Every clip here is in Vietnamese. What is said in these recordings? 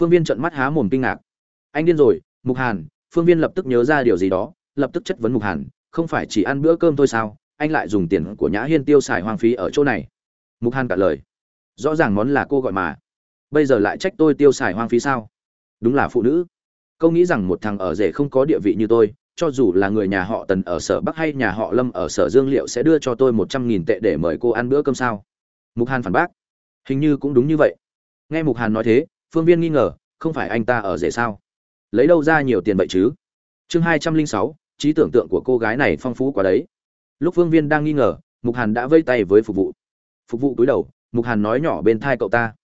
phương viên trợn mắt há mồm kinh ngạc. Anh điên rồi, mục hàn, phương viên lập tức nhớ ra điều gì đó, lập tức chất vấn mục hàn, không phải chỉ ăn bữa cơm thôi sao, anh lại dùng tiền của nhã hiên tiêu xài hoang phí ở chỗ này. Mục hàn cả lời. Rõ ràng món là cô gọi mà. Bây giờ lại trách tôi tiêu xài hoang phí sao? Đúng là phụ nữ. Câu nghĩ rằng một thằng ở rể không có địa vị như tôi, cho dù là người nhà họ tần ở sở bắc hay nhà họ lâm ở sở dương liệu sẽ đưa cho tôi một trăm nghìn tệ để mời cô ăn bữa cơm sao? Mục hàn phản bác. Hình như cũng đúng như vậy. Nghe mục hàn nói thế phương viên nghi ngờ, không phải anh ta ở rể sao? Lấy đâu ra nhiều tiền vậy chứ? Chương hai trăm linh sáu, trí tưởng tượng của cô gái này phong phú quá đấy. Lúc phương viên đang nghi ngờ, mục hàn đã vây tay với phục vụ. Phục vụ cúi đầu, mục hàn nói nhỏ bên thai cậu ta.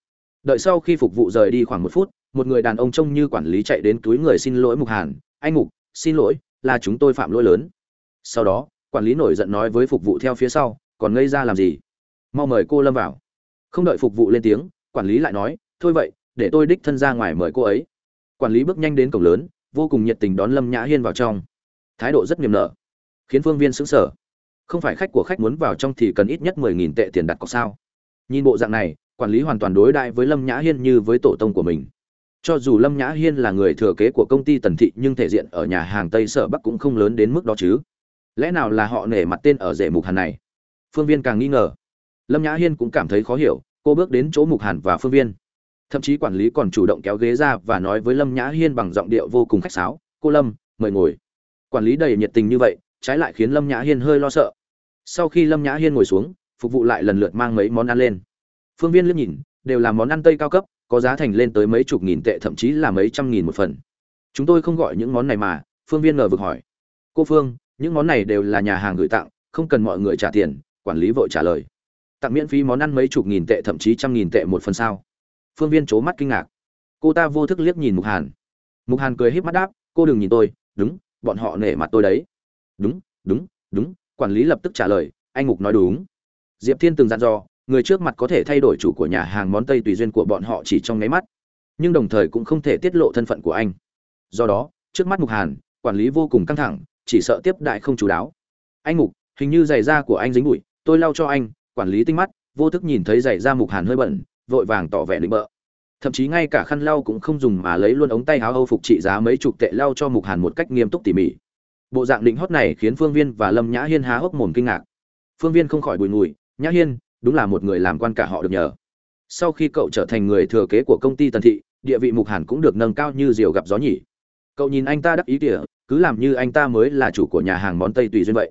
Đợi sau khi phục vụ rời đi khoảng một phút, một người đàn ông trông như quản lý chạy đến túi người xin lỗi mục hàn. Anh mục, xin lỗi, là chúng tôi phạm lỗi lớn. Sau đó, quản lý nổi giận nói với phục vụ theo phía sau, còn ngây ra làm gì? Mau mời cô lâm vào. Không đợi phục vụ lên tiếng, quản lý lại nói, thôi vậy để tôi đích thân ra ngoài mời cô ấy. Quản lý bước nhanh đến cổng lớn, vô cùng nhiệt tình đón lâm nhã hiên vào trong. Thái độ rất niềm nở, khiến phương viên sững sờ. Không phải khách của khách muốn vào trong thì cần ít nhất mười nghìn tệ tiền đặt cọc sao? Nhìn bộ dạng này, quản lý hoàn toàn đối đại với lâm nhã hiên như với tổ tông của mình. Cho dù lâm nhã hiên là người thừa kế của công ty tần thị, nhưng thể diện ở nhà hàng tây sở bắc cũng không lớn đến mức đó chứ. Lẽ nào là họ nể mặt tên ở rể mục hàn này? Phương viên càng nghi ngờ. Lâm nhã hiên cũng cảm thấy khó hiểu, cô bước đến chỗ mục hàn và phương viên thậm chí quản lý còn chủ động kéo ghế ra và nói với lâm nhã hiên bằng giọng điệu vô cùng khách sáo, cô lâm, mời ngồi. Quản lý đầy nhiệt tình như vậy, trái lại khiến lâm nhã hiên hơi lo sợ. Sau khi lâm nhã hiên ngồi xuống, phục vụ lại lần lượt mang mấy món ăn lên. Phương viên liếc nhìn, đều là món ăn tây cao cấp, có giá thành lên tới mấy chục nghìn tệ, thậm chí là mấy trăm nghìn một phần. Chúng tôi không gọi những món này mà, phương viên ngờ vực hỏi. Cô phương, những món này đều là nhà hàng gửi tặng, không cần mọi người trả tiền, quản lý vội trả lời. Tặng miễn phí món ăn mấy chục nghìn tệ, thậm chí trăm nghìn tệ một phần sao? Phương viên c mắt kinh ngạc. Cô ta vô thức liếc nhìn mục hàn. Mục hàn cười híp mắt đáp, cô đừng nhìn tôi, đúng, bọn họ nể mặt tôi đấy. Đúng đúng đúng, quản lý lập tức trả lời, anh mục nói đúng. Diệp thiên từng dặn dò, người trước mặt có thể thay đổi chủ của nhà hàng món tây tùy duyên của bọn họ chỉ trong nháy mắt, nhưng đồng thời cũng không thể tiết lộ thân phận của anh. Do đó, trước mắt mục hàn, quản lý vô cùng căng thẳng, chỉ sợ tiếp đại không chú đáo. Anh mục, hình như giày da của anh dính bụi, tôi lau cho anh. Quản lý tinh mắt, vô thức nhìn thấy giày da mục hàn hơi bẩn vội vàng tỏ vẻ định bợ. Thậm chí ngay cả khăn lau cũng không dùng mà lấy luôn ống tay áo âu phục trị giá mấy chục tệ lau cho mục hàn một cách nghiêm túc tỉ mỉ. Bộ dạng định hót này khiến phương viên và lâm nhã hiên há hốc mồm kinh ngạc. Phương viên không khỏi bùi ngùi, nhã hiên, đúng là một người làm quan cả họ được nhờ. Sau khi cậu trở thành người thừa kế của công ty tần thị, địa vị mục hàn cũng được nâng cao như diều gặp gió nhỉ. Cậu nhìn anh ta đắc ý kìa, cứ làm như anh ta mới là chủ của nhà hàng món tây tùy duyên vậy.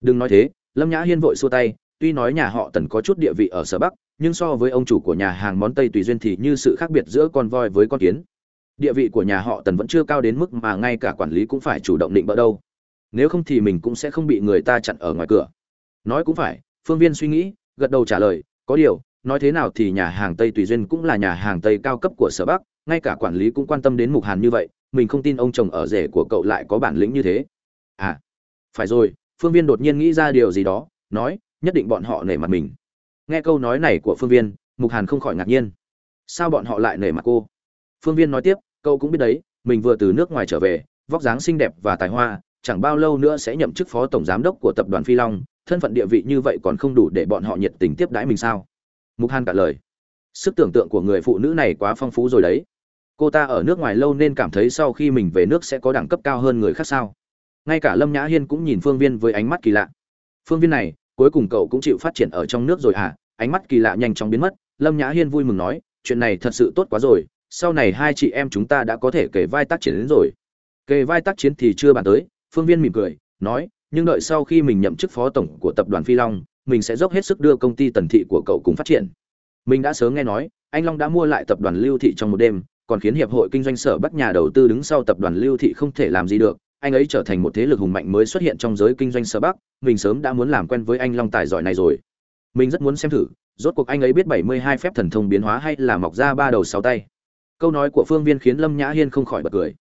Đừng nói thế. Lâm nhã hiên vội xua tay, tuy nói nhà họ tần có chút địa vị ở sở bắc nhưng so với ông chủ của nhà hàng món tây tùy duyên thì như sự khác biệt giữa con voi với con kiến. Địa vị của nhà họ tần vẫn chưa cao đến mức mà ngay cả quản lý cũng phải chủ động định bỡ đâu. Nếu không thì mình cũng sẽ không bị người ta chặn ở ngoài cửa. Nói cũng phải, phương viên suy nghĩ, gật đầu trả lời, có điều, nói thế nào thì nhà hàng tây tùy duyên cũng là nhà hàng tây cao cấp của sở bắc, ngay cả quản lý cũng quan tâm đến mục hàn như vậy, mình không tin ông chồng ở rể của cậu lại có bản lĩnh như thế. À phải rồi, phương viên đột nhiên nghĩ ra điều gì đó, nói, nhất định bọn họ nể mặt mình nghe câu nói này của phương viên, mục hàn không khỏi ngạc nhiên. Sao bọn họ lại nể mặt cô? Phương viên nói tiếp, cậu cũng biết đấy, mình vừa từ nước ngoài trở về, vóc dáng xinh đẹp và tài hoa, chẳng bao lâu nữa sẽ nhậm chức phó tổng giám đốc của tập đoàn phi long, thân phận địa vị như vậy còn không đủ để bọn họ nhiệt tình tiếp đãi mình sao? Mục hàn cả lời. Sức tưởng tượng của người phụ nữ này quá phong phú rồi đấy. Cô ta ở nước ngoài lâu nên cảm thấy sau khi mình về nước sẽ có đẳng cấp cao hơn người khác sao? Ngay cả lâm nhã hiên cũng nhìn phương viên với ánh mắt kỳ lạ. Phương viên này cuối cùng cậu cũng chịu phát triển ở trong nước rồi à? Ánh mắt kỳ lạ nhanh chóng biến mất, lâm nhã hiên vui mừng nói, chuyện này thật sự tốt quá rồi, sau này hai chị em chúng ta đã có thể kể vai tác chiến đến rồi. Kề vai tác chiến thì chưa bàn tới, phương viên mỉm cười, nói, nhưng đợi sau khi mình nhậm chức phó tổng của tập đoàn phi long, mình sẽ dốc hết sức đưa công ty tần thị của cậu cùng phát triển. Mình đã sớm nghe nói, anh long đã mua lại tập đoàn lưu thị trong một đêm, còn khiến hiệp hội kinh doanh sở bắc nhà đầu tư đứng sau tập đoàn lưu thị không thể làm gì được anh ấy trở thành một thế lực hùng mạnh mới xuất hiện trong giới kinh doanh sở bắc, mình sớm đã muốn làm quen với anh long tài giỏi này rồi. Mình rất muốn xem thử, rốt cuộc anh ấy biết bảy mươi hai phép thần thông biến hóa hay là mọc ra ba đầu sáu tay. Câu nói của phương viên khiến lâm nhã hiên không khỏi bật cười.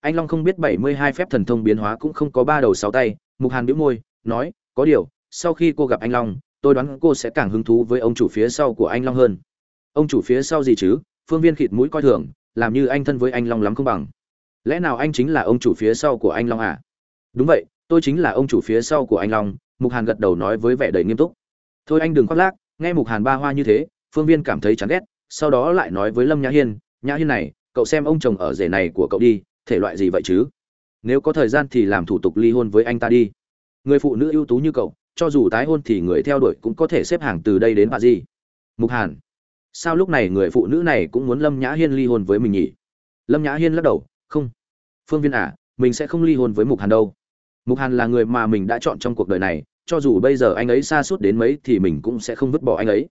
Anh long không biết bảy mươi hai phép thần thông biến hóa cũng không có ba đầu sáu tay, mục hàn bĩu môi, nói, có điều, sau khi cô gặp anh long, tôi đoán cô sẽ càng hứng thú với ông chủ phía sau của anh long hơn. Ông chủ phía sau gì chứ? Phương viên khịt mũi coi thường, làm như anh thân với anh long lắm không bằng lẽ nào anh chính là ông chủ phía sau của anh long à? Đúng vậy, tôi chính là ông chủ phía sau của anh long, mục hàn gật đầu nói với vẻ đầy nghiêm túc. Thôi anh đừng khoác lác, nghe mục hàn ba hoa như thế, phương viên cảm thấy chán ghét, sau đó lại nói với lâm nhã hiên nhã hiên này, cậu xem ông chồng ở rể này của cậu đi, thể loại gì vậy chứ? Nếu có thời gian thì làm thủ tục ly hôn với anh ta đi. Người phụ nữ ưu tú như cậu, cho dù tái hôn thì người theo đuổi cũng có thể xếp hàng từ đây đến bà gì? Mục hàn. Sao lúc này người phụ nữ này cũng muốn lâm nhã hiên ly hôn với mình nhỉ? Lâm nhã hiên lắc đầu không. Phương viên à mình sẽ không ly hôn với mục hàn đâu. Mục hàn là người mà mình đã chọn trong cuộc đời này, cho dù bây giờ anh ấy xa suốt đến mấy thì mình cũng sẽ không vứt bỏ anh ấy.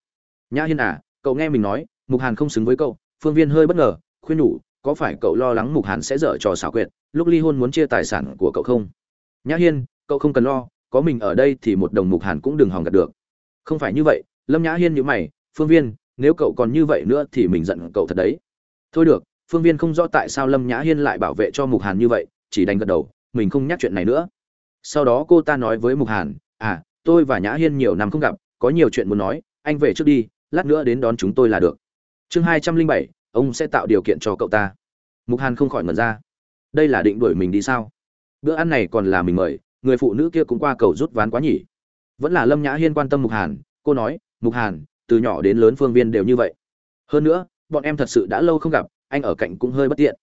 Nhã hiên à cậu nghe mình nói, mục hàn không xứng với cậu. Phương viên hơi bất ngờ, khuyên nhủ, có phải cậu lo lắng mục hàn sẽ dở trò xảo quyệt, lúc ly hôn muốn chia tài sản của cậu không? Nhã hiên, cậu không cần lo, có mình ở đây thì một đồng mục hàn cũng đừng hòng gặt được. Không phải như vậy, lâm nhã hiên nhữ mày, phương viên, nếu cậu còn như vậy nữa thì mình giận cậu thật đấy. Thôi được phương viên không rõ tại sao lâm nhã hiên lại bảo vệ cho mục hàn như vậy, chỉ đành gật đầu, mình không nhắc chuyện này nữa. Sau đó cô ta nói với mục hàn à tôi và nhã hiên nhiều năm không gặp, có nhiều chuyện muốn nói, anh về trước đi, lát nữa đến đón chúng tôi là được. Chương hai trăm linh bảy, ông sẽ tạo điều kiện cho cậu ta. Mục hàn không khỏi ngẩn ra. Đây là định đuổi mình đi sao? Bữa ăn này còn là mình mời, người phụ nữ kia cũng qua cầu rút ván quá nhỉ. Vẫn là lâm nhã hiên quan tâm mục hàn, cô nói, mục hàn, từ nhỏ đến lớn phương viên đều như vậy. Hơn nữa, bọn em thật sự đã lâu không gặp anh ở cạnh cũng hơi bất tiện.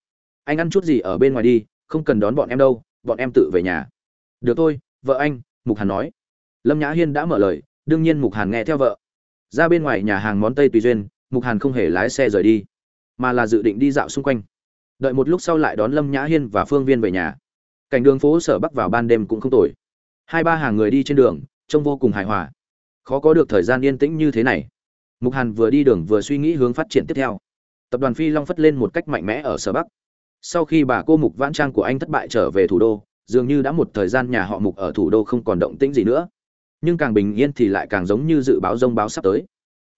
Anh ăn chút gì ở bên ngoài đi, không cần đón bọn em đâu, bọn em tự về nhà. Được thôi, vợ anh, mục hàn nói. Lâm nhã hiên đã mở lời, đương nhiên mục hàn nghe theo vợ. Ra bên ngoài nhà hàng món tây tùy duyên, mục hàn không hề lái xe rời đi, mà là dự định đi dạo xung quanh. Đợi một lúc sau lại đón lâm nhã hiên và phương viên về nhà. Cảnh đường phố sở bắc vào ban đêm cũng không tồi. Hai ba hàng người đi trên đường, trông vô cùng hài hòa. Khó có được thời gian yên tĩnh như thế này. Mục hàn vừa đi đường vừa suy nghĩ hướng phát triển tiếp theo tập đoàn phi long phất lên một cách mạnh mẽ ở sở bắc. Sau khi bà cô mục vãn trang của anh thất bại trở về thủ đô, dường như đã một thời gian nhà họ mục ở thủ đô không còn động tĩnh gì nữa. Nhưng càng bình yên thì lại càng giống như dự báo rông báo sắp tới.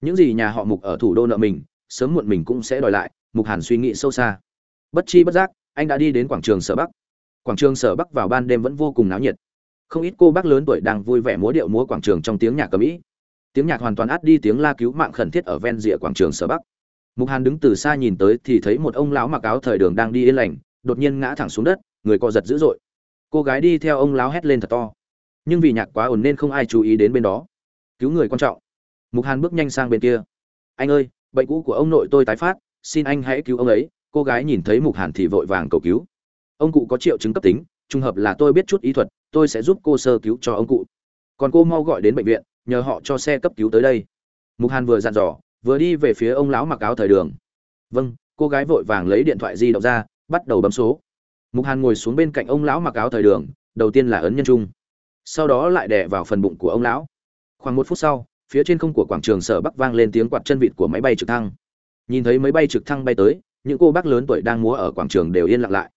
Những gì nhà họ mục ở thủ đô nợ mình, sớm muộn mình cũng sẽ đòi lại, mục hàn suy nghĩ sâu xa. Bất chi bất giác, anh đã đi đến quảng trường sở bắc. Quảng trường sở bắc vào ban đêm vẫn vô cùng náo nhiệt. Không ít cô bác lớn tuổi đang vui vẻ múa điệu múa quảng trường trong tiếng nhạc cầm ĩ tiếng nhạc hoàn toàn át đi tiếng la cứu mạng khẩn thiết ở ven rìa quảng trường sở bắc mục hàn đứng từ xa nhìn tới thì thấy một ông lão mặc áo thời đường đang đi yên lành, đột nhiên ngã thẳng xuống đất, người co giật dữ dội. Cô gái đi theo ông lão hét lên thật to. Nhưng vì nhạc quá ồn nên không ai chú ý đến bên đó. Cứu người quan trọng. Mục hàn bước nhanh sang bên kia. Anh ơi, bệnh cũ của ông nội tôi tái phát, xin anh hãy cứu ông ấy. Cô gái nhìn thấy mục hàn thì vội vàng cầu cứu. Ông cụ có triệu chứng cấp tính, trùng hợp là tôi biết chút ý thuật, tôi sẽ giúp cô sơ cứu cho ông cụ. Còn cô mau gọi đến bệnh viện, nhờ họ cho xe cấp cứu tới đây. Mục hàn vừa dặn dò vừa đi về phía ông lão mặc áo thời đường. Vâng. Cô gái vội vàng lấy điện thoại di động ra, bắt đầu bấm số. Mục hàn ngồi xuống bên cạnh ông lão mặc áo thời đường, đầu tiên là ấn nhân trung, sau đó lại đè vào phần bụng của ông lão. Khoảng một phút sau, phía trên không của quảng trường sở bắc vang lên tiếng quạt chân vịt của máy bay trực thăng. Nhìn thấy máy bay trực thăng bay tới, những cô bác lớn tuổi đang múa ở quảng trường đều yên lặng lại.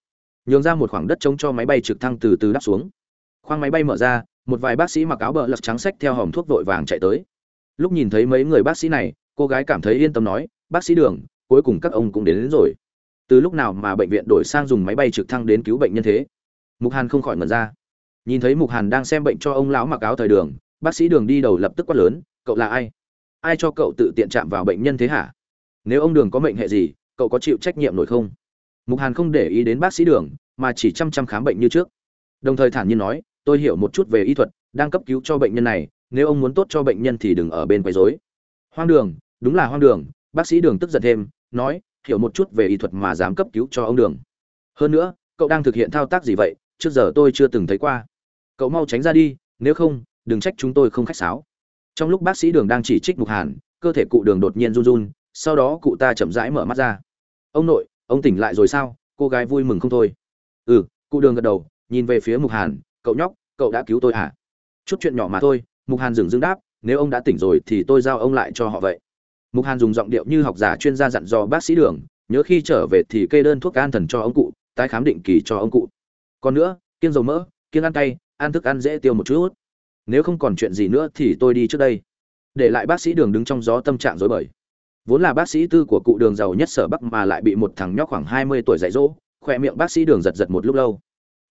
Nhường ra một khoảng đất trống cho máy bay trực thăng từ từ đáp xuống. Khoang máy bay mở ra, một vài bác sĩ mặc áo bờ lật trắng xách theo hòm thuốc vội vàng chạy tới. Lúc nhìn thấy mấy người bác sĩ này cô gái cảm thấy yên tâm nói bác sĩ đường cuối cùng các ông cũng đến, đến rồi. Từ lúc nào mà bệnh viện đổi sang dùng máy bay trực thăng đến cứu bệnh nhân thế? Mục hàn không khỏi ngẩn ra. Nhìn thấy mục hàn đang xem bệnh cho ông lão mặc áo thời đường bác sĩ đường đi đầu lập tức quát lớn cậu là ai? Ai cho cậu tự tiện chạm vào bệnh nhân thế hả? Nếu ông đường có mệnh hệ gì cậu có chịu trách nhiệm nổi không? Mục hàn không để ý đến bác sĩ đường mà chỉ chăm chăm khám bệnh như trước. Đồng thời thản nhiên nói tôi hiểu một chút về y thuật đang cấp cứu cho bệnh nhân này nếu ông muốn tốt cho bệnh nhân thì đừng ở bên quấy rối. Hoang đường đúng là hoang đường, bác sĩ đường tức giận thêm, nói, hiểu một chút về y thuật mà dám cấp cứu cho ông đường. Hơn nữa, cậu đang thực hiện thao tác gì vậy? Trước giờ tôi chưa từng thấy qua. Cậu mau tránh ra đi, nếu không, đừng trách chúng tôi không khách sáo. Trong lúc bác sĩ đường đang chỉ trích mục hàn, cơ thể cụ đường đột nhiên run run, sau đó cụ ta chậm rãi mở mắt ra. Ông nội, ông tỉnh lại rồi sao? Cô gái vui mừng không thôi. Ừ cụ đường gật đầu, nhìn về phía mục hàn, cậu nhóc, cậu đã cứu tôi hả? Chút chuyện nhỏ mà thôi. Mục hàn dừng dưng đáp, nếu ông đã tỉnh rồi thì tôi giao ông lại cho họ vậy mục hàn dùng giọng điệu như học giả chuyên gia dặn dò bác sĩ đường, nhớ khi trở về thì kê đơn thuốc an thần cho ông cụ, tái khám định kỳ cho ông cụ. Còn nữa, kiêng dầu mỡ, kiêng ăn cay, ăn thức ăn dễ tiêu một chút. Nếu không còn chuyện gì nữa thì tôi đi trước đây. Để lại bác sĩ đường đứng trong gió tâm trạng rối bời. Vốn là bác sĩ tư của cụ đường giàu nhất sở bắc mà lại bị một thằng nhóc khoảng hai mươi tuổi dạy dỗ khoe miệng bác sĩ đường giật giật một lúc lâu.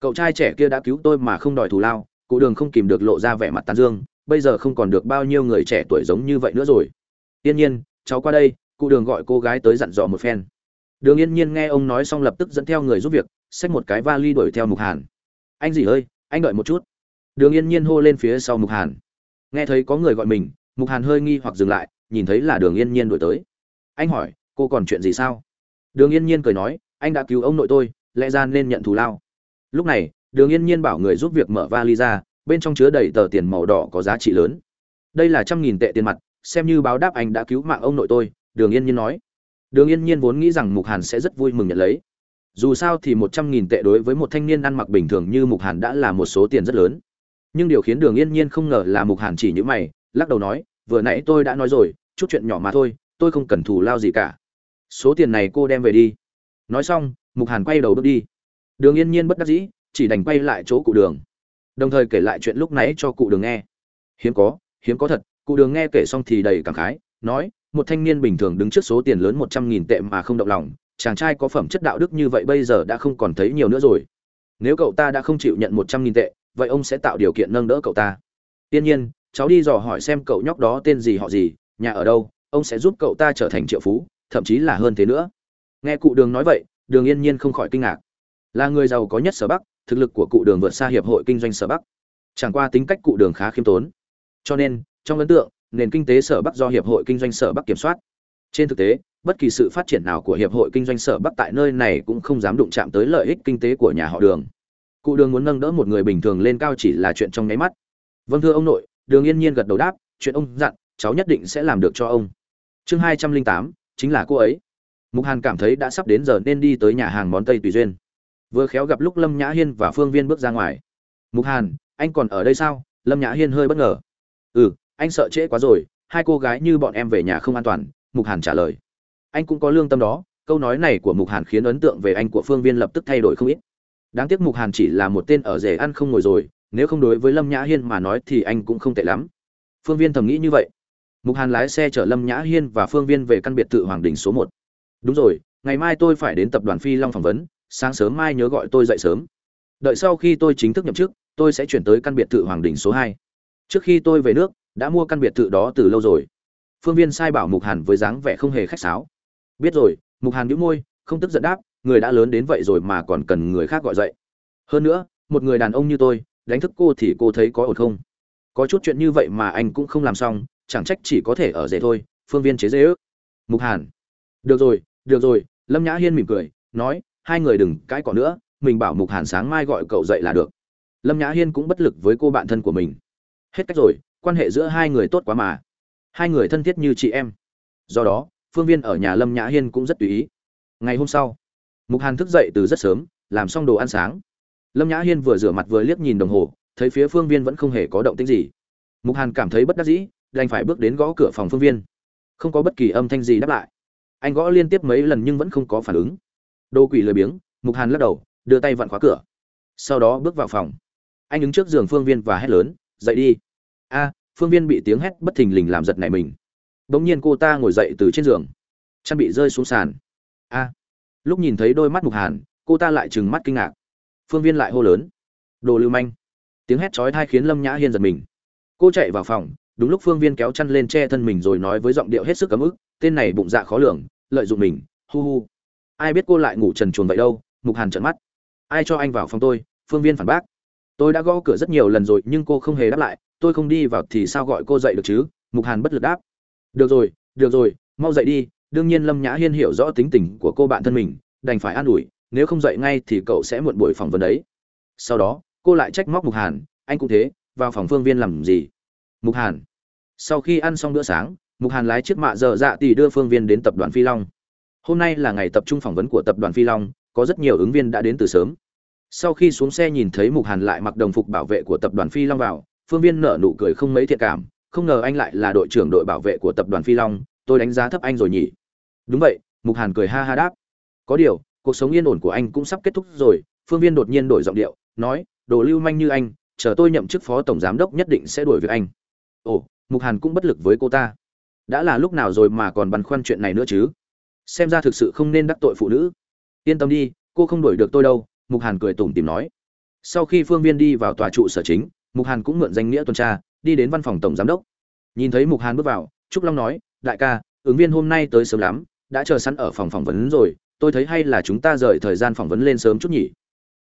Cậu trai trẻ kia đã cứu tôi mà không đòi thù lao, cụ đường không kìm được lộ ra vẻ mặt tàn dương, bây giờ không còn được bao nhiêu người trẻ tuổi giống như vậy nữa rồi. Yên nhiên cháu qua đây, cụ đường gọi cô gái tới dặn dò một phen. Đường yên nhiên nghe ông nói xong lập tức dẫn theo người giúp việc, xách một cái vali đuổi theo mục hàn. Anh gì ơi, anh đợi một chút. Đường yên nhiên hô lên phía sau mục hàn. Nghe thấy có người gọi mình, mục hàn hơi nghi hoặc dừng lại, nhìn thấy là đường yên nhiên đuổi tới. Anh hỏi, cô còn chuyện gì sao? Đường yên nhiên cười nói, anh đã cứu ông nội tôi, lẽ ra nên nhận thù lao. Lúc này, đường yên nhiên bảo người giúp việc mở vali ra, bên trong chứa đầy tờ tiền màu đỏ có giá trị lớn. Đây là trăm nghìn tệ tiền mặt xem như báo đáp anh đã cứu mạng ông nội tôi, đường yên nhiên nói. Đường yên nhiên vốn nghĩ rằng mục hàn sẽ rất vui mừng nhận lấy. Dù sao thì một trăm nghìn tệ đối với một thanh niên ăn mặc bình thường như mục hàn đã là một số tiền rất lớn. Nhưng điều khiến đường yên nhiên không ngờ là mục hàn chỉ như mày, lắc đầu nói, vừa nãy tôi đã nói rồi, chút chuyện nhỏ mà thôi, tôi không cần thù lao gì cả. Số tiền này cô đem về đi. Nói xong, mục hàn quay đầu bước đi. Đường yên nhiên bất đắc dĩ, chỉ đành quay lại chỗ cụ đường. Đồng thời kể lại chuyện lúc nãy cho cụ đường nghe. Hiếm có hiếm có thật cụ đường nghe kể xong thì đầy cảm khái, nói, một thanh niên bình thường đứng trước số tiền lớn một trăm nghìn tệ mà không động lòng, chàng trai có phẩm chất đạo đức như vậy bây giờ đã không còn thấy nhiều nữa rồi. Nếu cậu ta đã không chịu nhận một trăm nghìn tệ, vậy ông sẽ tạo điều kiện nâng đỡ cậu ta. Tiên nhiên, cháu đi dò hỏi xem cậu nhóc đó tên gì, họ gì, nhà ở đâu, ông sẽ giúp cậu ta trở thành triệu phú, thậm chí là hơn thế nữa. Nghe cụ đường nói vậy, đường yên nhiên không khỏi kinh ngạc. Là người giàu có nhất sở bắc, thực lực của cụ đường vượt xa hiệp hội kinh doanh sở bắc. Chẳng qua tính cách cụ đường khá khiêm tốn. Cho nên trong ấn tượng, nền kinh tế sở bắc do hiệp hội kinh doanh sở bắc kiểm soát. Trên thực tế, bất kỳ sự phát triển nào của hiệp hội kinh doanh sở bắc tại nơi này cũng không dám đụng chạm tới lợi ích kinh tế của nhà họ đường. Cụ đường muốn nâng đỡ một người bình thường lên cao chỉ là chuyện trong nháy mắt. Vâng thưa ông nội, đường yên nhiên gật đầu đáp, chuyện ông dặn, cháu nhất định sẽ làm được cho ông. Chương hai trăm linh tám, chính là cô ấy. Mục hàn cảm thấy đã sắp đến giờ nên đi tới nhà hàng món tây tùy duyên. Vừa khéo gặp lúc lâm nhã hiên và phương viên bước ra ngoài. Mục hàn, anh còn ở đây sao? Lâm nhã hiên hơi bất ngờ. Ừ anh sợ trễ quá rồi, hai cô gái như bọn em về nhà không an toàn, mục hàn trả lời. Anh cũng có lương tâm đó, câu nói này của mục hàn khiến ấn tượng về anh của phương viên lập tức thay đổi không ít. Đáng tiếc mục hàn chỉ là một tên ở rể ăn không ngồi rồi, nếu không đối với lâm nhã hiên mà nói thì anh cũng không tệ lắm. Phương viên thầm nghĩ như vậy. Mục hàn lái xe chở lâm nhã hiên và phương viên về căn biệt thự hoàng đình số một. Đúng rồi, ngày mai tôi phải đến tập đoàn phi long phỏng vấn, sáng sớm mai nhớ gọi tôi dậy sớm. Đợi sau khi tôi chính thức nhậm chức, tôi sẽ chuyển tới căn biệt thự hoàng đình số hai. Trước khi tôi về nước đã mua căn biệt thự đó từ lâu rồi. Phương viên sai bảo mục hàn với dáng vẻ không hề khách sáo. Biết rồi, mục hàn nhíu môi, không tức giận đáp, người đã lớn đến vậy rồi mà còn cần người khác gọi dậy. Hơn nữa, một người đàn ông như tôi, đánh thức cô thì cô thấy có ổn không? Có chút chuyện như vậy mà anh cũng không làm xong, chẳng trách chỉ có thể ở rể thôi, phương viên chế dễ ước. Mục hàn. Được rồi được rồi, lâm nhã hiên mỉm cười, nói, hai người đừng cãi cọ nữa, mình bảo mục hàn sáng mai gọi cậu dậy là được. Lâm nhã hiên cũng bất lực với cô bạn thân của mình. Hết cách rồi quan hệ giữa hai người tốt quá mà. Hai người thân thiết như chị em. Do đó, phương viên ở nhà lâm nhã hiên cũng rất tùy ý. Ngày hôm sau, mục hàn thức dậy từ rất sớm, làm xong đồ ăn sáng. Lâm nhã hiên vừa rửa mặt vừa liếc nhìn đồng hồ, thấy phía phương viên vẫn không hề có động tĩnh gì. Mục hàn cảm thấy bất đắc dĩ, đành phải bước đến gõ cửa phòng phương viên. Không có bất kỳ âm thanh gì đáp lại. Anh gõ liên tiếp mấy lần nhưng vẫn không có phản ứng. Đô quỷ lười biếng, mục hàn lắc đầu, đưa tay vặn khóa cửa. Sau đó bước vào phòng. Anh đứng trước giường phương viên và hét lớn, dậy đi a, phương viên bị tiếng hét bất thình lình làm giật nảy mình. Đ ỗ n g nhiên cô ta ngồi dậy từ trên giường chăn bị rơi xuống sàn. A, lúc nhìn thấy đôi mắt mục hàn, cô ta lại trừng mắt kinh ngạc. Phương viên lại hô lớn. Đồ lưu manh. Tiếng hét chói thai khiến lâm nhã hiên giật mình. Cô chạy vào phòng, đúng lúc phương viên kéo chăn lên che thân mình rồi nói với giọng điệu hết sức cấm ức, tên này bụng dạ khó lường, lợi dụng mình, hu hu. Ai biết cô lại ngủ trần truồng vậy đâu, mục hàn trợn mắt. Ai cho anh vào phòng tôi, phương viên phản bác. Tôi đã gõ cửa rất nhiều lần rồi nhưng cô không hề đáp lại tôi không đi vào thì sao gọi cô dậy được chứ? Mục hàn bất lực đáp. Được rồi được rồi, mau dậy đi. Đương nhiên lâm nhã hiên hiểu rõ tính tình của cô bạn thân mình, đành phải an ủi. Nếu không dậy ngay thì cậu sẽ muộn buổi phỏng vấn đấy. Sau đó, cô lại trách móc mục hàn. Anh cũng thế, vào phòng phương viên làm gì? Mục hàn. Sau khi ăn xong bữa sáng, mục hàn lái chiếc mạ dở dạ tỷ đưa phương viên đến tập đoàn phi long. Hôm nay là ngày tập trung phỏng vấn của tập đoàn phi long, có rất nhiều ứng viên đã đến từ sớm. Sau khi xuống xe nhìn thấy mục hàn lại mặc đồng phục bảo vệ của tập đoàn phi long vào phương viên nở nụ cười không mấy thiện cảm, không ngờ anh lại là đội trưởng đội bảo vệ của tập đoàn phi long, tôi đánh giá thấp anh rồi nhỉ? Đúng vậy, mục hàn cười ha ha đáp. Có điều, cuộc sống yên ổn của anh cũng sắp kết thúc rồi, phương viên đột nhiên đổi giọng điệu, nói, đồ lưu manh như anh, chờ tôi nhậm chức phó tổng giám đốc nhất định sẽ đuổi việc anh. Ồ, mục hàn cũng bất lực với cô ta. Đã là lúc nào rồi mà còn băn khoăn chuyện này nữa chứ? Xem ra thực sự không nên đắc tội phụ nữ. Yên tâm đi, cô không đuổi được tôi đâu, mục hàn cười tủm tìm nói. Sau khi phương viên đi vào tòa trụ sở chính mục hàn cũng mượn danh nghĩa tuần tra, đi đến văn phòng tổng giám đốc. Nhìn thấy mục hàn bước vào, trúc long nói, đại ca, ứng viên hôm nay tới sớm lắm, đã chờ sẵn ở phòng phỏng vấn rồi, tôi thấy hay là chúng ta rời thời gian phỏng vấn lên sớm chút nhỉ?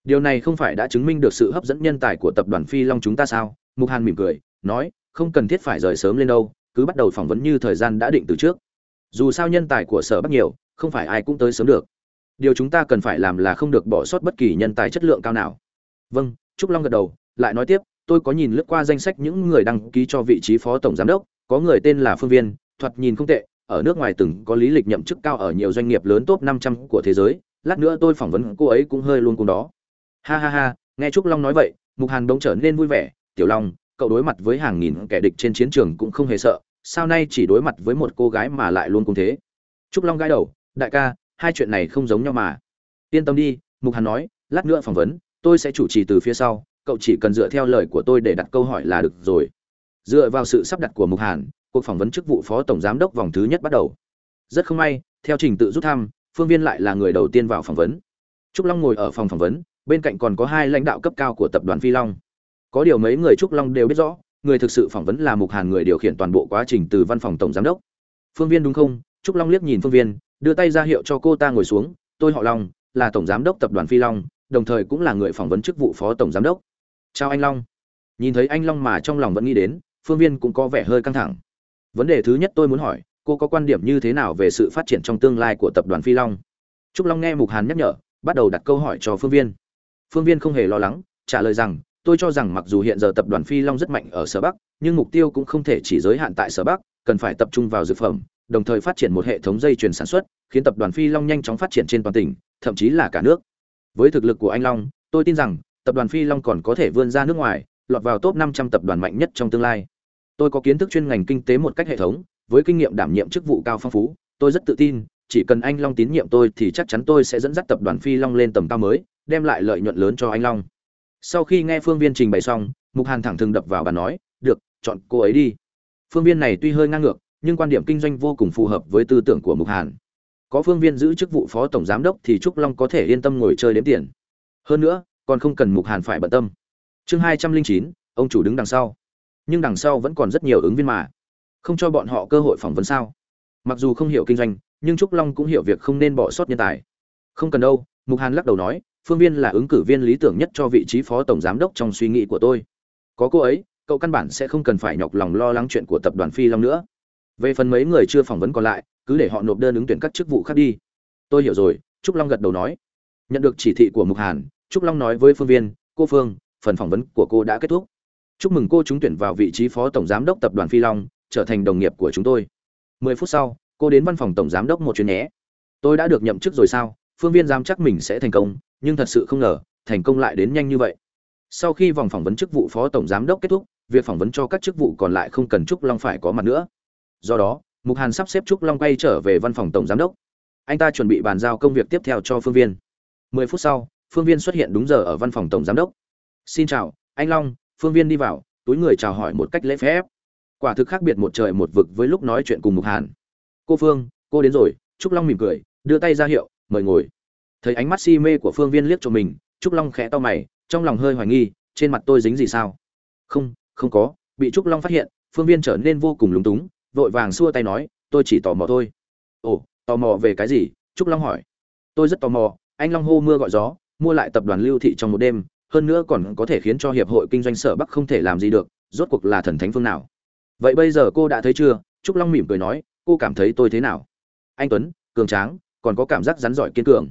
Điều này không phải đã chứng minh được sự hấp dẫn nhân tài của tập đoàn phi long chúng ta sao? Mục hàn mỉm cười, nói, không cần thiết phải rời sớm lên đâu, cứ bắt đầu phỏng vấn như thời gian đã định từ trước. Dù sao nhân tài của sở bắc nhiều, không phải ai cũng tới sớm được. Điều chúng ta cần phải làm là không được bỏ sót bất kỳ nhân tài chất lượng cao nào. Vâng trúc long gật đầu, lại nói tiếp tôi có nhìn lướt qua danh sách những người đăng ký cho vị trí phó tổng giám đốc, có người tên là phương viên, thoạt nhìn không tệ, ở nước ngoài từng có lý lịch nhậm chức cao ở nhiều doanh nghiệp lớn top 500 của thế giới, lát nữa tôi phỏng vấn cô ấy cũng hơi luôn cùng đó. Ha ha ha, nghe trúc long nói vậy, mục hàn bỗng trở nên vui vẻ, tiểu long, cậu đối mặt với hàng nghìn kẻ địch trên chiến trường cũng không hề sợ, sao nay chỉ đối mặt với một cô gái mà lại luôn cùng thế? Trúc long gãi đầu, đại ca, hai chuyện này không giống nhau mà. Yên tâm đi, mục hàn nói, lát nữa phỏng vấn, tôi sẽ chủ trì từ phía sau cậu chỉ cần dựa theo lời của tôi để đặt câu hỏi là được rồi. Dựa vào sự sắp đặt của mục hàn, cuộc phỏng vấn chức vụ phó tổng giám đốc vòng thứ nhất bắt đầu. Rất không may, theo trình tự rút thăm, phương viên lại là người đầu tiên vào phỏng vấn. Trúc long ngồi ở phòng phỏng vấn, bên cạnh còn có hai lãnh đạo cấp cao của tập đoàn phi long. Có điều mấy người trúc long đều biết rõ, người thực sự phỏng vấn là mục hàn người điều khiển toàn bộ quá trình từ văn phòng tổng giám đốc. Phương viên đúng không? Trúc long liếc nhìn phương viên, đưa tay ra hiệu cho cô ta ngồi xuống, tôi họ long, là tổng giám đốc tập đoàn phi long, đồng thời cũng là người phỏng vấn chức vụ phó tổng giám đốc chào anh long. Nhìn thấy anh long mà trong lòng vẫn nghĩ đến, phương viên cũng có vẻ hơi căng thẳng. Vấn đề thứ nhất tôi muốn hỏi, cô có quan điểm như thế nào về sự phát triển trong tương lai của tập đoàn phi long? Trúc long nghe mục hàn nhắc nhở, bắt đầu đặt câu hỏi cho phương viên. Phương viên không hề lo lắng, trả lời rằng, tôi cho rằng mặc dù hiện giờ tập đoàn phi long rất mạnh ở sở bắc, nhưng mục tiêu cũng không thể chỉ giới hạn tại sở bắc, cần phải tập trung vào dược phẩm, đồng thời phát triển một hệ thống dây chuyền sản xuất, khiến tập đoàn phi long nhanh chóng phát triển trên toàn tỉnh, thậm chí là cả nước. Với thực lực của anh long, tôi tin rằng tập đoàn phi long còn có thể vươn ra nước ngoài, lọt vào top 500 tập đoàn mạnh nhất trong tương lai. Tôi có kiến thức chuyên ngành kinh tế một cách hệ thống, với kinh nghiệm đảm nhiệm chức vụ cao phong phú, tôi rất tự tin, chỉ cần anh long tín nhiệm tôi thì chắc chắn tôi sẽ dẫn dắt tập đoàn phi long lên tầm cao mới, đem lại lợi nhuận lớn cho anh long. Sau khi nghe phương viên trình bày xong, mục hàn thẳng thừng đập vào bàn nói, được, chọn cô ấy đi. Phương viên này tuy hơi ngang ngược, nhưng quan điểm kinh doanh vô cùng phù hợp với tư tưởng của mục hàn. Có phương viên giữ chức vụ phó tổng giám đốc thì trúc long có thể yên tâm ngồi chơi đếm tiền. Hơn nữa còn không cần mục hàn phải bận tâm. Chương hai trăm linh chín, ông chủ đứng đằng sau. Nhưng đằng sau vẫn còn rất nhiều ứng viên mà. Không cho bọn họ cơ hội phỏng vấn sao? Mặc dù không hiểu kinh doanh, nhưng trúc long cũng hiểu việc không nên bỏ sót nhân tài. Không cần đâu, mục hàn lắc đầu nói, phương viên là ứng cử viên lý tưởng nhất cho vị trí phó tổng giám đốc trong suy nghĩ của tôi. Có cô ấy, cậu căn bản sẽ không cần phải nhọc lòng lo lắng chuyện của tập đoàn phi long nữa. Về phần mấy người chưa phỏng vấn còn lại, cứ để họ nộp đơn ứng tuyển các chức vụ khác đi. Tôi hiểu rồi, trúc long gật đầu nói. Nhận được chỉ thị của mục hàn trúc long nói với phương viên, cô phương, phần phỏng vấn của cô đã kết thúc. Chúc mừng cô trúng tuyển vào vị trí phó tổng giám đốc tập đoàn phi long, trở thành đồng nghiệp của chúng tôi. Mười phút sau, cô đến văn phòng tổng giám đốc một chuyến nhé. Tôi đã được nhậm chức rồi sao? Phương viên dám chắc mình sẽ thành công, nhưng thật sự không ngờ, thành công lại đến nhanh như vậy. Sau khi vòng phỏng vấn chức vụ phó tổng giám đốc kết thúc, việc phỏng vấn cho các chức vụ còn lại không cần trúc long phải có mặt nữa. Do đó, mục hàn sắp xếp trúc long quay trở về văn phòng tổng giám đốc. Anh ta chuẩn bị bàn giao công việc tiếp theo cho phương viên. Mười phút sau phương viên xuất hiện đúng giờ ở văn phòng tổng giám đốc. Xin chào, anh long, phương viên đi vào, túi người chào hỏi một cách lễ phép. Quả thực khác biệt một trời một vực với lúc nói chuyện cùng mục hàn. Cô phương, cô đến rồi. Trúc long mỉm cười, đưa tay ra hiệu, mời ngồi. Thấy ánh mắt si mê của phương viên liếc cho mình, trúc long khẽ to mày, trong lòng hơi hoài nghi, trên mặt tôi dính gì sao? Không không có. Bị trúc long phát hiện, phương viên trở nên vô cùng lúng túng, vội vàng xua tay nói, tôi chỉ tò mò thôi. Ồ, tò mò về cái gì? Trúc long hỏi. Tôi rất tò mò, anh long hô mưa gọi gió mua lại tập đoàn lưu thị trong một đêm, hơn nữa còn có thể khiến cho hiệp hội kinh doanh sở bắc không thể làm gì được, rốt cuộc là thần thánh phương nào? Vậy bây giờ cô đã thấy chưa? Trúc long mỉm cười nói, cô cảm thấy tôi thế nào? Anh tuấn, cường tráng, còn có cảm giác rắn giỏi kiên cường.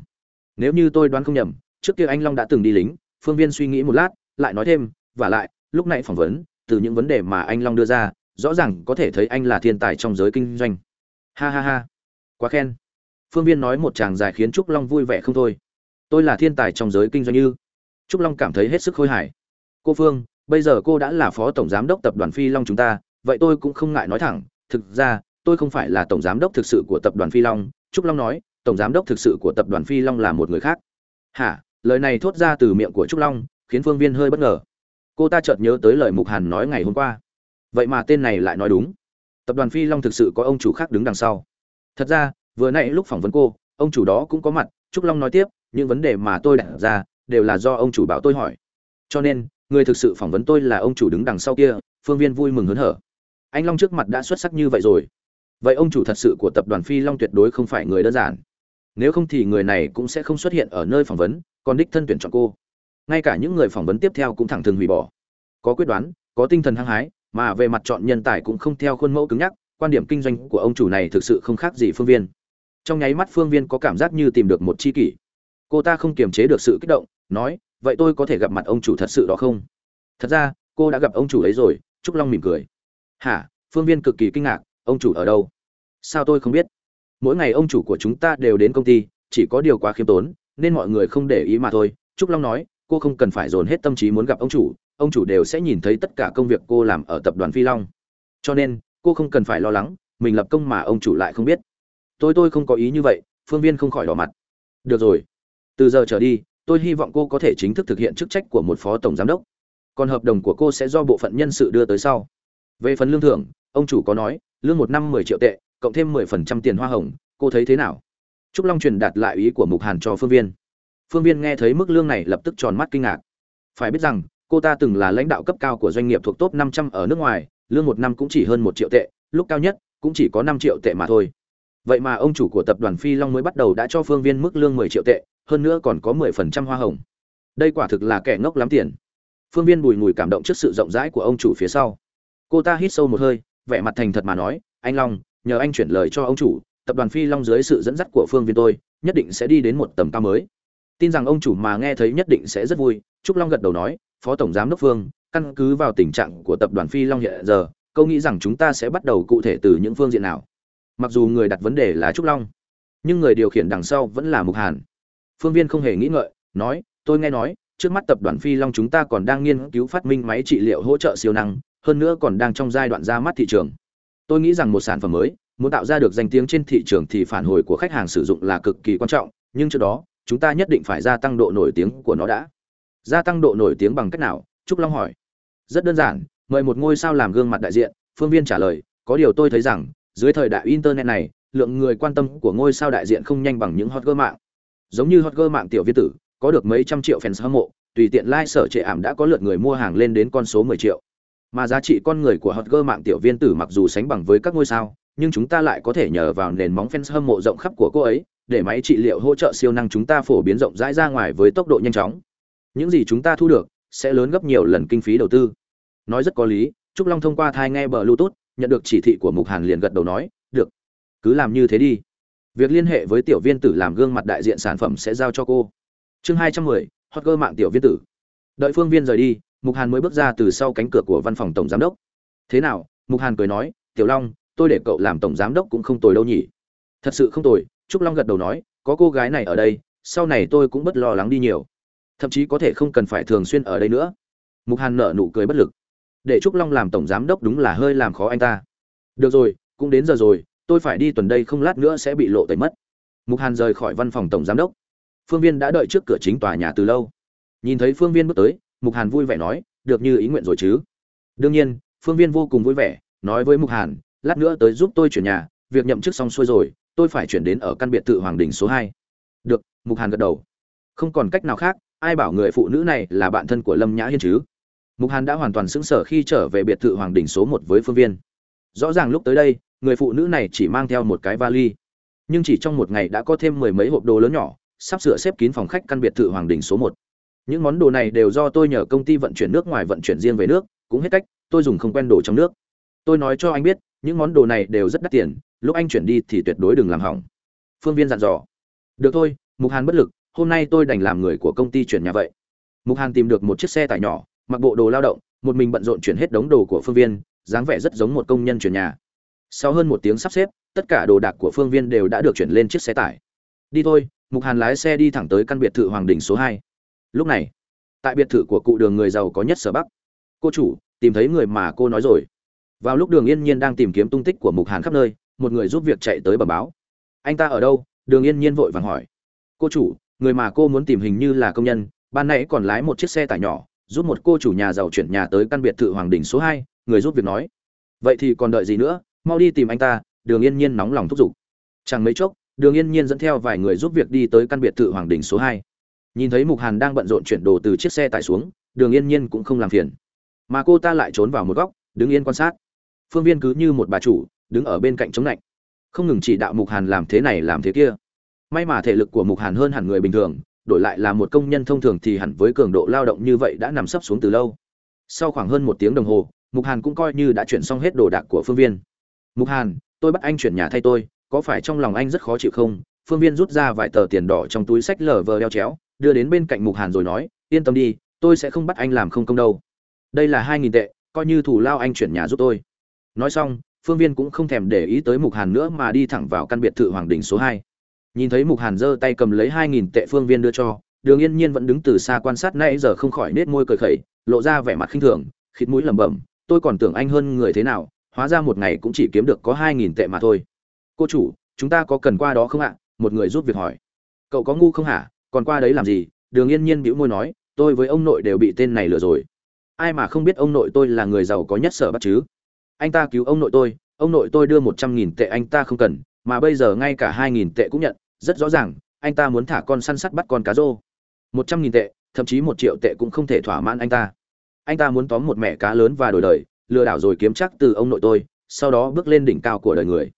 Nếu như tôi đoán không nhầm, trước kia anh long đã từng đi lính, phương viên suy nghĩ một lát, lại nói thêm, và lại, lúc này phỏng vấn, từ những vấn đề mà anh long đưa ra, rõ ràng có thể thấy anh là thiên tài trong giới kinh doanh. Ha ha ha. Quá khen. Phương viên nói một chàng dài khiến trúc long vui vẻ không thôi tôi là thiên tài trong giới kinh doanh như. Trúc long cảm thấy hết sức khôi hài. Cô phương, bây giờ cô đã là phó tổng giám đốc tập đoàn phi long chúng ta, vậy tôi cũng không ngại nói thẳng. Thực ra, tôi không phải là tổng giám đốc thực sự của tập đoàn phi long. Trúc long nói, tổng giám đốc thực sự của tập đoàn phi long là một người khác. Hả? Lời này thốt ra từ miệng của trúc long, khiến phương viên hơi bất ngờ. Cô ta chợt nhớ tới lời mục hàn nói ngày hôm qua. Vậy mà tên này lại nói đúng. Tập đoàn phi long thực sự có ông chủ khác đứng đằng sau. Thật ra, vừa nãy lúc phỏng vấn cô, ông chủ đó cũng có mặt. Trúc long nói tiếp những vấn đề mà tôi đặt ra đều là do ông chủ bảo tôi hỏi. Cho nên, người thực sự phỏng vấn tôi là ông chủ đứng đằng sau kia, phương viên vui mừng hớn hở. Anh long trước mặt đã xuất sắc như vậy rồi. Vậy ông chủ thật sự của tập đoàn phi long tuyệt đối không phải người đơn giản. Nếu không thì người này cũng sẽ không xuất hiện ở nơi phỏng vấn, còn đích thân tuyển chọn cô. Ngay cả những người phỏng vấn tiếp theo cũng thẳng thừng hủy bỏ. Có quyết đoán, có tinh thần hăng hái, mà về mặt chọn nhân tài cũng không theo khuôn mẫu cứng nhắc, quan điểm kinh doanh của ông chủ này thực sự không khác gì phương viên. Trong nháy mắt phương viên có cảm giác như tìm được một c h i kỷ cô ta không kiềm chế được sự kích động, nói, vậy tôi có thể gặp mặt ông chủ thật sự đó không? Thật ra, cô đã gặp ông chủ ấy rồi, trúc long mỉm cười. Hả? Phương viên cực kỳ kinh ngạc, ông chủ ở đâu? Sao tôi không biết? Mỗi ngày ông chủ của chúng ta đều đến công ty, chỉ có điều quá khiêm tốn, nên mọi người không để ý mà thôi. Trúc long nói, cô không cần phải dồn hết tâm trí muốn gặp ông chủ ông chủ đều sẽ nhìn thấy tất cả công việc cô làm ở tập đoàn phi long. Cho nên, cô không cần phải lo lắng, mình lập công mà ông chủ lại không biết. Tôi tôi không có ý như vậy, phương viên không khỏi đỏ mặt. Được rồi từ giờ trở đi, tôi hy vọng cô có thể chính thức thực hiện chức trách của một phó tổng giám đốc. Còn hợp đồng của cô sẽ do bộ phận nhân sự đưa tới sau. Về phần lương thưởng, ông chủ có nói, lương một năm mười triệu tệ, cộng thêm mười phần trăm tiền hoa hồng, cô thấy thế nào? Trúc long truyền đạt lại ý của mục hàn cho phương viên. Phương viên nghe thấy mức lương này lập tức tròn mắt kinh ngạc. Phải biết rằng, cô ta từng là lãnh đạo cấp cao của doanh nghiệp thuộc top năm trăm ở nước ngoài, lương một năm cũng chỉ hơn một triệu tệ, lúc cao nhất cũng chỉ có năm triệu tệ mà thôi vậy mà ông chủ của tập đoàn phi long mới bắt đầu đã cho phương viên mức lương mười triệu tệ, hơn nữa còn có mười phần trăm hoa hồng. Đây quả thực là kẻ ngốc lắm tiền. Phương viên bùi ngùi cảm động trước sự rộng rãi của ông chủ phía sau. Cô ta hít sâu một hơi, vẻ mặt thành thật mà nói, anh long, nhờ anh chuyển lời cho ông chủ, tập đoàn phi long dưới sự dẫn dắt của phương viên tôi, nhất định sẽ đi đến một tầm cao mới. Tin rằng ông chủ mà nghe thấy nhất định sẽ rất vui. Trúc long gật đầu nói, phó tổng giám đốc phương, căn cứ vào tình trạng của tập đoàn phi long hiện giờ câu nghĩ rằng chúng ta sẽ bắt đầu cụ thể từ những phương diện nào? Mặc dù người đặt vấn đề là trúc long, nhưng người điều khiển đằng sau vẫn là mục hàn. Phương viên không hề nghĩ ngợi, nói, tôi nghe nói, trước mắt tập đoàn phi long chúng ta còn đang nghiên cứu phát minh máy trị liệu hỗ trợ siêu năng, hơn nữa còn đang trong giai đoạn ra mắt thị trường. Tôi nghĩ rằng một sản phẩm mới, muốn tạo ra được danh tiếng trên thị trường thì phản hồi của khách hàng sử dụng là cực kỳ quan trọng, nhưng trước đó, chúng ta nhất định phải gia tăng độ nổi tiếng của nó đã. Gia tăng độ nổi tiếng bằng cách nào? Trúc long hỏi. Rất đơn giản, mời một ngôi sao làm gương mặt đại diện. Phương viên trả lời, có điều tôi thấy rằng dưới thời đại internet này, lượng người quan tâm của ngôi sao đại diện không nhanh bằng những hot girl mạng. Giống như hot girl mạng tiểu viên tử, có được mấy trăm triệu fans hâm mộ, tùy tiện like sở trệ ảm đã có lượt người mua hàng lên đến con số 10 triệu. Mà giá trị con người của hot girl mạng tiểu viên tử mặc dù sánh bằng với các ngôi sao, nhưng chúng ta lại có thể nhờ vào nền móng fans hâm mộ rộng khắp của cô ấy, để máy trị liệu hỗ trợ siêu năng chúng ta phổ biến rộng rãi ra ngoài với tốc độ nhanh chóng. Những gì chúng ta thu được sẽ lớn gấp nhiều lần kinh phí đầu tư. Nói rất có lý, trúc long thông qua thai nghe bờ bluetooth nhận được chỉ thị của mục hàn liền gật đầu nói, được, cứ làm như thế đi. Việc liên hệ với tiểu viên tử làm gương mặt đại diện sản phẩm sẽ giao cho cô. Chương hai trăm mười, hot girl mạng tiểu viên tử. Đợi phương viên rời đi, mục hàn mới bước ra từ sau cánh cửa của văn phòng tổng giám đốc. Thế nào? Mục hàn cười nói, tiểu long, tôi để cậu làm tổng giám đốc cũng không tồi đâu nhỉ. Thật sự không tồi, trúc long gật đầu nói, có cô gái này ở đây, sau này tôi cũng bất lo lắng đi nhiều. Thậm chí có thể không cần phải thường xuyên ở đây nữa. Mục hàn nở nụ cười bất lực để trúc long làm tổng giám đốc đúng là hơi làm khó anh ta. Được rồi, cũng đến giờ rồi, tôi phải đi tuần đây không lát nữa sẽ bị lộ tẩy mất. Mục hàn rời khỏi văn phòng tổng giám đốc. Phương viên đã đợi trước cửa chính tòa nhà từ lâu. Nhìn thấy phương viên bước tới, mục hàn vui vẻ nói, được như ý nguyện rồi chứ? Đương nhiên, phương viên vô cùng vui vẻ, nói với mục hàn, lát nữa tới giúp tôi chuyển nhà, việc nhậm chức xong xuôi rồi, tôi phải chuyển đến ở căn biệt thự hoàng đình số hai. Được, mục hàn gật đầu. Không còn cách nào khác, ai bảo người phụ nữ này là bạn thân của lâm nhã hiên chứ? Mục hàn đã hoàn toàn sững sờ khi trở về biệt thự hoàng đình số một với phương viên. Rõ ràng lúc tới đây, người phụ nữ này chỉ mang theo một cái vali. Nhưng chỉ trong một ngày đã có thêm mười mấy hộp đồ lớn nhỏ, sắp sửa xếp kín phòng khách căn biệt thự hoàng đình số một. Những món đồ này đều do tôi nhờ công ty vận chuyển nước ngoài vận chuyển riêng về nước, cũng hết cách, tôi dùng không quen đồ trong nước. Tôi nói cho anh biết, những món đồ này đều rất đắt tiền, lúc anh chuyển đi thì tuyệt đối đừng làm hỏng. Phương viên dặn dò. Được thôi, mục hàn bất lực, hôm nay tôi đành làm người của công ty chuyển nhà vậy. Mục hàn tìm được một chiếc xe tải nhỏ mặc bộ đồ lao động, một mình bận rộn chuyển hết đống đồ của phương viên, dáng vẻ rất giống một công nhân chuyển nhà. Sau hơn một tiếng sắp xếp, tất cả đồ đạc của phương viên đều đã được chuyển lên chiếc xe tải. Đi thôi, mục hàn lái xe đi thẳng tới căn biệt thự hoàng đình số hai. Lúc này, tại biệt thự của cụ đường người giàu có nhất sở bắc, cô chủ, tìm thấy người mà cô nói rồi. Vào lúc đường yên nhiên đang tìm kiếm tung tích của mục hàn khắp nơi, một người giúp việc chạy tới bẩm báo. Anh ta ở đâu? Đường yên nhiên vội vàng hỏi. Cô chủ, người mà cô muốn tìm hình như là công nhân, ban nãy còn lái một chiếc xe tải nhỏ giúp một cô chủ nhà giàu chuyển nhà tới căn biệt thự hoàng đình số hai, người giúp việc nói. Vậy thì còn đợi gì nữa? Mau đi tìm anh ta, đường yên nhiên nóng lòng thúc giục. Chẳng mấy chốc, đường yên nhiên dẫn theo vài người giúp việc đi tới căn biệt thự hoàng đình số hai. Nhìn thấy mục hàn đang bận rộn chuyển đồ từ chiếc xe tải xuống, đường yên nhiên cũng không làm phiền. Mà cô ta lại trốn vào một góc, đứng yên quan sát. Phương viên cứ như một bà chủ, đứng ở bên cạnh chống lạnh không ngừng chỉ đạo mục hàn làm thế này làm thế kia. May mà thể lực của mục hàn hơn hẳn người bình thường đổi lại là một công nhân thông thường thì hẳn với cường độ lao động như vậy đã nằm sấp xuống từ lâu. Sau khoảng hơn một tiếng đồng hồ, mục hàn cũng coi như đã chuyển xong hết đồ đạc của phương viên. Mục hàn, tôi bắt anh chuyển nhà thay tôi, có phải trong lòng anh rất khó chịu không? Phương viên rút ra vài tờ tiền đỏ trong túi sách lờ vờ đeo chéo, đưa đến bên cạnh mục hàn rồi nói, yên tâm đi, tôi sẽ không bắt anh làm không công đâu. Đây là hai nghìn tệ, coi như thủ lao anh chuyển nhà giúp tôi. Nói xong, phương viên cũng không thèm để ý tới mục hàn nữa mà đi thẳng vào căn biệt thự hoàng đình số hai nhìn thấy mục hàn giơ tay cầm lấy hai nghìn tệ phương viên đưa cho, đường yên nhiên vẫn đứng từ xa quan sát nãy giờ không khỏi nết môi cười khẩy, lộ ra vẻ mặt khinh thường, khịt mũi lẩm bẩm, tôi còn tưởng anh hơn người thế nào, hóa ra một ngày cũng chỉ kiếm được có hai nghìn tệ mà thôi. Cô chủ, chúng ta có cần qua đó không ạ? Một người giúp việc hỏi. Cậu có ngu không hả? Còn qua đấy làm gì? Đường yên nhiên bĩu môi nói, tôi với ông nội đều bị tên này lừa rồi. Ai mà không biết ông nội tôi là người giàu có nhất sở bắt chứ? Anh ta cứu ông nội tôi, ông nội tôi đưa một trăm nghìn tệ anh ta không cần, mà bây giờ ngay cả hai nghìn tệ cũng nhận rất rõ ràng, anh ta muốn thả con săn sắt bắt con cá rô. Một trăm nghìn tệ, thậm chí một triệu tệ cũng không thể thỏa mãn anh ta. Anh ta muốn tóm một mẹ cá lớn và đổi đời, lừa đảo rồi kiếm chắc từ ông nội tôi, sau đó bước lên đỉnh cao của đời người.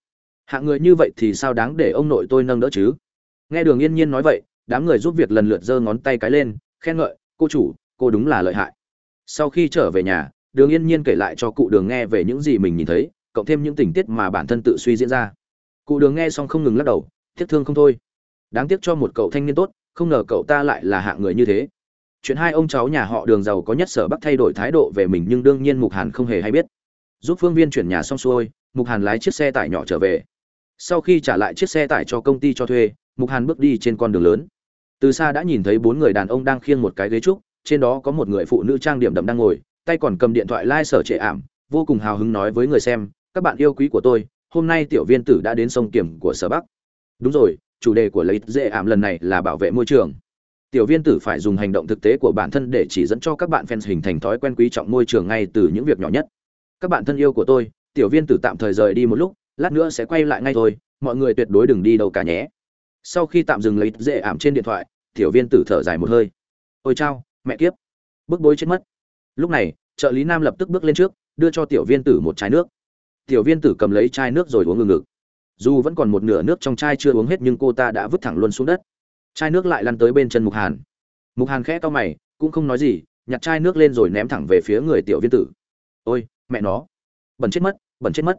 Hạng người như vậy thì sao đáng để ông nội tôi nâng đỡ chứ? Nghe đường yên nhiên nói vậy, đám người giúp việc lần lượt giơ ngón tay cái lên, khen ngợi, cô chủ, cô đúng là lợi hại. Sau khi trở về nhà, đường yên nhiên kể lại cho cụ đường nghe về những gì mình nhìn thấy, cộng thêm những tình tiết mà bản thân tự suy diễn ra. Cụ đường nghe xong không ngừng lắc đầu tiếc thương không thôi. Đáng tiếc cho một cậu thanh niên tốt, không ngờ cậu ta lại là hạng người như thế. Chuyện hai ông cháu nhà họ đường giàu có nhất sở bắc thay đổi thái độ về mình nhưng đương nhiên mục hàn không hề hay biết. Giúp phương viên chuyển nhà xong xuôi, mục hàn lái chiếc xe tải nhỏ trở về. Sau khi trả lại chiếc xe tải cho công ty cho thuê, mục hàn bước đi trên con đường lớn. Từ xa đã nhìn thấy bốn người đàn ông đang khiêng một cái ghế trúc, trên đó có một người phụ nữ trang điểm đậm đang ngồi, tay còn cầm điện thoại lai、like、sở trệ ảm, vô cùng hào hứng nói với người xem, các bạn yêu quý của tôi, hôm nay tiểu viên tử đã đến sông kiểm của sở bắc đúng rồi, chủ đề của lấy dễ ảm lần này là bảo vệ môi trường. Tiểu viên tử phải dùng hành động thực tế của bản thân để chỉ dẫn cho các bạn fans hình thành thói quen quý trọng môi trường ngay từ những việc nhỏ nhất. Các bạn thân yêu của tôi, tiểu viên tử tạm thời rời đi một lúc, lát nữa sẽ quay lại ngay thôi, mọi người tuyệt đối đừng đi đâu cả nhé. Sau khi tạm dừng lấy dễ ảm trên điện thoại, tiểu viên tử thở dài một hơi. Ôi chao, mẹ kiếp. Bức bối chết mất. Lúc này, trợ lý nam lập tức bước lên trước, đưa cho tiểu viên tử một chai nước. Tiểu viên tử cầm lấy chai nước rồi uống ngừng ngực dù vẫn còn một nửa nước trong chai chưa uống hết nhưng cô ta đã vứt thẳng luôn xuống đất. Chai nước lại lăn tới bên chân mục hàn. Mục hàn khẽ to mày, cũng không nói gì, nhặt chai nước lên rồi ném thẳng về phía người tiểu viên tử. Ôi, mẹ nó, bẩn chết mất, bẩn chết mất.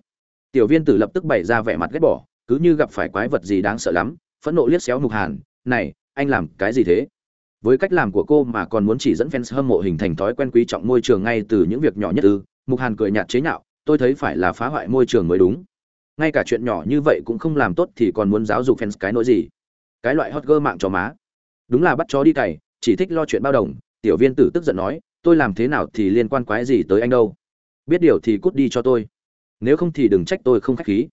Tiểu viên tử lập tức bày ra vẻ mặt ghét bỏ, cứ như gặp phải quái vật gì đáng sợ lắm, phẫn nộ liếc xéo mục hàn, này, anh làm cái gì thế? Với cách làm của cô mà còn muốn chỉ dẫn fans hâm mộ hình thành thói quen quý trọng môi trường ngay từ những việc nhỏ nhất ư, mục hàn cười nhạt chế nhạo, tôi thấy phải là phá hoại môi trường mới đúng ngay cả chuyện nhỏ như vậy cũng không làm tốt thì còn muốn giáo dục fans cái nỗi gì? Cái loại hot girl mạng cho má. Đúng là bắt chó đi cày, chỉ thích lo chuyện bao đồng, tiểu viên tử tức giận nói, tôi làm thế nào thì liên quan quái gì tới anh đâu? Biết điều thì cút đi cho tôi. Nếu không thì đừng trách tôi không khách khí.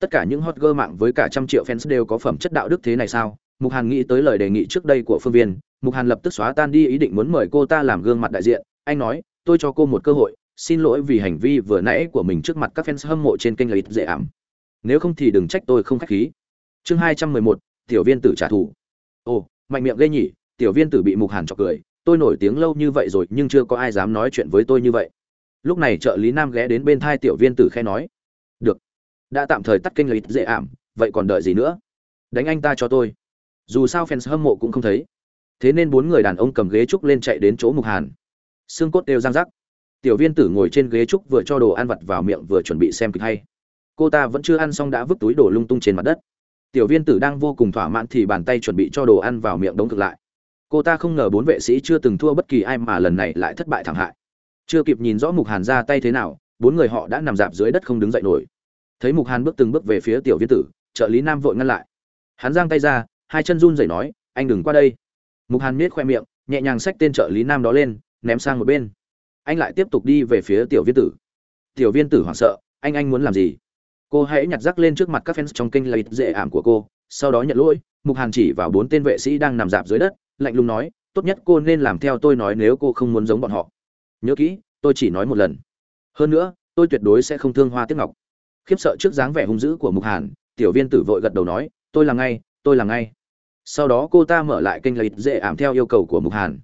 Tất cả những hot girl mạng với cả trăm triệu fans đều có phẩm chất đạo đức thế này sao? Mục hàn nghĩ tới lời đề nghị trước đây của phương viên, mục hàn lập tức xóa tan đi ý định muốn mời cô ta làm gương mặt đại diện. Anh nói, tôi cho cô một cơ hội, xin lỗi vì hành vi vừa nãy của mình trước mặt các fans hâm mộ trên kênh lợi dễ ảm nếu không thì đừng trách tôi không khách khí. Chương hai trăm mười một, tiểu viên tử trả thù. Ồ, mạnh miệng ghê nhỉ, tiểu viên tử bị mục hàn chọc cười. Tôi nổi tiếng lâu như vậy rồi nhưng chưa có ai dám nói chuyện với tôi như vậy. Lúc này trợ lý nam ghé đến bên thai tiểu viên tử khe nói. Được, đã tạm thời tắt kênh lấy dễ ảm, vậy còn đợi gì nữa? Đánh anh ta cho tôi. Dù sao fans hâm mộ cũng không thấy. Thế nên bốn người đàn ông cầm ghế trúc lên chạy đến chỗ mục hàn. Xương cốt đều răng rắc. Tiểu viên tử ngồi trên ghế trúc vừa cho đồ ăn vặt vào miệng vừa chuẩn bị xem kịch hay cô ta vẫn chưa ăn xong đã vứt túi đồ lung tung trên mặt đất. Tiểu viên tử đang vô cùng thỏa mãn thì bàn tay chuẩn bị cho đồ ăn vào miệng đống thực lại. Cô ta không ngờ bốn vệ sĩ chưa từng thua bất kỳ ai mà lần này lại thất bại thảm hại. Chưa kịp nhìn rõ mục hàn ra tay thế nào, bốn người họ đã nằm dạp dưới đất không đứng dậy nổi. Thấy mục hàn bước từng bước về phía tiểu viên tử, trợ lý nam vội ngăn lại. Hắn giang tay ra, hai chân run rẩy nói, anh đừng qua đây. Mục hàn miết khoe miệng, nhẹ nhàng xách tên trợ lý nam đó lên, ném sang một bên. Anh lại tiếp tục đi về phía tiểu viên tử. Tiểu viên tử hoảng sợ, anh anh muốn làm gì? Cô hãy nhặt rác lên trước mặt các fans trong kênh lấy dễ ảm của cô, sau đó nhận lỗi, mục hàn chỉ vào bốn tên vệ sĩ đang nằm dạp dưới đất, lạnh lùng nói, tốt nhất cô nên làm theo tôi nói nếu cô không muốn giống bọn họ. Nhớ kỹ, tôi chỉ nói một lần. Hơn nữa, tôi tuyệt đối sẽ không thương hoa tiếc ngọc. Khiếp sợ trước dáng vẻ hung dữ của mục hàn, tiểu viên tử vội gật đầu nói, tôi làm ngay, tôi làm ngay. Sau đó cô ta mở lại kênh lấy dễ ảm theo yêu cầu của mục hàn.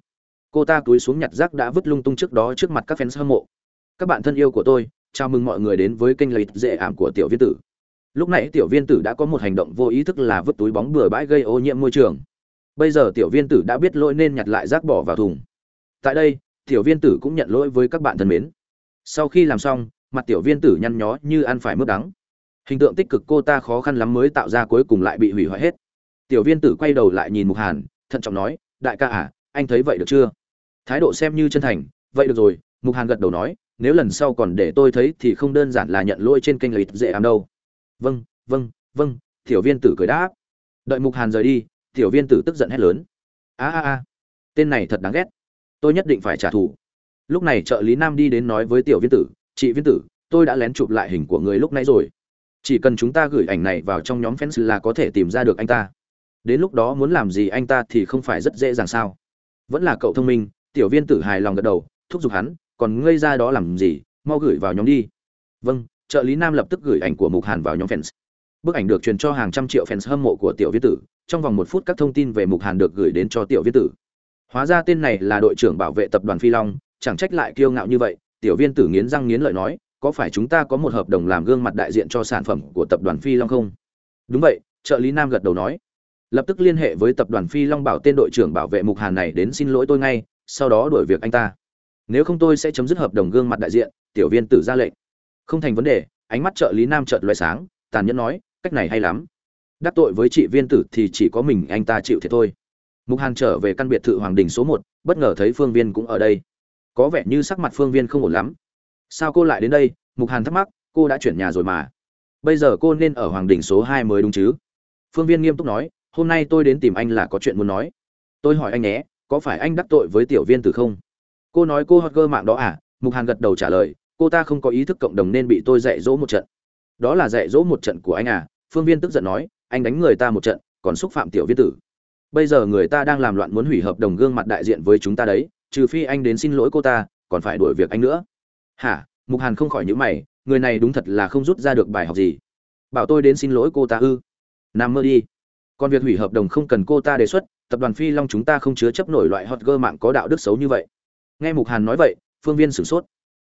Cô ta túi xuống nhặt rác đã vứt lung tung trước đó trước mặt các fans hâm mộ. Các bạn thân yêu của tôi chào mừng mọi người đến với kênh lấy dễ ảm của tiểu viên tử. Lúc nãy tiểu viên tử đã có một hành động vô ý thức là vứt túi bóng bừa bãi gây ô nhiễm môi trường. Bây giờ tiểu viên tử đã biết lỗi nên nhặt lại rác bỏ vào thùng. Tại đây, tiểu viên tử cũng nhận lỗi với các bạn thân mến. Sau khi làm xong, mặt tiểu viên tử nhăn nhó như ăn phải mướp đắng. Hình tượng tích cực cô ta khó khăn lắm mới tạo ra cuối cùng lại bị hủy hoại hết. Tiểu viên tử quay đầu lại nhìn mục hàn, thận trọng nói, đại ca à anh thấy vậy được chưa? Thái độ xem như chân thành, vậy được rồi. Mục hàn gật đầu nói nếu lần sau còn để tôi thấy thì không đơn giản là nhận lỗi trên kênh lợi dễ ám đâu. Vâng vâng vâng tiểu viên tử cười đáp. Đợi mục hàn rời đi, tiểu viên tử tức giận hét lớn. A a a, tên này thật đáng ghét. Tôi nhất định phải trả thù. Lúc này trợ lý nam đi đến nói với tiểu viên tử, chị viên tử, tôi đã lén chụp lại hình của người lúc nãy rồi. Chỉ cần chúng ta gửi ảnh này vào trong nhóm fans là có thể tìm ra được anh ta. Đến lúc đó muốn làm gì anh ta thì không phải rất dễ dàng sao? Vẫn là cậu thông minh, tiểu viên tử hài lòng gật đầu, thúc giục hắn còn ngây ra đó làm gì, mau gửi vào nhóm đi. Vâng trợ lý nam lập tức gửi ảnh của mục hàn vào nhóm fans. Bức ảnh được truyền cho hàng trăm triệu fans hâm mộ của tiểu viết tử, trong vòng một phút các thông tin về mục hàn được gửi đến cho tiểu viết tử. Hóa ra tên này là đội trưởng bảo vệ tập đoàn phi long, chẳng trách lại kiêu ngạo như vậy, tiểu viên tử nghiến răng nghiến lợi nói, có phải chúng ta có một hợp đồng làm gương mặt đại diện cho sản phẩm của tập đoàn phi long không? Đúng vậy, trợ lý nam gật đầu nói. Lập tức liên hệ với tập đoàn phi long bảo tên đội trưởng bảo vệ mục hàn này đến xin lỗi tôi ngay, sau đó đuổi việc anh ta nếu không tôi sẽ chấm dứt hợp đồng gương mặt đại diện, tiểu viên tử ra lệnh. Không thành vấn đề, ánh mắt trợ lý nam trợt loại sáng, tàn nhẫn nói, cách này hay lắm. Đắc tội với chị viên tử thì chỉ có mình anh ta chịu thiệt thôi. Mục hàn trở về căn biệt thự hoàng đình số một, bất ngờ thấy phương viên cũng ở đây. Có vẻ như sắc mặt phương viên không ổn lắm. Sao cô lại đến đây? Mục hàn thắc mắc, cô đã chuyển nhà rồi mà. Bây giờ cô nên ở hoàng đình số hai mới đúng chứ? Phương viên nghiêm túc nói, hôm nay tôi đến tìm anh là có chuyện muốn nói. Tôi hỏi anh nhé, có phải anh đắc tội với tiểu viên tử không? Cô nói cô hot girl mạng đó à? Mục hàn gật đầu trả lời, cô ta không có ý thức cộng đồng nên bị tôi dạy dỗ một trận. Đó là dạy dỗ một trận của anh à? Phương viên tức giận nói, anh đánh người ta một trận, còn xúc phạm tiểu viên tử. Bây giờ người ta đang làm loạn muốn hủy hợp đồng gương mặt đại diện với chúng ta đấy, trừ phi anh đến xin lỗi cô ta, còn phải đuổi việc anh nữa. Hả? Mục hàn không khỏi nhữ mày, người này đúng thật là không rút ra được bài học gì. Bảo tôi đến xin lỗi cô ta ư? Nằm mơ đi. Còn việc hủy hợp đồng không cần cô ta đề xuất, tập đoàn phi long chúng ta không chứa chấp nổi loại hot girl mạng có đạo đức xấu như vậy nghe mục hàn nói vậy, phương viên sửng sốt.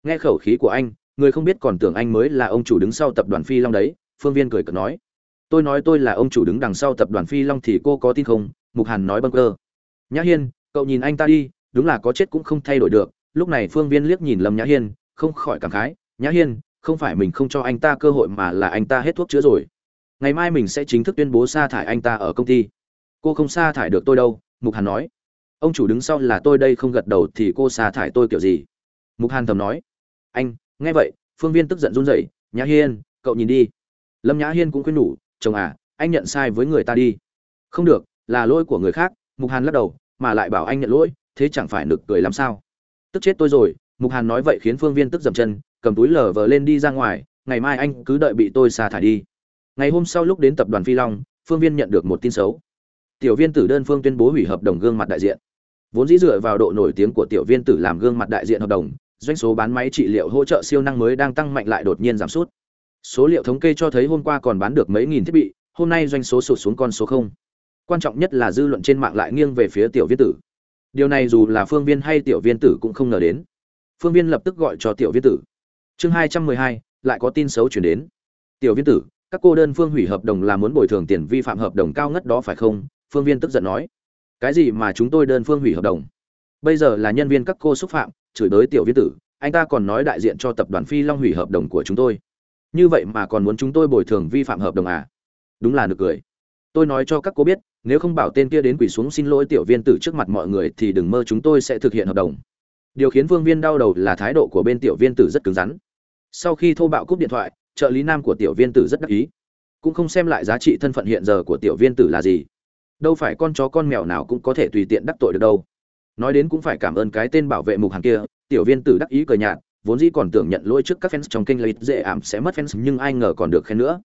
Nghe khẩu khí của anh, người không biết còn tưởng anh mới là ông chủ đứng sau tập đoàn phi long đấy, phương viên cười cợt nói. Tôi nói tôi là ông chủ đứng đằng sau tập đoàn phi long thì cô có tin không? Mục hàn nói bâng cơ. Nhã hiên, cậu nhìn anh ta đi, đúng là có chết cũng không thay đổi được. Lúc này phương viên liếc nhìn lâm nhã hiên, không khỏi cảm khái. Nhã hiên, không phải mình không cho anh ta cơ hội mà là anh ta hết thuốc chữa rồi. Ngày mai mình sẽ chính thức tuyên bố sa thải anh ta ở công ty. Cô không sa thải được tôi đâu, mục hàn nói ông chủ đứng sau là tôi đây không gật đầu thì cô sa thải tôi kiểu gì? Mục hàn thầm nói. Anh, nghe vậy, phương viên tức giận run rẩy. Nhã hiên, cậu nhìn đi. Lâm nhã hiên cũng khuyên nhủ. Chồng à anh nhận sai với người ta đi. Không được, là lỗi của người khác. Mục hàn lắc đầu, mà lại bảo anh nhận lỗi. Thế chẳng phải nực cười làm sao? Tức chết tôi rồi. Mục hàn nói vậy khiến phương viên tức dầm chân, cầm túi lờ vờ lên đi ra ngoài. Ngày mai anh cứ đợi bị tôi sa thải đi. Ngày hôm sau lúc đến tập đoàn phi long, phương viên nhận được một tin xấu. Tiểu viên tử đơn phương tuyên bố hủy hợp đồng gương mặt đại diện vốn dĩ dựa vào độ nổi tiếng của tiểu viên tử làm gương mặt đại diện hợp đồng, doanh số bán máy trị liệu hỗ trợ siêu năng mới đang tăng mạnh lại đột nhiên giảm sút. Số liệu thống kê cho thấy hôm qua còn bán được mấy nghìn thiết bị, hôm nay doanh số sụt xuống con số không. Quan trọng nhất là dư luận trên mạng lại nghiêng về phía tiểu viên tử. Điều này dù là phương viên hay tiểu viên tử cũng không ngờ đến. Phương viên lập tức gọi cho tiểu viên tử. Chương hai trăm mười hai, lại có tin xấu chuyển đến. Tiểu viên tử, các cô đơn phương hủy hợp đồng là muốn bồi thường tiền vi phạm hợp đồng cao ngất đó phải không? Phương viên tức giận nói cái gì mà chúng tôi đơn phương hủy hợp đồng? Bây giờ là nhân viên các cô xúc phạm, chửi đới tiểu viên tử, anh ta còn nói đại diện cho tập đoàn phi long hủy hợp đồng của chúng tôi. Như vậy mà còn muốn chúng tôi bồi thường vi phạm hợp đồng à? Đúng là nực cười. Tôi nói cho các cô biết, nếu không bảo tên kia đến quỳ xuống xin lỗi tiểu viên tử trước mặt mọi người thì đừng mơ chúng tôi sẽ thực hiện hợp đồng. Điều khiến vương viên đau đầu là thái độ của bên tiểu viên tử rất cứng rắn. Sau khi thô bạo cúp điện thoại, trợ lý nam của tiểu viên tử rất đắc ý. Cũng không xem lại giá trị thân phận hiện giờ của tiểu viên tử là gì đâu phải con chó con mèo nào cũng có thể tùy tiện đắc tội được đâu. Nói đến cũng phải cảm ơn cái tên bảo vệ mục hàng kia, tiểu viên tử đắc ý cờ nhạt, vốn dĩ còn tưởng nhận lỗi trước các fans trong kênh lấy dễ ảm sẽ mất fans, nhưng ai ngờ còn được khen nữa.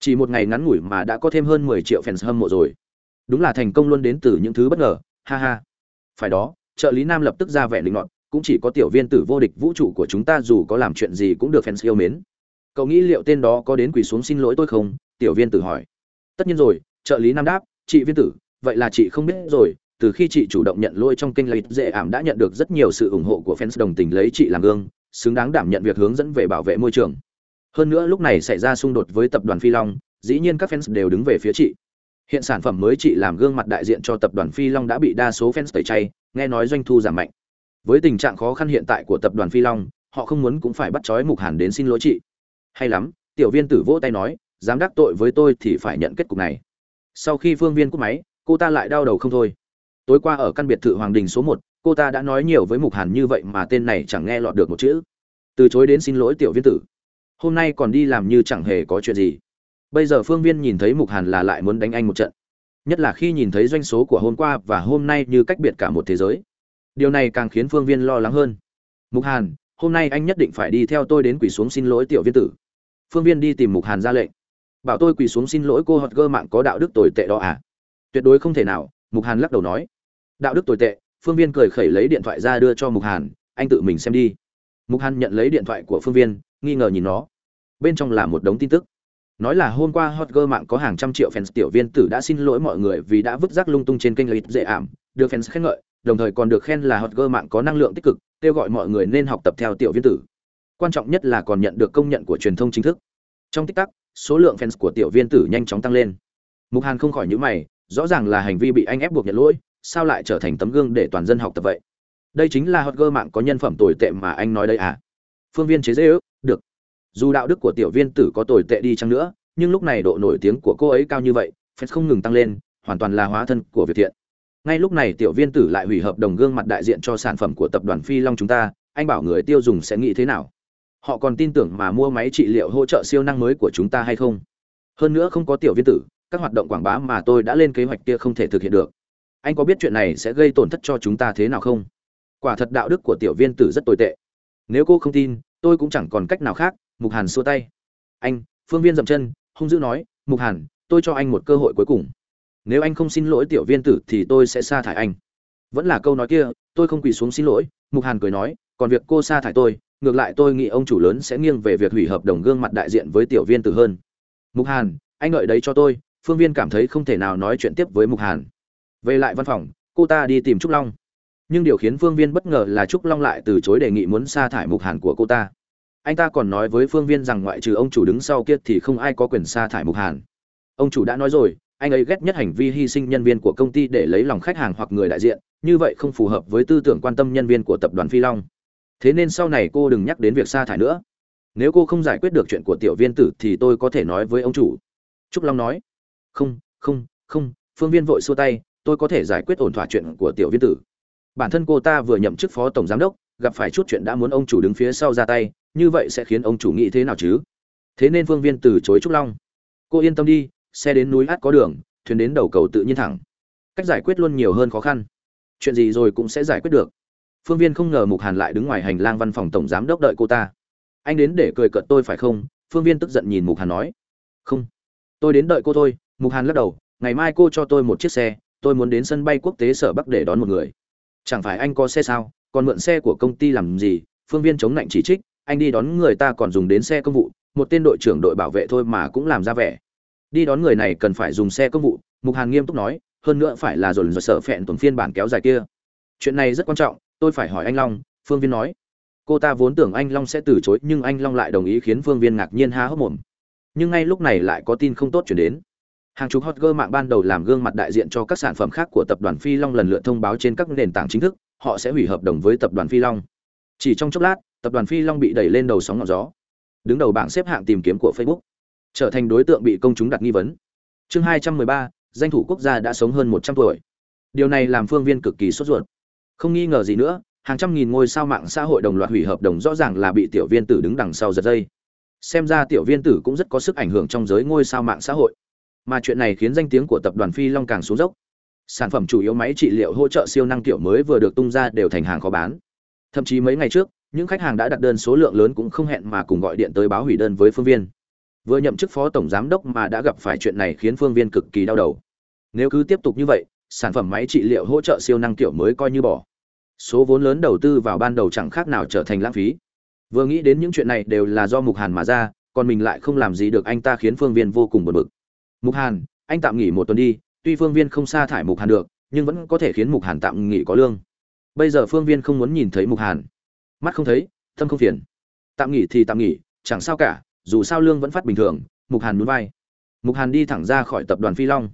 Chỉ một ngày ngắn ngủi mà đã có thêm hơn mười triệu fans hâm mộ rồi. Đúng là thành công luôn đến từ những thứ bất ngờ, ha ha. Phải đó, trợ lý nam lập tức ra vẻ định ngọn cũng chỉ có tiểu viên tử vô địch vũ trụ của chúng ta dù có làm chuyện gì cũng được fans yêu mến. Cậu nghĩ liệu tên đó có đến quỳ xuống xin lỗi tôi không? Tiểu viên tử hỏi. Tất nhiên rồi, trợ lý nam đáp, chị viên tử vậy là chị không biết rồi, từ khi chị chủ động nhận lỗi trong kênh lấy dễ ảm đã nhận được rất nhiều sự ủng hộ của fans đồng tình lấy chị làm gương, xứng đáng đảm nhận việc hướng dẫn về bảo vệ môi trường. Hơn nữa lúc này xảy ra xung đột với tập đoàn phi long, dĩ nhiên các fans đều đứng về phía chị. Hiện sản phẩm mới chị làm gương mặt đại diện cho tập đoàn phi long đã bị đa số fans tẩy chay, nghe nói doanh thu giảm mạnh. Với tình trạng khó khăn hiện tại của tập đoàn phi long, họ không muốn cũng phải bắt trói mục hàn đến xin lỗi chị. Hay lắm, tiểu viên tử vỗ tay nói, dám đắc tội với tôi thì phải nhận kết cục này. Sau khi phương viên cúp máy cô ta lại đau đầu không thôi. Tối qua ở căn biệt thự hoàng đình số một, cô ta đã nói nhiều với mục hàn như vậy mà tên này chẳng nghe lọt được một chữ. Từ chối đến xin lỗi tiểu viên tử. Hôm nay còn đi làm như chẳng hề có chuyện gì. Bây giờ phương viên nhìn thấy mục hàn là lại muốn đánh anh một trận. Nhất là khi nhìn thấy doanh số của hôm qua và hôm nay như cách biệt cả một thế giới. Điều này càng khiến phương viên lo lắng hơn. Mục hàn, hôm nay anh nhất định phải đi theo tôi đến quỳ xuống xin lỗi tiểu viên tử. Phương viên đi tìm mục hàn ra lệnh. Bảo tôi quỳ xuống xin lỗi cô hot gơ mạng có đạo đức tồi tệ đó à? Tuyệt đối không thể nào, mục hàn lắc đầu nói. Đạo đức tồi tệ, phương viên cười khẩy lấy điện thoại ra đưa cho mục hàn, anh tự mình xem đi. Mục hàn nhận lấy điện thoại của phương viên, nghi ngờ nhìn nó. Bên trong là một đống tin tức. Nói là hôm qua hot girl mạng có hàng trăm triệu fans tiểu viên tử đã xin lỗi mọi người vì đã vứt rác lung tung trên kênh lợi dễ ảm, được fans khen ngợi, đồng thời còn được khen là hot girl mạng có năng lượng tích cực, kêu gọi mọi người nên học tập theo tiểu viên tử. Quan trọng nhất là còn nhận được công nhận của truyền thông chính thức. Trong tích tắc, số lượng fans của tiểu viên tử nhanh chóng tăng lên. Mục hàn không khỏi nhíu mày rõ ràng là hành vi bị anh ép buộc nhận lỗi, sao lại trở thành tấm gương để toàn dân học tập vậy? Đây chính là hot girl mạng có nhân phẩm tồi tệ mà anh nói đây à? Phương viên chế dễ ước, được. Dù đạo đức của tiểu viên tử có tồi tệ đi chăng nữa, nhưng lúc này độ nổi tiếng của cô ấy cao như vậy, fans không ngừng tăng lên, hoàn toàn là hóa thân của việt thiện. Ngay lúc này tiểu viên tử lại hủy hợp đồng gương mặt đại diện cho sản phẩm của tập đoàn phi long chúng ta, anh bảo người tiêu dùng sẽ nghĩ thế nào? Họ còn tin tưởng mà mua máy trị liệu hỗ trợ siêu năng mới của chúng ta hay không? Hơn nữa không có tiểu viên tử các hoạt động quảng bá mà tôi đã lên kế hoạch kia không thể thực hiện được. Anh có biết chuyện này sẽ gây tổn thất cho chúng ta thế nào không? Quả thật đạo đức của tiểu viên tử rất tồi tệ. Nếu cô không tin, tôi cũng chẳng còn cách nào khác, mục hàn xua tay. Anh, phương viên dậm chân, hung dữ nói, mục hàn, tôi cho anh một cơ hội cuối cùng. Nếu anh không xin lỗi tiểu viên tử thì tôi sẽ sa thải anh. Vẫn là câu nói kia, tôi không quỳ xuống xin lỗi, mục hàn cười nói, còn việc cô sa thải tôi, ngược lại tôi nghĩ ông chủ lớn sẽ nghiêng về việc hủy hợp đồng gương mặt đại diện với tiểu viên tử hơn. Mục hàn, anh đợi đấy cho tôi phương viên cảm thấy không thể nào nói chuyện tiếp với mục hàn. Về lại văn phòng, cô ta đi tìm trúc long. Nhưng điều khiến phương viên bất ngờ là trúc long lại từ chối đề nghị muốn sa thải mục hàn của cô ta. Anh ta còn nói với phương viên rằng ngoại trừ ông chủ đứng sau kia thì không ai có quyền sa thải mục hàn. Ông chủ đã nói rồi, anh ấy ghét nhất hành vi hy sinh nhân viên của công ty để lấy lòng khách hàng hoặc người đại diện, như vậy không phù hợp với tư tưởng quan tâm nhân viên của tập đoàn phi long. Thế nên sau này cô đừng nhắc đến việc sa thải nữa. Nếu cô không giải quyết được chuyện của tiểu viên tử thì tôi có thể nói với ông chủ. Trúc long nói không không không, phương viên vội xua tay, tôi có thể giải quyết ổn thỏa chuyện của tiểu viên tử. Bản thân cô ta vừa nhậm chức phó tổng giám đốc, gặp phải chút chuyện đã muốn ông chủ đứng phía sau ra tay, như vậy sẽ khiến ông chủ nghĩ thế nào chứ? Thế nên phương viên từ chối trúc long. Cô yên tâm đi, xe đến núi át có đường, thuyền đến đầu cầu tự nhiên thẳng. Cách giải quyết luôn nhiều hơn khó khăn. Chuyện gì rồi cũng sẽ giải quyết được. Phương viên không ngờ mục hàn lại đứng ngoài hành lang văn phòng tổng giám đốc đợi cô ta. Anh đến để cười cợt tôi phải không? Phương viên tức giận nhìn mục hàn nói. Không. Tôi đến đợi cô thôi mục hàn lắc đầu, ngày mai cô cho tôi một chiếc xe, tôi muốn đến sân bay quốc tế sở bắc để đón một người. Chẳng phải anh có xe sao? Còn mượn xe của công ty làm gì? Phương viên chống lạnh chỉ trích, anh đi đón người ta còn dùng đến xe công vụ, một tên đội trưởng đội bảo vệ thôi mà cũng làm ra vẻ. Đi đón người này cần phải dùng xe công vụ, mục hàn nghiêm túc nói, hơn nữa phải là dồn dồn sợ phẹn tuần phiên bản kéo dài kia. Chuyện này rất quan trọng, tôi phải hỏi anh long, phương viên nói. Cô ta vốn tưởng anh long sẽ từ chối, nhưng anh long lại đồng ý khiến phương viên ngạc nhiên há hốc mồm. Nhưng ngay lúc này lại có tin không tốt chuyển đến hàng chục hot girl mạng ban đầu làm gương mặt đại diện cho các sản phẩm khác của tập đoàn phi long lần lượt thông báo trên các nền tảng chính thức, họ sẽ hủy hợp đồng với tập đoàn phi long. Chỉ trong chốc lát, tập đoàn phi long bị đẩy lên đầu sóng ngọn gió. Đứng đầu bảng xếp hạng tìm kiếm của facebook. Trở thành đối tượng bị công chúng đặt nghi vấn. Chương hai trăm mười ba, danh thủ quốc gia đã sống hơn một trăm tuổi. Điều này làm phương viên cực kỳ sốt ruột. Không nghi ngờ gì nữa, hàng trăm nghìn ngôi sao mạng xã hội đồng loạt hủy hợp đồng rõ ràng là bị tiểu viên tử đứng đằng sau giật dây. Xem ra tiểu viên tử cũng rất có sức ảnh hưởng trong giới ngôi sao mạng xã hội mà chuyện này khiến danh tiếng của tập đoàn phi long càng xuống dốc. Sản phẩm chủ yếu máy trị liệu hỗ trợ siêu năng tiểu mới vừa được tung ra đều thành hàng khó bán. Thậm chí mấy ngày trước, những khách hàng đã đặt đơn số lượng lớn cũng không hẹn mà cùng gọi điện tới báo hủy đơn với phương viên. Vừa nhậm chức phó tổng giám đốc mà đã gặp phải chuyện này khiến phương viên cực kỳ đau đầu. Nếu cứ tiếp tục như vậy, sản phẩm máy trị liệu hỗ trợ siêu năng tiểu mới coi như bỏ. Số vốn lớn đầu tư vào ban đầu chẳng khác nào trở thành lãng phí. Vừa nghĩ đến những chuyện này đều là do mục hàn mà ra, còn mình lại không làm gì được anh ta khiến phương viên vô cùng buồn bực mục hàn, anh tạm nghỉ một tuần đi, tuy phương viên không sa thải mục hàn được, nhưng vẫn có thể khiến mục hàn tạm nghỉ có lương. Bây giờ phương viên không muốn nhìn thấy mục hàn. Mắt không thấy, tâm không phiền. Tạm nghỉ thì tạm nghỉ, chẳng sao cả, dù sao lương vẫn phát bình thường, mục hàn muốn vai. Mục hàn đi thẳng ra khỏi tập đoàn phi long.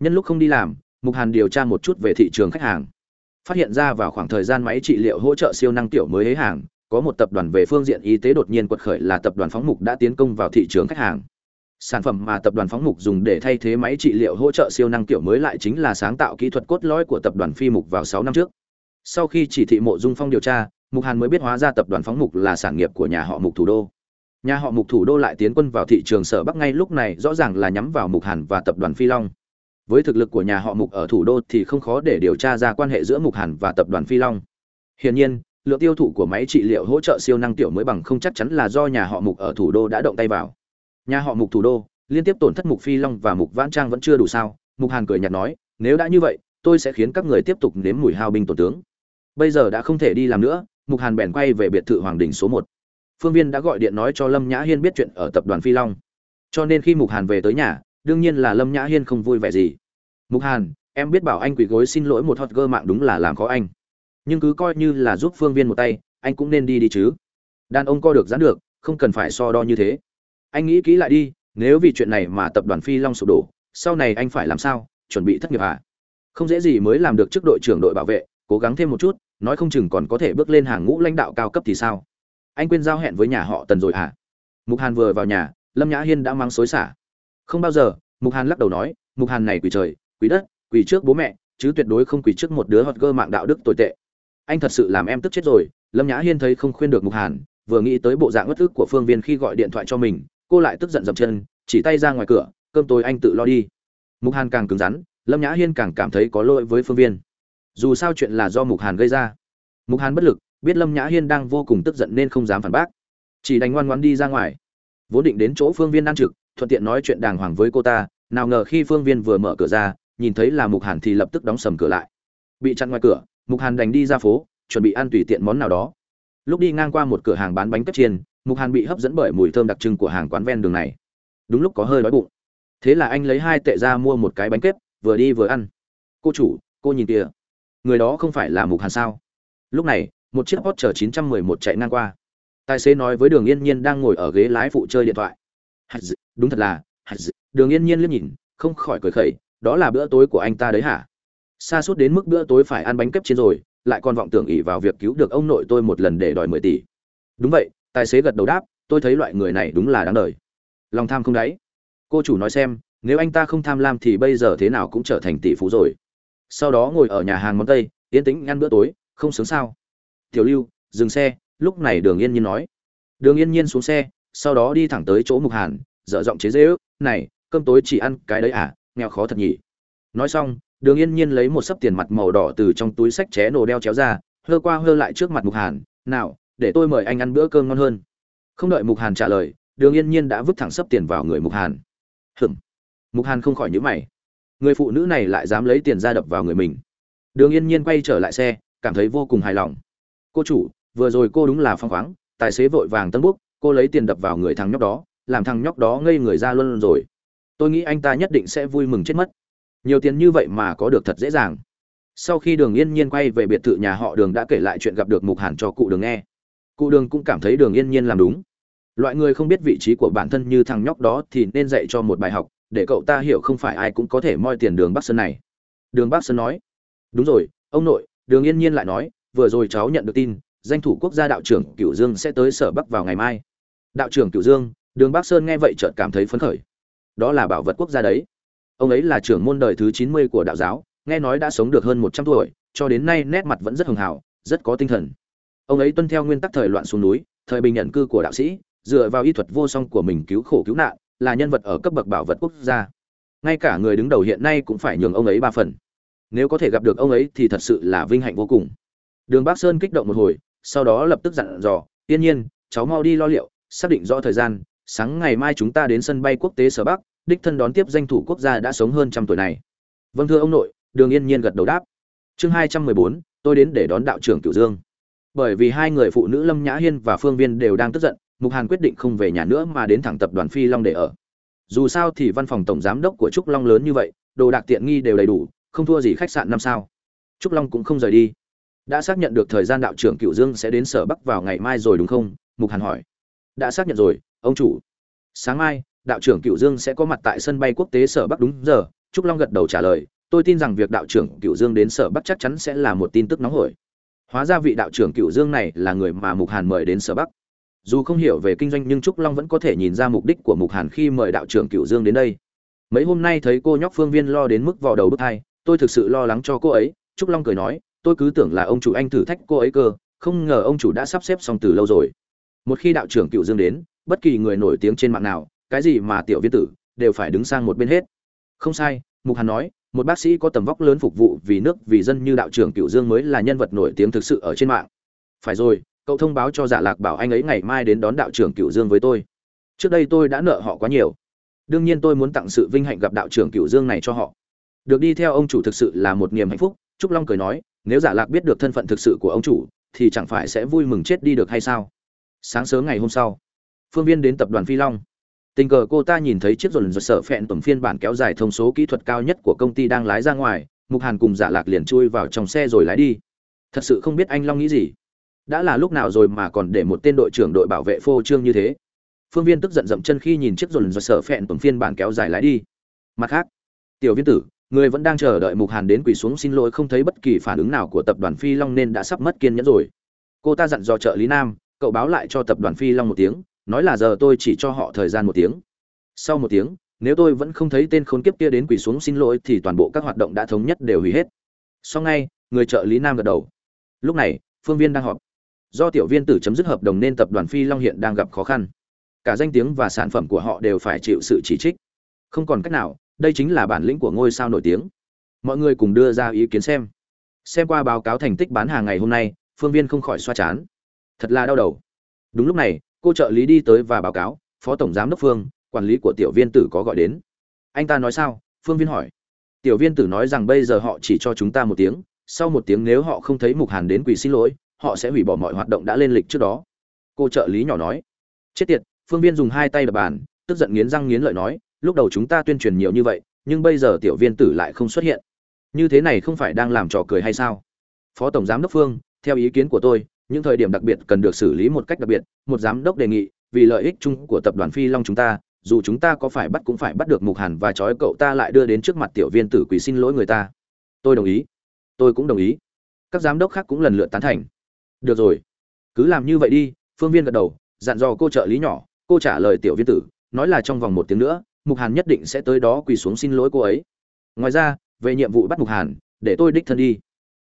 Nhân lúc không đi làm, mục hàn điều tra một chút về thị trường khách hàng. Phát hiện ra vào khoảng thời gian máy trị liệu hỗ trợ siêu năng tiểu mới hế hàng, có một tập đoàn về phương diện y tế đột nhiên quật khởi là tập đoàn phóng mục đã tiến công vào thị trường khách hàng sản phẩm mà tập đoàn phóng mục dùng để thay thế máy trị liệu hỗ trợ siêu năng tiểu mới lại chính là sáng tạo kỹ thuật cốt lõi của tập đoàn phi mục vào sáu năm trước. Sau khi chỉ thị mộ dung phong điều tra, mục hàn mới biết hóa ra tập đoàn phóng mục là sản nghiệp của nhà họ mục thủ đô. Nhà họ mục thủ đô lại tiến quân vào thị trường sở bắc ngay lúc này, rõ ràng là nhắm vào mục hàn và tập đoàn phi long. Với thực lực của nhà họ mục ở thủ đô thì không khó để điều tra ra quan hệ giữa mục hàn và tập đoàn phi long. Hiển nhiên, lượng tiêu thụ của máy trị liệu hỗ trợ siêu năng tiểu mới bằng không chắc chắn là do nhà họ mục ở thủ đô đã động tay vào nhà họ mục thủ đô, liên tiếp tổn thất mục phi long và mục vãn trang vẫn chưa đủ sao? Mục hàn cười nhạt nói, nếu đã như vậy, tôi sẽ khiến các người tiếp tục nếm mùi hao binh tổn tướng. Bây giờ đã không thể đi làm nữa, mục hàn bèn quay về biệt thự hoàng đình số một. Phương viên đã gọi điện nói cho lâm nhã hiên biết chuyện ở tập đoàn phi long. Cho nên khi mục hàn về tới nhà, đương nhiên là lâm nhã hiên không vui vẻ gì. Mục hàn, em biết bảo anh quỳ gối xin lỗi một hot girl mạng đúng là làm khó anh. Nhưng cứ coi như là giúp phương viên một tay, anh cũng nên đi đi chứ. Đàn ông co được giãn được, không cần phải so đo như thế anh nghĩ kỹ lại đi, nếu vì chuyện này mà tập đoàn phi long sụp đổ, sau này anh phải làm sao? Chuẩn bị thất nghiệp à? Không dễ gì mới làm được chức đội trưởng đội bảo vệ, cố gắng thêm một chút, nói không chừng còn có thể bước lên hàng ngũ lãnh đạo cao cấp thì sao? Anh quên giao hẹn với nhà họ tần rồi à? mục hàn vừa vào nhà, lâm nhã hiên đã mang xối xả. Không bao giờ, mục hàn lắc đầu nói, mục hàn này quỳ trời, quỳ đất, quỳ trước bố mẹ, chứ tuyệt đối không quỳ trước một đứa hot cơ mạng đạo đức tồi tệ. Anh thật sự làm em tức chết rồi, lâm nhã hiên thấy không khuyên được mục hàn, vừa nghĩ tới bộ dạng bất ức của phương viên khi gọi điện thoại cho mình cô lại tức giận dậm chân, chỉ tay ra ngoài cửa, cơm tối anh tự lo đi. Mục hàn càng cứng rắn, lâm nhã hiên càng cảm thấy có lỗi với phương viên. Dù sao chuyện là do mục hàn gây ra. Mục hàn bất lực, biết lâm nhã hiên đang vô cùng tức giận nên không dám phản bác. Chỉ đành ngoan ngoan đi ra ngoài. Vốn định đến chỗ phương viên ăn trực, thuận tiện nói chuyện đàng hoàng với cô ta, nào ngờ khi phương viên vừa mở cửa ra, nhìn thấy là mục hàn thì lập tức đóng sầm cửa lại. Bị chặn ngoài cửa, mục hàn đành đi ra phố, chuẩn bị ăn tùy tiện món nào đó. Lúc đi ngang qua một cửa hàng bán bánh cất chiên mục hàn bị hấp dẫn bởi mùi thơm đặc trưng của hàng quán ven đường này. Đúng lúc có hơi đói bụng. Thế là anh lấy hai tệ ra mua một cái bánh kếp, vừa đi vừa ăn. Cô chủ cô nhìn kìa. Người đó không phải là mục hàn sao? Lúc này một chiếc hot chở 911 chạy ngang qua. Tài xế nói với đường yên nhiên đang ngồi ở ghế lái phụ chơi điện thoại. Đúng thật là đường yên nhiên liếc nhìn không khỏi cười khẩy đó là bữa tối của anh ta đấy hả? Xa suốt đến mức bữa tối phải ăn bánh kép chiên rồi lại còn vọng tưởng ỉ vào việc cứu được ông nội tôi một lần để đòi mười tỷ. Đúng vậy tài xế gật đầu đáp, tôi thấy loại người này đúng là đáng đời. Lòng tham không đáy. Cô chủ nói xem, nếu anh ta không tham lam thì bây giờ thế nào cũng trở thành tỷ phú rồi. Sau đó ngồi ở nhà hàng món tây, yên tĩnh ăn bữa tối, không sướng sao? Tiểu lưu, dừng xe. Lúc này đường yên nhiên nói. Đường yên nhiên xuống xe, sau đó đi thẳng tới chỗ mục hàn, dở giọng chế dễ ước này, cơm tối chỉ ăn cái đấy à nghèo khó thật nhỉ. Nói xong, đường yên nhiên lấy một sấp tiền mặt màu đỏ từ trong túi sách ché nổ đeo chéo ra, hơ qua hơ lại trước mặt mục hàn, nào để tôi mời anh ăn bữa cơm ngon hơn. Không đợi mục hàn trả lời, đường yên nhiên đã vứt thẳng sấp tiền vào người mục hàn. Hừm mục hàn không khỏi nhíu mày. Người phụ nữ này lại dám lấy tiền ra đập vào người mình. Đường yên nhiên quay trở lại xe, cảm thấy vô cùng hài lòng. Cô chủ, vừa rồi cô đúng là phong khoáng, tài xế vội vàng tân búc, cô lấy tiền đập vào người thằng nhóc đó, làm thằng nhóc đó ngây người ra luôn rồi. Tôi nghĩ anh ta nhất định sẽ vui mừng chết mất. Nhiều tiền như vậy mà có được thật dễ dàng. Sau khi đường yên nhiên quay về biệt thự nhà họ đường đã kể lại chuyện gặp được mục hàn cho cụ đường nghe cụ đường cũng cảm thấy đường yên nhiên làm đúng. Loại người không biết vị trí của bản thân như thằng nhóc đó thì nên dạy cho một bài học, để cậu ta hiểu không phải ai cũng có thể moi tiền đường bắc sơn này. Đường bắc sơn nói, đúng rồi, ông nội. Đường yên nhiên lại nói, vừa rồi cháu nhận được tin, danh thủ quốc gia đạo trưởng cửu dương sẽ tới sở bắc vào ngày mai. Đạo trưởng cửu dương, đường bắc sơn nghe vậy chợt cảm thấy phấn khởi. Đó là bảo vật quốc gia đấy. Ông ấy là trưởng môn đời thứ chín mươi của đạo giáo, nghe nói đã sống được hơn một trăm tuổi, cho đến nay nét mặt vẫn rất hưng hào, rất có tinh thần ông ấy tuân theo nguyên tắc thời loạn xuống núi, thời bình nhận cư của đạo sĩ, dựa vào y thuật vô song của mình cứu khổ cứu nạn, là nhân vật ở cấp bậc bảo vật quốc gia. Ngay cả người đứng đầu hiện nay cũng phải nhường ông ấy ba phần. Nếu có thể gặp được ông ấy thì thật sự là vinh hạnh vô cùng. Đường bắc sơn kích động một hồi, sau đó lập tức dặn dò tiên nhiên, cháu mau đi lo liệu, xác định rõ thời gian, sáng ngày mai chúng ta đến sân bay quốc tế sở bắc, đích thân đón tiếp danh thủ quốc gia đã sống hơn trăm tuổi này. Vâng thưa ông nội, đường yên nhiên gật đầu đáp. Chương hai trăm mười bốn, tôi đến để đón đạo trưởng cửu dương bởi vì hai người phụ nữ lâm nhã hiên và phương viên đều đang tức giận, mục hàn quyết định không về nhà nữa mà đến thẳng tập đoàn phi long để ở. Dù sao thì văn phòng tổng giám đốc của trúc long lớn như vậy, đồ đạc tiện nghi đều đầy đủ, không thua gì khách sạn năm sao. Trúc long cũng không rời đi. Đã xác nhận được thời gian đạo trưởng cựu dương sẽ đến sở bắc vào ngày mai rồi đúng không? Mục hàn hỏi. Đã xác nhận rồi, ông chủ. Sáng mai, đạo trưởng cựu dương sẽ có mặt tại sân bay quốc tế sở bắc đúng giờ. Trúc long gật đầu trả lời. Tôi tin rằng việc đạo trưởng cựu dương đến sở bắc chắc chắn sẽ là một tin tức nóng hổi hóa ra vị đạo trưởng cựu dương này là người mà mục hàn mời đến sở bắc. Dù không hiểu về kinh doanh nhưng trúc long vẫn có thể nhìn ra mục đích của mục hàn khi mời đạo trưởng Cựu dương đến đây. Mấy hôm nay thấy cô nhóc phương viên lo đến mức vào đầu bức thai tôi thực sự lo lắng cho cô ấy, trúc long cười nói, tôi cứ tưởng là ông chủ anh thử thách cô ấy cơ, không ngờ ông chủ đã sắp xếp xong từ lâu rồi. Một khi đạo trưởng cựu dương đến, bất kỳ người nổi tiếng trên mạng nào, cái gì mà tiểu viên tử đều phải đứng sang một bên hết. Không sai, mục hàn nói một bác sĩ có tầm vóc lớn phục vụ vì nước, vì dân như đạo trưởng cựu dương mới là nhân vật nổi tiếng thực sự ở trên mạng. Phải rồi, cậu thông báo cho giả lạc bảo anh ấy ngày mai đến đón đạo trưởng cựu dương với tôi. Trước đây tôi đã nợ họ quá nhiều. Đương nhiên tôi muốn tặng sự vinh hạnh gặp đạo trưởng cựu dương này cho họ. Được đi theo ông chủ thực sự là một niềm hạnh phúc, trúc long cười nói, nếu giả lạc biết được thân phận thực sự của ông chủ, thì chẳng phải sẽ vui mừng chết đi được hay sao? Sáng sớm ngày hôm sau, phương viên đến tập đoàn phi long tình cờ cô ta nhìn thấy chiếc dồn dồn sở phẹn tổng phiên bản kéo dài thông số kỹ thuật cao nhất của công ty đang lái ra ngoài, mục hàn cùng giả lạc liền chui vào trong xe rồi lái đi. Thật sự không biết anh long nghĩ gì. Đã là lúc nào rồi mà còn để một tên đội trưởng đội bảo vệ phô trương như thế? Phương viên tức giận dậm chân khi nhìn chiếc dồn dồn sở phẹn tổng phiên bản kéo dài lái đi. Mặt khác, tiểu viên tử, người vẫn đang chờ đợi mục hàn đến quỳ xuống xin lỗi không thấy bất kỳ phản ứng nào của tập đoàn phi long nên đã sắp mất kiên nhẫn rồi. Cô ta dặn dò trợ lý nam, cậu báo lại cho tập đoàn phi long một tiếng nói là giờ tôi chỉ cho họ thời gian một tiếng. Sau một tiếng, nếu tôi vẫn không thấy tên khốn kiếp kia đến quỳ xuống xin lỗi thì toàn bộ các hoạt động đã thống nhất đều hủy hết. Sau ngay, người trợ lý nam gật đầu. Lúc này, phương viên đang họp. Do tiểu viên tử chấm dứt hợp đồng nên tập đoàn phi long hiện đang gặp khó khăn. Cả danh tiếng và sản phẩm của họ đều phải chịu sự chỉ trích. Không còn cách nào, đây chính là bản lĩnh của ngôi sao nổi tiếng. Mọi người cùng đưa ra ý kiến xem. Xem qua báo cáo thành tích bán hàng ngày hôm nay, phương viên không khỏi xoa chán. Thật là đau đầu. Đúng lúc này cô trợ lý đi tới và báo cáo, phó tổng giám đốc phương, quản lý của tiểu viên tử có gọi đến. Anh ta nói sao? Phương viên hỏi. Tiểu viên tử nói rằng bây giờ họ chỉ cho chúng ta một tiếng, sau một tiếng nếu họ không thấy mục hàn đến quỳ xin lỗi, họ sẽ hủy bỏ mọi hoạt động đã lên lịch trước đó. Cô trợ lý nhỏ nói. Chết tiệt! Phương viên dùng hai tay đập bàn, tức giận nghiến răng nghiến lợi nói, lúc đầu chúng ta tuyên truyền nhiều như vậy, nhưng bây giờ tiểu viên tử lại không xuất hiện. Như thế này không phải đang làm trò cười hay sao? Phó tổng giám đốc phương, theo ý kiến của tôi những thời điểm đặc biệt cần được xử lý một cách đặc biệt, một giám đốc đề nghị, vì lợi ích chung của tập đoàn phi long chúng ta, dù chúng ta có phải bắt cũng phải bắt được mục hàn và trói cậu ta lại đưa đến trước mặt tiểu viên tử quỳ xin lỗi người ta. Tôi đồng ý. Tôi cũng đồng ý. Các giám đốc khác cũng lần lượt tán thành. Được rồi. Cứ làm như vậy đi, phương viên gật đầu, dặn dò cô trợ lý nhỏ, cô trả lời tiểu viên tử, nói là trong vòng một tiếng nữa, mục hàn nhất định sẽ tới đó quỳ xuống xin lỗi cô ấy. Ngoài ra, về nhiệm vụ bắt mục hàn, để tôi đích thân đi.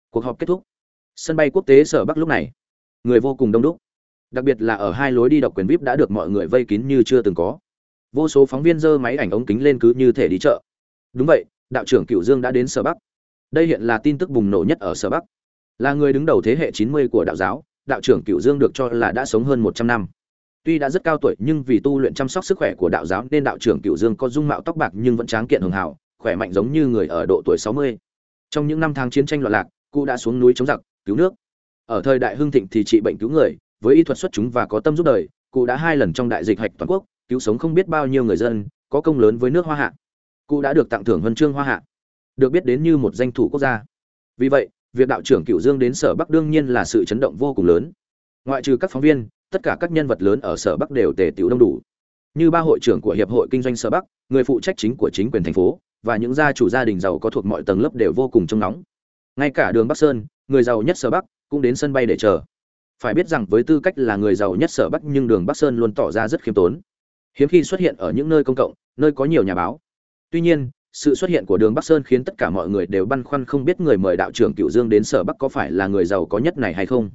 Cuộc họp kết thúc. Sân bay quốc tế sở bắc lúc này người vô cùng đông đúc. Đặc biệt là ở hai lối đi độc quyền vip đã được mọi người vây kín như chưa từng có. Vô số phóng viên dơ máy ảnh ống kính lên cứ như thể đi chợ. Đúng vậy, đạo trưởng cựu dương đã đến sở bắc. Đây hiện là tin tức bùng nổ nhất ở sở bắc. Là người đứng đầu thế hệ 90 của đạo giáo, đạo trưởng cựu dương được cho là đã sống hơn 100 năm. Tuy đã rất cao tuổi nhưng vì tu luyện chăm sóc sức khỏe của đạo giáo nên đạo trưởng cựu dương có dung mạo tóc bạc nhưng vẫn tráng kiện hường hảo khỏe mạnh giống như người ở độ tuổi 60. trong những năm tháng chiến tranh loạn lạc, cụ đã xuống núi chống giặc, cứu nước ở thời đại hưng thịnh thì trị bệnh cứu người, với y thuật xuất chúng và có tâm giúp đời, cụ đã hai lần trong đại dịch hạch toàn quốc, cứu sống không biết bao nhiêu người dân, có công lớn với nước hoa hạ. Cụ đã được tặng thưởng huân chương hoa hạ. Được biết đến như một danh thủ quốc gia. Vì vậy, việc đạo trưởng cựu dương đến sở bắc đương nhiên là sự chấn động vô cùng lớn. Ngoại trừ các phóng viên, tất cả các nhân vật lớn ở sở bắc đều tề tiểu đông đủ. Như ba hội trưởng của hiệp hội kinh doanh sở bắc, người phụ trách chính của chính quyền thành phố, và những gia chủ gia đình giàu có thuộc mọi tầng lớp đều vô cùng trông nóng. Ngay cả đường bắc sơn, người giàu nhất sở bắc cũng đến sân bay để chờ. Phải biết rằng với tư cách là người giàu nhất sở bắc nhưng đường bắc sơn luôn tỏ ra rất khiêm tốn. Hiếm khi xuất hiện ở những nơi công cộng, nơi có nhiều nhà báo. Tuy nhiên, sự xuất hiện của đường bắc sơn khiến tất cả mọi người đều băn khoăn không biết người mời đạo trưởng cựu dương đến sở bắc có phải là người giàu có nhất này hay không.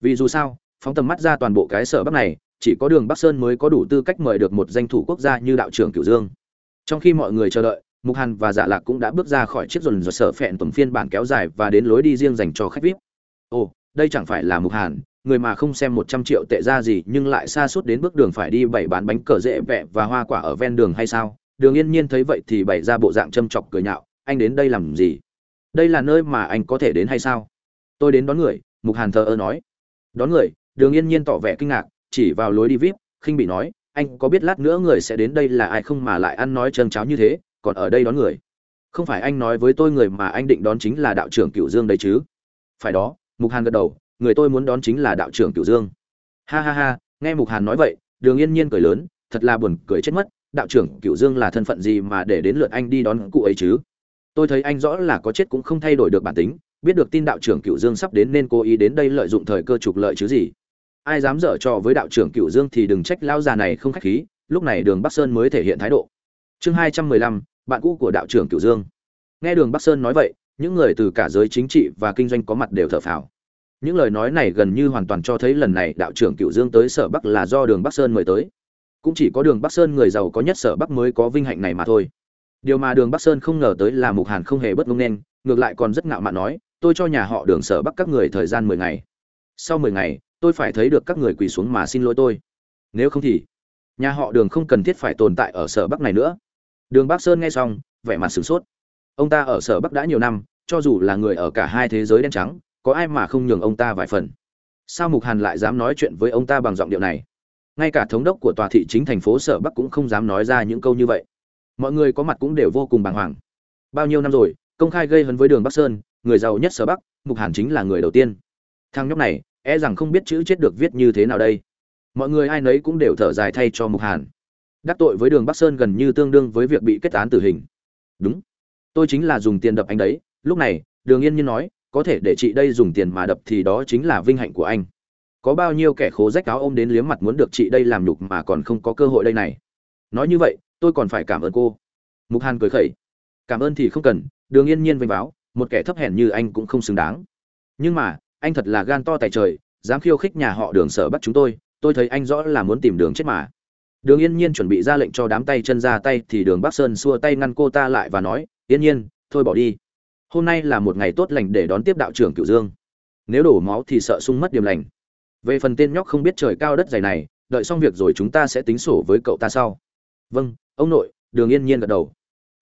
Vì dù sao, phóng tầm mắt ra toàn bộ cái sở bắc này, chỉ có đường bắc sơn mới có đủ tư cách mời được một danh thủ quốc gia như đạo trưởng cựu dương. Trong khi mọi người chờ đợi, mục hàn và dạ lạc cũng đã bước ra khỏi chiếc dồn dồn sở phẹn tuần phiên bản kéo dài và đến lối đi riêng dành cho khách vip ồ, đây chẳng phải là mục hàn, người mà không xem một trăm triệu tệ ra gì nhưng lại xa suốt đến bước đường phải đi bảy bán bánh cờ dễ vẹ và hoa quả ở ven đường hay sao? Đường yên nhiên thấy vậy thì bày ra bộ dạng châm chọc cười nhạo, anh đến đây làm gì? Đây là nơi mà anh có thể đến hay sao? Tôi đến đón người, mục hàn thờ ơ nói. Đón người, đường yên nhiên tỏ vẻ kinh ngạc, chỉ vào lối đi vip, khinh bị nói, anh có biết lát nữa người sẽ đến đây là ai không mà lại ăn nói trơn cháo như thế, còn ở đây đón người. Không phải anh nói với tôi người mà anh định đón chính là đạo trưởng cựu dương đấy chứ? Phải đó mục hàn gật đầu, người tôi muốn đón chính là đạo trưởng cửu dương. Ha ha ha, nghe mục hàn nói vậy, đường yên nhiên cười lớn, thật là buồn cười chết mất, đạo trưởng cửu dương là thân phận gì mà để đến lượt anh đi đón cụ ấy chứ? Tôi thấy anh rõ là có chết cũng không thay đổi được bản tính, biết được tin đạo trưởng cửu dương sắp đến nên cố ý đến đây lợi dụng thời cơ trục lợi chứ gì. Ai dám dở trò với đạo trưởng cửu dương thì đừng trách lao già này không khách khí, lúc này đường bắc sơn mới thể hiện thái độ. Chương hai trăm mười lăm, bạn cũ của đạo trưởng cửu dương. Nghe đường bắc sơn nói vậy những người từ cả giới chính trị và kinh doanh có mặt đều thở phào. Những lời nói này gần như hoàn toàn cho thấy lần này đạo trưởng cựu dương tới sở bắc là do đường bắc sơn mời tới. Cũng chỉ có đường bắc sơn người giàu có nhất sở bắc mới có vinh hạnh này mà thôi. Điều mà đường bắc sơn không ngờ tới là mục hàn không hề bất ngông nên, ngược lại còn rất ngạo mạn nói, tôi cho nhà họ đường sở bắc các người thời gian mười ngày. Sau mười ngày, tôi phải thấy được các người quỳ xuống mà xin lỗi tôi. Nếu không thì, nhà họ đường không cần thiết phải tồn tại ở sở bắc này nữa. Đường bắc sơn nghe xong, vẻ mặt sửng sốt ông ta ở sở bắc đã nhiều năm, cho dù là người ở cả hai thế giới đen trắng, có ai mà không nhường ông ta vài phần? Sao mục hàn lại dám nói chuyện với ông ta bằng giọng điệu này? Ngay cả thống đốc của tòa thị chính thành phố sở bắc cũng không dám nói ra những câu như vậy. Mọi người có mặt cũng đều vô cùng bàng hoàng. Bao nhiêu năm rồi, công khai gây hấn với đường bắc sơn, người giàu nhất sở bắc, mục hàn chính là người đầu tiên. Thằng nhóc này e rằng không biết chữ chết được viết như thế nào đây. Mọi người ai nấy cũng đều thở dài thay cho mục hàn. Đắc tội với đường bắc sơn gần như tương đương với việc bị kết án tử hình. Đúng tôi chính là dùng tiền đập anh đấy, lúc này, đường yên nhiên nói, có thể để chị đây dùng tiền mà đập thì đó chính là vinh hạnh của anh. Có bao nhiêu kẻ khố rách áo ôm đến liếm mặt muốn được chị đây làm nhục mà còn không có cơ hội đây này? Nói như vậy, tôi còn phải cảm ơn cô. Mục hàn cười khẩy, cảm ơn thì không cần. Đường yên nhiên vênh báo, một kẻ thấp hèn như anh cũng không xứng đáng. Nhưng mà, anh thật là gan to tài trời, dám khiêu khích nhà họ đường sở bắt chúng tôi tôi thấy anh rõ là muốn tìm đường chết mà. Đường yên nhiên chuẩn bị ra lệnh cho đám tay chân ra tay thì đường bắc sơn xua tay ngăn cô ta lại và nói yên nhiên, thôi bỏ đi. Hôm nay là một ngày tốt lành để đón tiếp đạo trưởng cửu dương. Nếu đổ máu thì sợ sung mất điểm lành. Về phần tên nhóc không biết trời cao đất dày này, đợi xong việc rồi chúng ta sẽ tính sổ với cậu ta sau. Vâng ông nội, đường yên nhiên gật đầu.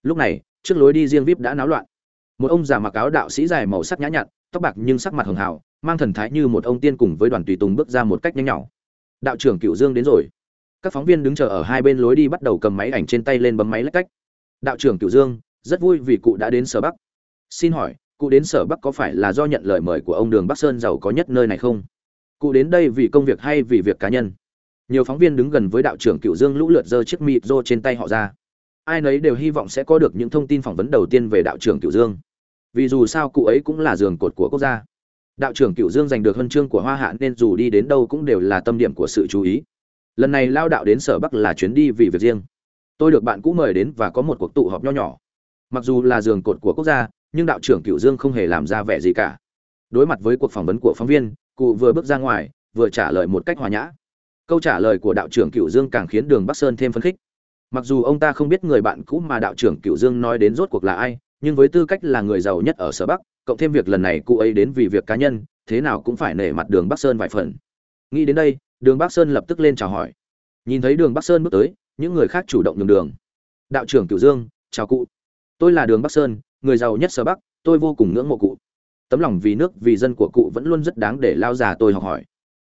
Lúc này trước lối đi riêng vip đã náo loạn. Một ông già mặc áo đạo sĩ dài màu sắc nhã nhặn, tóc bạc nhưng sắc mặt hường hào, mang thần thái như một ông tiên cùng với đoàn tùy tùng bước ra một cách nhanh nhỏ đạo trưởng cựu dương đến rồi. Các phóng viên đứng chờ ở hai bên lối đi bắt đầu cầm máy ảnh trên tay lên bấm máy lách cách. Đạo trưởng cựu dương rất vui vì cụ đã đến sở bắc. Xin hỏi, cụ đến sở bắc có phải là do nhận lời mời của ông đường bắc sơn giàu có nhất nơi này không? Cụ đến đây vì công việc hay vì việc cá nhân? Nhiều phóng viên đứng gần với đạo trưởng cựu dương lũ lượt giơ chiếc mịt rô trên tay họ ra. Ai nấy đều hy vọng sẽ có được những thông tin phỏng vấn đầu tiên về đạo trưởng cựu dương. Vì dù sao cụ ấy cũng là giường cột của quốc gia. Đạo trưởng cựu dương giành được huân chương của hoa hạ nên dù đi đến đâu cũng đều là tâm điểm của sự chú ý. Lần này lao đạo đến sở bắc là chuyến đi vì việc riêng. Tôi được bạn cũ mời đến và có một cuộc tụ họp nho nhỏ mặc dù là giường cột của quốc gia, nhưng đạo trưởng cựu dương không hề làm ra vẻ gì cả. Đối mặt với cuộc phỏng vấn của phóng viên, cụ vừa bước ra ngoài, vừa trả lời một cách hòa nhã. Câu trả lời của đạo trưởng cựu dương càng khiến đường bắc sơn thêm phấn khích. Mặc dù ông ta không biết người bạn cũ mà đạo trưởng cựu dương nói đến rốt cuộc là ai, nhưng với tư cách là người giàu nhất ở sở bắc, cộng thêm việc lần này cụ ấy đến vì việc cá nhân, thế nào cũng phải nể mặt đường bắc sơn vài phần. Nghĩ đến đây, đường bắc sơn lập tức lên chào hỏi. Nhìn thấy đường bắc sơn bước tới, những người khác chủ động nhường đường. Đạo trưởng cửu dương, chào cụ tôi là đường bắc sơn, người giàu nhất sở bắc, tôi vô cùng ngưỡng mộ cụ. Tấm lòng vì nước, vì dân của cụ vẫn luôn rất đáng để lao già tôi học hỏi.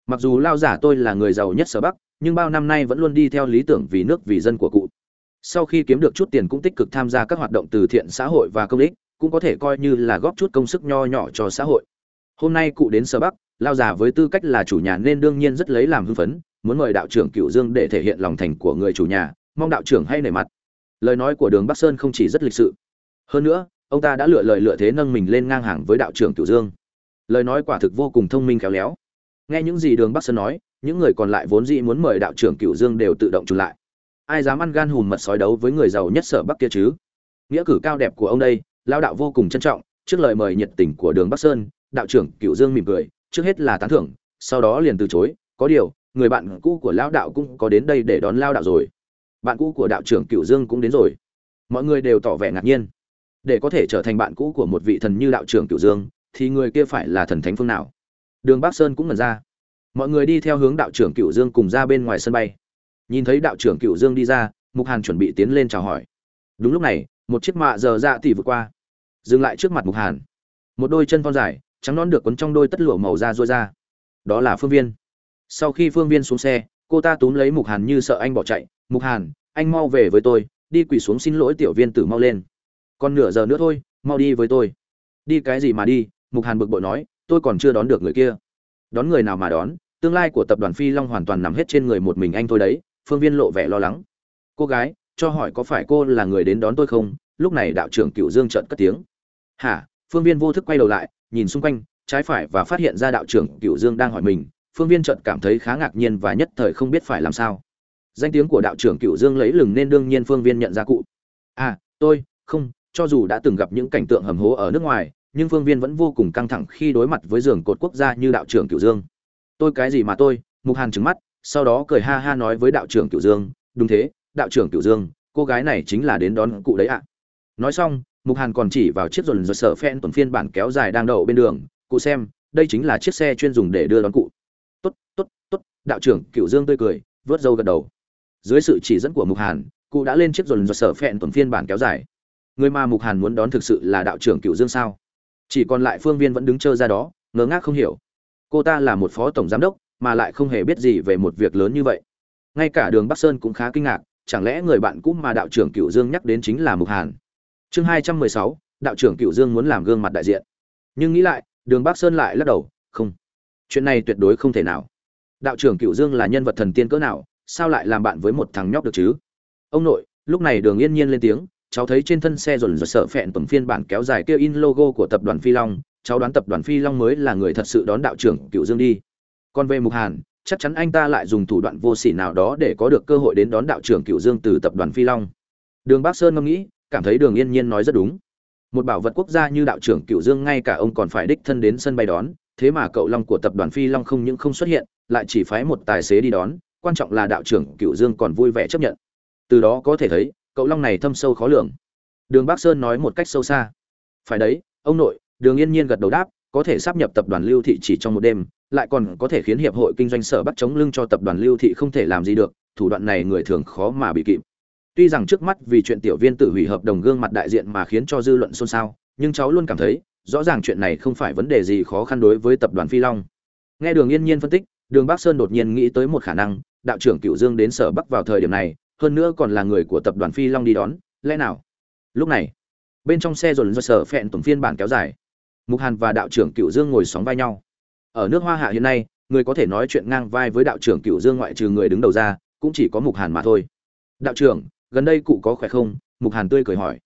Mặc dù lao giả tôi là người giàu nhất sở bắc, nhưng bao năm nay vẫn luôn đi theo lý tưởng vì nước, vì dân của cụ. Sau khi kiếm được chút tiền cũng tích cực tham gia các hoạt động từ thiện xã hội và công ích, cũng có thể coi như là góp chút công sức nho nhỏ cho xã hội. Hôm nay cụ đến sở bắc, lao giả với tư cách là chủ nhà nên đương nhiên rất lấy làm hưng phấn, muốn mời đạo trưởng cựu dương để thể hiện lòng thành của người chủ nhà, mong đạo trưởng hay nể mặt lời nói của đường bắc sơn không chỉ rất lịch sự hơn nữa ông ta đã lựa lời lựa thế nâng mình lên ngang hàng với đạo trưởng Tiểu dương lời nói quả thực vô cùng thông minh khéo léo nghe những gì đường bắc sơn nói những người còn lại vốn dĩ muốn mời đạo trưởng cửu dương đều tự động trùn lại ai dám ăn gan hùm mật sói đấu với người giàu nhất sở bắc kia chứ nghĩa cử cao đẹp của ông đây lao đạo vô cùng trân trọng trước lời mời nhiệt tình của đường bắc sơn đạo trưởng cửu dương mỉm cười trước hết là tán thưởng sau đó liền từ chối có điều người bạn cũ của lao đạo cũng có đến đây để đón lao đạo rồi bạn cũ của đạo trưởng cựu dương cũng đến rồi. Mọi người đều tỏ vẻ ngạc nhiên. Để có thể trở thành bạn cũ của một vị thần như đạo trưởng cựu dương, thì người kia phải là thần thánh phương nào? Đường bắc sơn cũng ngần ra. Mọi người đi theo hướng đạo trưởng cựu dương cùng ra bên ngoài sân bay. Nhìn thấy đạo trưởng cựu dương đi ra, mục hàn chuẩn bị tiến lên chào hỏi. Đúng lúc này, một chiếc mạ giờ dạ tỉ vượt qua. Dừng lại trước mặt mục hàn. Một đôi chân thon dài, trắng non được quấn trong đôi tất lụa màu da rôi ra. Đó là phương viên. Sau khi phương viên xuống xe, cô ta túm lấy mục hàn như sợ anh bỏ chạy mục hàn, anh mau về với tôi, đi quỳ xuống xin lỗi tiểu viên tử mau lên. Còn nửa giờ nữa thôi, mau đi với tôi. Đi cái gì mà đi, mục hàn bực bội nói, tôi còn chưa đón được người kia. Đón người nào mà đón, tương lai của tập đoàn phi long hoàn toàn nằm hết trên người một mình anh thôi đấy, phương viên lộ vẻ lo lắng. Cô gái, cho hỏi có phải cô là người đến đón tôi không? Lúc này đạo trưởng cựu dương trợn cất tiếng. Hả? Phương viên vô thức quay đầu lại, nhìn xung quanh, trái phải và phát hiện ra đạo trưởng cựu dương đang hỏi mình, phương viên chợt cảm thấy khá ngạc nhiên và nhất thời không biết phải làm sao danh tiếng của đạo trưởng cựu dương lấy lừng nên đương nhiên phương viên nhận ra cụ. À tôi, không, cho dù đã từng gặp những cảnh tượng hầm hố ở nước ngoài, nhưng phương viên vẫn vô cùng căng thẳng khi đối mặt với giường cột quốc gia như đạo trưởng cựu dương. Tôi cái gì mà tôi, mục hàn trứng mắt, sau đó cười ha ha nói với đạo trưởng cựu dương, đúng thế, đạo trưởng cựu dương, cô gái này chính là đến đón cụ đấy ạ. Nói xong, mục hàn còn chỉ vào chiếc dồn dồn sở phen tuần phiên bản kéo dài đang đậu bên đường, cụ xem, đây chính là chiếc xe chuyên dùng để đưa đón cụ. Tốt tốt tốt, đạo trưởng cựu dương tươi cười, vớt râu gật đầu dưới sự chỉ dẫn của mục hàn, cụ đã lên chiếc dồn do sở phẹn tuần phiên bản kéo dài. Người mà mục hàn muốn đón thực sự là đạo trưởng cựu dương sao? Chỉ còn lại phương viên vẫn đứng trơ ra đó ngớ ngác không hiểu. Cô ta là một phó tổng giám đốc, mà lại không hề biết gì về một việc lớn như vậy. Ngay cả đường bắc sơn cũng khá kinh ngạc, chẳng lẽ người bạn cũ mà đạo trưởng cựu dương nhắc đến chính là mục hàn? Chương hai trăm mười sáu, đạo trưởng cựu dương muốn làm gương mặt đại diện. Nhưng nghĩ lại, đường bắc sơn lại lắc đầu, không, chuyện này tuyệt đối không thể nào. Đạo trưởng cựu dương là nhân vật thần tiên cỡ nào sao lại làm bạn với một thằng nhóc được chứ? Ông nội, lúc này đường yên nhiên lên tiếng, cháu thấy trên thân xe dồn dồn sợ phẹn tuần phiên bản kéo dài kia in logo của tập đoàn phi long, cháu đoán tập đoàn phi long mới là người thật sự đón đạo trưởng cựu dương đi. Còn về mục hàn, chắc chắn anh ta lại dùng thủ đoạn vô sỉ nào đó để có được cơ hội đến đón đạo trưởng cựu dương từ tập đoàn phi long. Đường bắc sơn ngẫm nghĩ, cảm thấy đường yên nhiên nói rất đúng. Một bảo vật quốc gia như đạo trưởng cựu dương ngay cả ông còn phải đích thân đến sân bay đón, thế mà cậu long của tập đoàn phi long không những không xuất hiện, lại chỉ phái một tài xế đi đón quan trọng là đạo trưởng cựu dương còn vui vẻ chấp nhận. Từ đó có thể thấy, cậu long này thâm sâu khó lường. Đường bắc sơn nói một cách sâu xa. Phải đấy, ông nội, đường yên nhiên gật đầu đáp, có thể sắp nhập tập đoàn lưu thị chỉ trong một đêm, lại còn có thể khiến hiệp hội kinh doanh sở bắt chống lưng cho tập đoàn lưu thị không thể làm gì được, thủ đoạn này người thường khó mà bị kịp. Tuy rằng trước mắt vì chuyện tiểu viên tự hủy hợp đồng gương mặt đại diện mà khiến cho dư luận xôn xao, nhưng cháu luôn cảm thấy, rõ ràng chuyện này không phải vấn đề gì khó khăn đối với tập đoàn phi long. Nghe đường yên nhiên phân tích, đường bắc sơn đột nhiên nghĩ tới một khả năng đạo trưởng cựu dương đến sở bắc vào thời điểm này, hơn nữa còn là người của tập đoàn phi long đi đón, lẽ nào? Lúc này, bên trong xe dồn do sở phẹn tổng phiên bản kéo dài. Mục hàn và đạo trưởng cựu dương ngồi sóng vai nhau. Ở nước hoa hạ hiện nay, người có thể nói chuyện ngang vai với đạo trưởng cựu dương ngoại trừ người đứng đầu ra, cũng chỉ có mục hàn mà thôi. Đạo trưởng, gần đây cụ có khỏe không? Mục hàn tươi cười hỏi.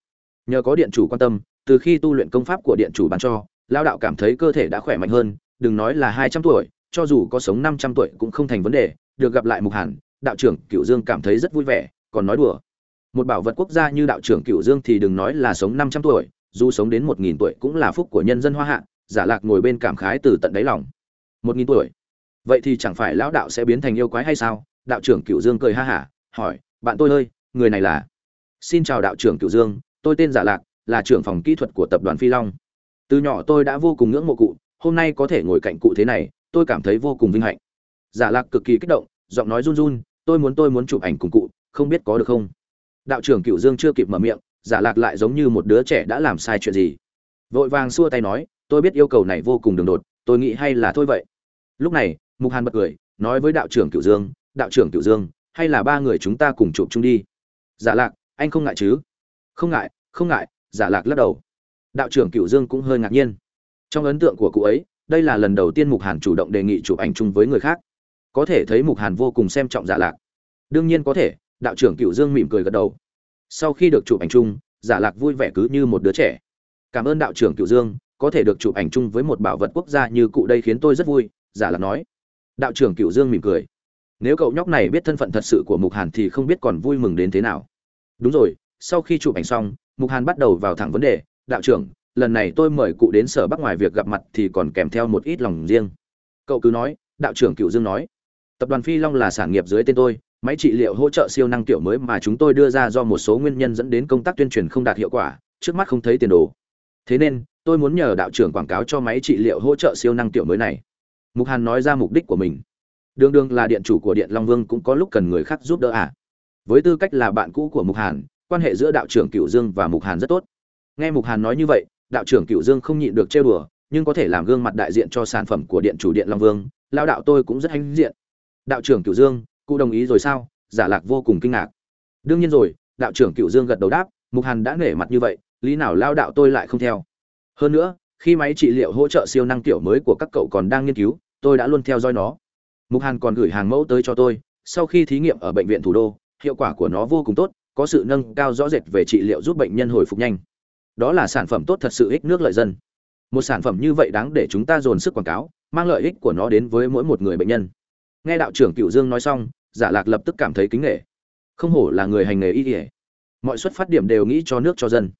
Nhờ có điện chủ quan tâm, từ khi tu luyện công pháp của điện chủ bán cho lao đạo cảm thấy cơ thể đã khỏe mạnh hơn, đừng nói là hai trăm tuổi, cho dù có sống năm trăm tuổi cũng không thành vấn đề được gặp lại mục hàn, đạo trưởng cựu dương cảm thấy rất vui vẻ, còn nói đùa. Một bảo vật quốc gia như đạo trưởng cựu dương thì đừng nói là sống năm trăm tuổi, dù sống đến một nghìn tuổi cũng là phúc của nhân dân hoa hạ, giả lạc ngồi bên cảm khái từ tận đáy lòng. Một nghìn tuổi? Vậy thì chẳng phải lão đạo sẽ biến thành yêu quái hay sao? Đạo trưởng cựu dương cười ha hả, hỏi, bạn tôi ơi, người này là? Xin chào đạo trưởng cựu dương, tôi tên giả lạc, là trưởng phòng kỹ thuật của tập đoàn phi long. Từ nhỏ tôi đã vô cùng ngưỡng mộ cụ, hôm nay có thể ngồi cạnh cụ thế này, tôi cảm thấy vô cùng vinh hạnh giả lạc cực kỳ kích động, giọng nói run run, tôi muốn tôi muốn chụp ảnh cùng cụ, không biết có được không? Đạo trưởng cựu dương chưa kịp mở miệng, giả lạc lại giống như một đứa trẻ đã làm sai chuyện gì. Vội vàng xua tay nói, tôi biết yêu cầu này vô cùng đường đột, tôi nghĩ hay là thôi vậy. Lúc này, mục hàn bật cười, nói với đạo trưởng cựu dương, đạo trưởng cựu dương, hay là ba người chúng ta cùng chụp chung đi. Giả lạc, anh không ngại chứ? Không ngại không ngại, giả lạc lắc đầu. Đạo trưởng cựu dương cũng hơi ngạc nhiên. Trong ấn tượng của cụ ấy, đây là lần đầu tiên mục hàn chủ động đề nghị chụp ảnh chung với người khác có thể thấy mục hàn vô cùng xem trọng giả lạc. Đương nhiên có thể, đạo trưởng cựu dương mỉm cười gật đầu. Sau khi được chụp ảnh chung giả lạc vui vẻ cứ như một đứa trẻ. Cảm ơn đạo trưởng cựu dương, có thể được chụp ảnh chung với một bảo vật quốc gia như cụ đây khiến tôi rất vui giả lạc nói. Đạo trưởng cựu dương mỉm cười. Nếu cậu nhóc này biết thân phận thật sự của mục hàn thì không biết còn vui mừng đến thế nào. Đúng rồi, sau khi chụp ảnh xong, mục hàn bắt đầu vào thẳng vấn đề. Đạo trưởng, lần này tôi mời cụ đến sở bắc ngoài việc gặp mặt thì còn kèm theo một ít lòng riêng. Cậu cứ nói, đạo trưởng cựu dương nói tập đoàn phi long là sản nghiệp dưới tên tôi, máy trị liệu hỗ trợ siêu năng tiểu mới mà chúng tôi đưa ra do một số nguyên nhân dẫn đến công tác tuyên truyền không đạt hiệu quả, trước mắt không thấy tiền đồ. Thế nên, tôi muốn nhờ đạo trưởng quảng cáo cho máy trị liệu hỗ trợ siêu năng tiểu mới này. Mục hàn nói ra mục đích của mình. Đường đường là điện chủ của điện long vương cũng có lúc cần người khác giúp đỡ à? Với tư cách là bạn cũ của mục hàn, quan hệ giữa đạo trưởng cựu dương và mục hàn rất tốt. Nghe mục hàn nói như vậy, đạo trưởng cựu dương không nhịn được trêu đùa, nhưng có thể làm gương mặt đại diện cho sản phẩm của điện chủ điện long vương, lao đạo tôi cũng rất hãnh diện đạo trưởng cựu dương, cụ đồng ý rồi sao? Giả lạc vô cùng kinh ngạc. Đương nhiên rồi, đạo trưởng cựu dương gật đầu đáp, mục hàn đã nể mặt như vậy, lý nào lao đạo tôi lại không theo. Hơn nữa, khi máy trị liệu hỗ trợ siêu năng tiểu mới của các cậu còn đang nghiên cứu, tôi đã luôn theo dõi nó. Mục hàn còn gửi hàng mẫu tới cho tôi, sau khi thí nghiệm ở bệnh viện thủ đô, hiệu quả của nó vô cùng tốt, có sự nâng cao rõ rệt về trị liệu giúp bệnh nhân hồi phục nhanh. Đó là sản phẩm tốt thật sự ích nước lợi dân. Một sản phẩm như vậy đáng để chúng ta dồn sức quảng cáo, mang lợi ích của nó đến với mỗi một người bệnh nhân nghe đạo trưởng cựu dương nói xong, giả lạc lập tức cảm thấy kính nghệ không hổ là người hành nghề y ỉa mọi xuất phát điểm đều nghĩ cho nước cho dân.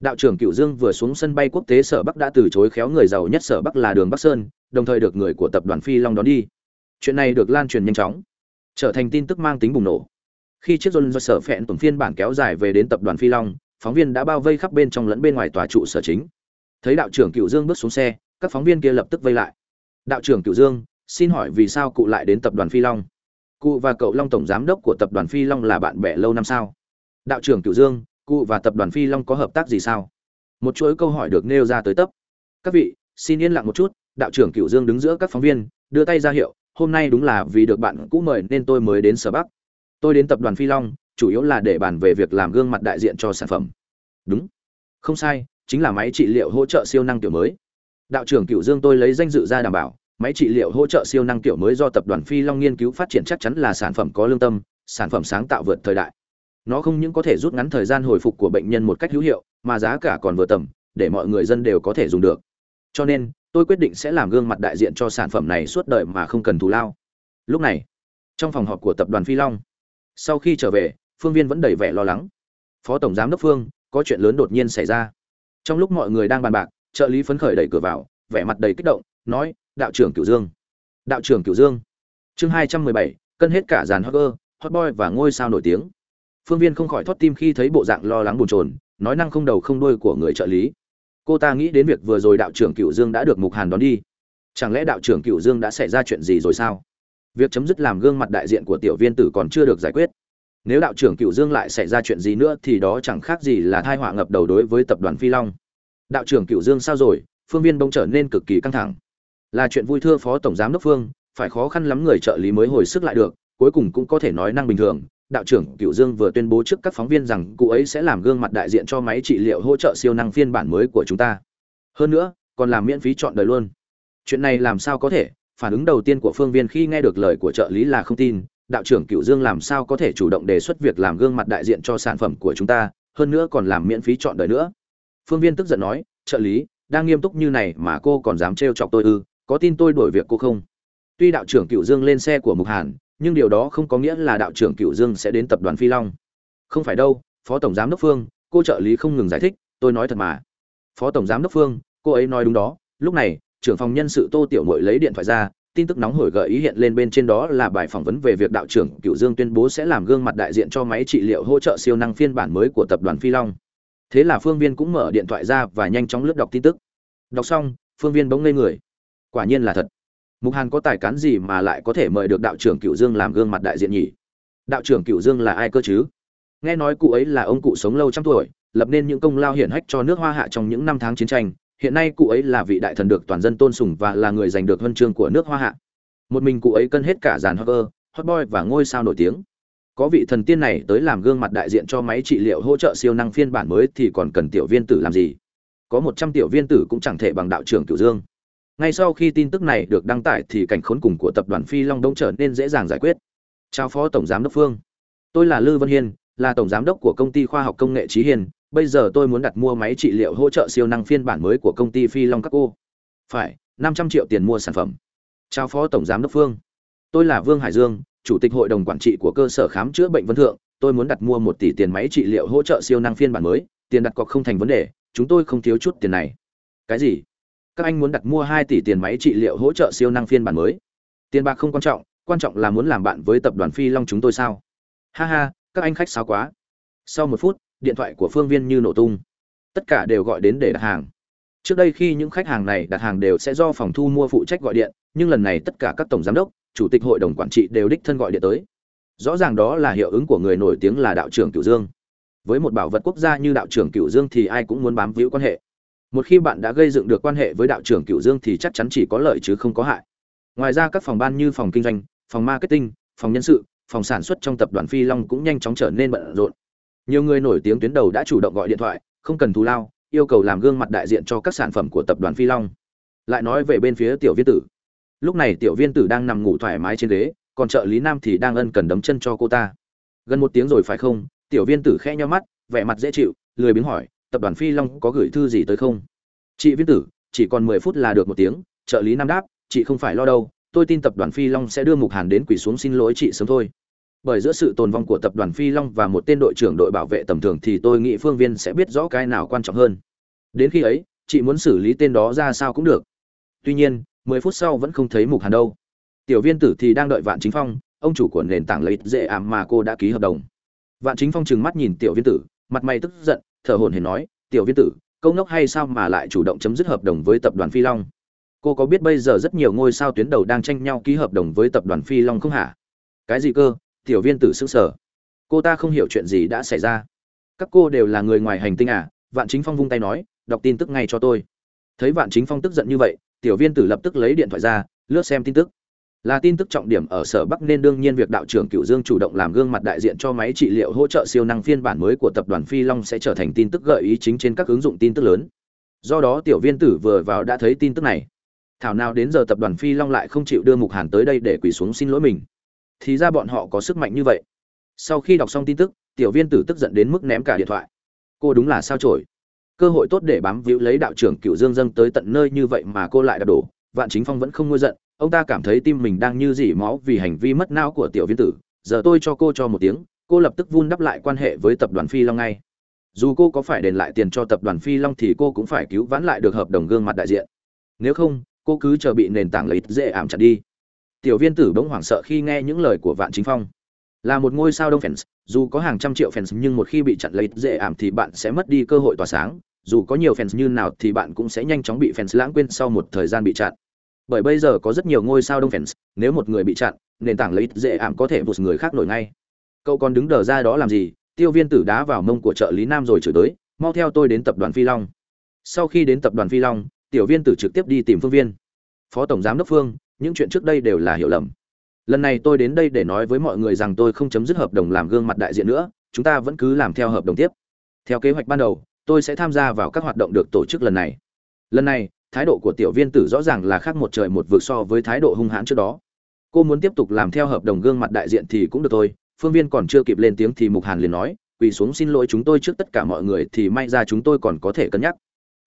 Đạo trưởng cựu dương vừa xuống sân bay quốc tế sở bắc đã từ chối khéo người giàu nhất sở bắc là đường bắc sơn, đồng thời được người của tập đoàn phi long đón đi. Chuyện này được lan truyền nhanh chóng, trở thành tin tức mang tính bùng nổ. Khi chiếc dồn do sở phẹn tổng phiên bản kéo dài về đến tập đoàn phi long, phóng viên đã bao vây khắp bên trong lẫn bên ngoài tòa trụ sở chính. Thấy đạo trưởng cựu dương bước xuống xe, các phóng viên kia lập tức vây lại. Đạo trưởng cựu dương xin hỏi vì sao cụ lại đến tập đoàn phi long? Cụ và cậu long tổng giám đốc của tập đoàn phi long là bạn bè lâu năm sao? Đạo trưởng cựu dương, cụ và tập đoàn phi long có hợp tác gì sao? Một chuỗi câu hỏi được nêu ra tới tấp. Các vị, xin yên lặng một chút, đạo trưởng cựu dương đứng giữa các phóng viên, đưa tay ra hiệu, hôm nay đúng là vì được bạn cũ mời nên tôi mới đến sở bắc. Tôi đến tập đoàn phi long, chủ yếu là để bàn về việc làm gương mặt đại diện cho sản phẩm. Đúng. Không sai, chính là máy trị liệu hỗ trợ siêu năng kiểu mới. Đạo trưởng cựu dương tôi lấy danh dự ra đảm bảo máy trị liệu hỗ trợ siêu năng kiểu mới do tập đoàn phi long nghiên cứu phát triển chắc chắn là sản phẩm có lương tâm, sản phẩm sáng tạo vượt thời đại. Nó không những có thể rút ngắn thời gian hồi phục của bệnh nhân một cách hữu hiệu, mà giá cả còn vừa tầm, để mọi người dân đều có thể dùng được. Cho nên, tôi quyết định sẽ làm gương mặt đại diện cho sản phẩm này suốt đời mà không cần thù lao. Lúc này, trong phòng họp của tập đoàn phi long, sau khi trở về, phương viên vẫn đầy vẻ lo lắng. Phó tổng giám đốc phương, có chuyện lớn đột nhiên xảy ra. Trong lúc mọi người đang bàn bạc, trợ lý phấn khởi đẩy cửa vào, vẻ mặt đầy kích động, nói đạo trưởng cửu dương. Đạo trưởng cửu dương. Chương hai trăm mười bảy, cân hết cả dàn hot girl, hot boy và ngôi sao nổi tiếng. Phương viên không khỏi thoát tim khi thấy bộ dạng lo lắng bồn chồn, nói năng không đầu không đuôi của người trợ lý. Cô ta nghĩ đến việc vừa rồi đạo trưởng cựu dương đã được mục hàn đón đi. Chẳng lẽ đạo trưởng cựu dương đã xảy ra chuyện gì rồi sao? Việc chấm dứt làm gương mặt đại diện của tiểu viên tử còn chưa được giải quyết. Nếu đạo trưởng cựu dương lại xảy ra chuyện gì nữa thì đó chẳng khác gì là thai họa ngập đầu đối với tập đoàn phi long. Đạo trưởng cựu dương sao rồi? Phương viên bỗng trở nên cực kỳ căng thẳng là chuyện vui thưa phó tổng giám đốc phương, phải khó khăn lắm người trợ lý mới hồi sức lại được, cuối cùng cũng có thể nói năng bình thường. Đạo trưởng cựu dương vừa tuyên bố trước các phóng viên rằng cụ ấy sẽ làm gương mặt đại diện cho máy trị liệu hỗ trợ siêu năng phiên bản mới của chúng ta. Hơn nữa, còn làm miễn phí chọn đời luôn. Chuyện này làm sao có thể? Phản ứng đầu tiên của phương viên khi nghe được lời của trợ lý là không tin. Đạo trưởng cựu dương làm sao có thể chủ động đề xuất việc làm gương mặt đại diện cho sản phẩm của chúng ta, hơn nữa còn làm miễn phí chọn đời nữa? Phương viên tức giận nói, trợ lý, đang nghiêm túc như này mà cô còn dám trêu chọc tôi ư? Có tin tôi đổi việc cô không? Tuy đạo trưởng cựu dương lên xe của mục hàn, nhưng điều đó không có nghĩa là đạo trưởng cựu dương sẽ đến tập đoàn phi long. Không phải đâu, phó tổng giám đốc phương, cô trợ lý không ngừng giải thích, tôi nói thật mà. Phó tổng giám đốc phương, cô ấy nói đúng đó, lúc này, trưởng phòng nhân sự tô tiểu mội lấy điện thoại ra, tin tức nóng hổi gợi ý hiện lên bên trên đó là bài phỏng vấn về việc đạo trưởng cựu dương tuyên bố sẽ làm gương mặt đại diện cho máy trị liệu hỗ trợ siêu năng phiên bản mới của tập đoàn phi long. Thế là phương viên cũng mở điện thoại ra và nhanh chóng lướt đọc tin tức. Đọc xong, phương viên bỗng ngây người quả nhiên là thật. Mục hàn có tài cán gì mà lại có thể mời được đạo trưởng cựu dương làm gương mặt đại diện nhỉ? Đạo trưởng cựu dương là ai cơ chứ? Nghe nói cụ ấy là ông cụ sống lâu trăm tuổi, lập nên những công lao hiển hách cho nước hoa hạ trong những năm tháng chiến tranh. Hiện nay cụ ấy là vị đại thần được toàn dân tôn sùng và là người giành được huân chương của nước hoa hạ. Một mình cụ ấy cân hết cả dàn hover girl hot boy và ngôi sao nổi tiếng. Có vị thần tiên này tới làm gương mặt đại diện cho máy trị liệu hỗ trợ siêu năng phiên bản mới thì còn cần tiểu viên tử làm gì? Có một trăm tiểu viên tử cũng chẳng thể bằng đạo trưởng cửu dương ngay sau khi tin tức này được đăng tải thì cảnh khốn cùng của tập đoàn phi long đông trở nên dễ dàng giải quyết. Chào phó tổng giám đốc phương. Tôi là lư vân hiên, là tổng giám đốc của công ty khoa học công nghệ trí hiền. Bây giờ tôi muốn đặt mua máy trị liệu hỗ trợ siêu năng phiên bản mới của công ty phi long các cô phải, năm trăm triệu tiền mua sản phẩm. Chào phó tổng giám đốc phương. Tôi là vương hải dương, chủ tịch hội đồng quản trị của cơ sở khám chữa bệnh vân thượng. Tôi muốn đặt mua một tỷ tiền máy trị liệu hỗ trợ siêu năng phiên bản mới. Tiền đặt cọc không thành vấn đề, chúng tôi không thiếu chút tiền này. Cái gì? Các anh muốn đặt mua hai tỷ tiền máy trị liệu hỗ trợ siêu năng phiên bản mới. Tiền bạc không quan trọng quan trọng là muốn làm bạn với tập đoàn phi long chúng tôi sao? Ha ha, các anh khách sáo quá. Sau một phút, điện thoại của phương viên như nổ tung. Tất cả đều gọi đến để đặt hàng. Trước đây khi những khách hàng này đặt hàng đều sẽ do phòng thu mua phụ trách gọi điện, nhưng lần này tất cả các tổng giám đốc, chủ tịch hội đồng quản trị đều đích thân gọi điện tới. Rõ ràng đó là hiệu ứng của người nổi tiếng là đạo trưởng cửu dương. Với một bảo vật quốc gia như đạo trưởng cửu dương thì ai cũng muốn bám víu quan hệ một khi bạn đã gây dựng được quan hệ với đạo trưởng cửu dương thì chắc chắn chỉ có lợi chứ không có hại. Ngoài ra các phòng ban như phòng kinh doanh, phòng marketing, phòng nhân sự, phòng sản xuất trong tập đoàn phi long cũng nhanh chóng trở nên bận rộn. Nhiều người nổi tiếng tuyến đầu đã chủ động gọi điện thoại, không cần thù lao, yêu cầu làm gương mặt đại diện cho các sản phẩm của tập đoàn phi long. Lại nói về bên phía tiểu viên tử. Lúc này tiểu viên tử đang nằm ngủ thoải mái trên ghế, còn trợ lý nam thì đang ân cần đấm chân cho cô ta. Gần một tiếng rồi phải không? Tiểu viên tử khẽ nho mắt, vẻ mặt dễ chịu, lười biếng hỏi tập đoàn phi long có gửi thư gì tới không? Chị viên tử, chỉ còn mười phút là được một tiếng, trợ lý nam đáp, chị không phải lo đâu, tôi tin tập đoàn phi long sẽ đưa mục hàn đến quỳ xuống xin lỗi chị sớm thôi. Bởi giữa sự tồn vong của tập đoàn phi long và một tên đội trưởng đội bảo vệ tầm thường thì tôi nghĩ phương viên sẽ biết rõ cái nào quan trọng hơn. Đến khi ấy, chị muốn xử lý tên đó ra sao cũng được. Tuy nhiên, mười phút sau vẫn không thấy mục hàn đâu. Tiểu viên tử thì đang đợi vạn chính phong, ông chủ của nền tảng lấy dễ ảm mà cô đã ký hợp đồng. Vạn chính phong trừng mắt nhìn tiểu viên tử, mặt mày tức giận thở hổn hển nói, tiểu viên tử, câu ngốc hay sao mà lại chủ động chấm dứt hợp đồng với tập đoàn phi long? Cô có biết bây giờ rất nhiều ngôi sao tuyến đầu đang tranh nhau ký hợp đồng với tập đoàn phi long không hả? Cái gì cơ? Tiểu viên tử sững sờ. Cô ta không hiểu chuyện gì đã xảy ra. Các cô đều là người ngoài hành tinh à? Vạn chính phong vung tay nói, đọc tin tức ngay cho tôi. Thấy vạn chính phong tức giận như vậy, tiểu viên tử lập tức lấy điện thoại ra, lướt xem tin tức là tin tức trọng điểm ở sở bắc nên đương nhiên việc đạo trưởng cựu dương chủ động làm gương mặt đại diện cho máy trị liệu hỗ trợ siêu năng phiên bản mới của tập đoàn phi long sẽ trở thành tin tức gợi ý chính trên các ứng dụng tin tức lớn. Do đó tiểu viên tử vừa vào đã thấy tin tức này. Thảo nào đến giờ tập đoàn phi long lại không chịu đưa mục hàn tới đây để quỳ xuống xin lỗi mình. Thì ra bọn họ có sức mạnh như vậy. Sau khi đọc xong tin tức, tiểu viên tử tức giận đến mức ném cả điện thoại. Cô đúng là sao trổi cơ hội tốt để bám víu lấy đạo trưởng cựu dương dâng tới tận nơi như vậy mà cô lại đập đổ, vạn chính phong vẫn không ngôi giận ông ta cảm thấy tim mình đang như dỉ máu vì hành vi mất não của tiểu viên tử. Giờ tôi cho cô cho một tiếng, cô lập tức vun đắp lại quan hệ với tập đoàn phi long ngay. Dù cô có phải đền lại tiền cho tập đoàn phi long thì cô cũng phải cứu vãn lại được hợp đồng gương mặt đại diện. Nếu không, cô cứ chờ bị nền tảng lấy dễ ảm chặt đi. Tiểu viên tử bỗng hoảng sợ khi nghe những lời của vạn chính phong. Là một ngôi sao đông fans, dù có hàng trăm triệu fans nhưng một khi bị chặn lấy dễ ảm thì bạn sẽ mất đi cơ hội tỏa sáng. Dù có nhiều fans như nào thì bạn cũng sẽ nhanh chóng bị fans lãng quên sau một thời gian bị chặn bởi bây giờ có rất nhiều ngôi sao đông fans, nếu một người bị chặn, nền tảng lấy dễ ảm có thể vụt người khác nổi ngay. Cậu còn đứng đờ ra đó làm gì? Tiêu viên tử đá vào mông của trợ lý nam rồi chửi tới, mau theo tôi đến tập đoàn phi long. Sau khi đến tập đoàn phi long, tiểu viên tử trực tiếp đi tìm phương viên. Phó tổng giám đốc phương, những chuyện trước đây đều là hiểu lầm. Lần này tôi đến đây để nói với mọi người rằng tôi không chấm dứt hợp đồng làm gương mặt đại diện nữa, chúng ta vẫn cứ làm theo hợp đồng tiếp. Theo kế hoạch ban đầu, tôi sẽ tham gia vào các hoạt động được tổ chức lần này. Lần này thái độ của tiểu viên tử rõ ràng là khác một trời một vực so với thái độ hung hãn trước đó. Cô muốn tiếp tục làm theo hợp đồng gương mặt đại diện thì cũng được thôi, phương viên còn chưa kịp lên tiếng thì mục hàn liền nói, quỳ xuống xin lỗi chúng tôi trước tất cả mọi người thì may ra chúng tôi còn có thể cân nhắc.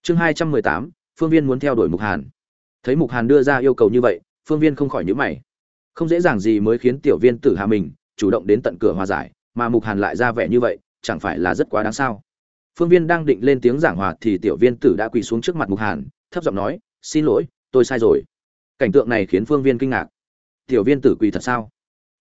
Chương hai trăm mười tám, phương viên muốn theo đuổi mục hàn. Thấy mục hàn đưa ra yêu cầu như vậy, phương viên không khỏi nhữ mày. Không dễ dàng gì mới khiến tiểu viên tử hạ mình, chủ động đến tận cửa hòa giải, mà mục hàn lại ra vẻ như vậy, chẳng phải là rất quá đáng sao? Phương viên đang định lên tiếng giảng hòa thì tiểu viên tử đã quỳ xuống trước mặt mục hàn thấp giọng nói, xin lỗi, tôi sai rồi. Cảnh tượng này khiến phương viên kinh ngạc. Tiểu viên tử quỳ thật sao?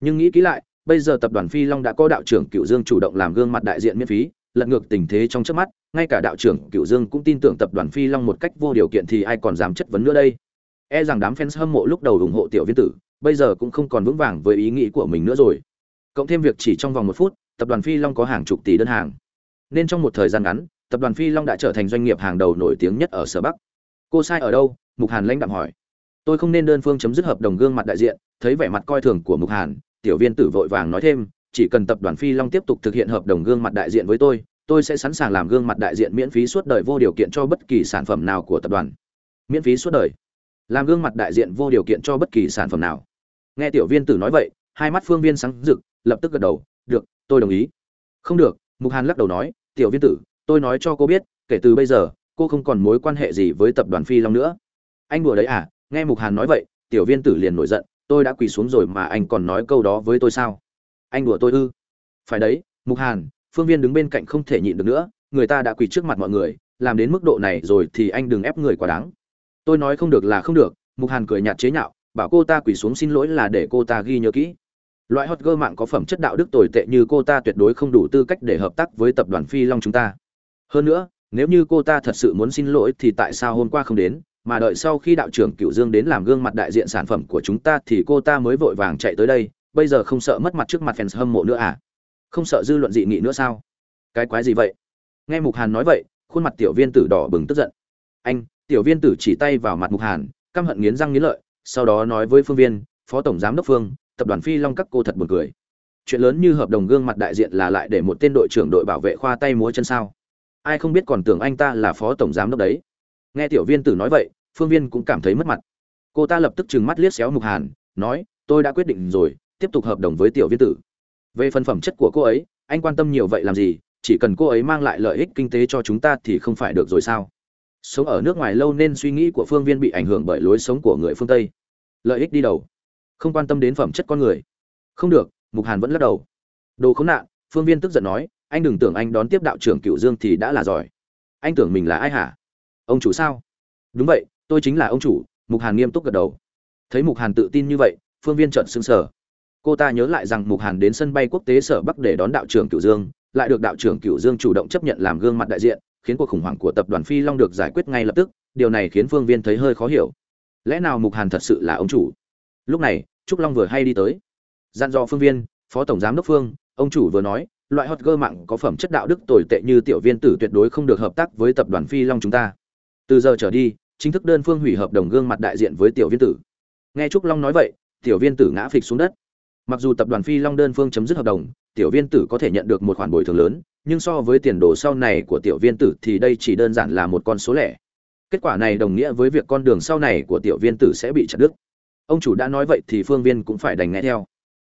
Nhưng nghĩ kỹ lại, bây giờ tập đoàn phi long đã có đạo trưởng cựu dương chủ động làm gương mặt đại diện miễn phí, lật ngược tình thế trong trước mắt, ngay cả đạo trưởng cựu dương cũng tin tưởng tập đoàn phi long một cách vô điều kiện thì ai còn dám chất vấn nữa đây? E rằng đám fans hâm mộ lúc đầu ủng hộ tiểu viên tử, bây giờ cũng không còn vững vàng với ý nghĩ của mình nữa rồi. Cộng thêm việc chỉ trong vòng một phút, tập đoàn phi long có hàng chục tỷ đơn hàng. Nên trong một thời gian ngắn, tập đoàn phi long đã trở thành doanh nghiệp hàng đầu nổi tiếng nhất ở sở bắc cô sai ở đâu? Mục hàn lãnh đạm hỏi. Tôi không nên đơn phương chấm dứt hợp đồng gương mặt đại diện, thấy vẻ mặt coi thường của mục hàn, tiểu viên tử vội vàng nói thêm, chỉ cần tập đoàn phi long tiếp tục thực hiện hợp đồng gương mặt đại diện với tôi tôi sẽ sẵn sàng làm gương mặt đại diện miễn phí suốt đời vô điều kiện cho bất kỳ sản phẩm nào của tập đoàn. Miễn phí suốt đời. Làm gương mặt đại diện vô điều kiện cho bất kỳ sản phẩm nào. Nghe tiểu viên tử nói vậy, hai mắt phương viên sáng rực, lập tức gật đầu, được, tôi đồng ý. Không được, mục hàn lắc đầu nói, tiểu viên tử, tôi nói cho cô biết, kể từ bây giờ cô không còn mối quan hệ gì với tập đoàn phi long nữa. Anh đùa đấy à nghe mục hàn nói vậy, tiểu viên tử liền nổi giận, tôi đã quỳ xuống rồi mà anh còn nói câu đó với tôi sao? Anh đùa tôi ư? Phải đấy, mục hàn, phương viên đứng bên cạnh không thể nhịn được nữa, người ta đã quỳ trước mặt mọi người, làm đến mức độ này rồi thì anh đừng ép người quá đáng. Tôi nói không được là không được, mục hàn cười nhạt chế nhạo, bảo cô ta quỳ xuống xin lỗi là để cô ta ghi nhớ kỹ. Loại hot girl mạng có phẩm chất đạo đức tồi tệ như cô ta tuyệt đối không đủ tư cách để hợp tác với tập đoàn phi long chúng ta. Hơn nữa nếu như cô ta thật sự muốn xin lỗi thì tại sao hôm qua không đến? Mà đợi sau khi đạo trưởng cựu dương đến làm gương mặt đại diện sản phẩm của chúng ta thì cô ta mới vội vàng chạy tới đây. Bây giờ không sợ mất mặt trước mặt fans hâm mộ nữa à? Không sợ dư luận dị nghị nữa sao? Cái quái gì vậy? Nghe mục hàn nói vậy, khuôn mặt tiểu viên tử đỏ bừng tức giận. Anh, tiểu viên tử chỉ tay vào mặt mục hàn, căm hận nghiến răng nghiến lợi, sau đó nói với phương viên, phó tổng giám đốc phương, tập đoàn phi long các cô thật buồn cười. Chuyện lớn như hợp đồng gương mặt đại diện là lại để một tên đội trưởng đội bảo vệ khoa tay múa chân sao? Ai không biết còn tưởng anh ta là phó tổng giám đốc đấy. Nghe tiểu viên tử nói vậy, phương viên cũng cảm thấy mất mặt. Cô ta lập tức trừng mắt liếc xéo mục hàn, nói, tôi đã quyết định rồi, tiếp tục hợp đồng với tiểu viên tử. Về phần phẩm chất của cô ấy, anh quan tâm nhiều vậy làm gì, chỉ cần cô ấy mang lại lợi ích kinh tế cho chúng ta thì không phải được rồi sao? Sống ở nước ngoài lâu nên suy nghĩ của phương viên bị ảnh hưởng bởi lối sống của người phương tây. Lợi ích đi đầu. Không quan tâm đến phẩm chất con người. Không được, mục hàn vẫn lắc đầu. Đồ khốn nạn, phương viên tức giận nói anh đừng tưởng anh đón tiếp đạo trưởng cựu dương thì đã là giỏi. Anh tưởng mình là ai hả? Ông chủ sao? Đúng vậy, tôi chính là ông chủ, mục hàn nghiêm túc gật đầu. Thấy mục hàn tự tin như vậy, phương viên trợn xứng sở cô ta nhớ lại rằng mục hàn đến sân bay quốc tế sở bắc để đón đạo trưởng cựu dương, lại được đạo trưởng cựu dương chủ động chấp nhận làm gương mặt đại diện, khiến cuộc khủng hoảng của tập đoàn phi long được giải quyết ngay lập tức, điều này khiến phương viên thấy hơi khó hiểu. Lẽ nào mục hàn thật sự là ông chủ? Lúc này, trúc long vừa hay đi tới. Dặn dò phương viên, phó tổng giám đốc phương, ông chủ vừa nói loại hot girl mạng có phẩm chất đạo đức tồi tệ như tiểu viên tử tuyệt đối không được hợp tác với tập đoàn phi long chúng ta. Từ giờ trở đi, chính thức đơn phương hủy hợp đồng gương mặt đại diện với tiểu viên tử. Nghe trúc long nói vậy, tiểu viên tử ngã phịch xuống đất. Mặc dù tập đoàn phi long đơn phương chấm dứt hợp đồng, tiểu viên tử có thể nhận được một khoản bồi thường lớn, nhưng so với tiền đồ sau này của tiểu viên tử thì đây chỉ đơn giản là một con số lẻ. Kết quả này đồng nghĩa với việc con đường sau này của tiểu viên tử sẽ bị chặt đứt. Ông chủ đã nói vậy thì phương viên cũng phải đành nghe theo.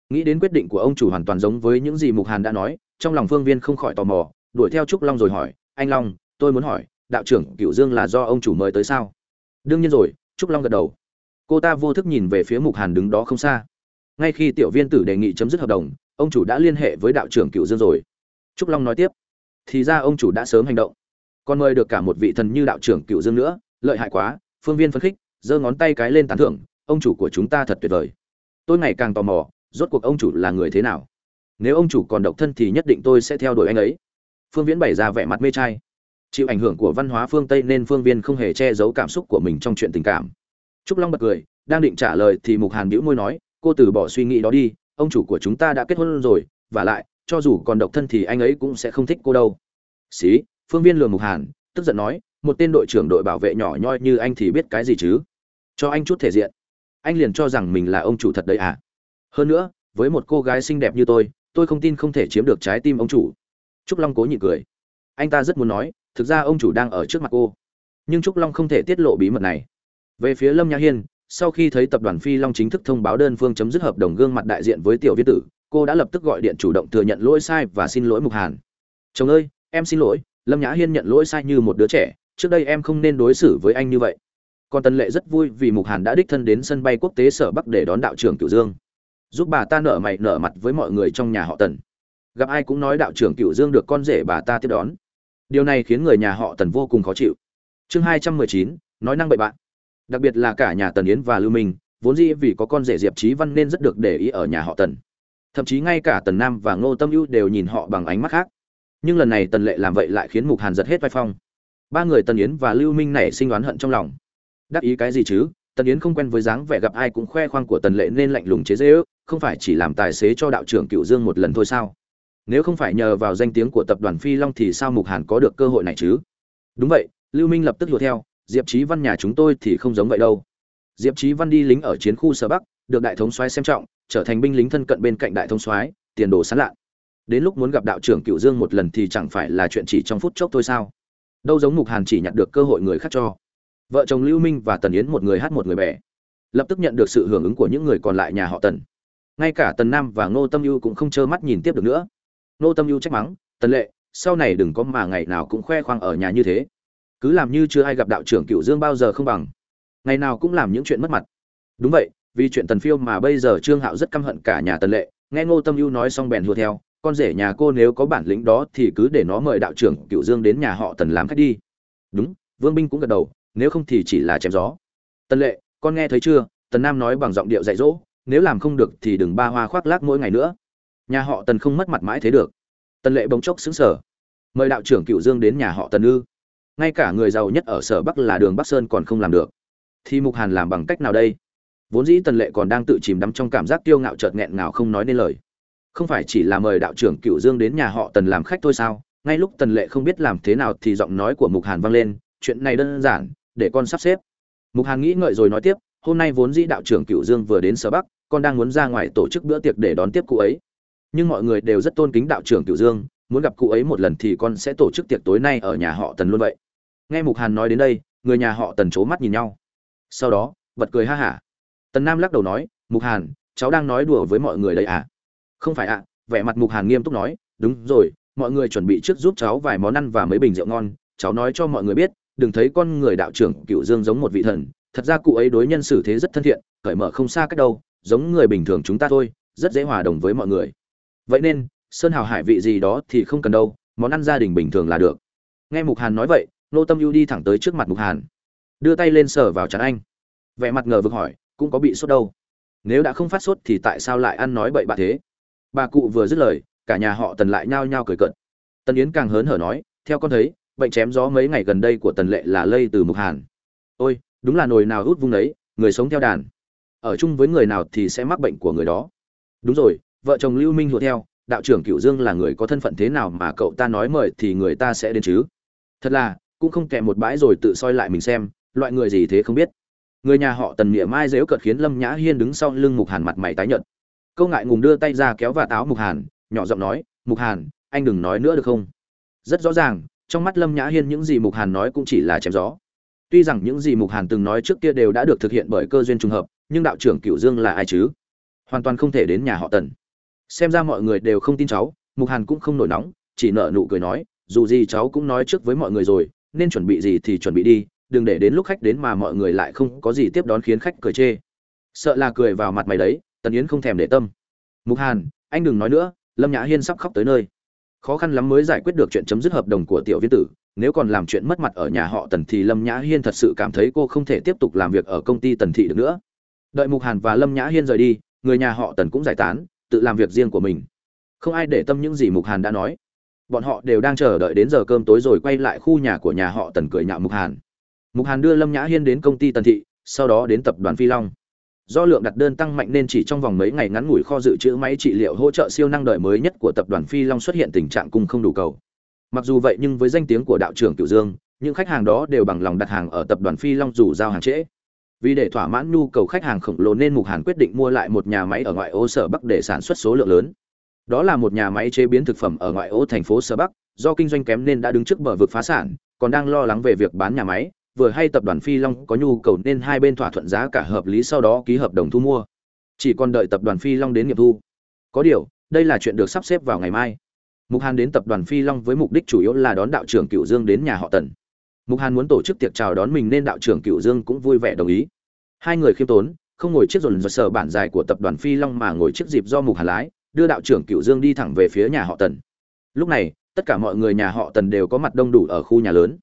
Nghĩ đến quyết định của ông chủ hoàn toàn giống với những gì mục hàn đã nói trong lòng phương viên không khỏi tò mò, đuổi theo trúc long rồi hỏi, anh long, tôi muốn hỏi, đạo trưởng cựu dương là do ông chủ mời tới sao? Đương nhiên rồi, trúc long gật đầu. Cô ta vô thức nhìn về phía mục hàn đứng đó không xa. Ngay khi tiểu viên tử đề nghị chấm dứt hợp đồng, ông chủ đã liên hệ với đạo trưởng cựu dương rồi. Trúc long nói tiếp, thì ra ông chủ đã sớm hành động. Còn mời được cả một vị thần như đạo trưởng cựu dương nữa, lợi hại quá, phương viên phấn khích, giơ ngón tay cái lên tán thưởng, ông chủ của chúng ta thật tuyệt vời. Tôi ngày càng tò mò, rốt cuộc ông chủ là người thế nào? Nếu ông chủ còn độc thân thì nhất định tôi sẽ theo đuổi anh ấy. Phương viễn bày ra vẻ mặt mê trai. Chịu ảnh hưởng của văn hóa phương tây nên phương viên không hề che giấu cảm xúc của mình trong chuyện tình cảm. Trúc long bật cười, đang định trả lời thì mục hàn bĩu môi nói, cô từ bỏ suy nghĩ đó đi, ông chủ của chúng ta đã kết hôn rồi, và lại, cho dù còn độc thân thì anh ấy cũng sẽ không thích cô đâu. Xí, phương viên lừa mục hàn, tức giận nói, một tên đội trưởng đội bảo vệ nhỏ nhoi như anh thì biết cái gì chứ? Cho anh chút thể diện. Anh liền cho rằng mình là ông chủ thật đấy à. Hơn nữa, với một cô gái xinh đẹp như tôi tôi không tin không thể chiếm được trái tim ông chủ. Trúc long cố nhịn cười. Anh ta rất muốn nói, thực ra ông chủ đang ở trước mặt cô. Nhưng trúc long không thể tiết lộ bí mật này. Về phía lâm nhã hiên, sau khi thấy tập đoàn phi long chính thức thông báo đơn phương chấm dứt hợp đồng gương mặt đại diện với tiểu viết tử, cô đã lập tức gọi điện chủ động thừa nhận lỗi sai và xin lỗi mục hàn. Chồng ơi, em xin lỗi, lâm nhã hiên nhận lỗi sai như một đứa trẻ, trước đây em không nên đối xử với anh như vậy. Còn tần lệ rất vui vì mục hàn đã đích thân đến sân bay quốc tế sở bắc để đón đạo trưởng cửu dương giúp bà ta nở mày nở mặt với mọi người trong nhà họ tần. Gặp ai cũng nói đạo trưởng Cựu dương được con rể bà ta tiếp đón. Điều này khiến người nhà họ tần vô cùng khó chịu. Chương hai trăm mười chín, nói năng bậy bạn. Đặc biệt là cả nhà tần yến và lưu minh, vốn dĩ vì có con rể diệp trí văn nên rất được để ý ở nhà họ tần. Thậm chí ngay cả tần nam và ngô tâm ưu đều nhìn họ bằng ánh mắt khác. Nhưng lần này tần lệ làm vậy lại khiến mục hàn giật hết vai phong. Ba người tần yến và lưu minh nảy sinh đoán hận trong lòng. Đắc ý cái gì chứ? Tần yến không quen với dáng vẻ gặp ai cũng khoe khoang của tần lệ nên lạnh lùng chế dễ ước không phải chỉ làm tài xế cho đạo trưởng cựu dương một lần thôi sao? Nếu không phải nhờ vào danh tiếng của tập đoàn phi long thì sao mục hàn có được cơ hội này chứ? Đúng vậy, lưu minh lập tức lùa theo, diệp trí văn nhà chúng tôi thì không giống vậy đâu. Diệp trí văn đi lính ở chiến khu sở bắc, được đại thống soái xem trọng, trở thành binh lính thân cận bên cạnh đại thống soái, tiền đồ sán lạ đến lúc muốn gặp đạo trưởng cựu dương một lần thì chẳng phải là chuyện chỉ trong phút chốc thôi sao? Đâu giống mục hàn chỉ nhận được cơ hội người khác cho vợ chồng lưu minh và tần yến một người hát một người bè. Lập tức nhận được sự hưởng ứng của những người còn lại nhà họ tần. Ngay cả tần nam và ngô tâm ưu cũng không trơ mắt nhìn tiếp được nữa. Ngô tâm ưu trách mắng, tần lệ, sau này đừng có mà ngày nào cũng khoe khoang ở nhà như thế. Cứ làm như chưa ai gặp đạo trưởng cựu dương bao giờ không bằng. Ngày nào cũng làm những chuyện mất mặt. Đúng vậy, vì chuyện tần phiêu mà bây giờ trương hạo rất căm hận cả nhà tần lệ. Nghe ngô tâm ưu nói xong bèn hùa theo, con rể nhà cô nếu có bản lĩnh đó thì cứ để nó mời đạo trưởng cựu dương đến nhà họ tần làm khách đi. Đúng, vương binh cũng gật đầu nếu không thì chỉ là chém gió. Tần lệ, con nghe thấy chưa? Tần nam nói bằng giọng điệu dạy dỗ, nếu làm không được thì đừng ba hoa khoác lác mỗi ngày nữa. Nhà họ tần không mất mặt mãi thế được. Tần lệ bỗng chốc xứng sở mời đạo trưởng cựu dương đến nhà họ tần ư. Ngay cả người giàu nhất ở sở bắc là đường bắc sơn còn không làm được. Thì mục hàn làm bằng cách nào đây? Vốn dĩ tần lệ còn đang tự chìm đắm trong cảm giác tiêu ngạo chợt nghẹn ngào không nói nên lời. Không phải chỉ là mời đạo trưởng cựu dương đến nhà họ tần làm khách thôi sao? Ngay lúc tần lệ không biết làm thế nào thì giọng nói của mục hàn vang lên, chuyện này đơn giản để con sắp xếp. Mục hàn nghĩ ngợi rồi nói tiếp, hôm nay vốn dĩ đạo trưởng cựu dương vừa đến sở bắc, con đang muốn ra ngoài tổ chức bữa tiệc để đón tiếp cụ ấy. Nhưng mọi người đều rất tôn kính đạo trưởng cựu dương, muốn gặp cụ ấy một lần thì con sẽ tổ chức tiệc tối nay ở nhà họ tần luôn vậy. Nghe mục hàn nói đến đây, người nhà họ tần c mắt nhìn nhau. Sau đó, bật cười ha hả. Tần nam lắc đầu nói, mục hàn, cháu đang nói đùa với mọi người đấy à? Không phải ạ. Vẻ mặt mục hàn nghiêm túc nói, đúng rồi, mọi người chuẩn bị trước giúp cháu vài món ăn và mấy bình rượu ngon, cháu nói cho mọi người biết đừng thấy con người đạo trưởng cựu dương giống một vị thần, thật ra cụ ấy đối nhân xử thế rất thân thiện, cởi mở không xa cách đâu, giống người bình thường chúng ta thôi, rất dễ hòa đồng với mọi người. Vậy nên, sơn hào hải vị gì đó thì không cần đâu, món ăn gia đình bình thường là được. Nghe mục hàn nói vậy, nô tâm ưu đi thẳng tới trước mặt mục hàn. Đưa tay lên sờ vào chắn anh. Vẻ mặt ngờ vực hỏi, cũng có bị sốt đâu? Nếu đã không phát sốt thì tại sao lại ăn nói bậy bạ thế? Bà cụ vừa dứt lời, cả nhà họ tần lại nhao nhao cười cợt. Tần yến càng hớn hở nói, theo con thấy bệnh chém gió mấy ngày gần đây của tần lệ là lây từ mục hàn. Ôi, đúng là nồi nào hút vung đấy người sống theo đàn. Ở chung với người nào thì sẽ mắc bệnh của người đó. Đúng rồi, vợ chồng lưu minh hùa theo, đạo trưởng cửu dương là người có thân phận thế nào mà cậu ta nói mời thì người ta sẽ đến chứ? Thật là, cũng không kẹ một bãi rồi tự soi lại mình xem, loại người gì thế không biết. Người nhà họ tần nghĩa mai dếu cợt khiến lâm nhã hiên đứng sau lưng mục hàn mặt mày tái nhợt. Câu ngại ngùng đưa tay ra kéo và táo mục hàn, nhỏ giọng nói, mục hàn, anh đừng nói nữa được không? Rất rõ ràng trong mắt lâm nhã hiên những gì mục hàn nói cũng chỉ là chém gió. Tuy rằng những gì mục hàn từng nói trước kia đều đã được thực hiện bởi cơ duyên trùng hợp, nhưng đạo trưởng cửu dương là ai chứ? Hoàn toàn không thể đến nhà họ tần. Xem ra mọi người đều không tin cháu, mục hàn cũng không nổi nóng, chỉ nợ nụ cười nói, dù gì cháu cũng nói trước với mọi người rồi, nên chuẩn bị gì thì chuẩn bị đi, đừng để đến lúc khách đến mà mọi người lại không có gì tiếp đón khiến khách cười chê. Sợ là cười vào mặt mày đấy, tần yến không thèm để tâm. Mục hàn, anh đừng nói nữa, lâm nhã hiên sắp khóc tới nơi khó khăn lắm mới giải quyết được chuyện chấm dứt hợp đồng của tiểu viên tử, nếu còn làm chuyện mất mặt ở nhà họ tần thì lâm nhã hiên thật sự cảm thấy cô không thể tiếp tục làm việc ở công ty tần thị được nữa. Đợi mục hàn và lâm nhã hiên rời đi, người nhà họ tần cũng giải tán, tự làm việc riêng của mình. Không ai để tâm những gì mục hàn đã nói. Bọn họ đều đang chờ đợi đến giờ cơm tối rồi quay lại khu nhà của nhà họ tần cười nhạo mục hàn. Mục hàn đưa lâm nhã hiên đến công ty tần thị, sau đó đến tập đoàn phi long do lượng đặt đơn tăng mạnh nên chỉ trong vòng mấy ngày ngắn ngủi kho dự trữ máy trị liệu hỗ trợ siêu năng đời mới nhất của tập đoàn phi long xuất hiện tình trạng cung không đủ cầu. Mặc dù vậy nhưng với danh tiếng của đạo trưởng cửu dương, những khách hàng đó đều bằng lòng đặt hàng ở tập đoàn phi long dù giao hàng trễ. Vì để thỏa mãn nhu cầu khách hàng khổng lồ nên mục hàn quyết định mua lại một nhà máy ở ngoại ô sở bắc để sản xuất số lượng lớn. Đó là một nhà máy chế biến thực phẩm ở ngoại ô thành phố sở bắc, do kinh doanh kém nên đã đứng trước bờ vực phá sản, còn đang lo lắng về việc bán nhà máy vừa hay tập đoàn phi long có nhu cầu nên hai bên thỏa thuận giá cả hợp lý sau đó ký hợp đồng thu mua. Chỉ còn đợi tập đoàn phi long đến nghiệm thu. Có điều, đây là chuyện được sắp xếp vào ngày mai. Mục hàn đến tập đoàn phi long với mục đích chủ yếu là đón đạo trưởng cựu dương đến nhà họ tần. Mục hàn muốn tổ chức tiệc chào đón mình nên đạo trưởng cựu dương cũng vui vẻ đồng ý. Hai người khiêm tốn, không ngồi chiếc dồn rợn sở bản dài của tập đoàn phi long mà ngồi chiếc dịp do mục hàn lái, đưa đạo trưởng cựu dương đi thẳng về phía nhà họ tần. Lúc này, tất cả mọi người nhà họ tần đều có mặt đông đủ ở khu nhà lớn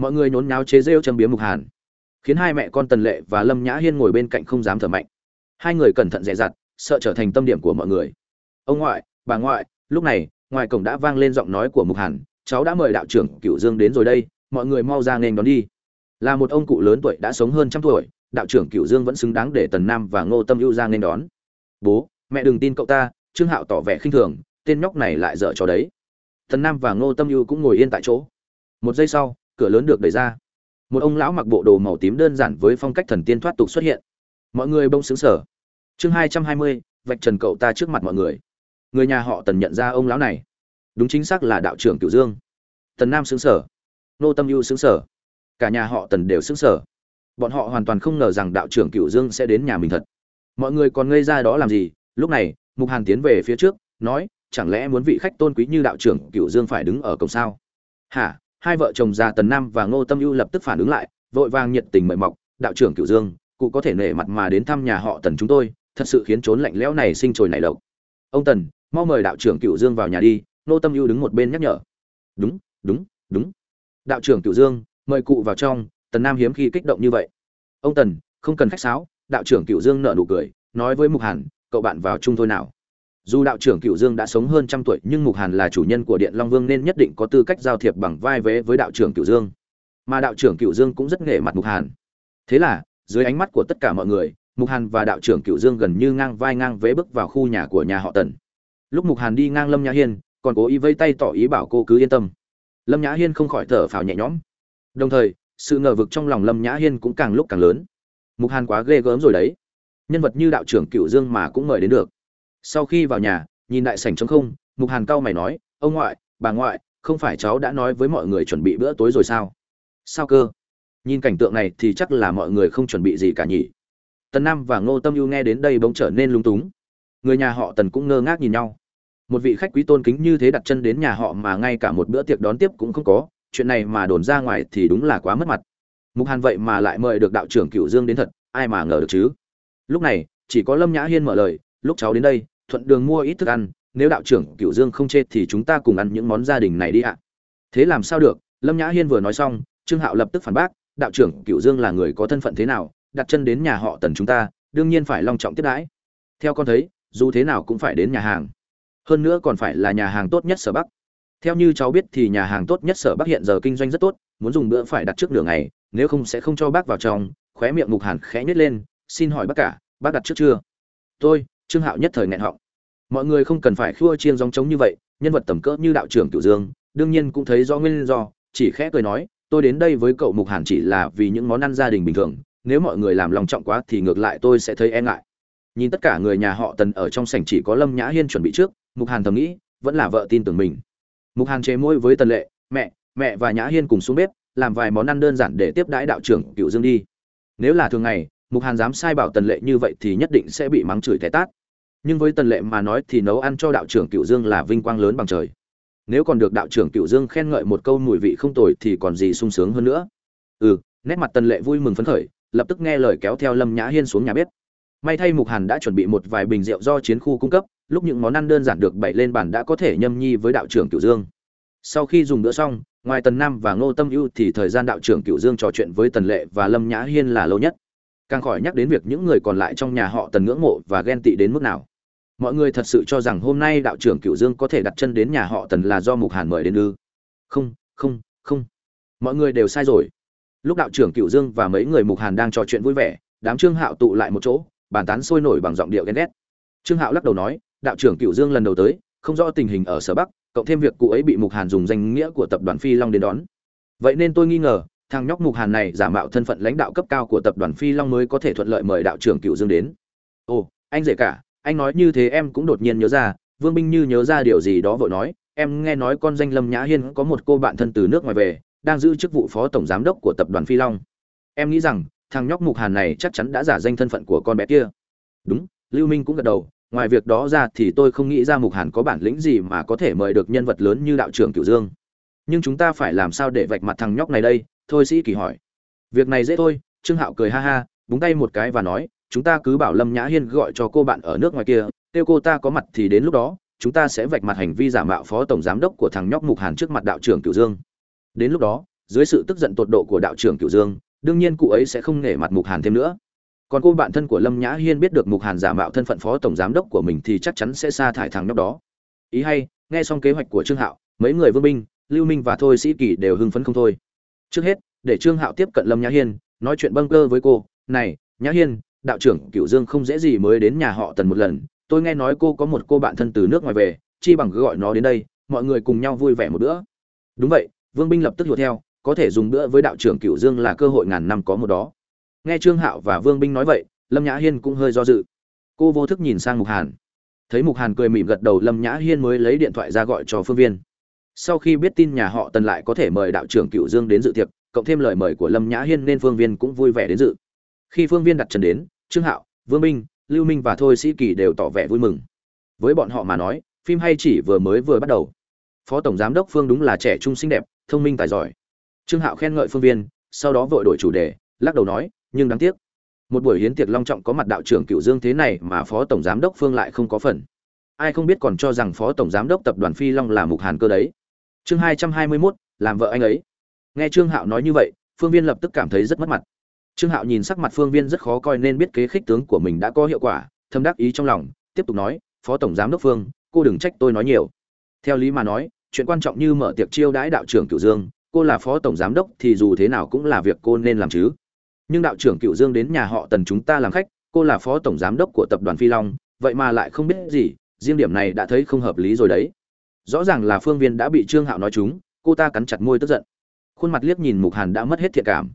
mọi người nhốn nháo chế rêu châm biếm mục hàn, khiến hai mẹ con tần lệ và lâm nhã hiên ngồi bên cạnh không dám thở mạnh. Hai người cẩn thận dè dặt, sợ trở thành tâm điểm của mọi người. Ông ngoại, bà ngoại, lúc này, ngoài cổng đã vang lên giọng nói của mục hàn, cháu đã mời đạo trưởng cựu dương đến rồi đây, mọi người mau ra nghênh đón đi. Là một ông cụ lớn tuổi đã sống hơn trăm tuổi, đạo trưởng cựu dương vẫn xứng đáng để tần nam và ngô tâm ưu ra nghênh đón. Bố, mẹ đừng tin cậu ta, trương hạo tỏ vẻ khinh thường, tên nhóc này lại dở trò đấy. Tần nam và ngô tâm ưu cũng ngồi yên tại chỗ. Một giây sau cửa lớn được đẩy ra. Một ông lão mặc bộ đồ màu tím đơn giản với phong cách thần tiên thoát tục xuất hiện. Mọi người bông xứng sở chương hai trăm hai mươi, vạch trần cậu ta trước mặt mọi người. Người nhà họ tần nhận ra ông lão này. Đúng chính xác là đạo trưởng cửu dương. Tần nam xứng sở nô tâm ưu xứng sở cả nhà họ tần đều xứng sở bọn họ hoàn toàn không ngờ rằng đạo trưởng cửu dương sẽ đến nhà mình thật. Mọi người còn ngây ra đó làm gì? Lúc này, mục hàn tiến về phía trước, nói, chẳng lẽ muốn vị khách tôn quý như đạo trưởng cửu dương phải đứng ở cổng sao? Hả? Hai vợ chồng già tần nam và ngô tâm ưu lập tức phản ứng lại, vội vàng nhiệt tình mời mọc, đạo trưởng cửu dương, cụ có thể nể mặt mà đến thăm nhà họ tần chúng tôi, thật sự khiến trốn lạnh lẽo này sinh trồi nảy lộc. Ông tần, mau mời đạo trưởng cửu dương vào nhà đi, ngô tâm ưu đứng một bên nhắc nhở. Đúng đúng đúng. Đạo trưởng cửu dương, mời cụ vào trong, tần nam hiếm khi kích động như vậy. Ông tần, không cần khách sáo. Đạo trưởng cửu dương nở nụ cười, nói với mục hàn, cậu bạn vào chung thôi nào dù đạo trưởng cựu dương đã sống hơn trăm tuổi, nhưng mục hàn là chủ nhân của điện long vương nên nhất định có tư cách giao thiệp bằng vai vế với đạo trưởng cựu dương. Mà đạo trưởng cựu dương cũng rất nghề mặt mục hàn. Thế là, dưới ánh mắt của tất cả mọi người, mục hàn và đạo trưởng cựu dương gần như ngang vai ngang vế bước vào khu nhà của nhà họ tần. Lúc mục hàn đi ngang lâm nhã hiên, còn cố ý vây tay tỏ ý bảo cô cứ yên tâm. Lâm nhã hiên không khỏi thở phào nhẹ nhõm. Đồng thời, sự ngờ vực trong lòng lâm nhã hiên cũng càng lúc càng lớn. Mục hàn quá ghê gớm rồi đấy. Nhân vật như đạo trưởng cựu dương mà cũng mời đến được sau khi vào nhà, nhìn đại sảnh trống không, mục hàn cao mày nói, ông ngoại, bà ngoại, không phải cháu đã nói với mọi người chuẩn bị bữa tối rồi sao? Sao cơ? Nhìn cảnh tượng này thì chắc là mọi người không chuẩn bị gì cả nhỉ. Tần nam và ngô tâm ưu nghe đến đây bỗng trở nên lung túng. Người nhà họ tần cũng ngơ ngác nhìn nhau. Một vị khách quý tôn kính như thế đặt chân đến nhà họ mà ngay cả một bữa tiệc đón tiếp cũng không có, chuyện này mà đồn ra ngoài thì đúng là quá mất mặt. Mục hàn vậy mà lại mời được đạo trưởng cựu dương đến thật, ai mà ngờ được chứ? Lúc này, chỉ có lâm nhã hiên mở lời, lúc cháu đến đây thuận đường mua ít thức ăn, nếu đạo trưởng cựu dương không chê thì chúng ta cùng ăn những món gia đình này đi ạ. Thế làm sao được? Lâm nhã hiên vừa nói xong, trương hạo lập tức phản bác, đạo trưởng cựu dương là người có thân phận thế nào, đặt chân đến nhà họ tần chúng ta, đương nhiên phải long trọng tiếp đãi. Theo con thấy, dù thế nào cũng phải đến nhà hàng. Hơn nữa còn phải là nhà hàng tốt nhất sở bắc. Theo như cháu biết thì nhà hàng tốt nhất sở bắc hiện giờ kinh doanh rất tốt, muốn dùng bữa phải đặt trước nửa ngày, nếu không sẽ không cho bác vào trong, khóe miệng mục hàn khẽ nhếch lên, xin hỏi bác cả, bác đặt trước chưa? Tôi trương hạo nhất thời nghẹn họng. Mọi người không cần phải khua chiên dòng trống như vậy, nhân vật tầm cỡ như đạo trưởng cửu dương, đương nhiên cũng thấy do nguyên do, chỉ khẽ cười nói, tôi đến đây với cậu mục hàn chỉ là vì những món ăn gia đình bình thường, nếu mọi người làm lòng trọng quá thì ngược lại tôi sẽ thấy e ngại. Nhìn tất cả người nhà họ tần ở trong sảnh chỉ có lâm nhã hiên chuẩn bị trước, mục hàn thầm nghĩ, vẫn là vợ tin tưởng mình. Mục hàn chế môi với tần lệ, mẹ mẹ và nhã hiên cùng xuống bếp, làm vài món ăn đơn giản để tiếp đãi đạo trưởng cựu dương đi. Nếu là thường ngày, mục hàn dám sai bảo tần lệ như vậy thì nhất định sẽ bị mắng chửi té tát nhưng với tần lệ mà nói thì nấu ăn cho đạo trưởng cựu dương là vinh quang lớn bằng trời. Nếu còn được đạo trưởng cựu dương khen ngợi một câu mùi vị không tồi thì còn gì sung sướng hơn nữa. Ừ nét mặt tần lệ vui mừng phấn khởi, lập tức nghe lời kéo theo lâm nhã hiên xuống nhà bếp. May thay mục hàn đã chuẩn bị một vài bình rượu do chiến khu cung cấp, lúc những món ăn đơn giản được bày lên bàn đã có thể nhâm nhi với đạo trưởng Cựu dương. Sau khi dùng bữa xong, ngoài tần nam và ngô tâm ưu thì thời gian đạo trưởng Cựu dương trò chuyện với tần lệ và lâm nhã hiên là lâu nhất. Càng khỏi nhắc đến việc những người còn lại trong nhà họ tần ngưỡng mộ và ghen tị đến mức nào mọi người thật sự cho rằng hôm nay đạo trưởng cửu dương có thể đặt chân đến nhà họ tần là do mục hàn mời đến ư? Không không không. Mọi người đều sai rồi. Lúc đạo trưởng cửu dương và mấy người mục hàn đang trò chuyện vui vẻ, đám trương hạo tụ lại một chỗ, bàn tán sôi nổi bằng giọng điệu ghen ghét. Trương hạo lắc đầu nói, đạo trưởng cửu dương lần đầu tới, không rõ tình hình ở sở bắc, cộng thêm việc cụ ấy bị mục hàn dùng danh nghĩa của tập đoàn phi long đến đón. Vậy nên tôi nghi ngờ, thằng nhóc mục hàn này giả mạo thân phận lãnh đạo cấp cao của tập đoàn phi long mới có thể thuận lợi mời đạo trưởng Cựu dương đến. Ồ, anh dễ cả anh nói như thế em cũng đột nhiên nhớ ra, vương binh như nhớ ra điều gì đó vội nói, em nghe nói con danh lâm nhã hiên có một cô bạn thân từ nước ngoài về, đang giữ chức vụ phó tổng giám đốc của tập đoàn phi long. Em nghĩ rằng, thằng nhóc mục hàn này chắc chắn đã giả danh thân phận của con bé kia. Đúng, lưu minh cũng gật đầu, ngoài việc đó ra thì tôi không nghĩ ra mục hàn có bản lĩnh gì mà có thể mời được nhân vật lớn như đạo trưởng cửu dương. Nhưng chúng ta phải làm sao để vạch mặt thằng nhóc này đây? Thôi sĩ kỳ hỏi. Việc này dễ thôi, trương hạo cười ha ha, búng tay một cái và nói chúng ta cứ bảo lâm nhã hiên gọi cho cô bạn ở nước ngoài kia kêu cô ta có mặt thì đến lúc đó chúng ta sẽ vạch mặt hành vi giả mạo phó tổng giám đốc của thằng nhóc mục hàn trước mặt đạo trưởng cửu dương. Đến lúc đó dưới sự tức giận tột độ của đạo trưởng cửu dương đương nhiên cụ ấy sẽ không nể mặt mục hàn thêm nữa. Còn cô bạn thân của lâm nhã hiên biết được mục hàn giả mạo thân phận phó tổng giám đốc của mình thì chắc chắn sẽ sa thải thằng nhóc đó. Ý hay nghe xong kế hoạch của trương hạo mấy người vương Minh, lưu minh và thôi sĩ kỳ đều hưng phấn không thôi. Trước hết để trương hạo tiếp cận lâm nhã hiên nói chuyện bâng cơ với cô này nhã hiên đạo trưởng cửu dương không dễ gì mới đến nhà họ tần một lần. Tôi nghe nói cô có một cô bạn thân từ nước ngoài về, chi bằng cứ gọi nó đến đây, mọi người cùng nhau vui vẻ một bữa. Đúng vậy, vương binh lập tức lùa theo, có thể dùng bữa với đạo trưởng cửu dương là cơ hội ngàn năm có một đó. Nghe trương hạo và vương binh nói vậy, lâm nhã hiên cũng hơi do dự. Cô vô thức nhìn sang mục hàn. Thấy mục hàn cười mỉm gật đầu, lâm nhã hiên mới lấy điện thoại ra gọi cho phương viên. Sau khi biết tin nhà họ tần lại có thể mời đạo trưởng cựu dương đến dự tiệc, cộng thêm lời mời của lâm nhã hiên nên phương viên cũng vui vẻ đến dự khi phương viên đặt chân đến, trương hạo, vương minh, lưu minh và thôi sĩ kỳ đều tỏ vẻ vui mừng. Với bọn họ mà nói, phim hay chỉ vừa mới vừa bắt đầu. Phó tổng giám đốc phương đúng là trẻ trung xinh đẹp, thông minh tài giỏi. Trương hạo khen ngợi phương viên, sau đó vội đổi chủ đề, lắc đầu nói, nhưng đáng tiếc, một buổi hiến tiệc long trọng có mặt đạo trưởng cựu dương thế này mà phó tổng giám đốc phương lại không có phần. Ai không biết còn cho rằng phó tổng giám đốc tập đoàn phi long là mục hàn cơ đấy. Chương hai trăm hai mươi mốt, làm vợ anh ấy. Nghe trương hạo nói như vậy, phương viên lập tức cảm thấy rất mất mặt trương hạo nhìn sắc mặt phương viên rất khó coi nên biết kế khích tướng của mình đã có hiệu quả, thâm đắc ý trong lòng, tiếp tục nói, phó tổng giám đốc phương, cô đừng trách tôi nói nhiều. Theo lý mà nói, chuyện quan trọng như mở tiệc chiêu đãi đạo trưởng cựu dương, cô là phó tổng giám đốc thì dù thế nào cũng là việc cô nên làm chứ. Nhưng đạo trưởng cựu dương đến nhà họ tần chúng ta làm khách, cô là phó tổng giám đốc của tập đoàn phi long, vậy mà lại không biết gì, riêng điểm này đã thấy không hợp lý rồi đấy. Rõ ràng là phương viên đã bị trương hạo nói chúng, cô ta cắn chặt môi tức giận. Khuôn mặt liếc nhìn mục hàn đã mất hết thiện cảm.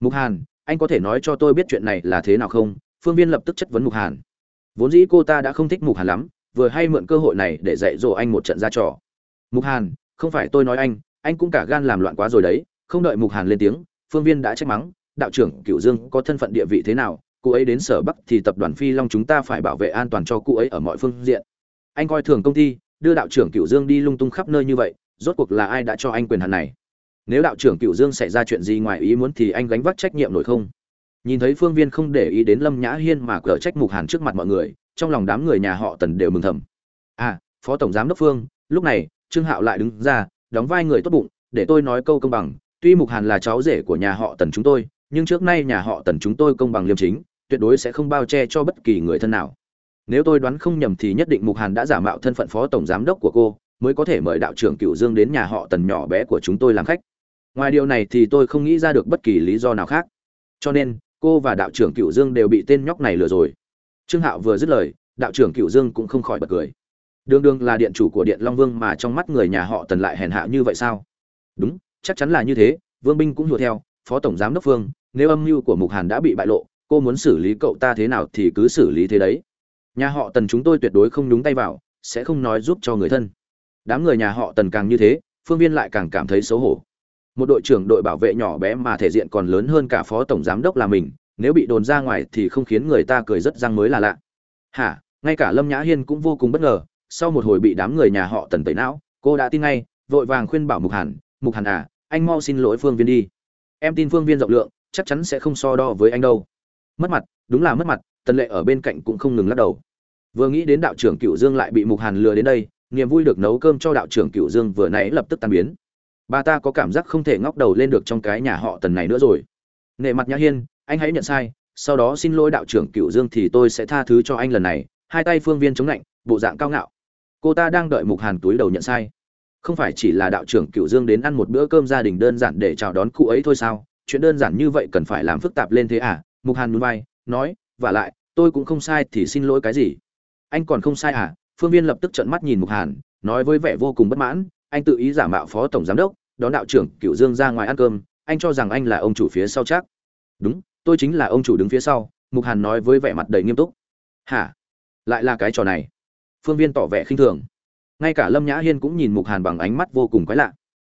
Mục hàn anh có thể nói cho tôi biết chuyện này là thế nào không? Phương viên lập tức chất vấn mục hàn. Vốn dĩ cô ta đã không thích mục hàn lắm, vừa hay mượn cơ hội này để dạy dỗ anh một trận ra trò. Mục hàn, không phải tôi nói anh anh cũng cả gan làm loạn quá rồi đấy, không đợi mục hàn lên tiếng, phương viên đã trách mắng, đạo trưởng Cựu dương có thân phận địa vị thế nào, cô ấy đến sở bắc thì tập đoàn phi long chúng ta phải bảo vệ an toàn cho cô ấy ở mọi phương diện. Anh coi thường công ty, đưa đạo trưởng Cựu dương đi lung tung khắp nơi như vậy, rốt cuộc là ai đã cho anh quyền hạn này? Nếu đạo trưởng cựu dương xảy ra chuyện gì ngoài ý muốn thì anh gánh vác trách nhiệm nổi không? Nhìn thấy phương viên không để ý đến lâm nhã hiên mà cờ trách mục hàn trước mặt mọi người, trong lòng đám người nhà họ tần đều mừng thầm. À phó tổng giám đốc phương, lúc này, trương hạo lại đứng ra, đóng vai người tốt bụng, để tôi nói câu công bằng. Tuy mục hàn là cháu rể của nhà họ tần chúng tôi, nhưng trước nay nhà họ tần chúng tôi công bằng liêm chính, tuyệt đối sẽ không bao che cho bất kỳ người thân nào. Nếu tôi đoán không nhầm thì nhất định mục hàn đã giả mạo thân phận phó tổng giám đốc của cô, mới có thể mời đạo trưởng cựu dương đến nhà họ tần nhỏ bé của chúng tôi làm khách ngoài điều này thì tôi không nghĩ ra được bất kỳ lý do nào khác. Cho nên, cô và đạo trưởng cựu dương đều bị tên nhóc này lừa rồi. Trương hạo vừa dứt lời, đạo trưởng cựu dương cũng không khỏi bật cười. Đương đương là điện chủ của điện long vương mà trong mắt người nhà họ tần lại hèn hạ như vậy sao? Đúng, chắc chắn là như thế, vương binh cũng hùa theo, phó tổng giám đốc phương nếu âm mưu của mục hàn đã bị bại lộ, cô muốn xử lý cậu ta thế nào thì cứ xử lý thế đấy. Nhà họ tần chúng tôi tuyệt đối không nhúng tay vào, sẽ không nói giúp cho người thân. Đám người nhà họ tần càng như thế, phương viên lại càng cảm thấy xấu hổ một đội trưởng đội bảo vệ nhỏ bé mà thể diện còn lớn hơn cả phó tổng giám đốc là mình, nếu bị đồn ra ngoài thì không khiến người ta cười rất răng mới là lạ. Hả, ngay cả lâm nhã hiên cũng vô cùng bất ngờ, sau một hồi bị đám người nhà họ tần tẩy não, cô đã tin ngay, vội vàng khuyên bảo mục hàn mục hàn à anh mau xin lỗi phương viên đi. Em tin phương viên rộng lượng, chắc chắn sẽ không so đo với anh đâu. Mất mặt, đúng là mất mặt, tần lệ ở bên cạnh cũng không ngừng lắc đầu. Vừa nghĩ đến đạo trưởng cựu dương lại bị mục hàn lừa đến đây, niềm vui được nấu cơm cho đạo trưởng cựu dương vừa nãy lập tức tan biến bà ta có cảm giác không thể ngóc đầu lên được trong cái nhà họ tần này nữa rồi. Nệ mặt nhã hiên, anh hãy nhận sai, sau đó xin lỗi đạo trưởng cựu dương thì tôi sẽ tha thứ cho anh lần này. Hai tay phương viên chống lạnh, bộ dạng cao ngạo. Cô ta đang đợi mục hàn túi đầu nhận sai. Không phải chỉ là đạo trưởng cựu dương đến ăn một bữa cơm gia đình đơn giản để chào đón cụ ấy thôi sao? Chuyện đơn giản như vậy cần phải làm phức tạp lên thế à? Mục hàn núi vai, nói và lại, tôi cũng không sai thì xin lỗi cái gì? Anh còn không sai à? Phương viên lập tức trợn mắt nhìn mục hàn, nói với vẻ vô cùng bất mãn anh tự ý giả mạo phó tổng giám đốc, đón đạo trưởng cựu dương ra ngoài ăn cơm, anh cho rằng anh là ông chủ phía sau chắc. Đúng, tôi chính là ông chủ đứng phía sau, mục hàn nói với vẻ mặt đầy nghiêm túc. Hả? Lại là cái trò này. Phương viên tỏ vẻ khinh thường. Ngay cả lâm nhã hiên cũng nhìn mục hàn bằng ánh mắt vô cùng quái lạ.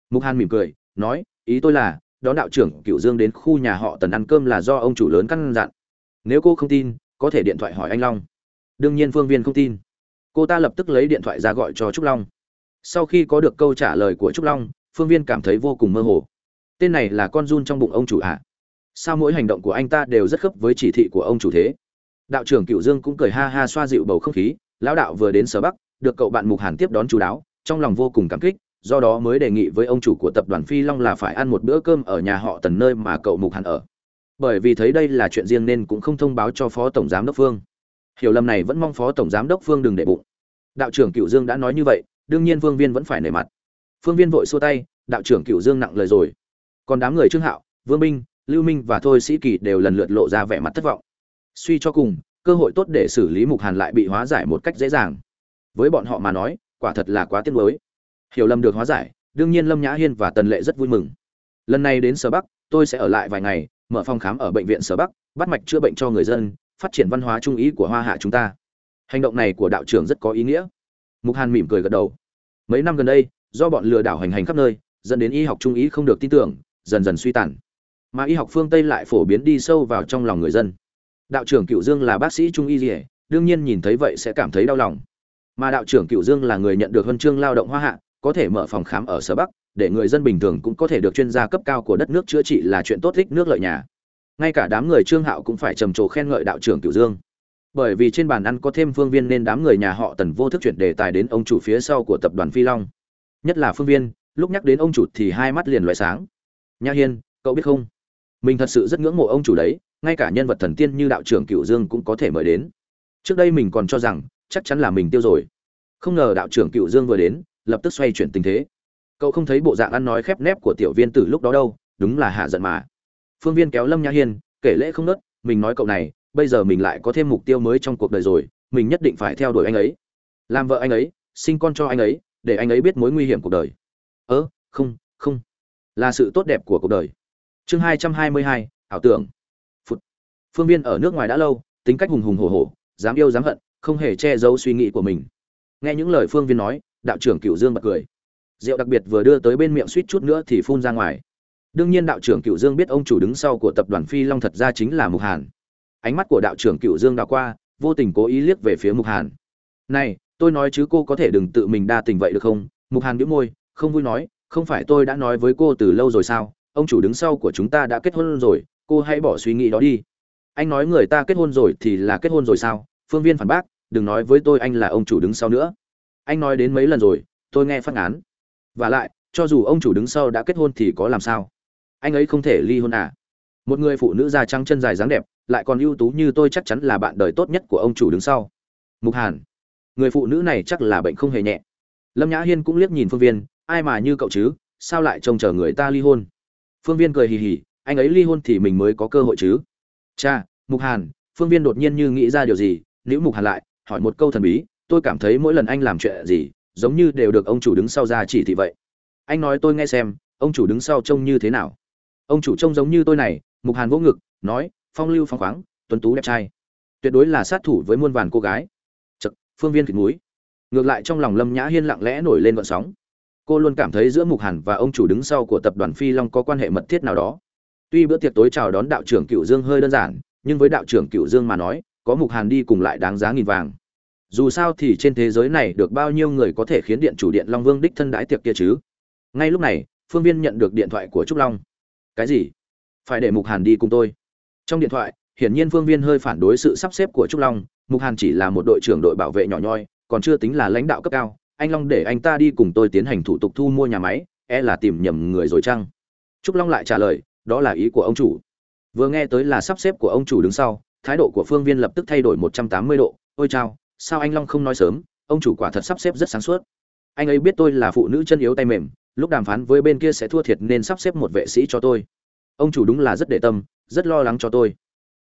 Mục hàn mỉm cười, nói, ý tôi là, đón đạo trưởng cựu dương đến khu nhà họ tần ăn cơm là do ông chủ lớn căn dặn. Nếu cô không tin, có thể điện thoại hỏi anh long. Đương nhiên phương viên không tin. Cô ta lập tức lấy điện thoại ra gọi cho trúc long sau khi có được câu trả lời của trúc long, phương viên cảm thấy vô cùng mơ hồ. Tên này là con run trong bụng ông chủ ạ. À? sao mỗi hành động của anh ta đều rất khớp với chỉ thị của ông chủ thế? Đạo trưởng cựu dương cũng cười ha ha xoa dịu bầu không khí, lão đạo vừa đến sở bắc, được cậu bạn mục hàn tiếp đón chú đáo, trong lòng vô cùng cảm kích, do đó mới đề nghị với ông chủ của tập đoàn phi long là phải ăn một bữa cơm ở nhà họ tần nơi mà cậu mục hàn ở. Bởi vì thấy đây là chuyện riêng nên cũng không thông báo cho phó tổng giám đốc phương. Hiểu lầm này vẫn mong phó tổng giám đốc phương đừng để bụng. Đạo trưởng cựu dương đã nói như vậy đương nhiên phương viên vẫn phải nể mặt. Phương viên vội xua tay, đạo trưởng cựu dương nặng lời rồi. Còn đám người trương hạo, vương minh, lưu minh và thôi sĩ kỳ đều lần lượt lộ ra vẻ mặt thất vọng. Suy cho cùng, cơ hội tốt để xử lý mục hàn lại bị hóa giải một cách dễ dàng. Với bọn họ mà nói, quả thật là quá tiếc nuối. Hiểu lầm được hóa giải, đương nhiên lâm nhã hiên và tần lệ rất vui mừng. Lần này đến sở bắc, tôi sẽ ở lại vài ngày, mở phòng khám ở bệnh viện sở bắc, bắt mạch chữa bệnh cho người dân, phát triển văn hóa trung ý của hoa hạ chúng ta. Hành động này của đạo trưởng rất có ý nghĩa mục hàn mỉm cười gật đầu. Mấy năm gần đây, do bọn lừa đảo hành hành khắp nơi, dẫn đến y học trung ý không được tin tưởng, dần dần suy tàn. Mà y học phương tây lại phổ biến đi sâu vào trong lòng người dân. Đạo trưởng cựu dương là bác sĩ trung y dỉa đương nhiên nhìn thấy vậy sẽ cảm thấy đau lòng. Mà đạo trưởng cựu dương là người nhận được huân chương lao động hoa hạ, có thể mở phòng khám ở sở bắc, để người dân bình thường cũng có thể được chuyên gia cấp cao của đất nước chữa trị là chuyện tốt thích nước lợi nhà. Ngay cả đám người trương hạo cũng phải trầm trồ khen ngợi đạo trưởng Cựu dương bởi vì trên bàn ăn có thêm phương viên nên đám người nhà họ tần vô thức chuyển đề tài đến ông chủ phía sau của tập đoàn phi long. Nhất là phương viên, lúc nhắc đến ông chủ thì hai mắt liền loại sáng. Nha hiên, cậu biết không? Mình thật sự rất ngưỡng mộ ông chủ đấy, ngay cả nhân vật thần tiên như đạo trưởng Cựu dương cũng có thể mời đến. Trước đây mình còn cho rằng, chắc chắn là mình tiêu rồi. Không ngờ đạo trưởng cựu dương vừa đến, lập tức xoay chuyển tình thế. Cậu không thấy bộ dạng ăn nói khép nép của tiểu viên từ lúc đó đâu, đúng là hạ giận mà. Phương viên kéo lâm Nha hiên, kể lễ không nớt, mình nói cậu này bây giờ mình lại có thêm mục tiêu mới trong cuộc đời rồi, mình nhất định phải theo đuổi anh ấy. Làm vợ anh ấy, sinh con cho anh ấy, để anh ấy biết mối nguy hiểm cuộc đời. Ớ không không. Là sự tốt đẹp của cuộc đời. Chương hai trăm hai mươi hai, ảo tưởng. Phụt. phương viên ở nước ngoài đã lâu, tính cách hùng hùng hổ hổ, dám yêu dám hận, không hề che giấu suy nghĩ của mình. Nghe những lời phương viên nói, đạo trưởng cựu dương bật cười. Rượu đặc biệt vừa đưa tới bên miệng suýt chút nữa thì phun ra ngoài. Đương nhiên đạo trưởng cựu dương biết ông chủ đứng sau của tập đoàn phi long thật ra chính là mục hàn ánh mắt của đạo trưởng cựu dương đào qua, vô tình cố ý liếc về phía mục hàn. Này, tôi nói chứ cô có thể đừng tự mình đa tình vậy được không? Mục hàn biễu môi, không vui nói, không phải tôi đã nói với cô từ lâu rồi sao? Ông chủ đứng sau của chúng ta đã kết hôn rồi, cô hãy bỏ suy nghĩ đó đi. Anh nói người ta kết hôn rồi thì là kết hôn rồi sao? Phương viên phản bác, đừng nói với tôi anh là ông chủ đứng sau nữa. Anh nói đến mấy lần rồi, tôi nghe phát án và lại, cho dù ông chủ đứng sau đã kết hôn thì có làm sao? Anh ấy không thể ly hôn à? Một người phụ nữ da trắng chân dài dáng đẹp, lại còn ưu tú như tôi chắc chắn là bạn đời tốt nhất của ông chủ đứng sau. Mục hàn. Người phụ nữ này chắc là bệnh không hề nhẹ. Lâm nhã hiên cũng liếc nhìn phương viên, ai mà như cậu chứ, sao lại trông chờ người ta ly hôn? Phương viên cười hì hì, anh ấy ly hôn thì mình mới có cơ hội chứ. Cha, mục hàn, phương viên đột nhiên như nghĩ ra điều gì nếu mục hàn lại, hỏi một câu thần bí, tôi cảm thấy mỗi lần anh làm chuyện gì, giống như đều được ông chủ đứng sau ra chỉ thị vậy. Anh nói tôi nghe xem, ông chủ đứng sau trông như thế nào? Ông chủ trông giống như tôi này mục hàn vỗ ngực, nói, phong lưu phong khoáng, tuấn tú đẹp trai. Tuyệt đối là sát thủ với muôn vàn cô gái. Chật phương viên thịt núi ngược lại trong lòng lâm nhã hiên lặng lẽ nổi lên vận sóng. Cô luôn cảm thấy giữa mục hàn và ông chủ đứng sau của tập đoàn phi long có quan hệ mật thiết nào đó. Tuy bữa tiệc tối chào đón đạo trưởng cựu dương hơi đơn giản, nhưng với đạo trưởng cựu dương mà nói, có mục hàn đi cùng lại đáng giá nghìn vàng. Dù sao thì trên thế giới này được bao nhiêu người có thể khiến điện chủ điện long vương đích thân đãi tiệc kia chứ? Ngay lúc này, phương viên nhận được điện thoại của trúc long. Cái gì? Phải để mục hàn đi cùng tôi. Trong điện thoại, hiển nhiên phương viên hơi phản đối sự sắp xếp của trúc long. Mục hàn chỉ là một đội trưởng đội bảo vệ nhỏ nhoi, còn chưa tính là lãnh đạo cấp cao. Anh long để anh ta đi cùng tôi tiến hành thủ tục thu mua nhà máy e là tìm nhầm người rồi chăng? Trúc long lại trả lời, đó là ý của ông chủ. Vừa nghe tới là sắp xếp của ông chủ đứng sau, thái độ của phương viên lập tức thay đổi một trăm tám mươi độ. Ôi chao, sao anh long không nói sớm? Ông chủ quả thật sắp xếp rất sáng suốt. Anh ấy biết tôi là phụ nữ chân yếu tay mềm, lúc đàm phán với bên kia sẽ thua thiệt nên sắp xếp một vệ sĩ cho tôi ông chủ đúng là rất để tâm, rất lo lắng cho tôi.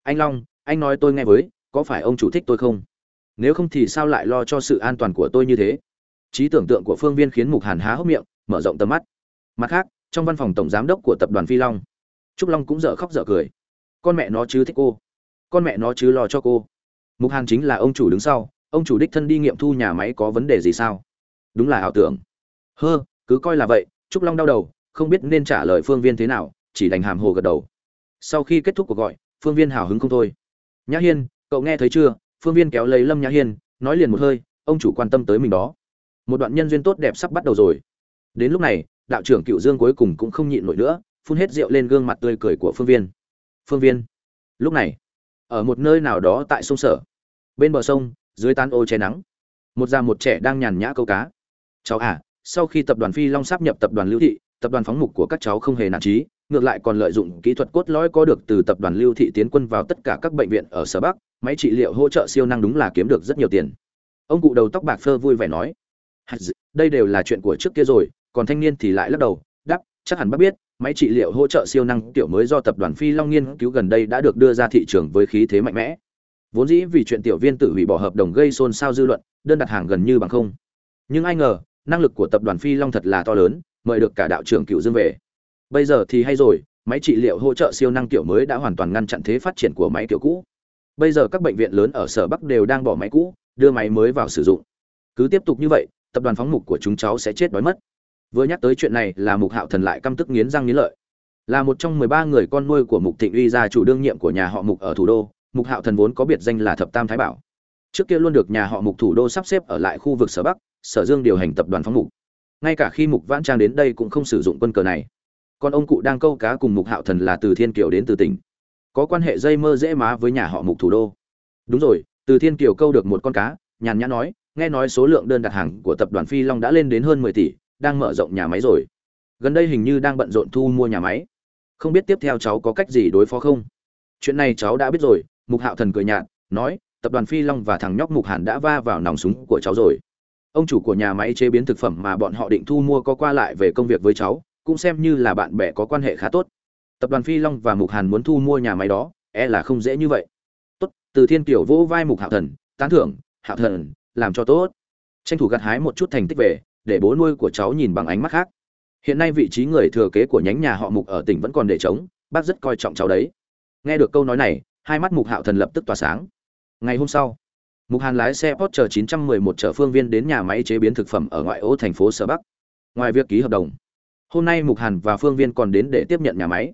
Anh long, anh nói tôi nghe với, có phải ông chủ thích tôi không? Nếu không thì sao lại lo cho sự an toàn của tôi như thế? Trí tưởng tượng của phương viên khiến mục hàn há hốc miệng, mở rộng tầm mắt. Mặt khác, trong văn phòng tổng giám đốc của tập đoàn phi long, trúc long cũng dở khóc dở cười. Con mẹ nó chứ thích cô. Con mẹ nó chứ lo cho cô. Mục hàn chính là ông chủ đứng sau, ông chủ đích thân đi nghiệm thu nhà máy có vấn đề gì sao? Đúng là ảo tưởng. Hơ, cứ coi là vậy, trúc long đau đầu, không biết nên trả lời phương viên thế nào chỉ đành hàm hồ gật đầu. Sau khi kết thúc cuộc gọi, phương viên hào hứng không thôi. Nhã hiên, cậu nghe thấy chưa? Phương viên kéo lấy lâm nhã hiên, nói liền một hơi, ông chủ quan tâm tới mình đó. Một đoạn nhân duyên tốt đẹp sắp bắt đầu rồi. Đến lúc này, đạo trưởng cựu dương cuối cùng cũng không nhịn nổi nữa, phun hết rượu lên gương mặt tươi cười của phương viên. Phương viên, lúc này, ở một nơi nào đó tại sông sở. Bên bờ sông, dưới tán ô che nắng. Một già một trẻ đang nhàn nhã câu cá. Cháu à sau khi tập đoàn phi long sắp nhập tập đoàn lưu thị, tập đoàn phóng mục của các cháu không hề nản trí ngược lại còn lợi dụng kỹ thuật cốt lõi có được từ tập đoàn lưu thị tiến quân vào tất cả các bệnh viện ở sở bắc, máy trị liệu hỗ trợ siêu năng đúng là kiếm được rất nhiều tiền. Ông cụ đầu tóc bạc phơ vui vẻ nói đây đều là chuyện của trước kia rồi, còn thanh niên thì lại lắc đầu đắp chắc hẳn bác biết, máy trị liệu hỗ trợ siêu năng tiểu mới do tập đoàn phi long nghiên cứu gần đây đã được đưa ra thị trường với khí thế mạnh mẽ. Vốn dĩ vì chuyện tiểu viên tự hủy bỏ hợp đồng gây xôn xao dư luận, đơn đặt hàng gần như bằng không. Nhưng ai ngờ, năng lực của tập đoàn phi long thật là to lớn, mời được cả đạo trưởng cựu dương về bây giờ thì hay rồi, máy trị liệu hỗ trợ siêu năng kiểu mới đã hoàn toàn ngăn chặn thế phát triển của máy kiểu cũ. Bây giờ các bệnh viện lớn ở sở bắc đều đang bỏ máy cũ, đưa máy mới vào sử dụng. Cứ tiếp tục như vậy, tập đoàn phóng mục của chúng cháu sẽ chết đói mất. Vừa nhắc tới chuyện này là mục hạo thần lại căm tức nghiến răng nghiến lợi. Là một trong mười ba người con nuôi của mục thịnh uy gia chủ đương nhiệm của nhà họ mục ở thủ đô, mục hạo thần vốn có biệt danh là thập tam thái bảo. Trước kia luôn được nhà họ mục thủ đô sắp xếp ở lại khu vực sở bắc, sở dương điều hành tập đoàn phóng mục. Ngay cả khi mục vãn trang đến đây cũng không sử dụng quân cờ này còn ông cụ đang câu cá cùng mục hạo thần là từ thiên kiều đến từ tỉnh. Có quan hệ dây mơ dễ má với nhà họ mục thủ đô. Đúng rồi, từ thiên kiều câu được một con cá, nhàn nhã nói, nghe nói số lượng đơn đặt hàng của tập đoàn phi long đã lên đến hơn mười tỷ, đang mở rộng nhà máy rồi. Gần đây hình như đang bận rộn thu mua nhà máy. Không biết tiếp theo cháu có cách gì đối phó không? Chuyện này cháu đã biết rồi, mục hạo thần cười nhạt, nói, tập đoàn phi long và thằng nhóc mục hàn đã va vào nòng súng của cháu rồi. Ông chủ của nhà máy chế biến thực phẩm mà bọn họ định thu mua có qua lại về công việc với cháu cũng xem như là bạn bè có quan hệ khá tốt. Tập đoàn phi long và mục hàn muốn thu mua nhà máy đó e là không dễ như vậy. Tốt, từ thiên kiểu vỗ vai mục hạo thần, tán thưởng, hạo thần, làm cho tốt. Tranh thủ gặt hái một chút thành tích về, để bố nuôi của cháu nhìn bằng ánh mắt khác. Hiện nay vị trí người thừa kế của nhánh nhà họ mục ở tỉnh vẫn còn để trống, bác rất coi trọng cháu đấy. Nghe được câu nói này, hai mắt mục hạo thần lập tức tỏa sáng. Ngày hôm sau, mục hàn lái xe porsche 911 chở phương viên đến nhà máy chế biến thực phẩm ở ngoại ô thành phố sở bắc. Ngoài việc ký hợp đồng hôm nay mục hàn và phương viên còn đến để tiếp nhận nhà máy.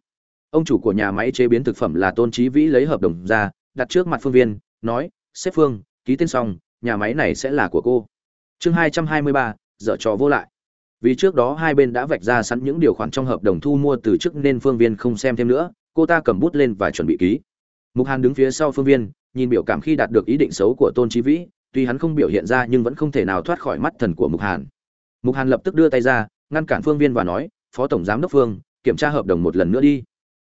Ông chủ của nhà máy chế biến thực phẩm là tôn trí vĩ lấy hợp đồng ra, đặt trước mặt phương viên, nói, sếp phương, ký tên xong, nhà máy này sẽ là của cô. Chương hai trăm hai mươi ba, dở trò vô lại. Vì trước đó hai bên đã vạch ra sẵn những điều khoản trong hợp đồng thu mua từ trước nên phương viên không xem thêm nữa, cô ta cầm bút lên và chuẩn bị ký. Mục hàn đứng phía sau phương viên, nhìn biểu cảm khi đạt được ý định xấu của tôn trí vĩ, tuy hắn không biểu hiện ra nhưng vẫn không thể nào thoát khỏi mắt thần của mục hàn. Mục hàn lập tức đưa tay ra ngăn cản phương viên và nói, phó tổng giám đốc phương, kiểm tra hợp đồng một lần nữa đi.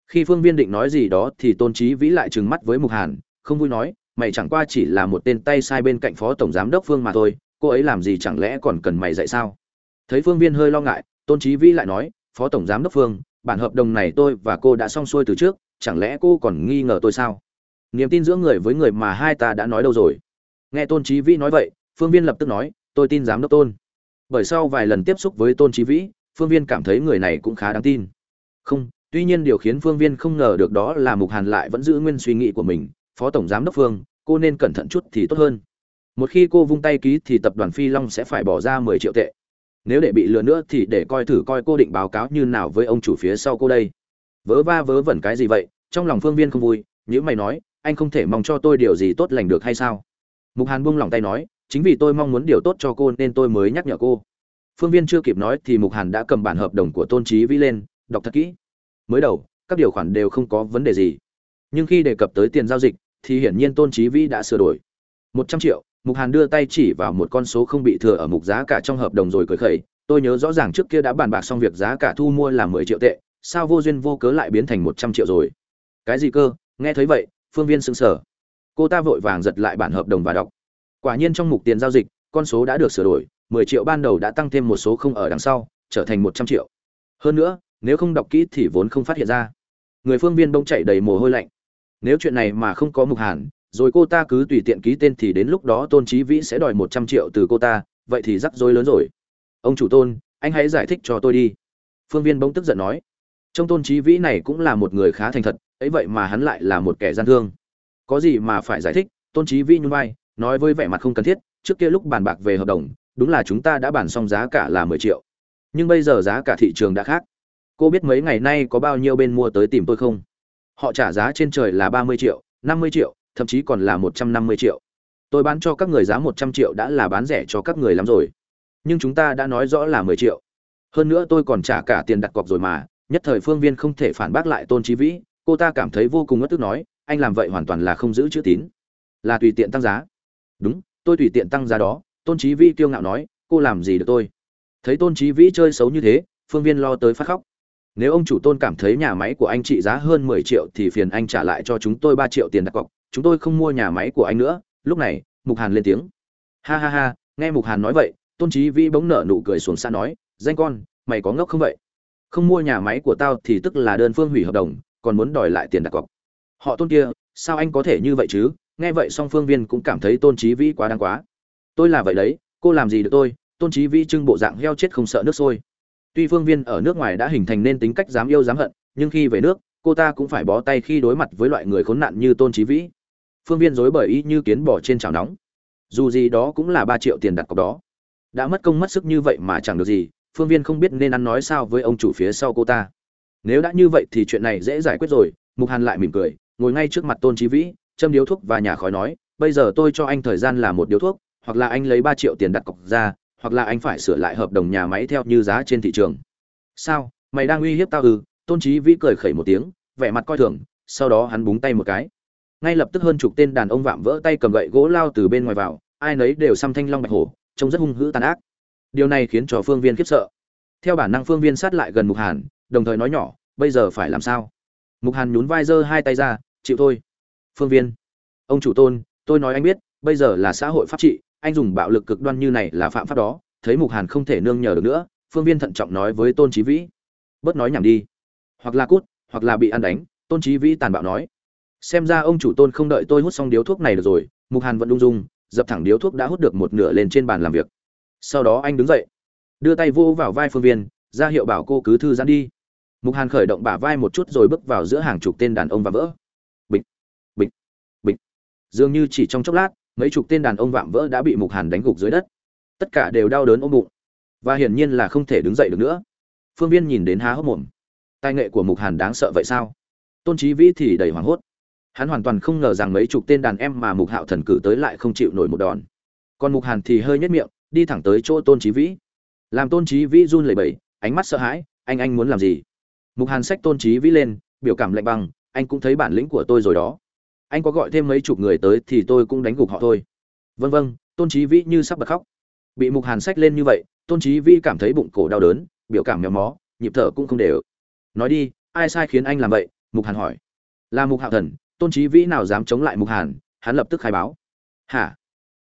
Khi phương viên định nói gì đó thì tôn trí vĩ lại trừng mắt với mục hàn, không vui nói, mày chẳng qua chỉ là một tên tay sai bên cạnh phó tổng giám đốc phương mà thôi, cô ấy làm gì chẳng lẽ còn cần mày dạy sao? Thấy phương viên hơi lo ngại, tôn trí vĩ lại nói, phó tổng giám đốc phương, bản hợp đồng này tôi và cô đã xong xuôi từ trước, chẳng lẽ cô còn nghi ngờ tôi sao? Niềm tin giữa người với người mà hai ta đã nói đâu rồi. Nghe tôn trí vĩ nói vậy, phương viên lập tức nói, tôi tin giám đốc tôn bởi sau vài lần tiếp xúc với tôn trí vĩ, phương viên cảm thấy người này cũng khá đáng tin. Không, tuy nhiên điều khiến phương viên không ngờ được đó là mục hàn lại vẫn giữ nguyên suy nghĩ của mình, phó tổng giám đốc phương, cô nên cẩn thận chút thì tốt hơn. Một khi cô vung tay ký thì tập đoàn phi long sẽ phải bỏ ra mười triệu tệ. Nếu để bị lừa nữa thì để coi thử coi cô định báo cáo như nào với ông chủ phía sau cô đây. Vớ va vớ vẩn cái gì vậy? Trong lòng phương viên không vui nhữ mày nói, anh không thể mong cho tôi điều gì tốt lành được hay sao? Mục hàn buông lòng tay nói chính vì tôi mong muốn điều tốt cho cô nên tôi mới nhắc nhở cô. Phương viên chưa kịp nói thì mục hàn đã cầm bản hợp đồng của tôn trí vĩ lên, đọc thật kỹ. Mới đầu, các điều khoản đều không có vấn đề gì. Nhưng khi đề cập tới tiền giao dịch, thì hiển nhiên tôn trí vĩ đã sửa đổi. Một trăm triệu, mục hàn đưa tay chỉ vào một con số không bị thừa ở mục giá cả trong hợp đồng rồi cười khẩy. Tôi nhớ rõ ràng trước kia đã bàn bạc xong việc giá cả thu mua là mười triệu tệ, sao vô duyên vô cớ lại biến thành một trăm triệu rồi? Cái gì cơ? Nghe thấy vậy, phương viên sững sờ. Cô ta vội vàng giật lại bản hợp đồng và đọc quả nhiên trong mục tiền giao dịch, con số đã được sửa đổi, mười triệu ban đầu đã tăng thêm một số không ở đằng sau, trở thành một trăm triệu. Hơn nữa, nếu không đọc kỹ thì vốn không phát hiện ra. Người phương viên bỗng chạy đầy mồ hôi lạnh. Nếu chuyện này mà không có mục hàn, rồi cô ta cứ tùy tiện ký tên thì đến lúc đó tôn trí vĩ sẽ đòi một trăm triệu từ cô ta, vậy thì rắc rối lớn rồi. Ông chủ tôn, anh hãy giải thích cho tôi đi. Phương viên bỗng tức giận nói. Trong tôn trí vĩ này cũng là một người khá thành thật, ấy vậy mà hắn lại là một kẻ gian thương. Có gì mà phải giải thích, tôn trí vĩ nhún vai nói với vẻ mặt không cần thiết, trước kia lúc bàn bạc về hợp đồng, đúng là chúng ta đã bàn xong giá cả là mười triệu. Nhưng bây giờ giá cả thị trường đã khác. Cô biết mấy ngày nay có bao nhiêu bên mua tới tìm tôi không? Họ trả giá trên trời là ba mươi triệu, năm mươi triệu, thậm chí còn là một trăm năm mươi triệu. Tôi bán cho các người giá một trăm triệu đã là bán rẻ cho các người lắm rồi. Nhưng chúng ta đã nói rõ là mười triệu. Hơn nữa tôi còn trả cả tiền đặt cọc rồi mà, nhất thời phương viên không thể phản bác lại tôn trí vĩ, cô ta cảm thấy vô cùng ngất tức nói, anh làm vậy hoàn toàn là không giữ chữ tín, là tùy tiện tăng giá đúng, tôi tùy tiện tăng giá đó, tôn trí vĩ kiêu ngạo nói, cô làm gì được tôi? Thấy tôn trí vĩ chơi xấu như thế, phương viên lo tới phát khóc. Nếu ông chủ tôn cảm thấy nhà máy của anh trị giá hơn mười triệu thì phiền anh trả lại cho chúng tôi ba triệu tiền đặt cọc, chúng tôi không mua nhà máy của anh nữa. Lúc này, mục hàn lên tiếng. Ha ha ha, nghe mục hàn nói vậy, tôn trí vĩ bỗng nở nụ cười xuống xa nói, danh con, mày có ngốc không vậy? Không mua nhà máy của tao thì tức là đơn phương hủy hợp đồng, còn muốn đòi lại tiền đặt cọc. Họ tôn kia, sao anh có thể như vậy chứ? Nghe vậy song phương viên cũng cảm thấy tôn trí vĩ quá đáng quá. Tôi là vậy đấy, cô làm gì được tôi, tôn trí vĩ trưng bộ dạng heo chết không sợ nước sôi. Tuy phương viên ở nước ngoài đã hình thành nên tính cách dám yêu dám hận, nhưng khi về nước, cô ta cũng phải bó tay khi đối mặt với loại người khốn nạn như tôn trí vĩ. Phương viên dối bởi ý như kiến bỏ trên chảo nóng. Dù gì đó cũng là ba triệu tiền đặt cọc đó. Đã mất công mất sức như vậy mà chẳng được gì, phương viên không biết nên ăn nói sao với ông chủ phía sau cô ta. Nếu đã như vậy thì chuyện này dễ giải quyết rồi, mục hàn lại mỉm cười, ngồi ngay trước mặt tôn trí vĩ châm điếu thuốc và nhà khói nói, bây giờ tôi cho anh thời gian là một điếu thuốc, hoặc là anh lấy ba triệu tiền đặt cọc ra, hoặc là anh phải sửa lại hợp đồng nhà máy theo như giá trên thị trường. Sao? Mày đang uy hiếp tao ư? Tôn trí vĩ cười khẩy một tiếng, vẻ mặt coi thường, sau đó hắn búng tay một cái. Ngay lập tức hơn chục tên đàn ông vạm vỡ tay cầm gậy gỗ lao từ bên ngoài vào, ai nấy đều xăm thanh long bạch hổ, trông rất hung hữ tàn ác. Điều này khiến cho phương viên khiếp sợ. Theo bản năng phương viên sát lại gần mục hàn, đồng thời nói nhỏ, bây giờ phải làm sao? Mục hàn nhún vai giơ hai tay ra, chịu thôi phương viên. Ông chủ tôn, tôi nói anh biết, bây giờ là xã hội pháp trị, anh dùng bạo lực cực đoan như này là phạm pháp đó, thấy mục hàn không thể nương nhờ được nữa, phương viên thận trọng nói với tôn trí vĩ. Bớt nói nhảm đi. Hoặc là cút, hoặc là bị ăn đánh, tôn trí vĩ tàn bạo nói. Xem ra ông chủ tôn không đợi tôi hút xong điếu thuốc này được rồi, mục hàn vẫn lung dung, dập thẳng điếu thuốc đã hút được một nửa lên trên bàn làm việc. Sau đó anh đứng dậy, đưa tay vô vào vai phương viên, ra hiệu bảo cô cứ thư giãn đi. Mục hàn khởi động bả vai một chút rồi bước vào giữa hàng chục tên đàn ông và vỡ dường như chỉ trong chốc lát, mấy chục tên đàn ông vạm vỡ đã bị mục hàn đánh gục dưới đất. Tất cả đều đau đớn ôm bụng. Và hiển nhiên là không thể đứng dậy được nữa. Phương viên nhìn đến há hốc mồm. Tài nghệ của mục hàn đáng sợ vậy sao? Tôn trí vĩ thì đầy hoảng hốt. Hắn hoàn toàn không ngờ rằng mấy chục tên đàn em mà mục hạo thần cử tới lại không chịu nổi một đòn. Còn mục hàn thì hơi nhất miệng, đi thẳng tới chỗ tôn trí vĩ. Làm tôn trí vĩ run lẩy bẩy, ánh mắt sợ hãi, anh anh muốn làm gì? Mục hàn xách tôn trí vĩ lên, biểu cảm lạnh băng, anh cũng thấy bản lĩnh của tôi rồi đó anh có gọi thêm mấy chục người tới thì tôi cũng đánh gục họ thôi. Vân vân tôn trí vĩ như sắp bật khóc. Bị mục hàn sách lên như vậy, tôn trí vĩ cảm thấy bụng cổ đau đớn, biểu cảm méo mó, nhịp thở cũng không đều. Nói đi, ai sai khiến anh làm vậy? Mục hàn hỏi. Là mục hạo thần, tôn trí vĩ nào dám chống lại mục hàn? Hắn lập tức khai báo. Hả?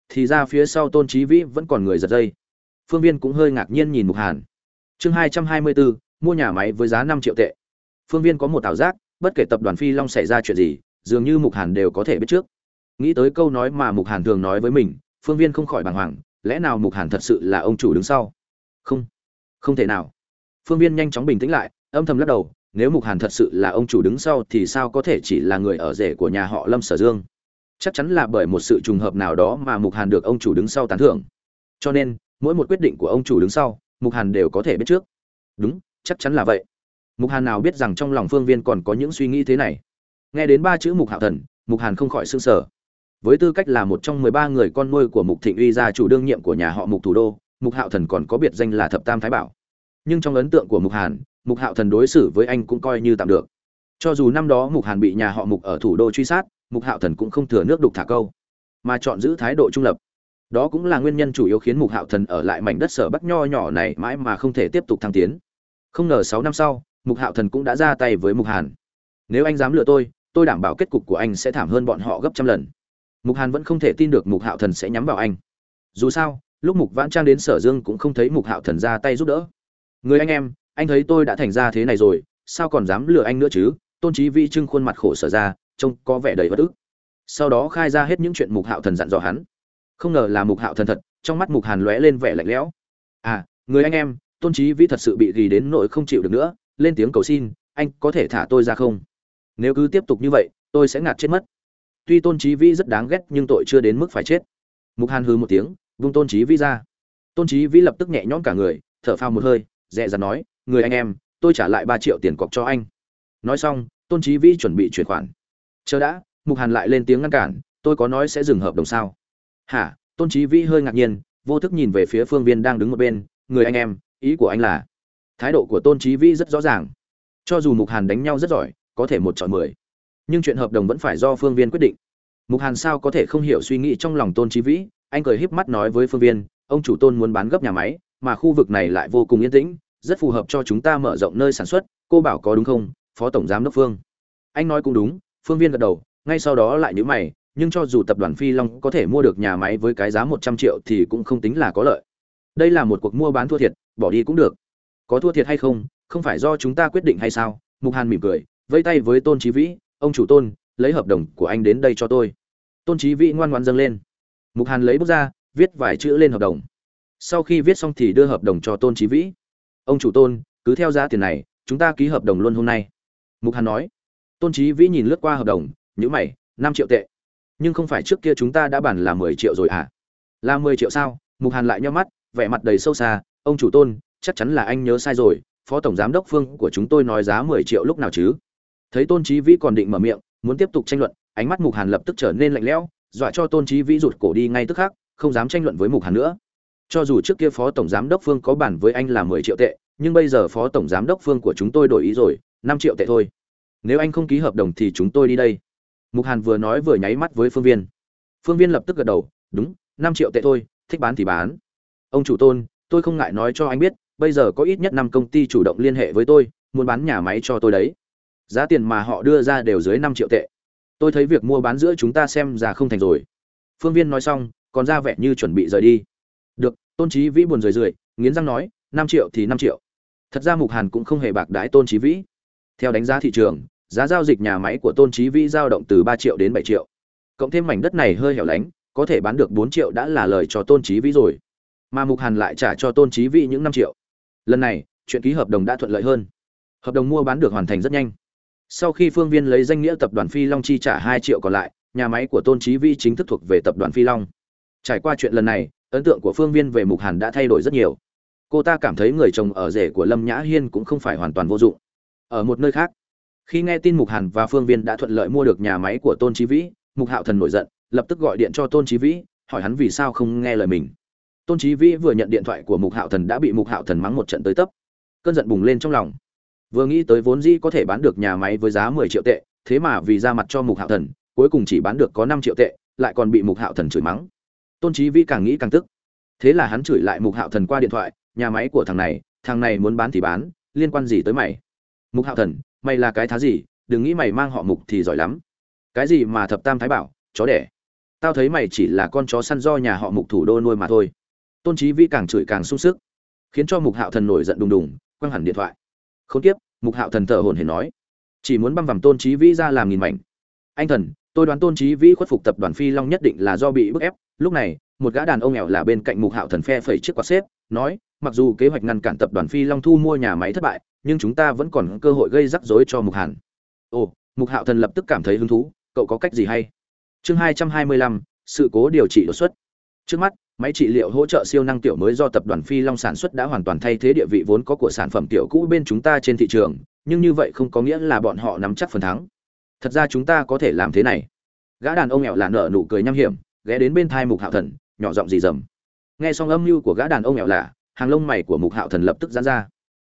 Thì ra phía sau tôn trí vĩ vẫn còn người giật dây. Phương viên cũng hơi ngạc nhiên nhìn mục hàn. Chương hai trăm hai mươi bốn mua nhà máy với giá năm triệu tệ. Phương viên có một ảo giác, bất kể tập đoàn phi long xảy ra chuyện gì dường như mục hàn đều có thể biết trước. Nghĩ tới câu nói mà mục hàn thường nói với mình, phương viên không khỏi bàng hoàng, lẽ nào mục hàn thật sự là ông chủ đứng sau? Không không thể nào. Phương viên nhanh chóng bình tĩnh lại, âm thầm lắc đầu, nếu mục hàn thật sự là ông chủ đứng sau thì sao có thể chỉ là người ở rể của nhà họ lâm sở dương? Chắc chắn là bởi một sự trùng hợp nào đó mà mục hàn được ông chủ đứng sau tán thưởng. Cho nên, mỗi một quyết định của ông chủ đứng sau, mục hàn đều có thể biết trước. Đúng, chắc chắn là vậy. Mục hàn nào biết rằng trong lòng phương viên còn có những suy nghĩ thế này? Nghe đến ba chữ mục hạo thần, mục hàn không khỏi s ư n g sở với tư cách là một trong mười ba người con nuôi của mục thịnh uy gia chủ đương nhiệm của nhà họ mục thủ đô, mục hạo thần còn có biệt danh là thập tam thái bảo. Nhưng trong ấn tượng của mục hàn, mục hạo thần đối xử với anh cũng coi như tạm được. Cho dù năm đó mục hàn bị nhà họ mục ở thủ đô truy sát, mục hạo thần cũng không thừa nước đục thả câu, mà chọn giữ thái độ trung lập. Đó cũng là nguyên nhân chủ yếu khiến mục hạo thần ở lại mảnh đất sở bắc nho nhỏ này mãi mà không thể tiếp tục thăng tiến. Không ngờ sáu năm sau, mục hạo thần cũng đã ra tay với mục hàn. Nếu anh dám lừa tôi tôi đảm bảo kết cục của anh sẽ thảm hơn bọn họ gấp trăm lần. Mục hàn vẫn không thể tin được mục hạo thần sẽ nhắm vào anh. Dù sao, lúc mục vãn trang đến sở dương cũng không thấy mục hạo thần ra tay giúp đỡ. Người anh em, anh thấy tôi đã thành ra thế này rồi, sao còn dám lừa anh nữa chứ? Tôn trí vi trưng khuôn mặt khổ sở ra, trông có vẻ đầy bất ức. Sau đó khai ra hết những chuyện mục hạo thần dặn dò hắn. Không ngờ là mục hạo thần thật, trong mắt mục hàn lóe lên vẻ lạnh lẽo. À người anh em, tôn trí vi thật sự bị ghi đến nỗi không chịu được nữa, lên tiếng cầu xin, anh có thể thả tôi ra không? Nếu cứ tiếp tục như vậy, tôi sẽ ngạt chết mất. Tuy tôn trí vi rất đáng ghét nhưng tội chưa đến mức phải chết. Mục hàn hư một tiếng, vung tôn trí vi ra. Tôn trí vi lập tức nhẹ nhõm cả người, thở phao một hơi dẹ dặt nói, người anh em, tôi trả lại ba triệu tiền cọc cho anh. Nói xong, tôn trí vĩ chuẩn bị chuyển khoản. Chờ đã, mục hàn lại lên tiếng ngăn cản, tôi có nói sẽ dừng hợp đồng sao? Hả? Tôn trí vĩ hơi ngạc nhiên, vô thức nhìn về phía phương viên đang đứng một bên, người anh em, ý của anh là? Thái độ của tôn trí vĩ rất rõ ràng. Cho dù mục hàn đánh nhau rất giỏi có thể một chọn mười. Nhưng chuyện hợp đồng vẫn phải do phương viên quyết định. Mục hàn sao có thể không hiểu suy nghĩ trong lòng tôn trí vĩ, anh cười híp mắt nói với phương viên, ông chủ tôn muốn bán gấp nhà máy, mà khu vực này lại vô cùng yên tĩnh, rất phù hợp cho chúng ta mở rộng nơi sản xuất, cô bảo có đúng không? Phó tổng giám đốc phương. Anh nói cũng đúng, phương viên gật đầu, ngay sau đó lại nhữ mày, nhưng cho dù tập đoàn phi long có thể mua được nhà máy với cái giá một trăm triệu thì cũng không tính là có lợi. Đây là một cuộc mua bán thua thiệt, bỏ đi cũng được. Có thua thiệt hay không không phải do chúng ta quyết định hay sao? Mục hàn mỉm cười vây tay với tôn trí vĩ, ông chủ tôn, lấy hợp đồng của anh đến đây cho tôi. Tôn trí vĩ ngoan ngoan dâng lên. Mục hàn lấy bút ra, viết vài chữ lên hợp đồng. Sau khi viết xong thì đưa hợp đồng cho tôn trí vĩ. Ông chủ tôn, cứ theo giá tiền này, chúng ta ký hợp đồng luôn hôm nay. Mục hàn nói. Tôn trí vĩ nhìn lướt qua hợp đồng nhữ mày, năm triệu tệ. Nhưng không phải trước kia chúng ta đã bàn là mười triệu rồi à? Là mười triệu sao? Mục hàn lại nhau mắt, vẻ mặt đầy sâu xa, ông chủ tôn, chắc chắn là anh nhớ sai rồi, phó tổng giám đốc phương của chúng tôi nói giá mười triệu lúc nào chứ? Thấy tôn trí vĩ còn định mở miệng, muốn tiếp tục tranh luận, ánh mắt mục hàn lập tức trở nên lạnh lẽo, dọa cho tôn trí vĩ rụt cổ đi ngay tức khắc, không dám tranh luận với mục hàn nữa. Cho dù trước kia phó tổng giám đốc phương có bản với anh là mười triệu tệ, nhưng bây giờ phó tổng giám đốc phương của chúng tôi đổi ý rồi, năm triệu tệ thôi. Nếu anh không ký hợp đồng thì chúng tôi đi đây. Mục hàn vừa nói vừa nháy mắt với phương viên. Phương viên lập tức gật đầu, đúng, năm triệu tệ thôi, thích bán thì bán. Ông chủ tôn, tôi không ngại nói cho anh biết, bây giờ có ít nhất năm công ty chủ động liên hệ với tôi, muốn bán nhà máy cho tôi đấy giá tiền mà họ đưa ra đều dưới năm triệu tệ. Tôi thấy việc mua bán giữa chúng ta xem ra không thành rồi. Phương viên nói xong, còn ra vẻ như chuẩn bị rời đi. Được, tôn trí vĩ buồn rười rượi, nghiến răng nói, năm triệu thì năm triệu. Thật ra mục hàn cũng không hề bạc đái tôn trí vĩ. Theo đánh giá thị trường, giá giao dịch nhà máy của tôn trí vĩ giao động từ ba triệu đến bảy triệu. Cộng thêm mảnh đất này hơi hẻo lánh, có thể bán được bốn triệu đã là lời cho tôn trí vĩ rồi. Mà mục hàn lại trả cho tôn trí vĩ những năm triệu. Lần này, chuyện ký hợp đồng đã thuận lợi hơn. Hợp đồng mua bán được hoàn thành rất nhanh sau khi phương viên lấy danh nghĩa tập đoàn phi long chi trả hai triệu còn lại, nhà máy của tôn trí vĩ chính thức thuộc về tập đoàn phi long. Trải qua chuyện lần này, ấn tượng của phương viên về mục hàn đã thay đổi rất nhiều. Cô ta cảm thấy người chồng ở rể của lâm nhã hiên cũng không phải hoàn toàn vô dụng. Ở một nơi khác, khi nghe tin mục hàn và phương viên đã thuận lợi mua được nhà máy của tôn trí vĩ, mục hạo thần nổi giận, lập tức gọi điện cho tôn trí vĩ, hỏi hắn vì sao không nghe lời mình. Tôn trí vĩ vừa nhận điện thoại của mục hạo thần đã bị mục hạo thần mắng một trận tới tấp. Cơn giận bùng lên trong lòng vừa nghĩ tới vốn dĩ có thể bán được nhà máy với giá mười triệu tệ, thế mà vì ra mặt cho mục hạo thần, cuối cùng chỉ bán được có năm triệu tệ, lại còn bị mục hạo thần chửi mắng. Tôn trí vĩ càng nghĩ càng tức. Thế là hắn chửi lại mục hạo thần qua điện thoại, nhà máy của thằng này thằng này muốn bán thì bán, liên quan gì tới mày? Mục hạo thần, mày là cái thá gì, đừng nghĩ mày mang họ mục thì giỏi lắm. Cái gì mà thập tam thái bảo, chó đẻ? Tao thấy mày chỉ là con chó săn do nhà họ mục thủ đô nuôi mà thôi. Tôn trí vĩ càng chửi càng sung sức, khiến cho mục hạo thần nổi giận đùng đùng, quăng hẳn điện thoại khốn kiếp, mục hạo thần thở hồn hển nói. Chỉ muốn băm vằm tôn trí vĩ ra làm nghìn mảnh. Anh thần tôi đoán tôn trí vĩ khuất phục tập đoàn phi long nhất định là do bị bức ép. Lúc này một gã đàn ông nghèo là bên cạnh mục hạo thần phe phẩy chiếc quạt xếp nói mặc dù kế hoạch ngăn cản tập đoàn phi long thu mua nhà máy thất bại nhưng chúng ta vẫn còn cơ hội gây rắc rối cho mục hàn. Ồ mục hạo thần lập tức cảm thấy hứng thú cậu có cách gì hay? Chương hai trăm hai mươi lăm sự cố điều trị đột xuất. Trước mắt máy trị liệu hỗ trợ siêu năng tiểu mới do tập đoàn phi long sản xuất đã hoàn toàn thay thế địa vị vốn có của sản phẩm tiểu cũ bên chúng ta trên thị trường, nhưng như vậy không có nghĩa là bọn họ nắm chắc phần thắng. Thật ra chúng ta có thể làm thế này. Gã đàn ông nghèo là nở nụ cười nham hiểm, ghé đến bên thai mục hạo thần, nhỏ giọng gì dầm nghe xong âm mưu của gã đàn ông nghèo là, hàng lông mày của mục hạo thần lập tức giãn ra.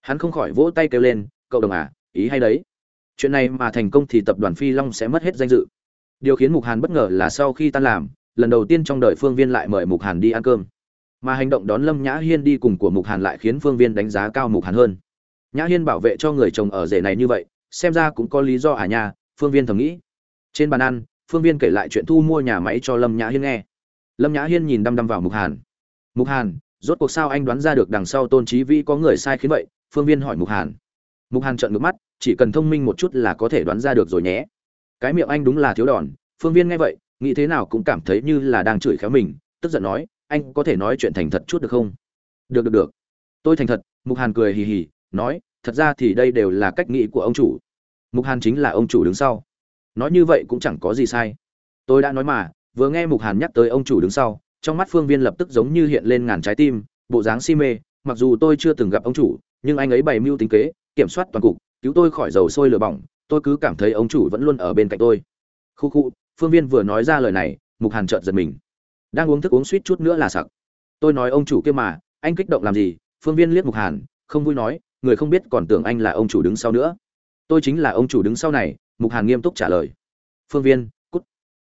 Hắn không khỏi vỗ tay kêu lên, cậu đồng à ý hay đấy? Chuyện này mà thành công thì tập đoàn phi long sẽ mất hết danh dự. Điều khiến mục hàn bất ngờ là sau khi tan làm lần đầu tiên trong đời phương viên lại mời mục hàn đi ăn cơm. Mà hành động đón lâm nhã hiên đi cùng của mục hàn lại khiến phương viên đánh giá cao mục hàn hơn. Nhã hiên bảo vệ cho người chồng ở rể này như vậy, xem ra cũng có lý do à nha, phương viên thầm nghĩ. Trên bàn ăn, phương viên kể lại chuyện thu mua nhà máy cho lâm nhã hiên nghe. Lâm nhã hiên nhìn đăm đăm vào mục hàn. Mục hàn, rốt cuộc sao anh đoán ra được đằng sau tôn trí vĩ có người sai khiến vậy? Phương viên hỏi mục hàn. Mục hàn trợn ngược mắt, chỉ cần thông minh một chút là có thể đoán ra được rồi nhé. Cái miệng anh đúng là thiếu đòn. Phương viên nghe vậy nghĩ thế nào cũng cảm thấy như là đang chửi khéo mình, tức giận nói, anh có thể nói chuyện thành thật chút được không? Được được được. Tôi thành thật, mục hàn cười hì hì, nói, thật ra thì đây đều là cách nghĩ của ông chủ. Mục hàn chính là ông chủ đứng sau. Nói như vậy cũng chẳng có gì sai. Tôi đã nói mà, vừa nghe mục hàn nhắc tới ông chủ đứng sau, trong mắt phương viên lập tức giống như hiện lên ngàn trái tim, bộ dáng si mê, mặc dù tôi chưa từng gặp ông chủ, nhưng anh ấy bày mưu tính kế, kiểm soát toàn cục, cứu tôi khỏi dầu sôi lửa bỏng, tôi cứ cảm thấy ông chủ vẫn luôn ở bên cạnh tôi. Khu khu phương viên vừa nói ra lời này, mục hàn trợn giật mình. Đang uống thức uống suýt chút nữa là sặc. Tôi nói ông chủ kia mà, anh kích động làm gì? Phương viên liếc mục hàn, không vui nói, người không biết còn tưởng anh là ông chủ đứng sau nữa. Tôi chính là ông chủ đứng sau này, mục hàn nghiêm túc trả lời. Phương viên, cút.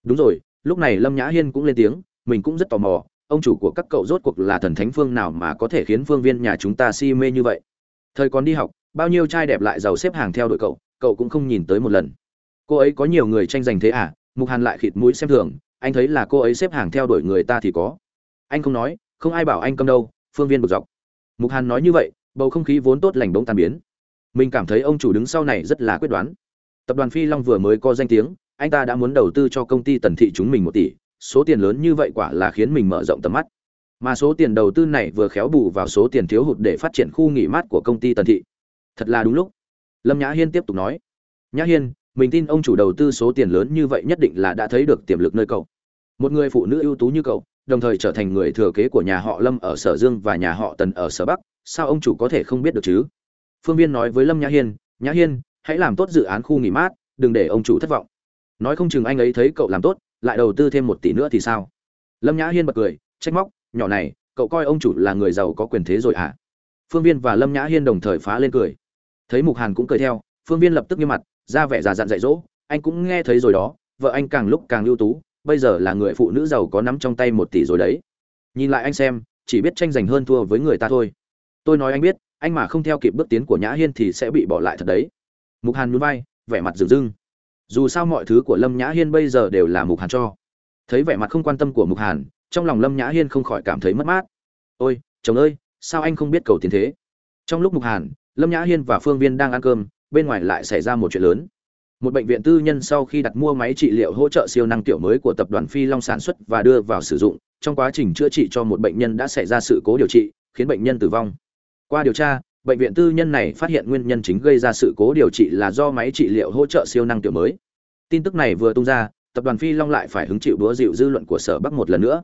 Đúng rồi, lúc này lâm nhã hiên cũng lên tiếng, mình cũng rất tò mò, ông chủ của các cậu rốt cuộc là thần thánh phương nào mà có thể khiến phương viên nhà chúng ta si mê như vậy? Thời còn đi học, bao nhiêu trai đẹp lại giàu xếp hàng theo đội cậu cậu cũng không nhìn tới một lần. Cô ấy có nhiều người tranh giành thế à? Mục hàn lại khịt mũi xem thường, anh thấy là cô ấy xếp hàng theo đuổi người ta thì có. Anh không nói, không ai bảo anh cầm đâu, phương viên bực dọc. Mục hàn nói như vậy, bầu không khí vốn tốt lành bỗng tan biến. Mình cảm thấy ông chủ đứng sau này rất là quyết đoán. Tập đoàn phi long vừa mới có danh tiếng, anh ta đã muốn đầu tư cho công ty tần thị chúng mình một tỷ, số tiền lớn như vậy quả là khiến mình mở rộng tầm mắt. Mà số tiền đầu tư này vừa khéo bù vào số tiền thiếu hụt để phát triển khu nghỉ mát của công ty tần thị. Thật là đúng lúc. Lâm nhã hiên tiếp tục nói. Nhã hiên mình tin ông chủ đầu tư số tiền lớn như vậy nhất định là đã thấy được tiềm lực nơi cậu. Một người phụ nữ ưu tú như cậu, đồng thời trở thành người thừa kế của nhà họ lâm ở sở dương và nhà họ tần ở sở bắc, sao ông chủ có thể không biết được chứ? Phương viên nói với lâm nhã hiên nhã hiên, hãy làm tốt dự án khu nghỉ mát, đừng để ông chủ thất vọng. Nói không chừng anh ấy thấy cậu làm tốt, lại đầu tư thêm một tỷ nữa thì sao? Lâm nhã hiên bật cười, trách móc, nhỏ này, cậu coi ông chủ là người giàu có quyền thế rồi à phương viên và lâm nhã hiên đồng thời phá lên cười. Thấy mục hàn cũng cười theo, phương viên lập tức nghiêm mặt ra vẻ già dặn dạy dỗ, anh cũng nghe thấy rồi đó, vợ anh càng lúc càng ưu tú, bây giờ là người phụ nữ giàu có nắm trong tay một tỷ rồi đấy. Nhìn lại anh xem, chỉ biết tranh giành hơn thua với người ta thôi. Tôi nói anh biết, anh mà không theo kịp bước tiến của nhã hiên thì sẽ bị bỏ lại thật đấy. Mục hàn núi vai, vẻ mặt rừng rưng dù sao mọi thứ của lâm nhã hiên bây giờ đều là mục hàn cho. Thấy vẻ mặt không quan tâm của mục hàn, trong lòng lâm nhã hiên không khỏi cảm thấy mất mát. Ôi, chồng ơi, sao anh không biết cầu tiến thế? Trong lúc mục hàn, lâm nhã hiên và phương viên đang ăn cơm bên ngoài lại xảy ra một chuyện lớn. Một bệnh viện tư nhân sau khi đặt mua máy trị liệu hỗ trợ siêu năng tiểu mới của tập đoàn phi long sản xuất và đưa vào sử dụng, trong quá trình chữa trị cho một bệnh nhân đã xảy ra sự cố điều trị, khiến bệnh nhân tử vong. Qua điều tra, bệnh viện tư nhân này phát hiện nguyên nhân chính gây ra sự cố điều trị là do máy trị liệu hỗ trợ siêu năng tiểu mới. Tin tức này vừa tung ra, tập đoàn phi long lại phải hứng chịu đúa dịu dư luận của sở bắc một lần nữa.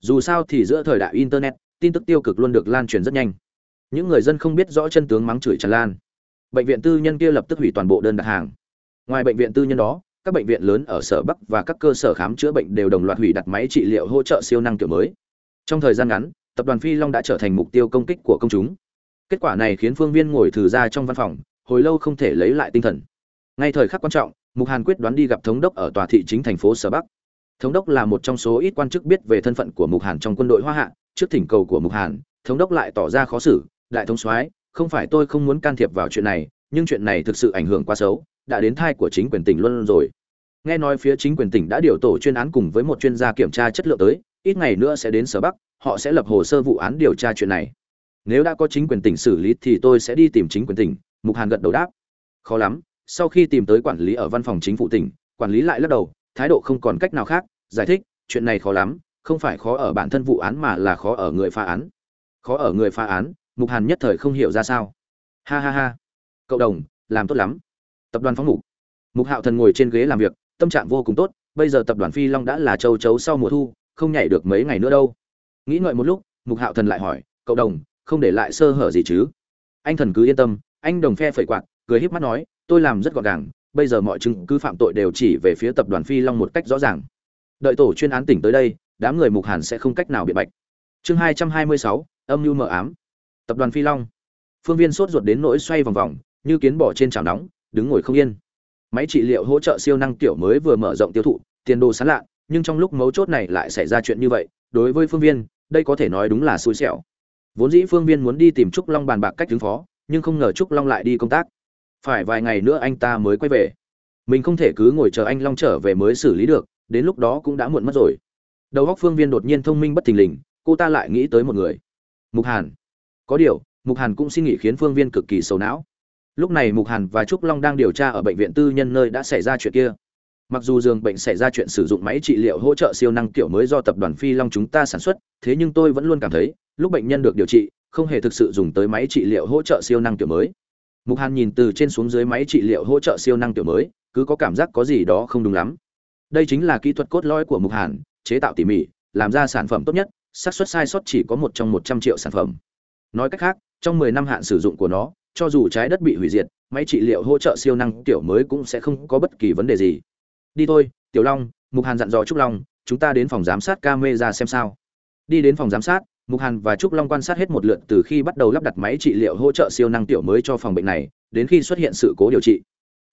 Dù sao thì giữa thời đại internet, tin tức tiêu cực luôn được lan truyền rất nhanh. Những người dân không biết rõ chân tướng mắng chửi tràn lan bệnh viện tư nhân kia lập tức hủy toàn bộ đơn đặt hàng. Ngoài bệnh viện tư nhân đó, các bệnh viện lớn ở sở bắc và các cơ sở khám chữa bệnh đều đồng loạt hủy đặt máy trị liệu hỗ trợ siêu năng kiểu mới. Trong thời gian ngắn, tập đoàn phi long đã trở thành mục tiêu công kích của công chúng. Kết quả này khiến phương viên ngồi thử ra trong văn phòng, hồi lâu không thể lấy lại tinh thần. Ngay thời khắc quan trọng, mục hàn quyết đoán đi gặp thống đốc ở tòa thị chính thành phố sở bắc. Thống đốc là một trong số ít quan chức biết về thân phận của mục hàn trong quân đội hoa hạ. Trước thỉnh cầu của mục hàn, thống đốc lại tỏ ra khó xử, đại thống soái không phải tôi không muốn can thiệp vào chuyện này, nhưng chuyện này thực sự ảnh hưởng quá xấu, đã đến thai của chính quyền tỉnh luôn rồi. Nghe nói phía chính quyền tỉnh đã điều tổ chuyên án cùng với một chuyên gia kiểm tra chất lượng tới, ít ngày nữa sẽ đến sở bắc, họ sẽ lập hồ sơ vụ án điều tra chuyện này. Nếu đã có chính quyền tỉnh xử lý thì tôi sẽ đi tìm chính quyền tỉnh, mục hàn gật đầu đáp. Khó lắm, sau khi tìm tới quản lý ở văn phòng chính phủ tỉnh, quản lý lại lắc đầu, thái độ không còn cách nào khác, giải thích, chuyện này khó lắm, không phải khó ở bản thân vụ án mà là khó ở người phá án. Khó ở người phá án mục hàn nhất thời không hiểu ra sao. Ha ha ha. Cậu đồng, làm tốt lắm. Tập đoàn phóng mục. Mục hạo thần ngồi trên ghế làm việc, tâm trạng vô cùng tốt, bây giờ tập đoàn phi long đã là châu chấu sau mùa thu, không nhảy được mấy ngày nữa đâu. Nghĩ ngợi một lúc, mục hạo thần lại hỏi, cậu đồng, không để lại sơ hở gì chứ? Anh thần cứ yên tâm, anh đồng phe phẩy quạt, cười híp mắt nói, tôi làm rất gọn gàng, bây giờ mọi chứng cứ phạm tội đều chỉ về phía tập đoàn phi long một cách rõ ràng. Đợi tổ chuyên án tỉnh tới đây, đám người mục hàn sẽ không cách nào biện bạch. Chương hai trăm hai mươi sáu, âm mưu mờ ám tập đoàn phi long. Phương viên sốt ruột đến nỗi xoay vòng vòng, như kiến bỏ trên chảo nóng, đứng ngồi không yên. Máy trị liệu hỗ trợ siêu năng tiểu mới vừa mở rộng tiêu thụ, tiền đồ sán lạ, nhưng trong lúc mấu chốt này lại xảy ra chuyện như vậy, đối với phương viên, đây có thể nói đúng là xui xẻo. Vốn dĩ phương viên muốn đi tìm trúc long bàn bạc cách ứng phó, nhưng không ngờ trúc long lại đi công tác. Phải vài ngày nữa anh ta mới quay về. Mình không thể cứ ngồi chờ anh long trở về mới xử lý được, đến lúc đó cũng đã muộn mất rồi. Đầu góc phương viên đột nhiên thông minh bất thình lình, cô ta lại nghĩ tới một người. Mục hàn có điều, mục hàn cũng xin nghỉ khiến phương viên cực kỳ sầu não. Lúc này mục hàn và trúc long đang điều tra ở bệnh viện tư nhân nơi đã xảy ra chuyện kia. Mặc dù giường bệnh xảy ra chuyện sử dụng máy trị liệu hỗ trợ siêu năng kiểu mới do tập đoàn phi long chúng ta sản xuất, thế nhưng tôi vẫn luôn cảm thấy, lúc bệnh nhân được điều trị, không hề thực sự dùng tới máy trị liệu hỗ trợ siêu năng kiểu mới. Mục hàn nhìn từ trên xuống dưới máy trị liệu hỗ trợ siêu năng kiểu mới, cứ có cảm giác có gì đó không đúng lắm. Đây chính là kỹ thuật cốt lõi của mục hàn, chế tạo tỉ mỉ, làm ra sản phẩm tốt nhất, xác suất sai sót chỉ có một trong một trăm triệu sản phẩm nói cách khác, trong mười năm hạn sử dụng của nó, cho dù trái đất bị hủy diệt, máy trị liệu hỗ trợ siêu năng tiểu mới cũng sẽ không có bất kỳ vấn đề gì. Đi thôi, tiểu long, mục hàn dặn dò trúc long, chúng ta đến phòng giám sát camera xem sao. Đi đến phòng giám sát, mục hàn và trúc long quan sát hết một lượt từ khi bắt đầu lắp đặt máy trị liệu hỗ trợ siêu năng tiểu mới cho phòng bệnh này, đến khi xuất hiện sự cố điều trị.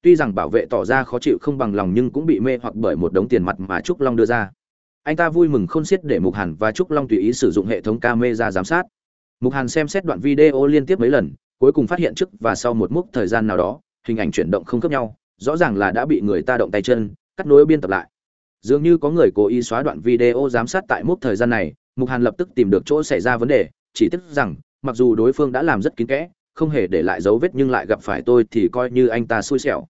Tuy rằng bảo vệ tỏ ra khó chịu không bằng lòng nhưng cũng bị mê hoặc bởi một đống tiền mặt mà trúc long đưa ra. Anh ta vui mừng khôn xiết để mục hàn và trúc long tùy ý sử dụng hệ thống camera giám sát mục hàn xem xét đoạn video liên tiếp mấy lần, cuối cùng phát hiện trước và sau một mốc thời gian nào đó, hình ảnh chuyển động không khớp nhau, rõ ràng là đã bị người ta động tay chân, cắt nối biên tập lại. Dường như có người cố ý xóa đoạn video giám sát tại mốc thời gian này, mục hàn lập tức tìm được chỗ xảy ra vấn đề, chỉ tiếc rằng, mặc dù đối phương đã làm rất kín kẽ, không hề để lại dấu vết nhưng lại gặp phải tôi thì coi như anh ta xui xẻo.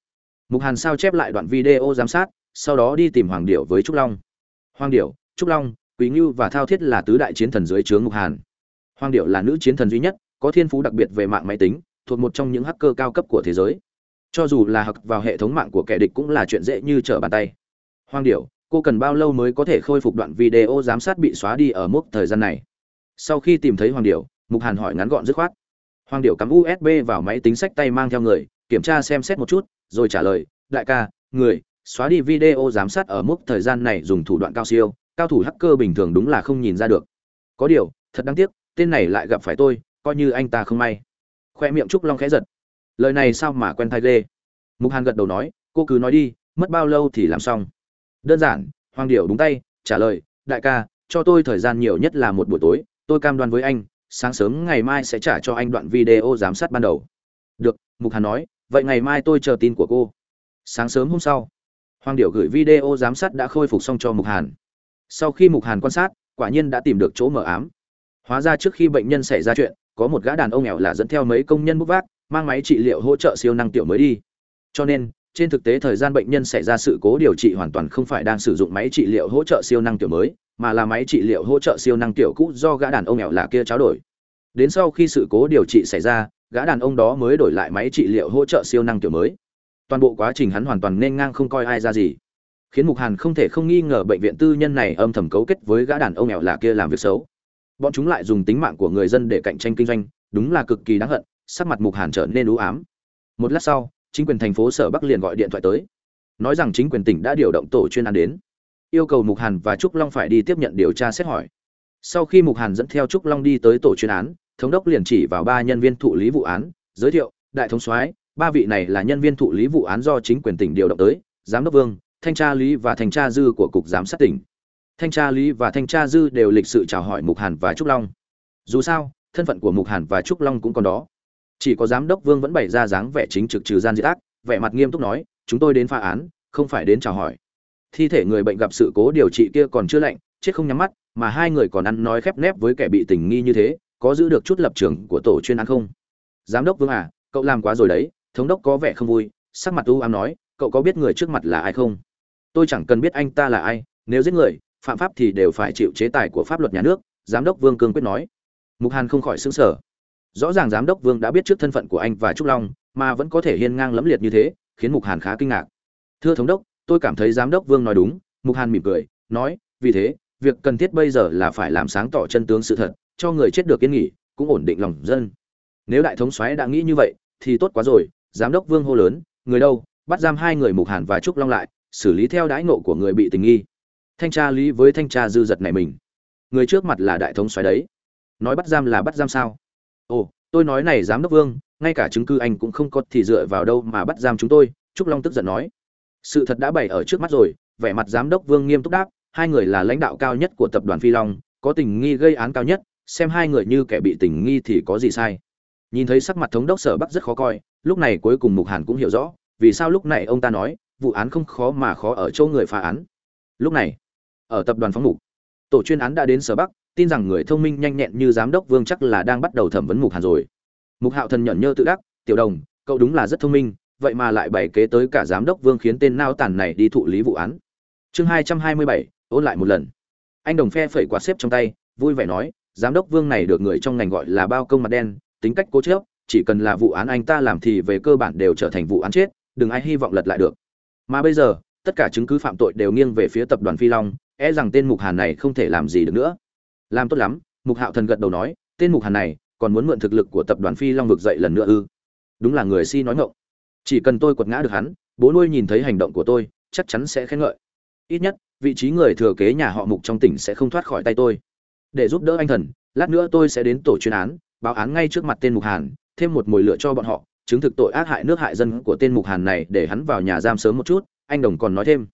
Mục hàn sao chép lại đoạn video giám sát, sau đó đi tìm hoàng điệu với trúc long. Hoàng điệu trúc long, quý ngưu và thao thiết là tứ đại chiến thần dưới trướng mục hàn hoàng điệu là nữ chiến thần duy nhất, có thiên phú đặc biệt về mạng máy tính, thuộc một trong những hacker cao cấp của thế giới. Cho dù là học vào hệ thống mạng của kẻ địch cũng là chuyện dễ như trở bàn tay. Hoàng điệu, cô cần bao lâu mới có thể khôi phục đoạn video giám sát bị xóa đi ở mốc thời gian này? Sau khi tìm thấy hoàng điệu, mục hàn hỏi ngắn gọn dứt khoát. Hoàng điệu cắm usb vào máy tính sách tay mang theo người, kiểm tra xem xét một chút, rồi trả lời, đại ca, người, xóa đi video giám sát ở mốc thời gian này dùng thủ đoạn cao siêu, cao thủ hacker bình thường đúng là không nhìn ra được. Có điều, thật đáng tiếc tên này lại gặp phải tôi, coi như anh ta không may. Khoe miệng trúc long khẽ giật. Lời này sao mà quen thai ghê? Mục hàn gật đầu nói, cô cứ nói đi, mất bao lâu thì làm xong? Đơn giản, hoàng điệu đúng tay, trả lời, đại ca, cho tôi thời gian nhiều nhất là một buổi tối, tôi cam đoan với anh, sáng sớm ngày mai sẽ trả cho anh đoạn video giám sát ban đầu. Được, mục hàn nói, vậy ngày mai tôi chờ tin của cô. Sáng sớm hôm sau, hoàng điệu gửi video giám sát đã khôi phục xong cho mục hàn. Sau khi mục hàn quan sát, quả nhiên đã tìm được chỗ mở ám hóa ra trước khi bệnh nhân xảy ra chuyện, có một gã đàn ông nghèo là dẫn theo mấy công nhân bút vác, mang máy trị liệu hỗ trợ siêu năng tiểu mới đi. Cho nên, trên thực tế thời gian bệnh nhân xảy ra sự cố điều trị hoàn toàn không phải đang sử dụng máy trị liệu hỗ trợ siêu năng tiểu mới, mà là máy trị liệu hỗ trợ siêu năng tiểu cũ do gã đàn ông nghèo là kia trao đổi. Đến sau khi sự cố điều trị xảy ra, gã đàn ông đó mới đổi lại máy trị liệu hỗ trợ siêu năng tiểu mới. Toàn bộ quá trình hắn hoàn toàn nên ngang không coi ai ra gì. Khiến mục hàn không thể không nghi ngờ bệnh viện tư nhân này âm thầm cấu kết với gã đàn ông nghèo là kia làm việc xấu bọn chúng lại dùng tính mạng của người dân để cạnh tranh kinh doanh, đúng là cực kỳ đáng hận, sắc mặt mục hàn trở nên ưu ám. Một lát sau, chính quyền thành phố sở bắc liền gọi điện thoại tới. Nói rằng chính quyền tỉnh đã điều động tổ chuyên án đến. Yêu cầu mục hàn và trúc long phải đi tiếp nhận điều tra xét hỏi. Sau khi mục hàn dẫn theo trúc long đi tới tổ chuyên án, thống đốc liền chỉ vào ba nhân viên thụ lý vụ án, giới thiệu, đại thống soái, ba vị này là nhân viên thụ lý vụ án do chính quyền tỉnh điều động tới, giám đốc vương, thanh tra lý và thanh tra dư của cục giám sát tỉnh thanh tra lý và thanh tra dư đều lịch sự chào hỏi mục hàn và trúc long. Dù sao, thân phận của mục hàn và trúc long cũng còn đó. Chỉ có giám đốc vương vẫn bày ra dáng vẻ chính trực trừ gian diệt ác, vẻ mặt nghiêm túc nói, chúng tôi đến phá án, không phải đến chào hỏi. Thi thể người bệnh gặp sự cố điều trị kia còn chưa lạnh, chết không nhắm mắt, mà hai người còn ăn nói khép nép với kẻ bị tình nghi như thế, có giữ được chút lập trường của tổ chuyên án không? Giám đốc vương à cậu làm quá rồi đấy, thống đốc có vẻ không vui, sắc mặt u ám nói, cậu có biết người trước mặt là ai không? Tôi chẳng cần biết anh ta là ai, nếu giết người phạm pháp thì đều phải chịu chế tài của pháp luật nhà nước, giám đốc vương cương quyết nói. Mục hàn không khỏi xứng sở rõ ràng giám đốc vương đã biết trước thân phận của anh và trúc long, mà vẫn có thể hiên ngang lẫm liệt như thế, khiến mục hàn khá kinh ngạc. Thưa thống đốc, tôi cảm thấy giám đốc vương nói đúng, mục hàn mỉm cười, nói, vì thế, việc cần thiết bây giờ là phải làm sáng tỏ chân tướng sự thật, cho người chết được yên nghỉ, cũng ổn định lòng dân. Nếu đại thống soái đã nghĩ như vậy, thì tốt quá rồi, giám đốc vương hô lớn, người đâu, bắt giam hai người mục hàn và trúc long lại, xử lý theo đãi nộ của người bị tình nghi thanh tra lý với thanh tra dư giật này mình. Người trước mặt là đại thống soái đấy. Nói bắt giam là bắt giam sao? Ồ, tôi nói này giám đốc vương, ngay cả chứng cứ anh cũng không có thì dựa vào đâu mà bắt giam chúng tôi, trúc long tức giận nói. Sự thật đã bày ở trước mắt rồi, vẻ mặt giám đốc vương nghiêm túc đáp, hai người là lãnh đạo cao nhất của tập đoàn phi long, có tình nghi gây án cao nhất, xem hai người như kẻ bị tình nghi thì có gì sai. Nhìn thấy sắc mặt thống đốc sở bắc rất khó coi, lúc này cuối cùng mục hàn cũng hiểu rõ, vì sao lúc này ông ta nói, vụ án không khó mà khó ở chỗ người phá án. Lúc này ở tập đoàn phóng mục tổ chuyên án đã đến sở bắc, tin rằng người thông minh nhanh nhẹn như giám đốc vương chắc là đang bắt đầu thẩm vấn mục hàn rồi. Mục hạo thần nhẫn nhơ tự đắc, tiểu đồng, cậu đúng là rất thông minh, vậy mà lại bày kế tới cả giám đốc vương khiến tên nao tản này đi thụ lý vụ án. Chương hai trăm hai mươi bảy, ôn lại một lần. Anh đồng phe phẩy quạt xếp trong tay, vui vẻ nói, giám đốc vương này được người trong ngành gọi là bao công mặt đen, tính cách cố chấp, chỉ cần là vụ án anh ta làm thì về cơ bản đều trở thành vụ án chết, đừng ai hy vọng lật lại được. Mà bây giờ, tất cả chứng cứ phạm tội đều nghiêng về phía tập đoàn phi long e rằng tên mục hàn này không thể làm gì được nữa. Làm tốt lắm, mục hạo thần gật đầu nói, tên mục hàn này còn muốn mượn thực lực của tập đoàn phi long vực dậy lần nữa ư? Đúng là người si nói ngộng chỉ cần tôi quật ngã được hắn, bố nuôi nhìn thấy hành động của tôi, chắc chắn sẽ khen ngợi. Ít nhất, vị trí người thừa kế nhà họ mục trong tỉnh sẽ không thoát khỏi tay tôi. Để giúp đỡ anh thần, lát nữa tôi sẽ đến tổ chuyên án, báo án ngay trước mặt tên mục hàn, thêm một mồi lửa cho bọn họ, chứng thực tội ác hại nước hại dân của tên mục hàn này để hắn vào nhà giam sớm một chút, anh đồng còn nói thêm.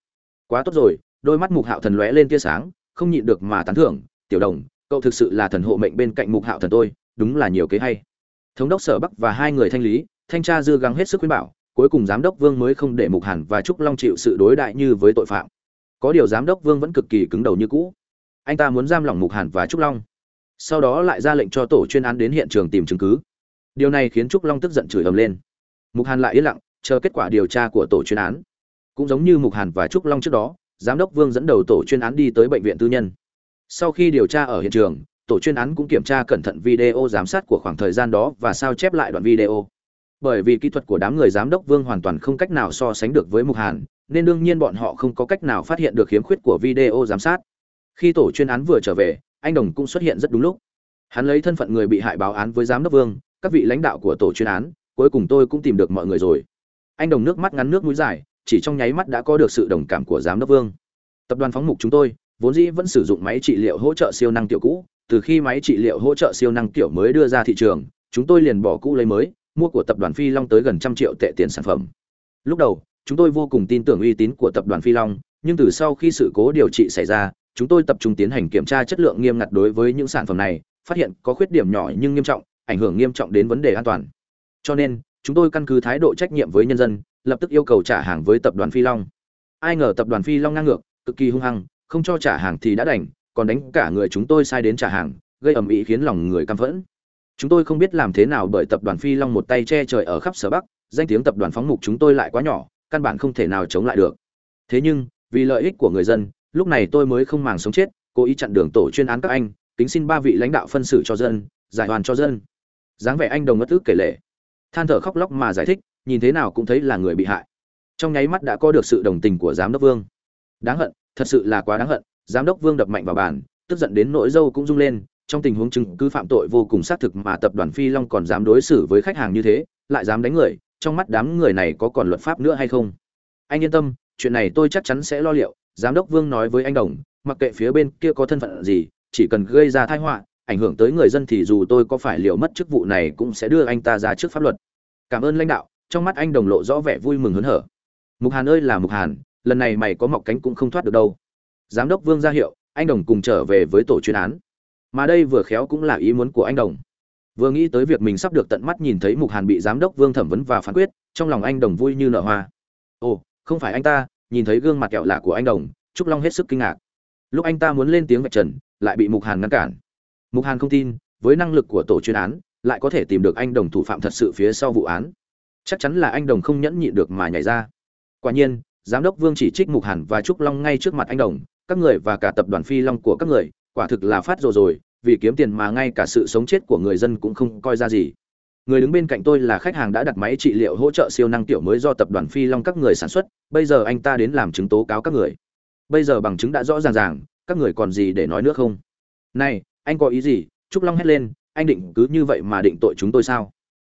Quá tốt rồi đôi mắt mục hạo thần lóe lên tia sáng, không nhịn được mà tán thưởng, tiểu đồng, cậu thực sự là thần hộ mệnh bên cạnh mục hạo thần tôi, đúng là nhiều kế hay. Thống đốc sở bắc và hai người thanh lý, thanh tra dư gắng hết sức khuyên bảo, cuối cùng giám đốc vương mới không để mục hàn và trúc long chịu sự đối đại như với tội phạm. Có điều giám đốc vương vẫn cực kỳ cứng đầu như cũ. Anh ta muốn giam lỏng mục hàn và trúc long. Sau đó lại ra lệnh cho tổ chuyên án đến hiện trường tìm chứng cứ. Điều này khiến trúc long tức giận chửi ầm lên. Mục hàn lại yên lặng, chờ kết quả điều tra của tổ chuyên án. Cũng giống như mục hàn và trúc long trước đó giám đốc vương dẫn đầu tổ chuyên án đi tới bệnh viện tư nhân. Sau khi điều tra ở hiện trường, tổ chuyên án cũng kiểm tra cẩn thận video giám sát của khoảng thời gian đó và sao chép lại đoạn video. Bởi vì kỹ thuật của đám người giám đốc vương hoàn toàn không cách nào so sánh được với mục hàn, nên đương nhiên bọn họ không có cách nào phát hiện được khiếm khuyết của video giám sát. Khi tổ chuyên án vừa trở về, anh đồng cũng xuất hiện rất đúng lúc. Hắn lấy thân phận người bị hại báo án với giám đốc vương, các vị lãnh đạo của tổ chuyên án, cuối cùng tôi cũng tìm được mọi người rồi. Anh đồng nước mắt ngắn nước mũi dài chỉ trong nháy mắt đã có được sự đồng cảm của giám đốc vương. Tập đoàn phóng mục chúng tôi, vốn dĩ vẫn sử dụng máy trị liệu hỗ trợ siêu năng tiểu cũ, từ khi máy trị liệu hỗ trợ siêu năng tiểu mới đưa ra thị trường, chúng tôi liền bỏ cũ lấy mới, mua của tập đoàn phi long tới gần trăm triệu tệ tiền sản phẩm. Lúc đầu, chúng tôi vô cùng tin tưởng uy tín của tập đoàn phi long, nhưng từ sau khi sự cố điều trị xảy ra, chúng tôi tập trung tiến hành kiểm tra chất lượng nghiêm ngặt đối với những sản phẩm này, phát hiện có khuyết điểm nhỏ nhưng nghiêm trọng, ảnh hưởng nghiêm trọng đến vấn đề an toàn. Cho nên, chúng tôi căn cứ thái độ trách nhiệm với nhân dân lập tức yêu cầu trả hàng với tập đoàn phi long. Ai ngờ tập đoàn phi long ngang ngược, cực kỳ hung hăng, không cho trả hàng thì đã đành, còn đánh cả người chúng tôi sai đến trả hàng, gây ầm ĩ khiến lòng người căm phẫn. Chúng tôi không biết làm thế nào bởi tập đoàn phi long một tay che trời ở khắp sở bắc, danh tiếng tập đoàn phóng mục chúng tôi lại quá nhỏ, căn bản không thể nào chống lại được. Thế nhưng, vì lợi ích của người dân, lúc này tôi mới không màng sống chết, cố ý chặn đường tổ chuyên án các anh, kính xin ba vị lãnh đạo phân xử cho dân, giải hoàn cho dân. Dáng vẻ anh đồng ngất tức kể lệ than thở khóc lóc mà giải thích nhìn thế nào cũng thấy là người bị hại. Trong nháy mắt đã có được sự đồng tình của giám đốc vương. Đáng hận, thật sự là quá đáng hận, giám đốc vương đập mạnh vào bàn, tức giận đến nỗi dâu cũng rung lên, trong tình huống chứng cứ phạm tội vô cùng xác thực mà tập đoàn phi long còn dám đối xử với khách hàng như thế, lại dám đánh người, trong mắt đám người này có còn luật pháp nữa hay không? Anh yên tâm, chuyện này tôi chắc chắn sẽ lo liệu, giám đốc vương nói với anh đồng, mặc kệ phía bên kia có thân phận gì, chỉ cần gây ra tai họa, ảnh hưởng tới người dân thì dù tôi có phải liều mất chức vụ này cũng sẽ đưa anh ta ra trước pháp luật. Cảm ơn lãnh đạo trong mắt anh đồng lộ rõ vẻ vui mừng hớn hở. Mục hàn ơi là mục hàn, lần này mày có mọc cánh cũng không thoát được đâu. Giám đốc vương ra hiệu, anh đồng cùng trở về với tổ chuyên án. Mà đây vừa khéo cũng là ý muốn của anh đồng. Vừa nghĩ tới việc mình sắp được tận mắt nhìn thấy mục hàn bị giám đốc vương thẩm vấn và phán quyết, trong lòng anh đồng vui như nở hoa. Ồ, không phải anh ta, nhìn thấy gương mặt kẹo lạ của anh đồng, trúc long hết sức kinh ngạc. Lúc anh ta muốn lên tiếng vạch trần, lại bị mục hàn ngăn cản. Mục hàn không tin, với năng lực của tổ chuyên án, lại có thể tìm được anh đồng thủ phạm thật sự phía sau vụ án chắc chắn là anh đồng không nhẫn nhịn được mà nhảy ra. Quả nhiên, giám đốc vương chỉ trích mục hàn và trúc long ngay trước mặt anh đồng, các người và cả tập đoàn phi long của các người, quả thực là phát rồi rồi, vì kiếm tiền mà ngay cả sự sống chết của người dân cũng không coi ra gì. Người đứng bên cạnh tôi là khách hàng đã đặt máy trị liệu hỗ trợ siêu năng tiểu mới do tập đoàn phi long các người sản xuất, bây giờ anh ta đến làm chứng tố cáo các người. Bây giờ bằng chứng đã rõ ràng ràng, các người còn gì để nói nữa không? Này, anh có ý gì? Trúc long hét lên, anh định cứ như vậy mà định tội chúng tôi sao?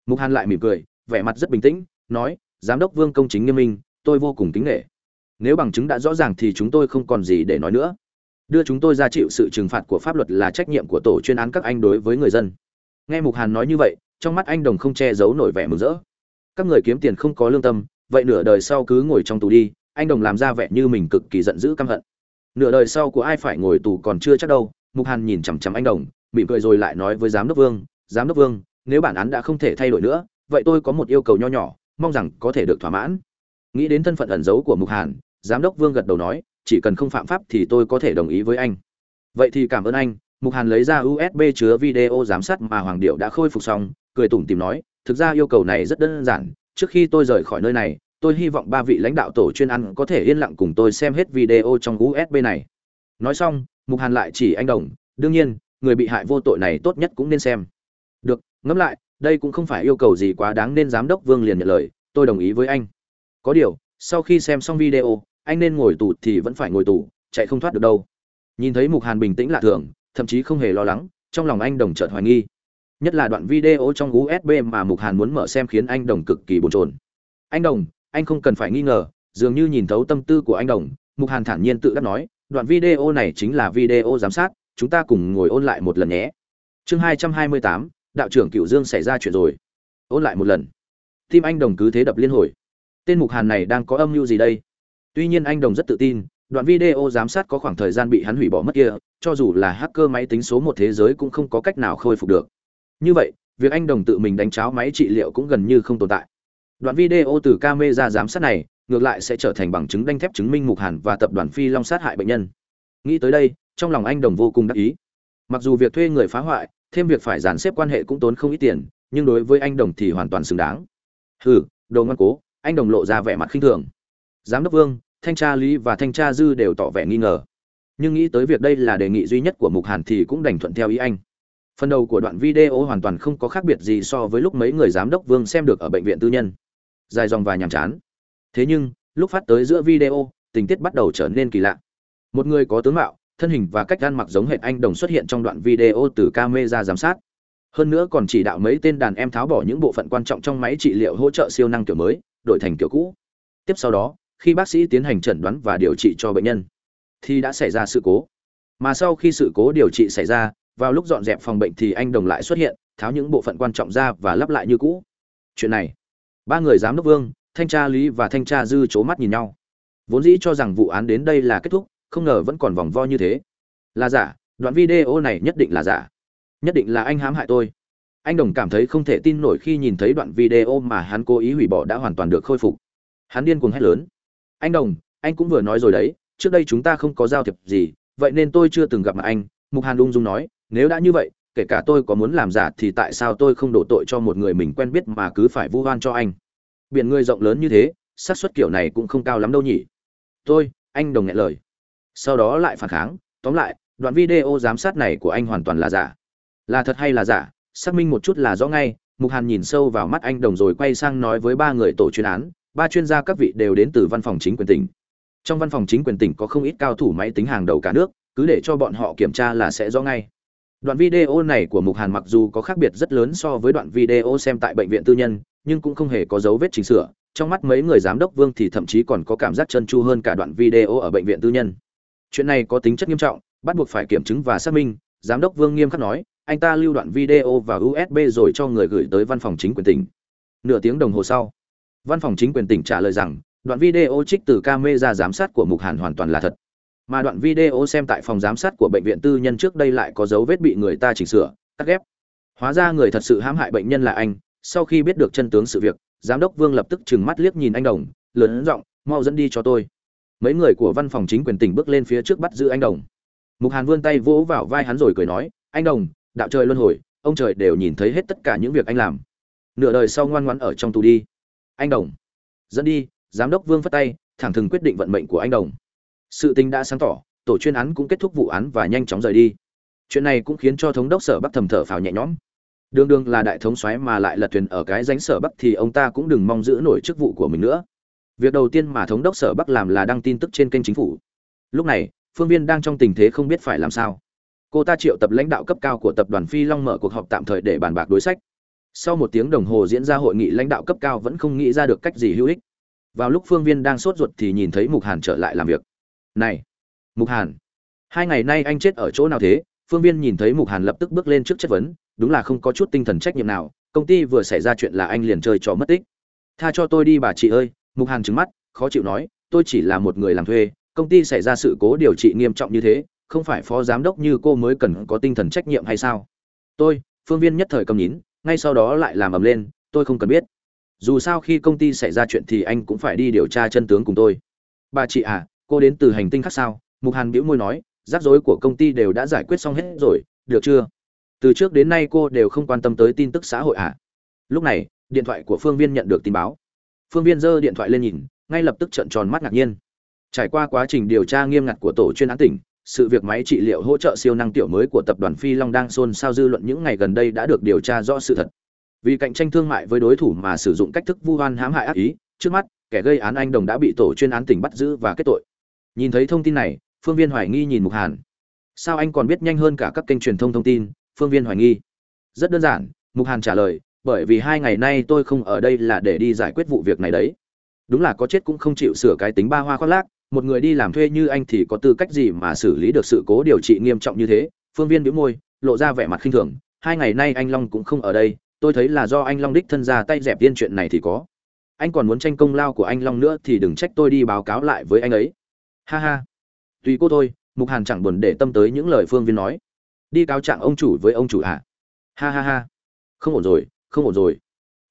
Mục hàn lại mỉm cười vẻ mặt rất bình tĩnh, nói, giám đốc vương công chính nghiêm minh, tôi vô cùng kính nghệ nếu bằng chứng đã rõ ràng thì chúng tôi không còn gì để nói nữa. Đưa chúng tôi ra chịu sự trừng phạt của pháp luật là trách nhiệm của tổ chuyên án các anh đối với người dân. Nghe mục hàn nói như vậy, trong mắt anh đồng không che giấu nổi vẻ mừng rỡ. Các người kiếm tiền không có lương tâm, vậy nửa đời sau cứ ngồi trong tù đi, anh đồng làm ra vẻ như mình cực kỳ giận dữ căm hận. Nửa đời sau của ai phải ngồi tù còn chưa chắc đâu, mục hàn nhìn chằm chằm anh đồng, mỉm cười rồi lại nói với giám đốc vương, giám đốc vương, nếu bản án đã không thể thay đổi nữa vậy tôi có một yêu cầu nho nhỏ, mong rằng có thể được thỏa mãn. Nghĩ đến thân phận ẩn giấu của mục hàn, giám đốc vương gật đầu nói, chỉ cần không phạm pháp thì tôi có thể đồng ý với anh. Vậy thì cảm ơn anh, mục hàn lấy ra usb chứa video giám sát mà hoàng điệu đã khôi phục xong, cười tủm tìm nói, thực ra yêu cầu này rất đơn giản, trước khi tôi rời khỏi nơi này, tôi hy vọng ba vị lãnh đạo tổ chuyên ăn có thể yên lặng cùng tôi xem hết video trong usb này. Nói xong, mục hàn lại chỉ anh đồng, đương nhiên, người bị hại vô tội này tốt nhất cũng nên xem. Được, ngẫm lại đây cũng không phải yêu cầu gì quá đáng nên giám đốc Vương liền nhận lời, tôi đồng ý với anh. Có điều, sau khi xem xong video, anh nên ngồi tù thì vẫn phải ngồi tù, chạy không thoát được đâu. Nhìn thấy Mục Hàn bình tĩnh lạ thường, thậm chí không hề lo lắng, trong lòng anh đồng chợt hoài nghi. Nhất là đoạn video trong USB mà Mục Hàn muốn mở xem khiến anh đồng cực kỳ bồn chồn. Anh đồng, anh không cần phải nghi ngờ, dường như nhìn thấu tâm tư của anh đồng, Mục Hàn thản nhiên tự đắc nói, đoạn video này chính là video giám sát, chúng ta cùng ngồi ôn lại một lần nhé. Chương 228, đạo trưởng cựu dương xảy ra chuyện rồi. Ôn lại một lần. Tim anh đồng cứ thế đập liên hồi. Tên mục hàn này đang có âm mưu gì đây? Tuy nhiên anh đồng rất tự tin, đoạn video giám sát có khoảng thời gian bị hắn hủy bỏ mất kia, cho dù là hacker máy tính số một thế giới cũng không có cách nào khôi phục được. Như vậy, việc anh đồng tự mình đánh cháo máy trị liệu cũng gần như không tồn tại. Đoạn video từ camera giám sát này, ngược lại sẽ trở thành bằng chứng đanh thép chứng minh mục hàn và tập đoàn phi long sát hại bệnh nhân. Nghĩ tới đây, trong lòng anh đồng vô cùng đắc ý. Mặc dù việc thuê người phá hoại thêm việc phải dàn xếp quan hệ cũng tốn không ít tiền, nhưng đối với anh đồng thì hoàn toàn xứng đáng. Hừ, đồ ngoan cố, anh đồng lộ ra vẻ mặt khinh thường. Giám đốc vương, thanh tra lý và thanh tra dư đều tỏ vẻ nghi ngờ. Nhưng nghĩ tới việc đây là đề nghị duy nhất của mục hàn thì cũng đành thuận theo ý anh. Phần đầu của đoạn video hoàn toàn không có khác biệt gì so với lúc mấy người giám đốc vương xem được ở bệnh viện tư nhân. Dài dòng và nhàm chán. Thế nhưng, lúc phát tới giữa video, tình tiết bắt đầu trở nên kỳ lạ. Một người có tướng mạo thân hình và cách ăn mặc giống hệt anh đồng xuất hiện trong đoạn video từ camera giám sát. Hơn nữa còn chỉ đạo mấy tên đàn em tháo bỏ những bộ phận quan trọng trong máy trị liệu hỗ trợ siêu năng kiểu mới, đổi thành kiểu cũ. Tiếp sau đó, khi bác sĩ tiến hành chẩn đoán và điều trị cho bệnh nhân, thì đã xảy ra sự cố. Mà sau khi sự cố điều trị xảy ra, vào lúc dọn dẹp phòng bệnh thì anh đồng lại xuất hiện, tháo những bộ phận quan trọng ra và lắp lại như cũ. Chuyện này, ba người giám đốc vương, thanh tra lý và thanh tra dư chố mắt nhìn nhau. Vốn dĩ cho rằng vụ án đến đây là kết thúc không ngờ vẫn còn vòng vo như thế. Là giả, đoạn video này nhất định là giả. Nhất định là anh hãm hại tôi. Anh đồng cảm thấy không thể tin nổi khi nhìn thấy đoạn video mà hắn cố ý hủy bỏ đã hoàn toàn được khôi phục. Hắn điên cuồng hét lớn. Anh đồng, anh cũng vừa nói rồi đấy, trước đây chúng ta không có giao thiệp gì, vậy nên tôi chưa từng gặp mặt anh, mục hàn ung dung nói, nếu đã như vậy, kể cả tôi có muốn làm giả thì tại sao tôi không đổ tội cho một người mình quen biết mà cứ phải vu oan cho anh? Biển người rộng lớn như thế, xác suất kiểu này cũng không cao lắm đâu nhỉ. Tôi, anh đồng nghe lời sau đó lại phản kháng. Tóm lại, đoạn video giám sát này của anh hoàn toàn là giả. Là thật hay là giả, xác minh một chút là rõ ngay. Mục hàn nhìn sâu vào mắt anh đồng rồi quay sang nói với ba người tổ chuyên án. Ba chuyên gia các vị đều đến từ văn phòng chính quyền tỉnh. Trong văn phòng chính quyền tỉnh có không ít cao thủ máy tính hàng đầu cả nước, cứ để cho bọn họ kiểm tra là sẽ rõ ngay. Đoạn video này của mục hàn mặc dù có khác biệt rất lớn so với đoạn video xem tại bệnh viện tư nhân, nhưng cũng không hề có dấu vết chỉnh sửa. Trong mắt mấy người giám đốc vương thì thậm chí còn có cảm giác chân chu hơn cả đoạn video ở bệnh viện tư nhân chuyện này có tính chất nghiêm trọng, bắt buộc phải kiểm chứng và xác minh, giám đốc vương nghiêm khắc nói, anh ta lưu đoạn video và usb rồi cho người gửi tới văn phòng chính quyền tỉnh. Nửa tiếng đồng hồ sau, văn phòng chính quyền tỉnh trả lời rằng, đoạn video trích từ camera giám sát của mục hàn hoàn toàn là thật. Mà đoạn video xem tại phòng giám sát của bệnh viện tư nhân trước đây lại có dấu vết bị người ta chỉnh sửa cắt ghép. Hóa ra người thật sự hãm hại bệnh nhân là anh. Sau khi biết được chân tướng sự việc, giám đốc vương lập tức trừng mắt liếc nhìn anh đồng, lớn giọng, mau dẫn đi cho tôi mấy người của văn phòng chính quyền tỉnh bước lên phía trước bắt giữ anh đồng. Mục hàn vươn tay vỗ vào vai hắn rồi cười nói, anh đồng, đạo trời luân hồi, ông trời đều nhìn thấy hết tất cả những việc anh làm. Nửa đời sau ngoan ngoãn ở trong tù đi. Anh đồng. Dẫn đi, giám đốc vương phất tay, thẳng thừng quyết định vận mệnh của anh đồng. Sự tình đã sáng tỏ, tổ chuyên án cũng kết thúc vụ án và nhanh chóng rời đi. Chuyện này cũng khiến cho thống đốc sở bắc thầm thở phào nhẹ nhõm. Đương đương là đại thống soái mà lại lật thuyền ở cái danh sở bắc thì ông ta cũng đừng mong giữ nổi chức vụ của mình nữa việc đầu tiên mà thống đốc sở bắc làm là đăng tin tức trên kênh chính phủ. Lúc này, phương viên đang trong tình thế không biết phải làm sao. Cô ta triệu tập lãnh đạo cấp cao của tập đoàn phi long mở cuộc họp tạm thời để bàn bạc đối sách. Sau một tiếng đồng hồ diễn ra hội nghị, lãnh đạo cấp cao vẫn không nghĩ ra được cách gì hữu ích. Vào lúc phương viên đang sốt ruột thì nhìn thấy mục hàn trở lại làm việc. Này, mục hàn, hai ngày nay anh chết ở chỗ nào thế? Phương viên nhìn thấy mục hàn lập tức bước lên trước chất vấn, đúng là không có chút tinh thần trách nhiệm nào. Công ty vừa xảy ra chuyện là anh liền chơi trò mất tích. Tha cho tôi đi bà chị ơi mục hàn trứng mắt, khó chịu nói, tôi chỉ là một người làm thuê, công ty xảy ra sự cố điều trị nghiêm trọng như thế, không phải phó giám đốc như cô mới cần có tinh thần trách nhiệm hay sao? Tôi, phương viên nhất thời cầm nhín ngay sau đó lại làm ầm lên, tôi không cần biết. Dù sao khi công ty xảy ra chuyện thì anh cũng phải đi điều tra chân tướng cùng tôi. Bà chị à cô đến từ hành tinh khác sao? Mục hàn bĩu môi nói, rắc rối của công ty đều đã giải quyết xong hết rồi, được chưa? Từ trước đến nay cô đều không quan tâm tới tin tức xã hội à? Lúc này, điện thoại của phương viên nhận được tin báo phương viên giơ điện thoại lên nhìn, ngay lập tức trợn tròn mắt ngạc nhiên. Trải qua quá trình điều tra nghiêm ngặt của tổ chuyên án tỉnh, sự việc máy trị liệu hỗ trợ siêu năng tiểu mới của tập đoàn phi long đang xôn xao dư luận những ngày gần đây đã được điều tra rõ sự thật. Vì cạnh tranh thương mại với đối thủ mà sử dụng cách thức vu oan hãm hại ác ý, trước mắt, kẻ gây án anh đồng đã bị tổ chuyên án tỉnh bắt giữ và kết tội. Nhìn thấy thông tin này, phương viên hoài nghi nhìn mục hàn. Sao anh còn biết nhanh hơn cả các kênh truyền thông thông tin? Phương viên hoài nghi. Rất đơn giản, mục hàn trả lời bởi vì hai ngày nay tôi không ở đây là để đi giải quyết vụ việc này đấy. Đúng là có chết cũng không chịu sửa cái tính ba hoa khoác lác, một người đi làm thuê như anh thì có tư cách gì mà xử lý được sự cố điều trị nghiêm trọng như thế? Phương viên bĩu môi, lộ ra vẻ mặt khinh thường. Hai ngày nay anh long cũng không ở đây, tôi thấy là do anh long đích thân ra tay dẹp tiên chuyện này thì có. Anh còn muốn tranh công lao của anh long nữa thì đừng trách tôi đi báo cáo lại với anh ấy. Ha ha. Tùy cô thôi, mục hàn chẳng buồn để tâm tới những lời phương viên nói. Đi cáo trạng ông chủ với ông chủ à ha ha ha. Không ổn rồi không ổn rồi.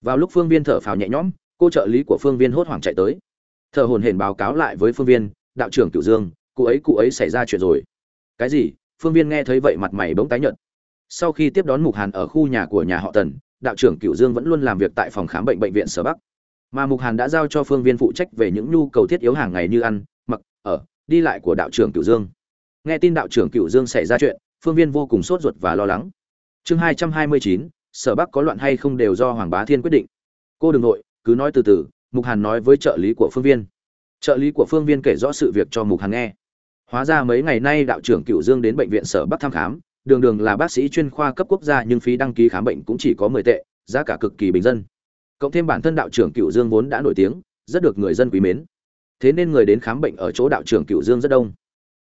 Vào lúc phương viên thở phào nhẹ nhõm, cô trợ lý của phương viên hốt hoảng chạy tới. Thợ hồn hển báo cáo lại với phương viên, đạo trưởng cửu dương, cụ ấy cụ ấy xảy ra chuyện rồi. Cái gì? Phương viên nghe thấy vậy mặt mày bỗng tái nhợt. Sau khi tiếp đón mục hàn ở khu nhà của nhà họ tần, đạo trưởng cửu dương vẫn luôn làm việc tại phòng khám bệnh bệnh viện sở bắc. Mà mục hàn đã giao cho phương viên phụ trách về những nhu cầu thiết yếu hàng ngày như ăn, mặc, ở, đi lại của đạo trưởng cửu dương. Nghe tin đạo trưởng cửu dương xảy ra chuyện, phương viên vô cùng sốt ruột và lo lắng. Chương hai trăm hai mươi chín sở bắc có loạn hay không đều do hoàng bá thiên quyết định. Cô đừng nội, cứ nói từ từ, mục hàn nói với trợ lý của phương viên. Trợ lý của phương viên kể rõ sự việc cho mục hàn nghe. Hóa ra mấy ngày nay đạo trưởng cựu dương đến bệnh viện sở bắc thăm khám, đường đường là bác sĩ chuyên khoa cấp quốc gia nhưng phí đăng ký khám bệnh cũng chỉ có mười tệ, giá cả cực kỳ bình dân. Cộng thêm bản thân đạo trưởng cựu dương vốn đã nổi tiếng, rất được người dân quý mến. Thế nên người đến khám bệnh ở chỗ đạo trưởng cựu dương rất đông.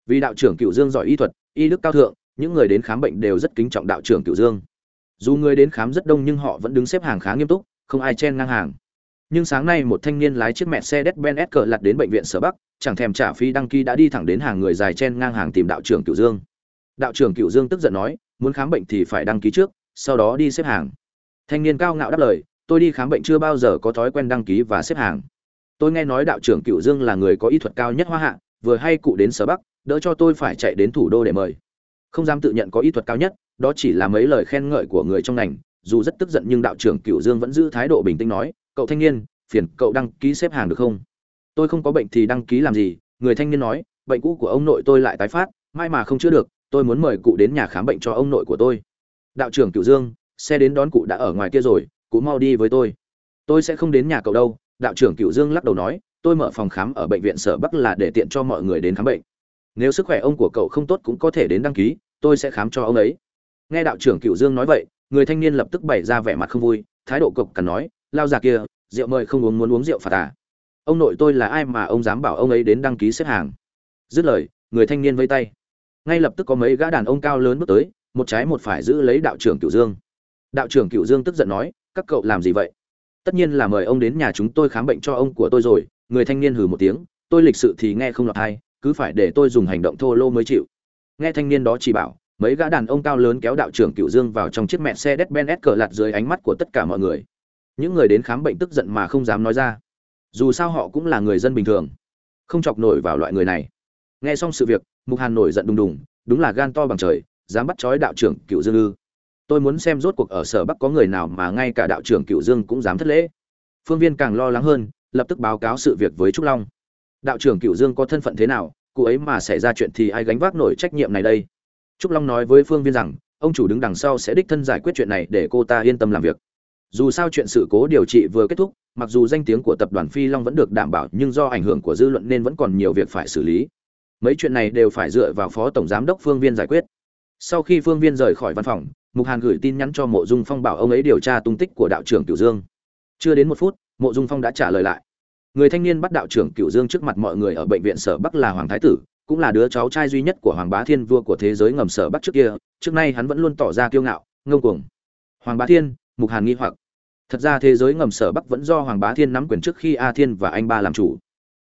Vì đạo trưởng cựu dương giỏi y thuật, y đức cao thượng, những người đến khám bệnh đều rất kính trọng đạo trưởng cựu dương dù người đến khám rất đông nhưng họ vẫn đứng xếp hàng khá nghiêm túc không ai chen ngang hàng nhưng sáng nay một thanh niên lái chiếc mẹ xe Mercedes Benz cờ lật đến bệnh viện Sở Bắc, chẳng thèm trả phí đăng ký đã đi thẳng đến hàng người dài chen ngang hàng tìm đạo trưởng Cửu Dương. Đạo trưởng Cửu Dương tức giận nói, muốn khám bệnh thì phải đăng ký trước, sau đó đi xếp hàng. Thanh niên cao ngạo đáp lời, tôi đi khám bệnh chưa bao giờ có thói quen đăng ký và xếp hàng. Tôi nghe nói đạo trưởng Cửu Dương là người có y thuật cao nhất Hoa Hạ, vừa hay cụ đến Sở Bắc, đỡ cho tôi phải chạy đến thủ đô để mời. Không dám tự nhận có y thuật cao nhất, đó chỉ là mấy lời khen ngợi của người trong ngành, dù rất tức giận nhưng đạo trưởng Cửu Dương vẫn giữ thái độ bình tĩnh nói, cậu thanh niên, phiền cậu đăng ký xếp hàng được không? Tôi không có bệnh thì đăng ký làm gì? Người thanh niên nói bệnh cũ của ông nội tôi lại tái phát mai mà không chữa được tôi muốn mời cụ đến nhà khám bệnh cho ông nội của tôi. Đạo trưởng cựu dương xe đến đón cụ đã ở ngoài kia rồi cụ mau đi với tôi. Tôi sẽ không đến nhà cậu đâu. Đạo trưởng cựu dương lắc đầu nói tôi mở phòng khám ở bệnh viện sở bắc là để tiện cho mọi người đến khám bệnh. Nếu sức khỏe ông của cậu không tốt cũng có thể đến đăng ký tôi sẽ khám cho ông ấy nghe đạo trưởng cựu dương nói vậy, người thanh niên lập tức bày ra vẻ mặt không vui, thái độ cộc cằn nói, lao già kia, rượu mời không uống muốn uống rượu phạt à? Ông nội tôi là ai mà ông dám bảo ông ấy đến đăng ký xếp hàng? Dứt lời, người thanh niên vây tay. Ngay lập tức có mấy gã đàn ông cao lớn bước tới, một trái một phải giữ lấy đạo trưởng cửu dương. Đạo trưởng cửu dương tức giận nói, các cậu làm gì vậy? Tất nhiên là mời ông đến nhà chúng tôi khám bệnh cho ông của tôi rồi. Người thanh niên hừ một tiếng, tôi lịch sự thì nghe không lọt hay cứ phải để tôi dùng hành động thô lô mới chịu. Nghe thanh niên đó chỉ bảo mấy gã đàn ông cao lớn kéo đạo trưởng cựu dương vào trong chiếc mẹ xe đét ben cờ lạt dưới ánh mắt của tất cả mọi người. Những người đến khám bệnh tức giận mà không dám nói ra. Dù sao họ cũng là người dân bình thường. Không chọc nổi vào loại người này. Nghe xong sự việc, mục hàn nổi giận đùng đùng, đúng là gan to bằng trời, dám bắt chói đạo trưởng cựu dương ư. Tôi muốn xem rốt cuộc ở sở bắc có người nào mà ngay cả đạo trưởng cựu dương cũng dám thất lễ. Phương viên càng lo lắng hơn, lập tức báo cáo sự việc với trúc long. Đạo trưởng cựu dương có thân phận thế nào, cụ ấy mà xảy ra chuyện thì ai gánh vác nổi trách nhiệm này đây? Trúc long nói với phương viên rằng, ông chủ đứng đằng sau sẽ đích thân giải quyết chuyện này để cô ta yên tâm làm việc. Dù sao chuyện sự cố điều trị vừa kết thúc, mặc dù danh tiếng của tập đoàn phi long vẫn được đảm bảo, nhưng do ảnh hưởng của dư luận nên vẫn còn nhiều việc phải xử lý. Mấy chuyện này đều phải dựa vào phó tổng giám đốc phương viên giải quyết. Sau khi phương viên rời khỏi văn phòng, mục hàn gửi tin nhắn cho mộ dung phong bảo ông ấy điều tra tung tích của đạo trưởng cửu dương. Chưa đến một phút, mộ dung phong đã trả lời lại. Người thanh niên bắt đạo trưởng cửu dương trước mặt mọi người ở bệnh viện sở bắc là hoàng thái tử cũng là đứa cháu trai duy nhất của hoàng bá thiên, vua của thế giới ngầm sở bắc trước kia. Trước nay hắn vẫn luôn tỏ ra kiêu ngạo, ngông cuồng. Hoàng bá thiên, mục hàn nghi hoặc. Thật ra thế giới ngầm sở bắc vẫn do hoàng bá thiên nắm quyền trước khi a thiên và anh ba làm chủ.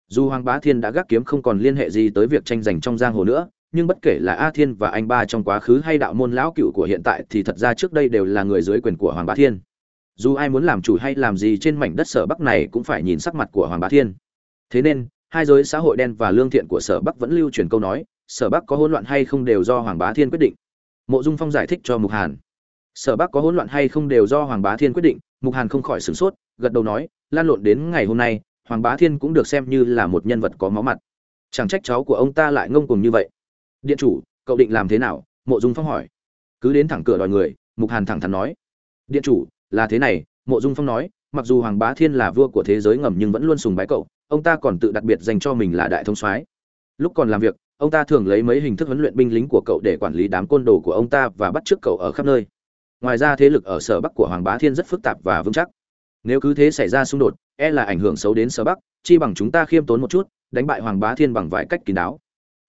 Dù hoàng bá thiên đã gác kiếm không còn liên hệ gì tới việc tranh giành trong giang hồ nữa, nhưng bất kể là a thiên và anh ba trong quá khứ hay đạo môn lão cựu của hiện tại thì thật ra trước đây đều là người dưới quyền của hoàng bá thiên. Dù ai muốn làm chủ hay làm gì trên mảnh đất sở bắc này cũng phải nhìn sắc mặt của hoàng bá thiên. Thế nên hai giới xã hội đen và lương thiện của sở bắc vẫn lưu truyền câu nói, sở bắc có hỗn loạn hay không đều do hoàng bá thiên quyết định. Mộ dung phong giải thích cho mục hàn. Sở bắc có hỗn loạn hay không đều do hoàng bá thiên quyết định, mục hàn không khỏi sửng sốt, gật đầu nói, lan lộn đến ngày hôm nay, hoàng bá thiên cũng được xem như là một nhân vật có máu mặt. Chẳng trách cháu của ông ta lại ngông cuồng như vậy. Điện chủ, cậu định làm thế nào? Mộ dung phong hỏi. Cứ đến thẳng cửa đòi người, mục hàn thẳng thắn nói. Điện chủ, là thế này, mộ dung phong nói, mặc dù hoàng bá thiên là vua của thế giới ngầm nhưng vẫn luôn sùng bái cậu ông ta còn tự đặc biệt dành cho mình là đại thông soái. Lúc còn làm việc, ông ta thường lấy mấy hình thức huấn luyện binh lính của cậu để quản lý đám côn đồ của ông ta và bắt chước cậu ở khắp nơi. Ngoài ra thế lực ở sở bắc của hoàng bá thiên rất phức tạp và vững chắc. Nếu cứ thế xảy ra xung đột e là ảnh hưởng xấu đến sở bắc, chi bằng chúng ta khiêm tốn một chút, đánh bại hoàng bá thiên bằng vài cách kín đáo.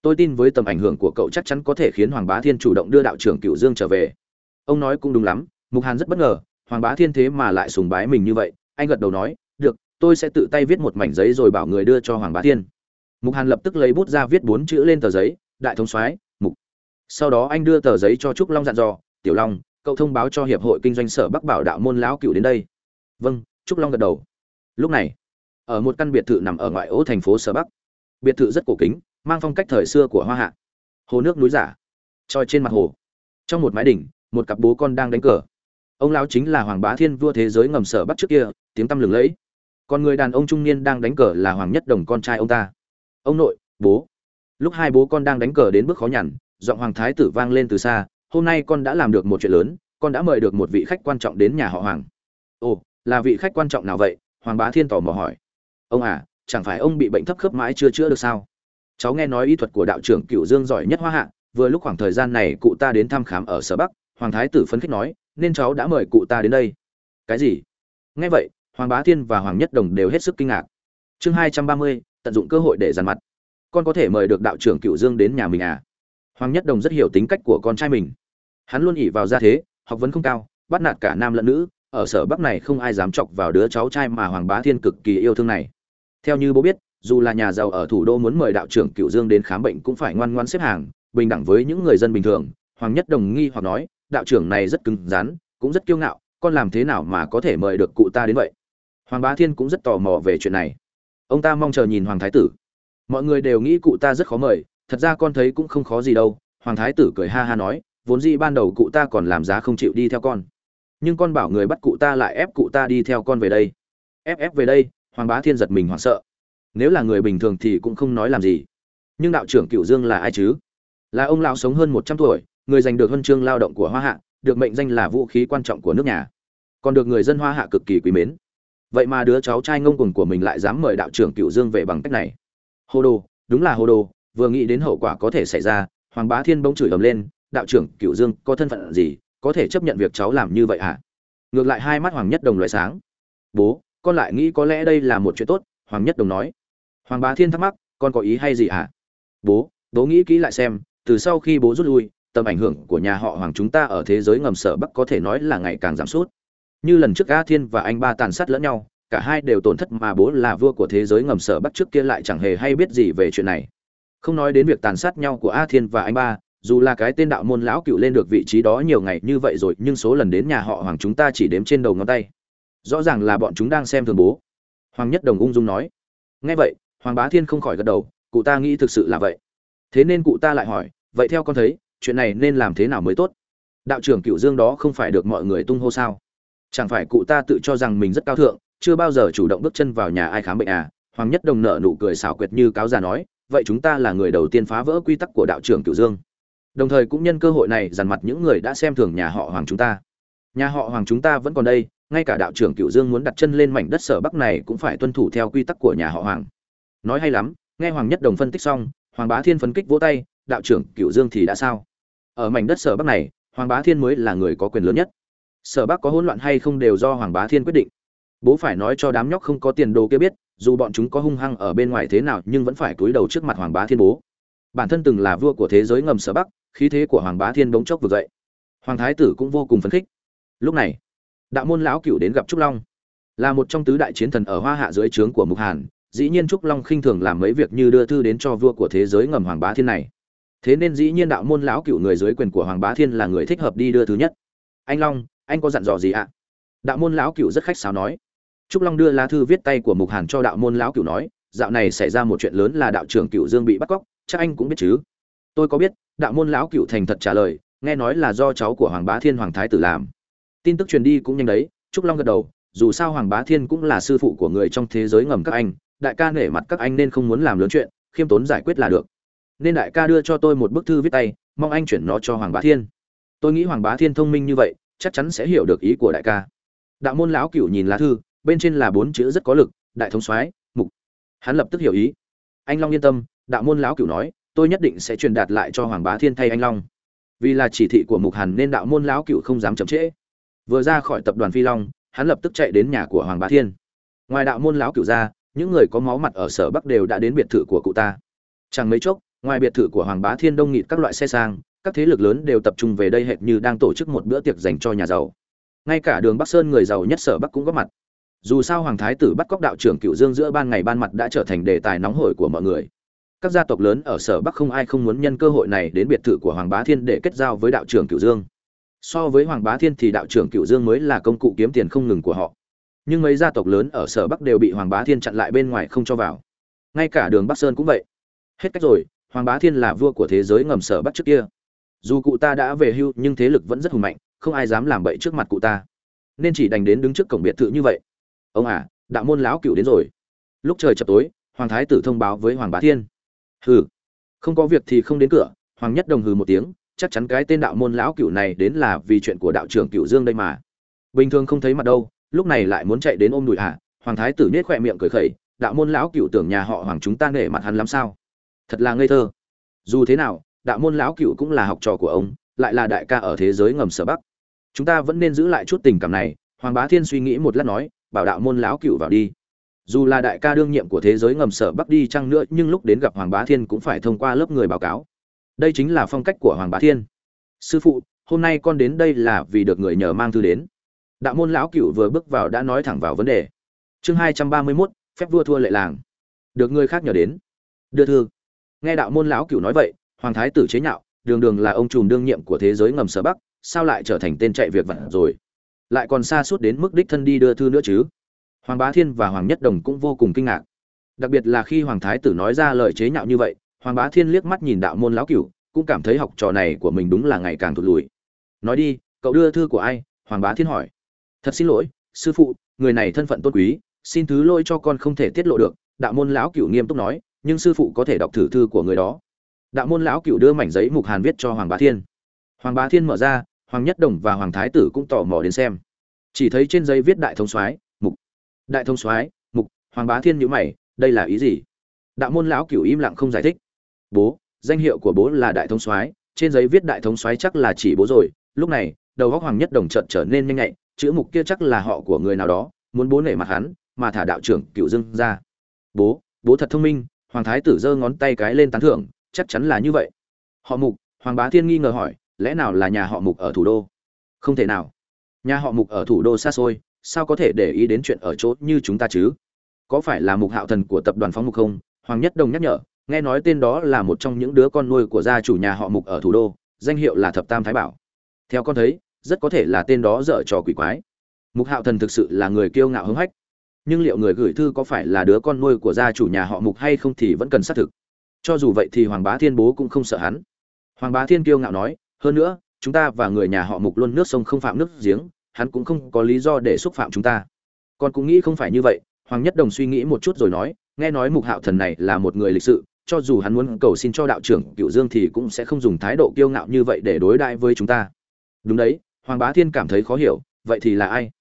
Tôi tin với tầm ảnh hưởng của cậu chắc chắn có thể khiến hoàng bá thiên chủ động đưa đạo trưởng cựu dương trở về. Ông nói cũng đúng lắm, mục hàn rất bất ngờ, hoàng bá thiên thế mà lại sùng bái mình như vậy, anh gật đầu nói tôi sẽ tự tay viết một mảnh giấy rồi bảo người đưa cho hoàng bá thiên. Mục hàn lập tức lấy bút ra viết bốn chữ lên tờ giấy, đại thống soái, mục. Sau đó anh đưa tờ giấy cho trúc long dặn dò, tiểu long, cậu thông báo cho hiệp hội kinh doanh sở bắc bảo đạo môn lão cựu đến đây. Vâng trúc long gật đầu. Lúc này, ở một căn biệt thự nằm ở ngoại ô thành phố sở bắc. Biệt thự rất cổ kính, mang phong cách thời xưa của hoa hạ. Hồ nước núi giả tròi trên mặt hồ. Trong một mái đỉnh, một cặp bố con đang đánh cờ. Ông lão chính là hoàng bá thiên vua thế giới ngầm sở bắc trước kia, tiếng tăm lừng lẫy còn người đàn ông trung niên đang đánh cờ là hoàng nhất đồng con trai ông ta. Ông nội, bố. Lúc hai bố con đang đánh cờ đến bước khó nhằn, giọng hoàng thái tử vang lên từ xa, hôm nay con đã làm được một chuyện lớn, con đã mời được một vị khách quan trọng đến nhà họ hoàng. Ồ, là vị khách quan trọng nào vậy? Hoàng bá thiên tỏ mò hỏi. Ông à chẳng phải ông bị bệnh thấp khớp mãi chưa chữa được sao? Cháu nghe nói y thuật của đạo trưởng cựu dương giỏi nhất hoa hạ, vừa lúc khoảng thời gian này cụ ta đến thăm khám ở sở bắc, hoàng thái tử phấn khích nói, nên cháu đã mời cụ ta đến đây. Cái gì? Nghe vậy hoàng bá thiên và hoàng nhất đồng đều hết sức kinh ngạc. Chương hai trăm ba mươi, tận dụng cơ hội để dàn mặt. Con có thể mời được đạo trưởng cựu dương đến nhà mình à? Hoàng nhất đồng rất hiểu tính cách của con trai mình. Hắn luôn ỷ vào gia thế, học vấn không cao, bắt nạt cả nam lẫn nữ, ở sở bắc này không ai dám chọc vào đứa cháu trai mà hoàng bá thiên cực kỳ yêu thương này. Theo như bố biết, dù là nhà giàu ở thủ đô muốn mời đạo trưởng cựu dương đến khám bệnh cũng phải ngoan ngoãn xếp hàng, bình đẳng với những người dân bình thường, hoàng nhất đồng nghi hoặc nói, đạo trưởng này rất cứng rắn, cũng rất kiêu ngạo, con làm thế nào mà có thể mời được cụ ta đến vậy? Hoàng bá thiên cũng rất tò mò về chuyện này. Ông ta mong chờ nhìn hoàng thái tử. Mọi người đều nghĩ cụ ta rất khó mời, thật ra con thấy cũng không khó gì đâu. Hoàng thái tử cười ha ha nói, vốn dĩ ban đầu cụ ta còn làm giá không chịu đi theo con. Nhưng con bảo người bắt cụ ta lại ép cụ ta đi theo con về đây. Ép ép về đây, hoàng bá thiên giật mình hoảng sợ. Nếu là người bình thường thì cũng không nói làm gì. Nhưng đạo trưởng cựu dương là ai chứ? Là ông lão sống hơn một trăm tuổi, người giành được huân chương lao động của hoa hạ, được mệnh danh là vũ khí quan trọng của nước nhà. Còn được người dân hoa hạ cực kỳ quý mến vậy mà đứa cháu trai ngông cuồng của mình lại dám mời đạo trưởng cựu dương về bằng cách này. Hồ đồ, đúng là hồ đồ, vừa nghĩ đến hậu quả có thể xảy ra, hoàng bá thiên bỗng chửi ầm lên, đạo trưởng cựu dương, có thân phận gì, có thể chấp nhận việc cháu làm như vậy hả? Ngược lại hai mắt hoàng nhất đồng loại sáng. Bố, con lại nghĩ có lẽ đây là một chuyện tốt, hoàng nhất đồng nói. Hoàng bá thiên thắc mắc, con có ý hay gì hả? Bố bố nghĩ kỹ lại xem, từ sau khi bố rút lui, tầm ảnh hưởng của nhà họ hoàng chúng ta ở thế giới ngầm sở bắc có thể nói là ngày càng giảm sút như lần trước a thiên và anh ba tàn sát lẫn nhau, cả hai đều tổn thất mà bố là vua của thế giới ngầm sở bắc trước kia lại chẳng hề hay biết gì về chuyện này. Không nói đến việc tàn sát nhau của a thiên và anh ba, dù là cái tên đạo môn lão cựu lên được vị trí đó nhiều ngày như vậy rồi, nhưng số lần đến nhà họ hoàng chúng ta chỉ đếm trên đầu ngón tay. Rõ ràng là bọn chúng đang xem thường bố. Hoàng nhất đồng ung dung nói. Nghe vậy, hoàng bá thiên không khỏi gật đầu, cụ ta nghĩ thực sự là vậy. Thế nên cụ ta lại hỏi, vậy theo con thấy, chuyện này nên làm thế nào mới tốt? Đạo trưởng cựu dương đó không phải được mọi người tung hô sao? Chẳng phải cụ ta tự cho rằng mình rất cao thượng, chưa bao giờ chủ động bước chân vào nhà ai khám bệnh à? Hoàng nhất đồng nợ nụ cười xảo quyệt như cáo già nói, vậy chúng ta là người đầu tiên phá vỡ quy tắc của đạo trưởng cựu dương. Đồng thời cũng nhân cơ hội này dằn mặt những người đã xem thường nhà họ hoàng chúng ta. Nhà họ hoàng chúng ta vẫn còn đây, ngay cả đạo trưởng cựu dương muốn đặt chân lên mảnh đất sở bắc này cũng phải tuân thủ theo quy tắc của nhà họ hoàng. Nói hay lắm, nghe hoàng nhất đồng phân tích xong, hoàng bá thiên phấn kích vỗ tay, đạo trưởng cựu dương thì đã sao? Ở mảnh đất sở bắc này, hoàng bá thiên mới là người có quyền lớn nhất sở bắc có hỗn loạn hay không đều do hoàng bá thiên quyết định. Bố phải nói cho đám nhóc không có tiền đồ kia biết, dù bọn chúng có hung hăng ở bên ngoài thế nào nhưng vẫn phải cúi đầu trước mặt hoàng bá thiên bố. Bản thân từng là vua của thế giới ngầm sở bắc khí thế của hoàng bá thiên bỗng chốc vực dậy. Hoàng thái tử cũng vô cùng phấn khích. Lúc này, đạo môn lão cựu đến gặp trúc long. Là một trong tứ đại chiến thần ở hoa hạ dưới trướng của mục hàn, dĩ nhiên trúc long khinh thường làm mấy việc như đưa thư đến cho vua của thế giới ngầm hoàng bá thiên này. Thế nên dĩ nhiên đạo môn lão cựu người dưới quyền của hoàng bá thiên là người thích hợp đi đưa thứ nhất. Anh long anh có dặn dò gì ạ? Đạo môn lão cựu rất khách sáo nói. Trúc long đưa lá thư viết tay của mục hàn cho đạo môn lão cựu nói, dạo này xảy ra một chuyện lớn là đạo trưởng cựu dương bị bắt cóc, chắc anh cũng biết chứ? Tôi có biết, đạo môn lão cựu thành thật trả lời, nghe nói là do cháu của hoàng bá thiên hoàng thái tử làm. Tin tức truyền đi cũng nhanh đấy, trúc long gật đầu, dù sao hoàng bá thiên cũng là sư phụ của người trong thế giới ngầm các anh, đại ca nể mặt các anh nên không muốn làm lớn chuyện, khiêm tốn giải quyết là được. Nên đại ca đưa cho tôi một bức thư viết tay, mong anh chuyển nó cho hoàng bá thiên. Tôi nghĩ hoàng bá thiên thông minh như vậy chắc chắn sẽ hiểu được ý của đại ca. Đạo môn lão cửu nhìn lá thư, bên trên là bốn chữ rất có lực, đại thống soái, mục. Hắn lập tức hiểu ý. Anh long yên tâm, đạo môn lão cửu nói, tôi nhất định sẽ truyền đạt lại cho hoàng bá thiên thay anh long. Vì là chỉ thị của mục hàn nên đạo môn lão cửu không dám chậm trễ. Vừa ra khỏi tập đoàn phi long, hắn lập tức chạy đến nhà của hoàng bá thiên. Ngoài đạo môn lão cửu ra, những người có máu mặt ở sở bắc đều đã đến biệt thự của cụ ta. Chẳng mấy chốc, ngoài biệt thự của hoàng bá thiên đông nghịt các loại xe sang các thế lực lớn đều tập trung về đây hệt như đang tổ chức một bữa tiệc dành cho nhà giàu. Ngay cả đường bắc sơn người giàu nhất sở bắc cũng có mặt. Dù sao hoàng thái tử bắt cóc đạo trưởng cựu dương giữa ban ngày ban mặt đã trở thành đề tài nóng hổi của mọi người. Các gia tộc lớn ở sở bắc không ai không muốn nhân cơ hội này đến biệt thự của hoàng bá thiên để kết giao với đạo trưởng cựu dương. So với hoàng bá thiên thì đạo trưởng cựu dương mới là công cụ kiếm tiền không ngừng của họ. Nhưng mấy gia tộc lớn ở sở bắc đều bị hoàng bá thiên chặn lại bên ngoài không cho vào. Ngay cả đường bắc sơn cũng vậy. Hết cách rồi, hoàng bá thiên là vua của thế giới ngầm sở bắc trước kia dù cụ ta đã về hưu, nhưng thế lực vẫn rất hùng mạnh, không ai dám làm bậy trước mặt cụ ta. Nên chỉ đành đến đứng trước cổng biệt thự như vậy. Ông à đạo môn lão cựu đến rồi. Lúc trời chập tối, hoàng thái tử thông báo với hoàng bá thiên. Hừ, không có việc thì không đến cửa, hoàng nhất đồng hừ một tiếng, chắc chắn cái tên đạo môn lão cựu này đến là vì chuyện của đạo trưởng cựu dương đây mà. Bình thường không thấy mặt đâu, lúc này lại muốn chạy đến ôm đùi à? hoàng thái tử nết khoe miệng cười khẩy, đạo môn lão cựu tưởng nhà họ hoàng chúng ta nể mặt hắn lắm sao? Thật là ngây thơ. Dù thế nào đạo môn lão cựu cũng là học trò của ông, lại là đại ca ở thế giới ngầm sở bắc. Chúng ta vẫn nên giữ lại chút tình cảm này, hoàng bá thiên suy nghĩ một lát nói, bảo đạo môn lão cựu vào đi. Dù là đại ca đương nhiệm của thế giới ngầm sở bắc đi chăng nữa, nhưng lúc đến gặp hoàng bá thiên cũng phải thông qua lớp người báo cáo. Đây chính là phong cách của hoàng bá thiên. Sư phụ, hôm nay con đến đây là vì được người nhờ mang thư đến. Đạo môn lão cựu vừa bước vào đã nói thẳng vào vấn đề. Chương hai trăm ba mươi mốt, phép vua thua lệ làng. Được người khác nhờ đến. Đưa thư. Nghe đạo môn lão cựu nói vậy hoàng thái tử chế nhạo, đường đường là ông trùm đương nhiệm của thế giới ngầm sở bắc, sao lại trở thành tên chạy việc vặt rồi? Lại còn xa suốt đến mức đích thân đi đưa thư nữa chứ? Hoàng bá thiên và hoàng nhất đồng cũng vô cùng kinh ngạc. Đặc biệt là khi hoàng thái tử nói ra lời chế nhạo như vậy, hoàng bá thiên liếc mắt nhìn đạo môn lão cửu, cũng cảm thấy học trò này của mình đúng là ngày càng thụt lùi. Nói đi, cậu đưa thư của ai? Hoàng bá thiên hỏi. Thật xin lỗi, sư phụ, người này thân phận tôn quý, xin thứ lỗi cho con không thể tiết lộ được, đạo môn lão cửu nghiêm túc nói, nhưng sư phụ có thể đọc thử thư của người đó đạo môn lão cửu đưa mảnh giấy mục hàn viết cho hoàng bá thiên. Hoàng bá thiên mở ra, hoàng nhất đồng và hoàng thái tử cũng tò mò đến xem. Chỉ thấy trên giấy viết đại thông soái, mục. Đại thông soái, mục. Hoàng bá thiên nhữ mày, đây là ý gì? Đạo môn lão cửu im lặng không giải thích. Bố, danh hiệu của bố là đại thông soái, trên giấy viết đại thông soái chắc là chỉ bố rồi. Lúc này, đầu góc hoàng nhất đồng trận trở nên nhanh nhạy, chữ mục kia chắc là họ của người nào đó, muốn bố nể mặt hắn, mà thả đạo trưởng cựu dưng ra. Bố bố thật thông minh, hoàng thái tử giơ ngón tay cái lên tán thưởng chắc chắn là như vậy. Họ mục, hoàng bá thiên nghi ngờ hỏi, lẽ nào là nhà họ mục ở thủ đô? Không thể nào. Nhà họ mục ở thủ đô xa xôi, sao có thể để ý đến chuyện ở chỗ như chúng ta chứ? Có phải là mục hạo thần của tập đoàn phóng mục không? Hoàng nhất đồng nhắc nhở, nghe nói tên đó là một trong những đứa con nuôi của gia chủ nhà họ mục ở thủ đô, danh hiệu là thập tam thái bảo. Theo con thấy, rất có thể là tên đó dở trò quỷ quái. Mục hạo thần thực sự là người kiêu ngạo hứng hách. Nhưng liệu người gửi thư có phải là đứa con nuôi của gia chủ nhà họ mục hay không thì vẫn cần xác thực cho dù vậy thì hoàng bá thiên bố cũng không sợ hắn. Hoàng bá thiên kiêu ngạo nói, hơn nữa, chúng ta và người nhà họ mục luôn nước sông không phạm nước giếng, hắn cũng không có lý do để xúc phạm chúng ta. Con cũng nghĩ không phải như vậy, hoàng nhất đồng suy nghĩ một chút rồi nói, nghe nói mục hạo thần này là một người lịch sự, cho dù hắn muốn cầu xin cho đạo trưởng cựu dương thì cũng sẽ không dùng thái độ kiêu ngạo như vậy để đối đãi với chúng ta. Đúng đấy, hoàng bá thiên cảm thấy khó hiểu, vậy thì là ai?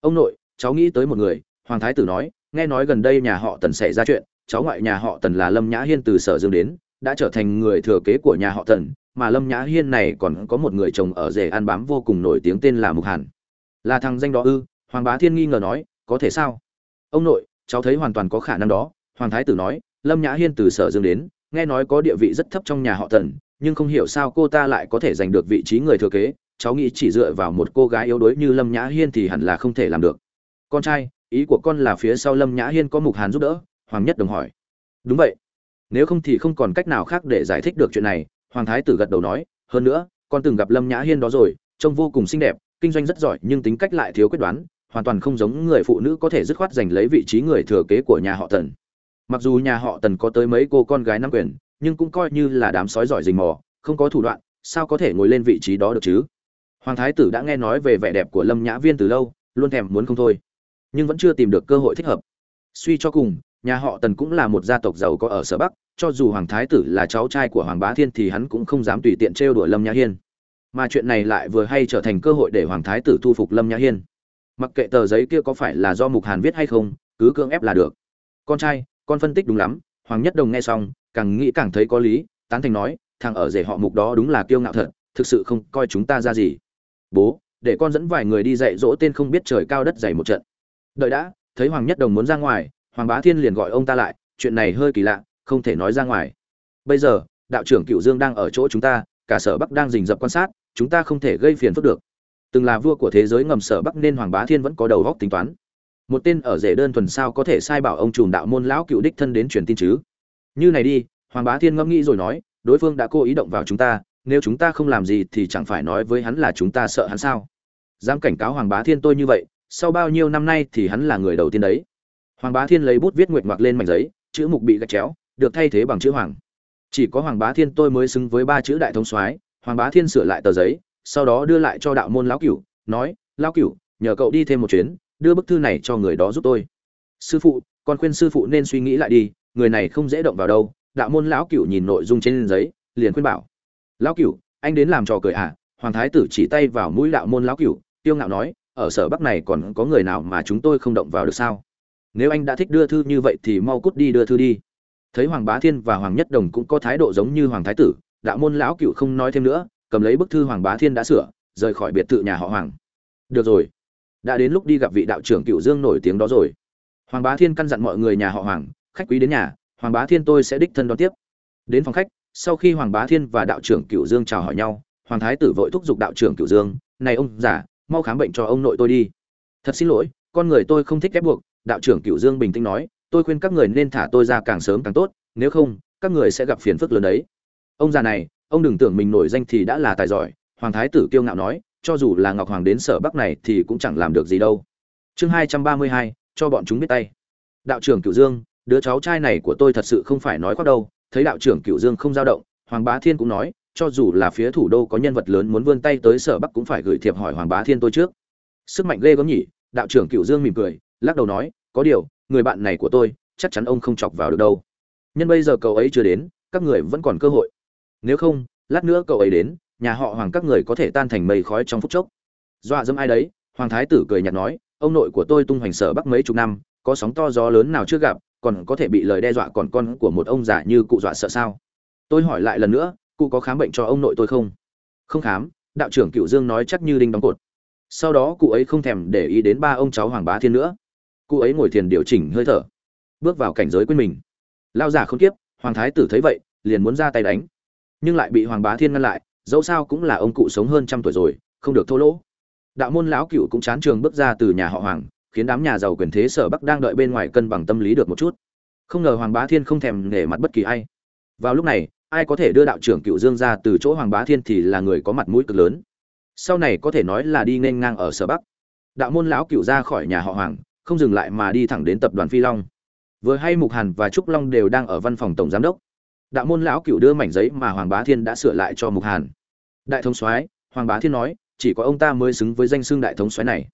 Ông nội, cháu nghĩ tới một người, hoàng thái tử nói, nghe nói gần đây nhà họ tần xảy ra chuyện cháu ngoại nhà họ tần là lâm nhã hiên từ sở dương đến, đã trở thành người thừa kế của nhà họ tần, mà lâm nhã hiên này còn có một người chồng ở rể an bám vô cùng nổi tiếng tên là mục hàn. Là thằng danh đó ư? Hoàng bá thiên nghi ngờ nói, có thể sao? Ông nội, cháu thấy hoàn toàn có khả năng đó, hoàng thái tử nói, lâm nhã hiên từ sở dương đến, nghe nói có địa vị rất thấp trong nhà họ tần, nhưng không hiểu sao cô ta lại có thể giành được vị trí người thừa kế, cháu nghĩ chỉ dựa vào một cô gái yếu đuối như lâm nhã hiên thì hẳn là không thể làm được. Con trai, ý của con là phía sau lâm nhã hiên có mục hàn giúp đỡ hoàng nhất đồng hỏi. Đúng vậy. Nếu không thì không còn cách nào khác để giải thích được chuyện này, hoàng thái tử gật đầu nói. Hơn nữa, con từng gặp lâm nhã hiên đó rồi, trông vô cùng xinh đẹp, kinh doanh rất giỏi nhưng tính cách lại thiếu quyết đoán, hoàn toàn không giống người phụ nữ có thể dứt khoát giành lấy vị trí người thừa kế của nhà họ tần. Mặc dù nhà họ tần có tới mấy cô con gái nắm quyền, nhưng cũng coi như là đám sói giỏi rình mò, không có thủ đoạn, sao có thể ngồi lên vị trí đó được chứ? Hoàng thái tử đã nghe nói về vẻ đẹp của lâm nhã viên từ lâu, luôn thèm muốn không thôi, nhưng vẫn chưa tìm được cơ hội thích hợp. Suy cho cùng nhà họ tần cũng là một gia tộc giàu có ở sở bắc, cho dù hoàng thái tử là cháu trai của hoàng bá thiên thì hắn cũng không dám tùy tiện trêu đuổi lâm nhã hiên. Mà chuyện này lại vừa hay trở thành cơ hội để hoàng thái tử thu phục lâm nhã hiên. Mặc kệ tờ giấy kia có phải là do mục hàn viết hay không, cứ cưỡng ép là được. Con trai, con phân tích đúng lắm, hoàng nhất đồng nghe xong, càng nghĩ càng thấy có lý, tán thành nói, thằng ở rể họ mục đó đúng là kiêu ngạo thật, thực sự không coi chúng ta ra gì. Bố, để con dẫn vài người đi dạy dỗ tên không biết trời cao đất dày một trận. Đợi đã, thấy hoàng nhất đồng muốn ra ngoài hoàng bá thiên liền gọi ông ta lại, chuyện này hơi kỳ lạ, không thể nói ra ngoài. Bây giờ, đạo trưởng cựu dương đang ở chỗ chúng ta, cả sở bắc đang rình rập quan sát, chúng ta không thể gây phiền phức được. Từng là vua của thế giới ngầm sở bắc nên hoàng bá thiên vẫn có đầu góc tính toán. Một tên ở rể đơn thuần sao có thể sai bảo ông trùm đạo môn lão cựu đích thân đến truyền tin chứ? Như này đi, hoàng bá thiên ngẫm nghĩ rồi nói, đối phương đã cố ý động vào chúng ta, nếu chúng ta không làm gì thì chẳng phải nói với hắn là chúng ta sợ hắn sao? Dám cảnh cáo hoàng bá thiên tôi như vậy, sau bao nhiêu năm nay thì hắn là người đầu tiên đấy hoàng bá thiên lấy bút viết nguyệt ngoạc lên mảnh giấy, chữ mục bị gạch chéo, được thay thế bằng chữ hoàng. Chỉ có hoàng bá thiên tôi mới xứng với ba chữ đại thống soái, hoàng bá thiên sửa lại tờ giấy, sau đó đưa lại cho đạo môn lão cửu, nói, lão cửu, nhờ cậu đi thêm một chuyến, đưa bức thư này cho người đó giúp tôi. Sư phụ, con khuyên sư phụ nên suy nghĩ lại đi, người này không dễ động vào đâu. Đạo môn lão cửu nhìn nội dung trên giấy, liền khuyên bảo, lão cửu, anh đến làm trò cười à? Hoàng thái tử chỉ tay vào mũi đạo môn lão cửu tiêu ngạo nói, ở sở bắc này còn có người nào mà chúng tôi không động vào được sao? Nếu anh đã thích đưa thư như vậy thì mau cút đi đưa thư đi. Thấy hoàng bá thiên và hoàng nhất đồng cũng có thái độ giống như hoàng thái tử, đạo môn lão cựu không nói thêm nữa, cầm lấy bức thư hoàng bá thiên đã sửa, rời khỏi biệt thự nhà họ hoàng. Được rồi, đã đến lúc đi gặp vị đạo trưởng cựu dương nổi tiếng đó rồi. Hoàng bá thiên căn dặn mọi người nhà họ hoàng, khách quý đến nhà, hoàng bá thiên tôi sẽ đích thân đón tiếp. Đến phòng khách, sau khi hoàng bá thiên và đạo trưởng cựu dương chào hỏi nhau, hoàng thái tử vội thúc giục đạo trưởng cựu dương, này ông giả mau khám bệnh cho ông nội tôi đi. Thật xin lỗi, con người tôi không thích ép buộc đạo trưởng cựu dương bình tĩnh nói, tôi khuyên các người nên thả tôi ra càng sớm càng tốt, nếu không, các người sẽ gặp phiền phức lớn đấy. Ông già này, ông đừng tưởng mình nổi danh thì đã là tài giỏi, hoàng thái tử kiêu ngạo nói, cho dù là ngọc hoàng đến sở bắc này thì cũng chẳng làm được gì đâu. Chương hai trăm ba mươi hai, cho bọn chúng biết tay. Đạo trưởng cựu dương, đứa cháu trai này của tôi thật sự không phải nói khoác đâu, thấy đạo trưởng cựu dương không dao động, hoàng bá thiên cũng nói, cho dù là phía thủ đô có nhân vật lớn muốn vươn tay tới sở bắc cũng phải gửi thiệp hỏi hoàng bá thiên tôi trước. Sức mạnh ghê gớm nhỉ, đạo trưởng cựu dương mỉm cười lắc đầu nói, có điều, người bạn này của tôi, chắc chắn ông không chọc vào được đâu. Nhân bây giờ cậu ấy chưa đến, các người vẫn còn cơ hội. Nếu không, lát nữa cậu ấy đến, nhà họ hoàng các người có thể tan thành mây khói trong phút chốc. Dọa dẫm ai đấy, hoàng thái tử cười nhạt nói, ông nội của tôi tung hoành sở bắc mấy chục năm, có sóng to gió lớn nào chưa gặp, còn có thể bị lời đe dọa còn con của một ông già như cụ dọa sợ sao? Tôi hỏi lại lần nữa, cụ có khám bệnh cho ông nội tôi không? Không khám, đạo trưởng cựu dương nói chắc như đinh đóng cột. Sau đó cụ ấy không thèm để ý đến ba ông cháu hoàng bá thiên nữa cụ ấy ngồi thiền điều chỉnh hơi thở. Bước vào cảnh giới quên mình. Lao giả không tiếp hoàng thái tử thấy vậy, liền muốn ra tay đánh. Nhưng lại bị hoàng bá thiên ngăn lại, dẫu sao cũng là ông cụ sống hơn trăm tuổi rồi, không được thô lỗ. Đạo môn lão cựu cũng chán trường bước ra từ nhà họ hoàng, khiến đám nhà giàu quyền thế sở bắc đang đợi bên ngoài cân bằng tâm lý được một chút. Không ngờ hoàng bá thiên không thèm nể mặt bất kỳ ai. Vào lúc này, ai có thể đưa đạo trưởng cựu dương ra từ chỗ hoàng bá thiên thì là người có mặt mũi cực lớn. Sau này có thể nói là đi nên ngang ở sở bắc. Đạo môn lão cựu ra khỏi nhà họ hoàng không dừng lại mà đi thẳng đến tập đoàn phi long. Vừa hay mục hàn và trúc long đều đang ở văn phòng tổng giám đốc. Đạo môn lão cựu đưa mảnh giấy mà hoàng bá thiên đã sửa lại cho mục hàn. Đại thống soái, hoàng bá thiên nói, chỉ có ông ta mới xứng với danh xưng đại thống soái này.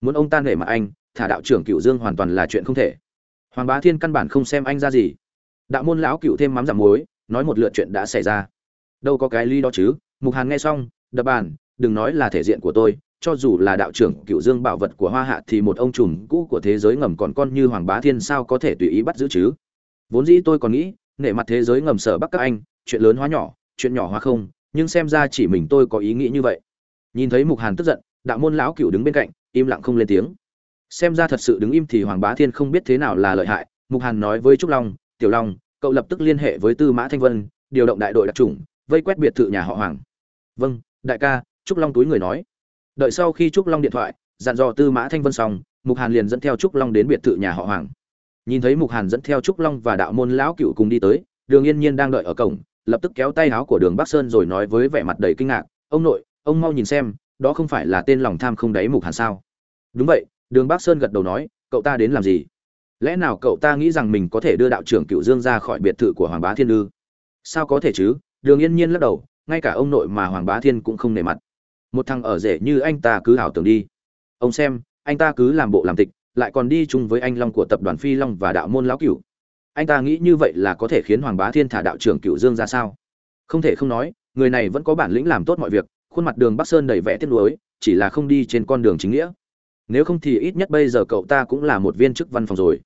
Muốn ông ta nể mặt anh, thả đạo trưởng cựu dương hoàn toàn là chuyện không thể. Hoàng bá thiên căn bản không xem anh ra gì. Đạo môn lão cựu thêm mắm giảm muối, nói một lượt chuyện đã xảy ra. Đâu có cái ly đó chứ, mục hàn nghe xong, đập bàn, đừng nói là thể diện của tôi cho dù là đạo trưởng cựu dương bảo vật của hoa hạ thì một ông trùm cũ của thế giới ngầm còn con như hoàng bá thiên sao có thể tùy ý bắt giữ chứ? Vốn dĩ tôi còn nghĩ, nể mặt thế giới ngầm sở bắc các anh, chuyện lớn hóa nhỏ, chuyện nhỏ hóa không, nhưng xem ra chỉ mình tôi có ý nghĩ như vậy. Nhìn thấy mục hàn tức giận, đạo môn lão cựu đứng bên cạnh, im lặng không lên tiếng. Xem ra thật sự đứng im thì hoàng bá thiên không biết thế nào là lợi hại, mục hàn nói với trúc long, tiểu long, cậu lập tức liên hệ với tư mã thanh vân, điều động đại đội đặc trùng vây quét biệt thự nhà họ hoàng. Vâng đại ca, trúc long túi người nói đợi sau khi trúc long điện thoại, dặn dò tư mã thanh vân xong, mục hàn liền dẫn theo trúc long đến biệt thự nhà họ hoàng. Nhìn thấy mục hàn dẫn theo trúc long và đạo môn lão cựu cùng đi tới, đường yên nhiên đang đợi ở cổng, lập tức kéo tay áo của đường bắc sơn rồi nói với vẻ mặt đầy kinh ngạc, ông nội, ông mau nhìn xem, đó không phải là tên lòng tham không đáy mục hàn sao? Đúng vậy, đường bắc sơn gật đầu nói, cậu ta đến làm gì? Lẽ nào cậu ta nghĩ rằng mình có thể đưa đạo trưởng cựu dương ra khỏi biệt thự của hoàng bá thiên ư sao có thể chứ? Đường yên nhiên lắc đầu, ngay cả ông nội mà hoàng bá thiên cũng không nể mặt một thằng ở rể như anh ta cứ ảo tưởng đi. Ông xem, anh ta cứ làm bộ làm tịch, lại còn đi chung với anh long của tập đoàn phi long và đạo môn lão cửu. Anh ta nghĩ như vậy là có thể khiến hoàng bá thiên thả đạo trưởng cửu dương ra sao? Không thể không nói, người này vẫn có bản lĩnh làm tốt mọi việc, khuôn mặt đường bắc sơn đầy vẻ tiếc nuối, chỉ là không đi trên con đường chính nghĩa. Nếu không thì ít nhất bây giờ cậu ta cũng là một viên chức văn phòng rồi.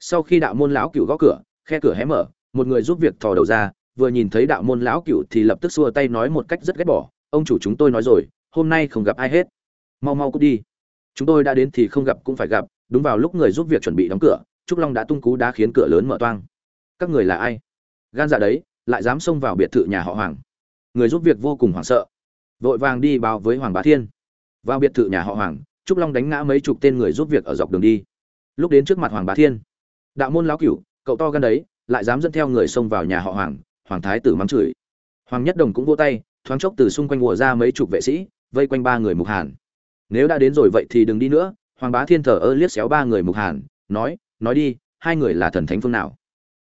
Sau khi đạo môn lão cửu gõ cửa, khe cửa hé mở, một người giúp việc thò đầu ra, vừa nhìn thấy đạo môn lão cửu thì lập tức xua tay nói một cách rất ghét bỏ. Ông chủ chúng tôi nói rồi hôm nay không gặp ai hết. Mau mau cút đi. Chúng tôi đã đến thì không gặp cũng phải gặp, đúng vào lúc người giúp việc chuẩn bị đóng cửa, trúc long đã tung cú đá khiến cửa lớn mở toang. Các người là ai? Gan dạ đấy, lại dám xông vào biệt thự nhà họ hoàng. Người giúp việc vô cùng hoảng sợ. Vội vàng đi báo với hoàng bá thiên. Vào biệt thự nhà họ hoàng, trúc long đánh ngã mấy chục tên người giúp việc ở dọc đường đi. Lúc đến trước mặt hoàng bá thiên, đạo môn lão cửu, cậu to gan đấy, lại dám dẫn theo người xông vào nhà họ hoàng hoàng thái tử mắng chửi. Hoàng nhất đồng cũng vô tay, thoáng chốc từ xung quanh ùa ra mấy chục vệ sĩ vây quanh ba người mục hàn. Nếu đã đến rồi vậy thì đừng đi nữa, hoàng bá thiên thờ ơ liếc xéo ba người mục hàn, nói nói đi, hai người là thần thánh phương nào?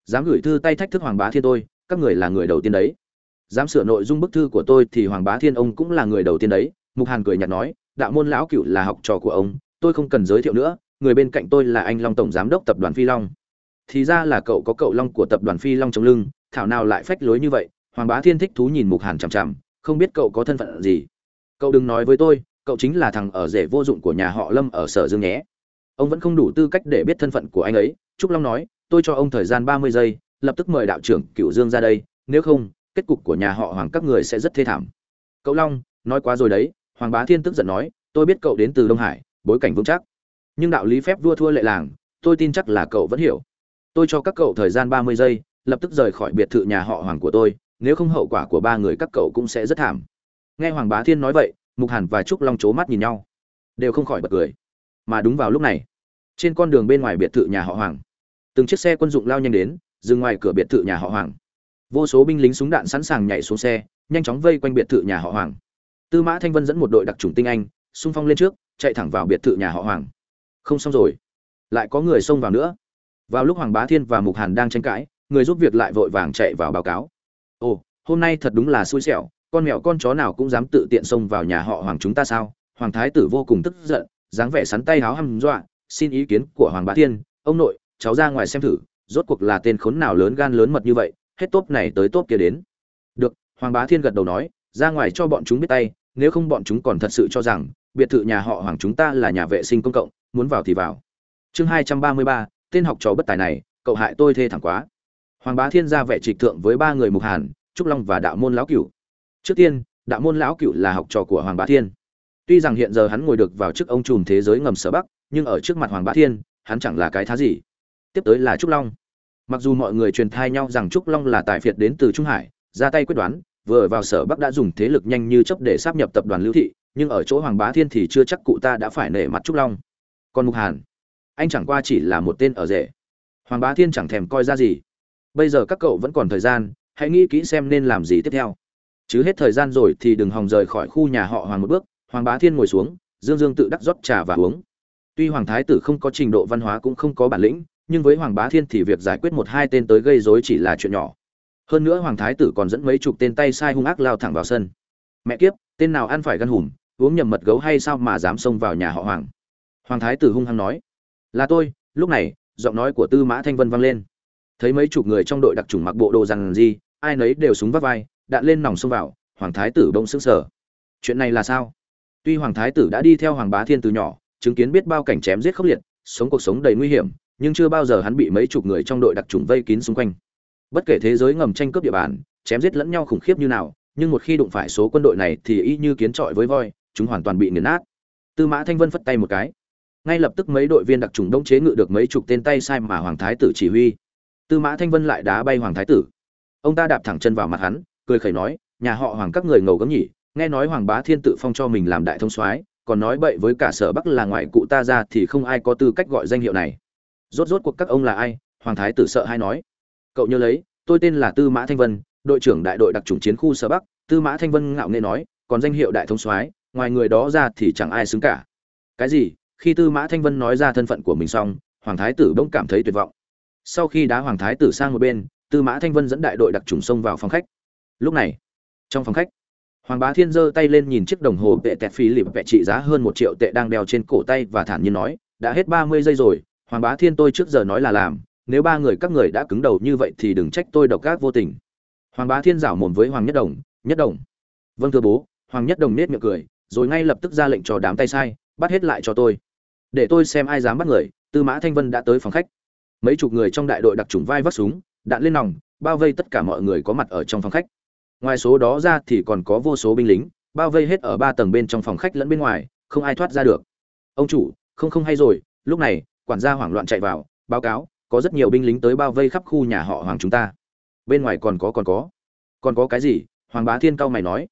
Dám gửi thư tay thách thức hoàng bá thiên tôi, các người là người đầu tiên đấy. Dám sửa nội dung bức thư của tôi thì hoàng bá thiên ông cũng là người đầu tiên đấy, mục hàn cười nhạt nói, đạo môn lão cựu là học trò của ông, tôi không cần giới thiệu nữa, người bên cạnh tôi là anh long tổng giám đốc tập đoàn phi long. Thì ra là cậu có cậu long của tập đoàn phi long trong lưng, thảo nào lại phách lối như vậy? Hoàng bá thiên thích thú nhìn mục hàn chằm chằm, không biết cậu có thân phận gì? Cậu đừng nói với tôi, cậu chính là thằng ở rể vô dụng của nhà họ lâm ở sở dương nhé. Ông vẫn không đủ tư cách để biết thân phận của anh ấy. Trúc long nói, tôi cho ông thời gian ba mươi giây, lập tức mời đạo trưởng cựu dương ra đây. Nếu không, kết cục của nhà họ hoàng các người sẽ rất thê thảm. Cậu long, nói quá rồi đấy. Hoàng bá thiên tức giận nói, tôi biết cậu đến từ đông hải, bối cảnh vững chắc. Nhưng đạo lý phép vua thua lệ làng, tôi tin chắc là cậu vẫn hiểu. Tôi cho các cậu thời gian ba mươi giây, lập tức rời khỏi biệt thự nhà họ hoàng của tôi. Nếu không hậu quả của ba người các cậu cũng sẽ rất thảm nghe hoàng bá thiên nói vậy, mục hàn và trúc long c h ố mắt nhìn nhau. Đều không khỏi bật cười. Mà đúng vào lúc này, trên con đường bên ngoài biệt thự nhà họ hoàng, từng chiếc xe quân dụng lao nhanh đến, dừng ngoài cửa biệt thự nhà họ hoàng. Vô số binh lính súng đạn sẵn sàng nhảy xuống xe, nhanh chóng vây quanh biệt thự nhà họ hoàng. Tư mã thanh vân dẫn một đội đặc trùng tinh anh, xung phong lên trước, chạy thẳng vào biệt thự nhà họ hoàng. Không xong rồi. Lại có người xông vào nữa. Vào lúc hoàng bá thiên và mục hàn đang tranh cãi, người giúp việc lại vội vàng chạy vào báo cáo. Ồ, hôm nay thật đúng là xui xẻo con mèo con chó nào cũng dám tự tiện xông vào nhà họ hoàng chúng ta sao? Hoàng thái tử vô cùng tức giận, dáng vẻ sắn tay háo hăm dọa, xin ý kiến của hoàng bá thiên, ông nội, cháu ra ngoài xem thử, rốt cuộc là tên khốn nào lớn gan lớn mật như vậy, hết tốp này tới tốp kia đến. Được, hoàng bá thiên gật đầu nói, ra ngoài cho bọn chúng biết tay, nếu không bọn chúng còn thật sự cho rằng, biệt thự nhà họ hoàng chúng ta là nhà vệ sinh công cộng, muốn vào thì vào. Chương hai trăm ba mươi ba, tên học trò bất tài này, cậu hại tôi thê thẳng quá. Hoàng bá thiên ra vẻ trịch thượng với ba người mục hàn, trúc long và đạo môn lão cửu trước tiên, đạo môn lão cựu là học trò của hoàng bá thiên. Tuy rằng hiện giờ hắn ngồi được vào chức ông trùm thế giới ngầm sở bắc, nhưng ở trước mặt hoàng bá thiên, hắn chẳng là cái thá gì. Tiếp tới là trúc long. Mặc dù mọi người truyền thai nhau rằng trúc long là tài phiệt đến từ trung hải, ra tay quyết đoán, vừa vào sở bắc đã dùng thế lực nhanh như chấp để sáp nhập tập đoàn lưu thị, nhưng ở chỗ hoàng bá thiên thì chưa chắc cụ ta đã phải nể mặt trúc long. Còn mục hàn, anh chẳng qua chỉ là một tên ở rể. Hoàng bá thiên chẳng thèm coi ra gì. Bây giờ các cậu vẫn còn thời gian, hãy nghĩ kỹ xem nên làm gì tiếp theo chứ hết thời gian rồi thì đừng hòng rời khỏi khu nhà họ hoàng một bước, hoàng bá thiên ngồi xuống, dương dương tự đắc rót trà và uống. Tuy hoàng thái tử không có trình độ văn hóa cũng không có bản lĩnh, nhưng với hoàng bá thiên thì việc giải quyết một hai tên tới gây rối chỉ là chuyện nhỏ. Hơn nữa hoàng thái tử còn dẫn mấy chục tên tay sai hung ác lao thẳng vào sân. Mẹ kiếp, tên nào ăn phải gân hùm, uống nhầm mật gấu hay sao mà dám xông vào nhà họ hoàng? Hoàng thái tử hung hăng nói. Là tôi, lúc này, giọng nói của tư mã thanh vân vang lên. Thấy mấy chục người trong đội đặc trùng mặc bộ đồ rằng gì ai nấy đều súng vắt vai đạn lên nòng xông vào, hoàng thái tử bỗng sững sờ. Chuyện này là sao? Tuy hoàng thái tử đã đi theo hoàng bá thiên từ nhỏ, chứng kiến biết bao cảnh chém giết khốc liệt, sống cuộc sống đầy nguy hiểm, nhưng chưa bao giờ hắn bị mấy chục người trong đội đặc trùng vây kín xung quanh. Bất kể thế giới ngầm tranh cướp địa bàn, chém giết lẫn nhau khủng khiếp như nào, nhưng một khi đụng phải số quân đội này thì y như kiến trọi với voi, chúng hoàn toàn bị nghiền nát. Tư mã thanh vân phất tay một cái. Ngay lập tức mấy đội viên đặc trùng đông chế ngự được mấy chục tên tay sai mà hoàng thái tử chỉ huy. Tư mã thanh vân lại đá bay hoàng thái tử. Ông ta đạp thẳng chân vào mặt hắn cười khẩy nói, nhà họ hoàng các người ngầu gấm nhỉ, nghe nói hoàng bá thiên tự phong cho mình làm đại thông soái, còn nói bậy với cả sở bắc là ngoại cụ ta ra thì không ai có tư cách gọi danh hiệu này. Rốt rốt cuộc các ông là ai? Hoàng thái tử sợ hay nói. Cậu nhớ lấy, tôi tên là tư mã thanh vân, đội trưởng đại đội đặc trùng chiến khu sở bắc. Tư mã thanh vân ngạo nghễ nói, còn danh hiệu đại thông soái, ngoài người đó ra thì chẳng ai xứng cả. Cái gì? Khi tư mã thanh vân nói ra thân phận của mình xong, hoàng thái tử bỗng cảm thấy tuyệt vọng. Sau khi đá hoàng thái tử sang một bên, tư mã thanh vân dẫn đại đội đặc trùng xông vào phòng khách lúc này, trong phòng khách, hoàng bá thiên giơ tay lên nhìn chiếc đồng hồ vệ tẹt phí lịp vệ trị giá hơn một triệu tệ đang đeo trên cổ tay và thản nhiên nói, đã hết ba mươi giây rồi, hoàng bá thiên tôi trước giờ nói là làm, nếu ba người các người đã cứng đầu như vậy thì đừng trách tôi độc ác vô tình. Hoàng bá thiên giảo mồm với hoàng nhất đồng nhất đồng. Vâng thưa bố. Hoàng nhất đồng nết miệng cười, rồi ngay lập tức ra lệnh cho đám tay sai, bắt hết lại cho tôi, để tôi xem ai dám bắt người. Tư mã thanh vân đã tới phòng khách. Mấy chục người trong đại đội đặc trùng vai vắt súng, đạn lên nòng, bao vây tất cả mọi người có mặt ở trong phòng khách ngoài số đó ra thì còn có vô số binh lính, bao vây hết ở ba tầng bên trong phòng khách lẫn bên ngoài, không ai thoát ra được. Ông chủ, không không hay rồi, lúc này, quản gia hoảng loạn chạy vào, báo cáo, có rất nhiều binh lính tới bao vây khắp khu nhà họ hoàng chúng ta. Bên ngoài còn có còn có. Còn có cái gì? Hoàng bá thiên cao mày nói.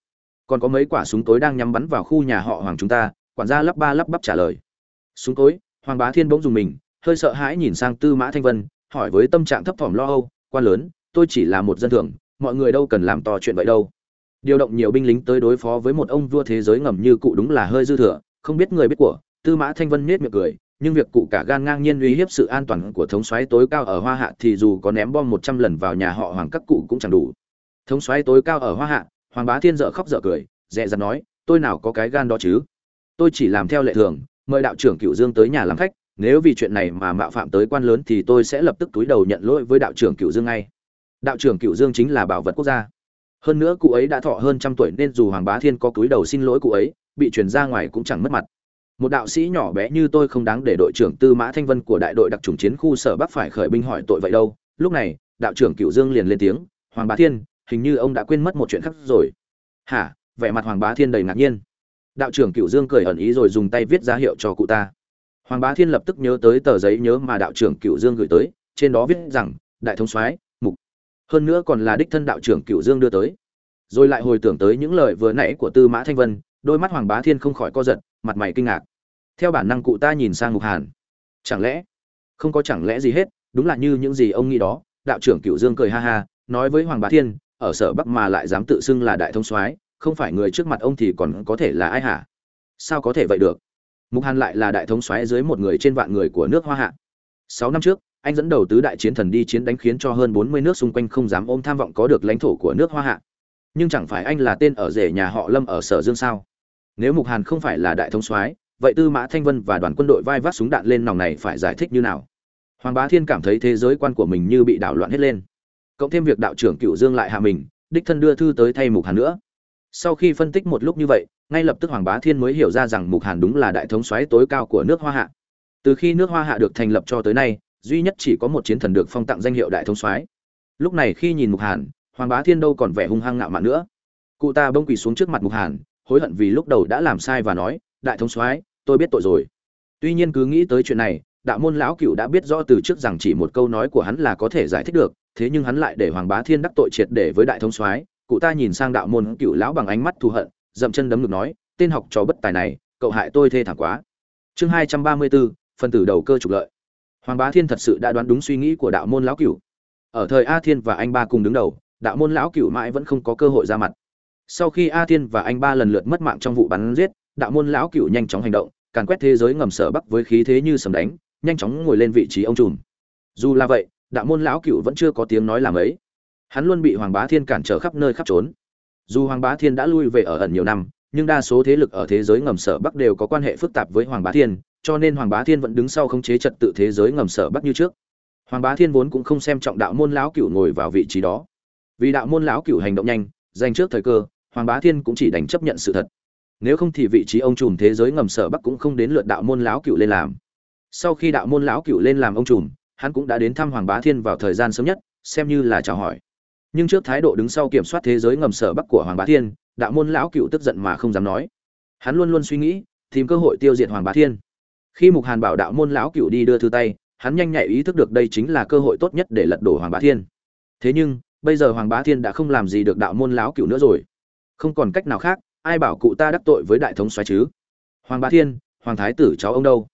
Còn có mấy quả súng tối đang nhắm bắn vào khu nhà họ hoàng chúng ta, quản gia lắp ba lắp bắp trả lời. Súng tối, hoàng bá thiên bỗng dùng mình, hơi sợ hãi nhìn sang tư mã thanh vân, hỏi với tâm trạng thấp thỏm lo âu, quan lớn, tôi chỉ là một dân thường mọi người đâu cần làm to chuyện vậy đâu. Điều động nhiều binh lính tới đối phó với một ông vua thế giới ngầm như cụ đúng là hơi dư thừa, không biết người biết của, tư mã thanh vân nết miệng cười, nhưng việc cụ cả gan ngang nhiên uy hiếp sự an toàn của thống soái tối cao ở hoa hạ thì dù có ném bom một trăm lần vào nhà họ hoàng các cụ cũng chẳng đủ. Thống soái tối cao ở hoa hạ, hoàng bá thiên dợ khóc dợ cười dẹ dặt nói, tôi nào có cái gan đó chứ? Tôi chỉ làm theo lệ thường, mời đạo trưởng cựu dương tới nhà làm khách, nếu vì chuyện này mà mạo phạm tới quan lớn thì tôi sẽ lập tức túi đầu nhận lỗi với đạo trưởng cựu dương ngay đạo trưởng cựu dương chính là bảo vật quốc gia. Hơn nữa cụ ấy đã thọ hơn trăm tuổi nên dù hoàng bá thiên có cúi đầu xin lỗi cụ ấy, bị truyền ra ngoài cũng chẳng mất mặt. Một đạo sĩ nhỏ bé như tôi không đáng để đội trưởng tư mã thanh vân của đại đội đặc trùng chiến khu sở bắc phải khởi binh hỏi tội vậy đâu. Lúc này, đạo trưởng cựu dương liền lên tiếng, hoàng bá thiên, hình như ông đã quên mất một chuyện khác rồi. Hả? Vẻ mặt hoàng bá thiên đầy ngạc nhiên. Đạo trưởng cựu dương cười ẩn ý rồi dùng tay viết ra hiệu cho cụ ta. Hoàng bá thiên lập tức nhớ tới tờ giấy nhớ mà đạo trưởng cựu dương gửi tới, trên đó viết rằng, đại thông soái hơn nữa còn là đích thân đạo trưởng cựu dương đưa tới. Rồi lại hồi tưởng tới những lời vừa nãy của tư mã thanh vân, đôi mắt hoàng bá thiên không khỏi co giật, mặt mày kinh ngạc. Theo bản năng cụ ta nhìn sang mục hàn. Chẳng lẽ, không có chẳng lẽ gì hết, đúng là như những gì ông nghĩ đó, đạo trưởng cựu dương cười ha ha, nói với hoàng bá thiên, ở sở bắc mà lại dám tự xưng là đại thông soái, không phải người trước mặt ông thì còn có thể là ai hả? Sao có thể vậy được? Mục hàn lại là đại thống soái dưới một người trên vạn người của nước hoa hạ. Sáu năm trước anh dẫn đầu tứ đại chiến thần đi chiến đánh khiến cho hơn bốn mươi nước xung quanh không dám ôm tham vọng có được lãnh thổ của nước hoa hạ. Nhưng chẳng phải anh là tên ở rể nhà họ lâm ở sở dương sao? Nếu mục hàn không phải là đại thống soái, vậy tư mã thanh vân và đoàn quân đội vai vác súng đạn lên nòng này phải giải thích như nào? Hoàng bá thiên cảm thấy thế giới quan của mình như bị đảo loạn hết lên. Cộng thêm việc đạo trưởng cựu dương lại hạ mình, đích thân đưa thư tới thay mục hàn nữa. Sau khi phân tích một lúc như vậy, ngay lập tức hoàng bá thiên mới hiểu ra rằng mục hàn đúng là đại thống soái tối cao của nước hoa hạ. Từ khi nước hoa hạ được thành lập cho tới nay duy nhất chỉ có một chiến thần được phong tặng danh hiệu đại thống soái. Lúc này khi nhìn mục hàn, hoàng bá thiên đâu còn vẻ hung hăng ngạo mạn nữa. Cụ ta bông quỳ xuống trước mặt mục hàn, hối hận vì lúc đầu đã làm sai và nói, đại thống soái, tôi biết tội rồi. Tuy nhiên cứ nghĩ tới chuyện này, đạo môn lão cựu đã biết rõ từ trước rằng chỉ một câu nói của hắn là có thể giải thích được, thế nhưng hắn lại để hoàng bá thiên đắc tội triệt để với đại thống soái. Cụ ta nhìn sang đạo môn cựu lão bằng ánh mắt thù hận, dậm chân đấm ngực nói, tên học trò bất tài này, cậu hại tôi thê thảm quá. Chương hai trăm ba mươi bốn, phần tử đầu cơ trục lợi hoàng bá thiên thật sự đã đoán đúng suy nghĩ của đạo môn lão cửu. ở thời a thiên và anh ba cùng đứng đầu, đạo môn lão cửu mãi vẫn không có cơ hội ra mặt. Sau khi a thiên và anh ba lần lượt mất mạng trong vụ bắn giết, đạo môn lão cửu nhanh chóng hành động, càn quét thế giới ngầm sở bắc với khí thế như sầm đánh, nhanh chóng ngồi lên vị trí ông trùm. Dù là vậy, đạo môn lão cửu vẫn chưa có tiếng nói làm ấy. Hắn luôn bị hoàng bá thiên cản trở khắp nơi khắp trốn dù hoàng bá thiên đã lui về ở ẩn nhiều năm, nhưng đa số thế lực ở thế giới ngầm sở bắc đều có quan hệ phức tạp với hoàng bá thiên cho nên hoàng bá thiên vẫn đứng sau khống chế trật tự thế giới ngầm sở bắc như trước. Hoàng bá thiên vốn cũng không xem trọng đạo môn lão cựu ngồi vào vị trí đó. Vì đạo môn lão cựu hành động nhanh, dành trước thời cơ, hoàng bá thiên cũng chỉ đành chấp nhận sự thật. Nếu không thì vị trí ông trùm thế giới ngầm sở bắc cũng không đến lượt đạo môn lão cựu lên làm. Sau khi đạo môn lão cựu lên làm ông trùm, hắn cũng đã đến thăm hoàng bá thiên vào thời gian sớm nhất, xem như là chào hỏi. Nhưng trước thái độ đứng sau kiểm soát thế giới ngầm sở bắc của hoàng bá thiên, đạo môn lão cựu tức giận mà không dám nói. Hắn luôn luôn suy nghĩ, tìm cơ hội tiêu diệt hoàng bá thiên khi mục hàn bảo đạo môn lão cựu đi đưa thư tay, hắn nhanh nhạy ý thức được đây chính là cơ hội tốt nhất để lật đổ hoàng bá thiên. Thế nhưng, bây giờ hoàng bá thiên đã không làm gì được đạo môn lão cựu nữa rồi. Không còn cách nào khác, ai bảo cụ ta đắc tội với đại thống xoáy chứ? Hoàng bá thiên, hoàng thái tử cháu ông đâu?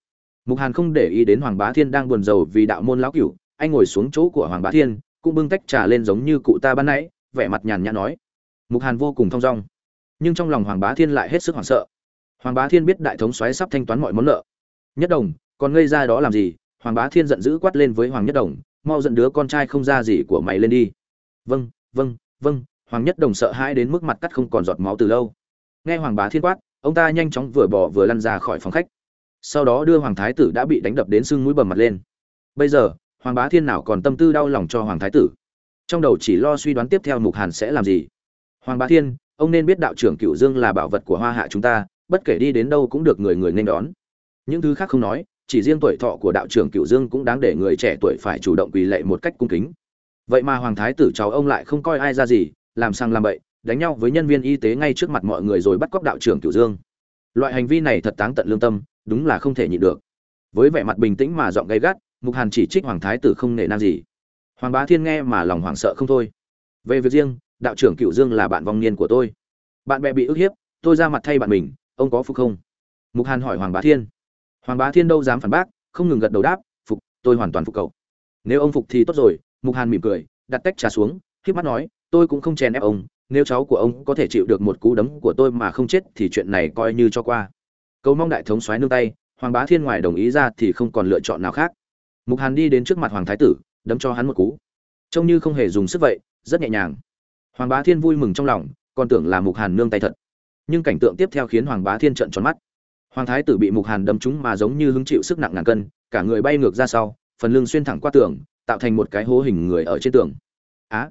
Mục hàn không để ý đến hoàng bá thiên đang buồn rầu vì đạo môn lão cựu anh ngồi xuống chỗ của hoàng bá thiên, cũng bưng tách trà lên giống như cụ ta ban nãy, vẻ mặt nhàn nhã nói. Mục hàn vô cùng thong dong. Nhưng trong lòng hoàng bá thiên lại hết sức hoảng sợ. Hoàng bá thiên biết đại thống xoáy sắp thanh toán mọi món nợ nhất đồng, còn ngây ra đó làm gì? Hoàng bá thiên giận dữ quát lên với hoàng nhất đồng, mau dẫn đứa con trai không ra gì của mày lên đi. Vâng vâng vâng hoàng nhất đồng sợ hãi đến mức mặt cắt không còn giọt máu từ lâu. Nghe hoàng bá thiên quát, ông ta nhanh chóng vừa bỏ vừa lăn ra khỏi phòng khách. Sau đó đưa hoàng thái tử đã bị đánh đập đến sưng mũi bầm mặt lên. Bây giờ, hoàng bá thiên nào còn tâm tư đau lòng cho hoàng thái tử? Trong đầu chỉ lo suy đoán tiếp theo mục hàn sẽ làm gì? Hoàng bá thiên, ông nên biết đạo trưởng cựu dương là bảo vật của hoa hạ chúng ta, bất kể đi đến đâu cũng được người người nên đón những thứ khác không nói, chỉ riêng tuổi thọ của đạo trưởng cựu dương cũng đáng để người trẻ tuổi phải chủ động quỳ lệ một cách cung kính. Vậy mà hoàng thái tử cháu ông lại không coi ai ra gì, làm sang làm bậy, đánh nhau với nhân viên y tế ngay trước mặt mọi người rồi bắt cóc đạo trưởng Cựu dương. Loại hành vi này thật táng tận lương tâm, đúng là không thể nhịn được. Với vẻ mặt bình tĩnh mà giọng gay gắt, mục hàn chỉ trích hoàng thái tử không nể nang gì. Hoàng bá thiên nghe mà lòng hoảng sợ không thôi. Về việc riêng, đạo trưởng Cựu dương là bạn vong niên của tôi. Bạn bè bị ức hiếp, tôi ra mặt thay bạn mình, ông có phục không? Mục hàn hỏi hoàng bá thiên hoàng bá thiên đâu dám phản bác, không ngừng gật đầu đáp, phục, tôi hoàn toàn phục cậu. Nếu ông phục thì tốt rồi, mục hàn mỉm cười, đặt tách trà xuống k mắt nói, tôi cũng không chèn ép ông, nếu cháu của ông có thể chịu được một cú đấm của tôi mà không chết thì chuyện này coi như cho qua. Cầu mong đại thống xoáy nương tay, hoàng bá thiên ngoài đồng ý ra thì không còn lựa chọn nào khác. Mục hàn đi đến trước mặt hoàng thái tử, đấm cho hắn một cú. Trông như không hề dùng sức vậy, rất nhẹ nhàng. Hoàng bá thiên vui mừng trong lòng, còn tưởng là mục hàn nương tay thật. Nhưng cảnh tượng tiếp theo khiến hoàng bá thiên trợn tròn mắt hoàng thái tử bị mục hàn đâm trúng mà giống như hứng chịu sức nặng ngàn cân, cả người bay ngược ra sau, phần lưng xuyên thẳng qua tường, tạo thành một cái hố hình người ở trên tường. Á!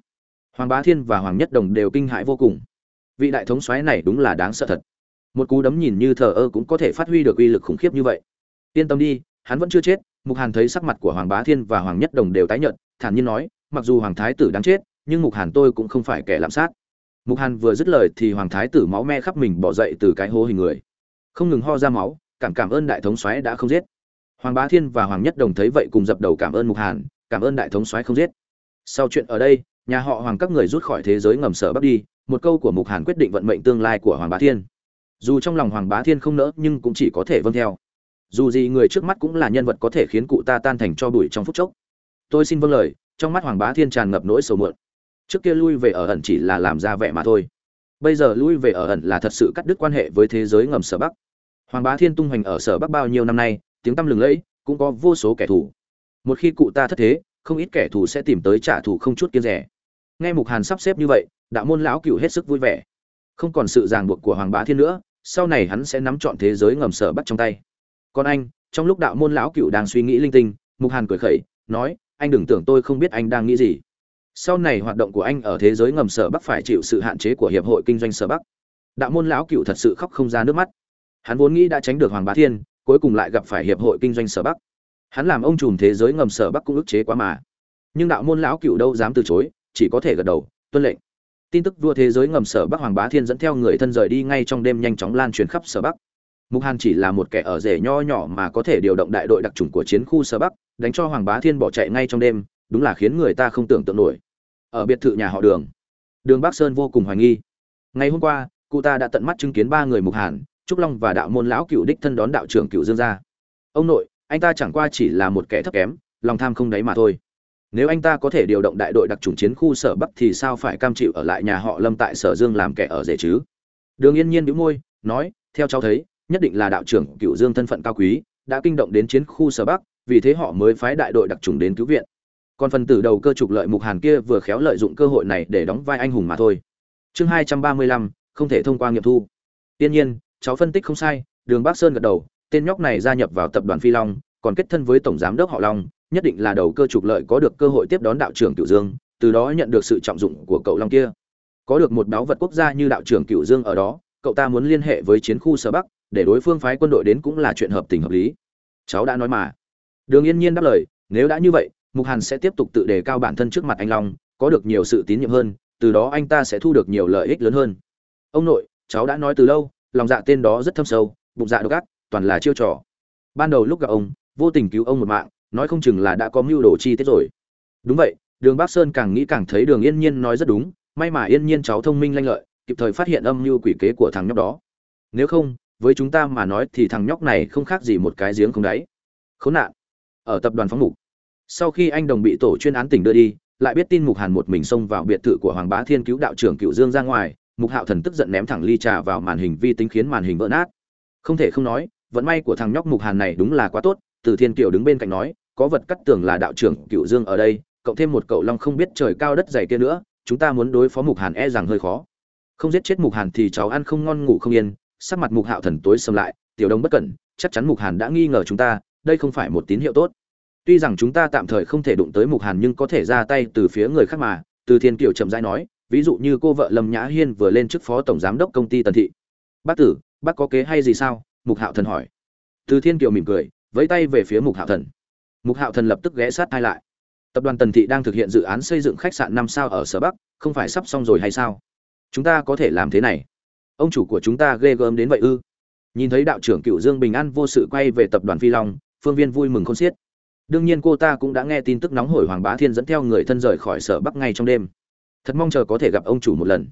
Hoàng bá thiên và hoàng nhất đồng đều kinh hãi vô cùng. Vị đại thống soái này đúng là đáng sợ thật. Một cú đấm nhìn như thờ ơ cũng có thể phát huy được uy lực khủng khiếp như vậy. Yên tâm đi, hắn vẫn chưa chết, mục hàn thấy sắc mặt của hoàng bá thiên và hoàng nhất đồng đều tái nhợt, thản nhiên nói, mặc dù hoàng thái tử đáng chết, nhưng mục hàn tôi cũng không phải kẻ làm sát. Mục hàn vừa dứt lời thì hoàng thái tử máu me khắp mình bỏ dậy từ cái hố hình người không ngừng ho ra máu, cảm cảm ơn đại thống soái đã không giết. Hoàng bá thiên và hoàng nhất đồng thấy vậy cùng dập đầu cảm ơn mục hàn, cảm ơn đại thống soái không giết. Sau chuyện ở đây, nhà họ hoàng các người rút khỏi thế giới ngầm sở bắc đi, một câu của mục hàn quyết định vận mệnh tương lai của hoàng bá thiên. Dù trong lòng hoàng bá thiên không nỡ, nhưng cũng chỉ có thể vâng theo. Dù gì người trước mắt cũng là nhân vật có thể khiến cụ ta tan thành cho bụi trong phút chốc. Tôi xin vâng lời, trong mắt hoàng bá thiên tràn ngập nỗi sầu muộn. Trước kia lui về ở ẩn chỉ là làm ra vẻ mà thôi. Bây giờ lui về ở ẩn là thật sự cắt đứt quan hệ với thế giới ngầm sở bắc hoàng bá thiên tung hoành ở sở bắc bao nhiêu năm nay, tiếng tăm lừng lẫy, cũng có vô số kẻ thù. Một khi cụ ta thất thế, không ít kẻ thù sẽ tìm tới trả thù không chút kiêng rẻ. Nghe mục hàn sắp xếp như vậy, đạo môn lão cựu hết sức vui vẻ. Không còn sự ràng buộc của hoàng bá thiên nữa, sau này hắn sẽ nắm trọn thế giới ngầm sở bắc trong tay. Còn anh, trong lúc đạo môn lão cựu đang suy nghĩ linh tinh, mục hàn cười khẩy, nói, anh đừng tưởng tôi không biết anh đang nghĩ gì. Sau này hoạt động của anh ở thế giới ngầm sở bắc phải chịu sự hạn chế của hiệp hội kinh doanh sở bắc. Đạo môn lão cựu thật sự khóc không ra nước mắt hắn vốn nghĩ đã tránh được hoàng bá thiên, cuối cùng lại gặp phải hiệp hội kinh doanh sở bắc. Hắn làm ông trùm thế giới ngầm sở bắc cũng ức chế quá mà. Nhưng đạo môn lão cựu đâu dám từ chối, chỉ có thể gật đầu, tuân lệnh. Tin tức vua thế giới ngầm sở bắc hoàng bá thiên dẫn theo người thân rời đi ngay trong đêm nhanh chóng lan truyền khắp sở bắc. Mục hàn chỉ là một kẻ ở rể nho nhỏ mà có thể điều động đại đội đặc trùng của chiến khu sở bắc, đánh cho hoàng bá thiên bỏ chạy ngay trong đêm, đúng là khiến người ta không tưởng tượng nổi. Ở biệt thự nhà họ đường đường bắc sơn vô cùng hoài nghi. Ngày hôm qua, cụ ta đã tận mắt chứng kiến ba người mục hàn trúc long và đạo môn lão cựu đích thân đón đạo trưởng cựu dương ra ông nội, anh ta chẳng qua chỉ là một kẻ thấp kém, lòng tham không đáy mà thôi. Nếu anh ta có thể điều động đại đội đặc trùng chiến khu sở bắc thì sao phải cam chịu ở lại nhà họ lâm tại sở dương làm kẻ ở rể chứ? Đường yên nhiên bĩu môi, nói, theo cháu thấy, nhất định là đạo trưởng cựu dương thân phận cao quý, đã kinh động đến chiến khu sở bắc, vì thế họ mới phái đại đội đặc trùng đến cứu viện. Còn phần tử đầu cơ trục lợi mục hàn kia vừa khéo lợi dụng cơ hội này để đóng vai anh hùng mà thôi. Chương hai trăm ba mươi lăm, không thể thông qua nghiệm thu. Tiên nhiên cháu phân tích không sai, đường bắc sơn gật đầu, tên nhóc này gia nhập vào tập đoàn phi long, còn kết thân với tổng giám đốc họ long, nhất định là đầu cơ trục lợi có được cơ hội tiếp đón đạo trưởng cửu dương, từ đó nhận được sự trọng dụng của cậu long kia. Có được một báu vật quốc gia như đạo trưởng cửu dương ở đó, cậu ta muốn liên hệ với chiến khu sở bắc, để đối phương phái quân đội đến cũng là chuyện hợp tình hợp lý. Cháu đã nói mà. Đường yên nhiên đáp lời, nếu đã như vậy, mục hàn sẽ tiếp tục tự đề cao bản thân trước mặt anh long, có được nhiều sự tín nhiệm hơn, từ đó anh ta sẽ thu được nhiều lợi ích lớn hơn. Ông nội, cháu đã nói từ lâu lòng dạ tên đó rất thâm sâu, bụng dạ độc ác, toàn là chiêu trò. Ban đầu lúc gặp ông, vô tình cứu ông một mạng, nói không chừng là đã có mưu đồ chi tiết rồi. Đúng vậy, đường bắc sơn càng nghĩ càng thấy đường yên nhiên nói rất đúng, may mà yên nhiên cháu thông minh lanh lợi, kịp thời phát hiện âm mưu quỷ kế của thằng nhóc đó. Nếu không, với chúng ta mà nói thì thằng nhóc này không khác gì một cái giếng không đáy. Khốn nạn. Ở tập đoàn phóng mục sau khi anh đồng bị tổ chuyên án tỉnh đưa đi, lại biết tin mục hàn một mình xông vào biệt thự của hoàng bá thiên cứu đạo trưởng cựu dương ra ngoài mục hạo thần tức giận ném thẳng ly trà vào màn hình vi tính khiến màn hình vỡ nát. Không thể không nói, vận may của thằng nhóc mục hàn này đúng là quá tốt, từ thiên kiều đứng bên cạnh nói, có vật cắt tường là đạo trưởng cựu dương ở đây cộng thêm một cậu long không biết trời cao đất dày kia nữa, chúng ta muốn đối phó mục hàn e rằng hơi khó. Không giết chết mục hàn thì cháu ăn không ngon, ngủ không yên. Sắc mặt mục hạo thần tối xâm lại, tiểu đông bất cẩn, chắc chắn mục hàn đã nghi ngờ chúng ta, đây không phải một tín hiệu tốt. Tuy rằng chúng ta tạm thời không thể đụng tới mục hàn nhưng có thể ra tay từ phía người khác mà, từ thiên kiều chậm rãi nói ví dụ như cô vợ lâm nhã hiên vừa lên chức phó tổng giám đốc công ty tần thị. Bác tử, bác có kế hay gì sao? Mục hạo thần hỏi. Từ thiên kiều mỉm cười, vẫy tay về phía mục hạo thần. Mục hạo thần lập tức ghé sát hai lại. Tập đoàn tần thị đang thực hiện dự án xây dựng khách sạn năm sao ở sở bắc, không phải sắp xong rồi hay sao? Chúng ta có thể làm thế này. Ông chủ của chúng ta ghê gớm đến vậy ư? Nhìn thấy đạo trưởng cựu dương bình an vô sự quay về tập đoàn phi long, phương viên vui mừng khôn xiết. Đương nhiên cô ta cũng đã nghe tin tức nóng hổi hoàng bá thiên dẫn theo người thân rời khỏi sở bắc ngay trong đêm thật mong chờ có thể gặp ông chủ một lần.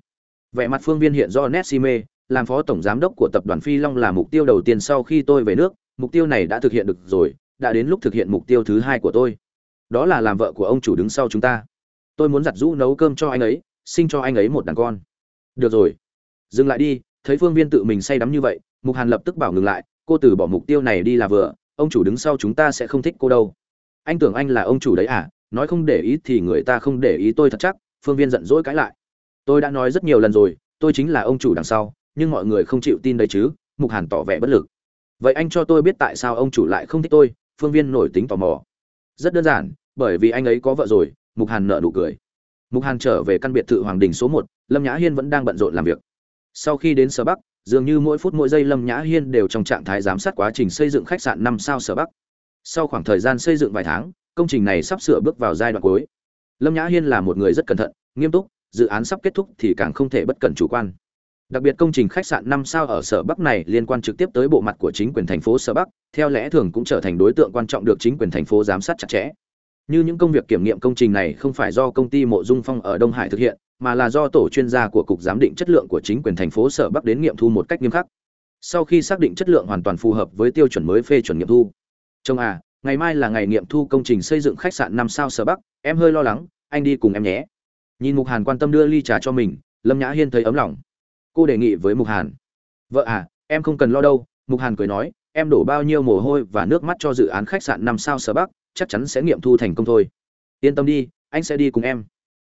Vẻ mặt phương viên hiện do nét si mê, làm phó tổng giám đốc của tập đoàn phi long là mục tiêu đầu tiên sau khi tôi về nước, mục tiêu này đã thực hiện được rồi, đã đến lúc thực hiện mục tiêu thứ hai của tôi. Đó là làm vợ của ông chủ đứng sau chúng ta. Tôi muốn giặt rũ nấu cơm cho anh ấy, sinh cho anh ấy một đàn con. Được rồi. Dừng lại đi, thấy phương viên tự mình say đắm như vậy, mục hàn lập tức bảo ngừng lại, cô từ bỏ mục tiêu này đi là vừa, ông chủ đứng sau chúng ta sẽ không thích cô đâu. Anh tưởng anh là ông chủ đấy à nói không để ý thì người ta không để ý tôi thật chắc phương viên giận dỗi cãi lại. Tôi đã nói rất nhiều lần rồi, tôi chính là ông chủ đằng sau, nhưng mọi người không chịu tin đấy chứ, mục hàn tỏ vẻ bất lực. Vậy anh cho tôi biết tại sao ông chủ lại không thích tôi, phương viên nổi tính tò mò. Rất đơn giản, bởi vì anh ấy có vợ rồi, mục hàn nợ nụ cười. Mục hàn trở về căn biệt thự hoàng đình số một, lâm nhã hiên vẫn đang bận rộn làm việc. Sau khi đến sở bắc, dường như mỗi phút mỗi giây lâm nhã hiên đều trong trạng thái giám sát quá trình xây dựng khách sạn năm sao sở bắc. Sau khoảng thời gian xây dựng vài tháng, công trình này sắp sửa bước vào giai đoạn cuối lâm nhã hiên là một người rất cẩn thận, nghiêm túc, dự án sắp kết thúc thì càng không thể bất cẩn chủ quan. Đặc biệt công trình khách sạn năm sao ở sở bắc này liên quan trực tiếp tới bộ mặt của chính quyền thành phố sở bắc, theo lẽ thường cũng trở thành đối tượng quan trọng được chính quyền thành phố giám sát chặt chẽ. Như những công việc kiểm nghiệm công trình này không phải do công ty mộ dung phong ở đông hải thực hiện, mà là do tổ chuyên gia của cục giám định chất lượng của chính quyền thành phố sở bắc đến nghiệm thu một cách nghiêm khắc. Sau khi xác định chất lượng hoàn toàn phù hợp với tiêu chuẩn mới phê chuẩn nghiệm thu. Trông à ngày mai là ngày nghiệm thu công trình xây dựng khách sạn năm sao sở bắc, em hơi lo lắng anh đi cùng em nhé. Nhìn mục hàn quan tâm đưa ly trà cho mình, lâm nhã hiên thấy ấm lòng. Cô đề nghị với mục hàn. Vợ à em không cần lo đâu, mục hàn cười nói, em đổ bao nhiêu mồ hôi và nước mắt cho dự án khách sạn năm sao sở bắc, chắc chắn sẽ nghiệm thu thành công thôi. Yên tâm đi, anh sẽ đi cùng em.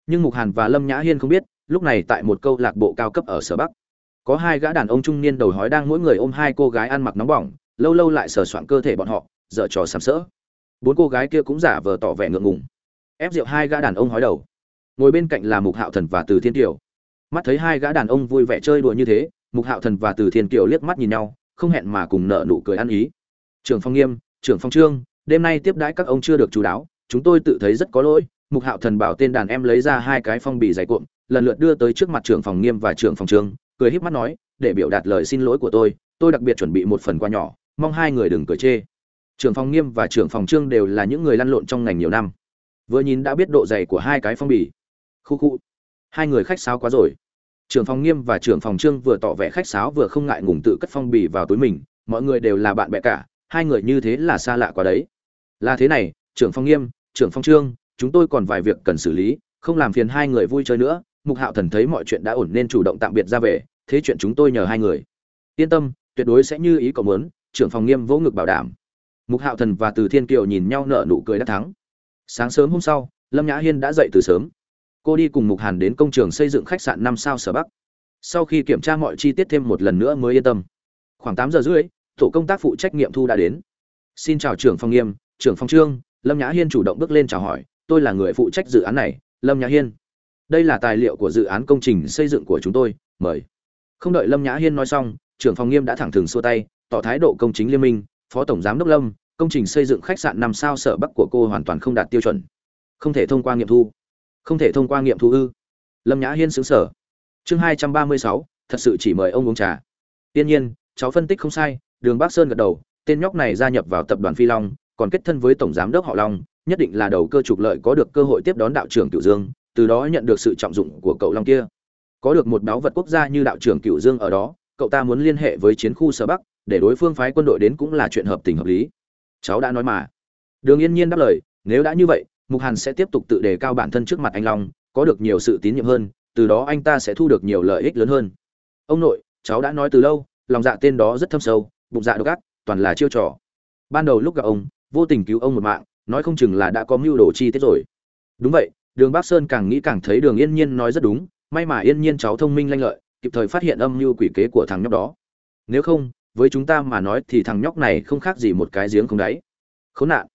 Nhưng mục hàn và lâm nhã hiên không biết, lúc này tại một câu lạc bộ cao cấp ở sở bắc, có hai gã đàn ông trung niên đầu hói đang mỗi người ôm hai cô gái ăn mặc nóng bỏng, lâu lâu lại sờ soạn cơ thể bọn họ, dở trò sàm sỡ. Bốn cô gái kia cũng giả vờ tỏ vẻ ngượng ngùng ép rượu hai gã đàn ông hói đầu. Ngồi bên cạnh là mục hạo thần và từ thiên kiều. Mắt thấy hai gã đàn ông vui vẻ chơi đùa như thế, mục hạo thần và từ thiên kiều liếc mắt nhìn nhau, không hẹn mà cùng nợ nụ cười ăn ý. Trưởng phong nghiêm, trưởng phong trương, đêm nay tiếp đãi các ông chưa được chú đáo, chúng tôi tự thấy rất có lỗi. Mục hạo thần bảo tên đàn em lấy ra hai cái phong bì dày cuộn, lần lượt đưa tới trước mặt trưởng phòng nghiêm và trưởng phòng trương, cười híp mắt nói, để biểu đạt lời xin lỗi của tôi tôi đặc biệt chuẩn bị một phần quà nhỏ, mong hai người đừng cười chê. Trưởng phòng nghiêm và trưởng phòng trương đều là những người lăn lộn trong ngành nhiều năm vừa nhìn đã biết độ dày của hai cái phong bì. Khu khu. Hai người khách sáo quá rồi. Trưởng phòng nghiêm và trưởng phòng trương vừa tỏ vẻ khách sáo vừa không ngại ngùng tự cất phong bì vào túi mình. Mọi người đều là bạn bè cả. Hai người như thế là xa lạ quá đấy. Là thế này, trưởng phòng nghiêm, trưởng phòng trương, chúng tôi còn vài việc cần xử lý. Không làm phiền hai người vui chơi nữa. Mục hạo thần thấy mọi chuyện đã ổn nên chủ động tạm biệt ra về. Thế chuyện chúng tôi nhờ hai người. Yên tâm, tuyệt đối sẽ như ý cậu muốn. Trưởng phòng nghiêm vỗ ngực bảo đảm. Mục hạo thần và từ thiên kiều nhìn nhau nở nụ cười đắc thắng sáng sớm hôm sau, lâm nhã hiên đã dậy từ sớm. Cô đi cùng mục hàn đến công trường xây dựng khách sạn năm sao sở bắc. Sau khi kiểm tra mọi chi tiết thêm một lần nữa mới yên tâm. Khoảng tám giờ rưỡi, tổ công tác phụ trách nghiệm thu đã đến. Xin chào trưởng phòng nghiêm, trưởng phòng trương, lâm nhã hiên chủ động bước lên chào hỏi, tôi là người phụ trách dự án này, lâm nhã hiên. Đây là tài liệu của dự án công trình xây dựng của chúng tôi, mời. Không đợi lâm nhã hiên nói xong, trưởng phòng nghiêm đã thẳng thừng xua tay, tỏ thái độ công chính liên minh, phó tổng giám đốc lâm công trình xây dựng khách sạn năm sao sở bắc của cô hoàn toàn không đạt tiêu chuẩn. Không thể thông qua nghiệm thu. Không thể thông qua nghiệm thu ư? Lâm nhã hiên xứng sở chương hai trăm ba mươi sáu, thật sự chỉ mời ông uống trà. Tiên nhiên, cháu phân tích không sai, đường bắc sơn gật đầu, tên nhóc này gia nhập vào tập đoàn phi long, còn kết thân với tổng giám đốc họ long, nhất định là đầu cơ trục lợi có được cơ hội tiếp đón đạo trưởng cửu dương, từ đó nhận được sự trọng dụng của cậu long kia. Có được một báu vật quốc gia như đạo trưởng cửu dương ở đó, cậu ta muốn liên hệ với chiến khu sở bắc, để đối phương phái quân đội đến cũng là chuyện hợp tình hợp lý cháu đã nói mà. Đường yên nhiên đáp lời, nếu đã như vậy, mục hàn sẽ tiếp tục tự đề cao bản thân trước mặt anh long, có được nhiều sự tín nhiệm hơn, từ đó anh ta sẽ thu được nhiều lợi ích lớn hơn. Ông nội, cháu đã nói từ lâu, lòng dạ tên đó rất thâm sâu, bụng dạ độc ác, toàn là chiêu trò. Ban đầu lúc gặp ông, vô tình cứu ông một mạng, nói không chừng là đã có mưu đồ chi tiết rồi. Đúng vậy, đường bắc sơn càng nghĩ càng thấy đường yên nhiên nói rất đúng, may mà yên nhiên cháu thông minh lanh lợi, kịp thời phát hiện âm mưu quỷ kế của thằng nhóc đó. Nếu không với chúng ta mà nói thì thằng nhóc này không khác gì một cái giếng không đáy. Khốn nạn.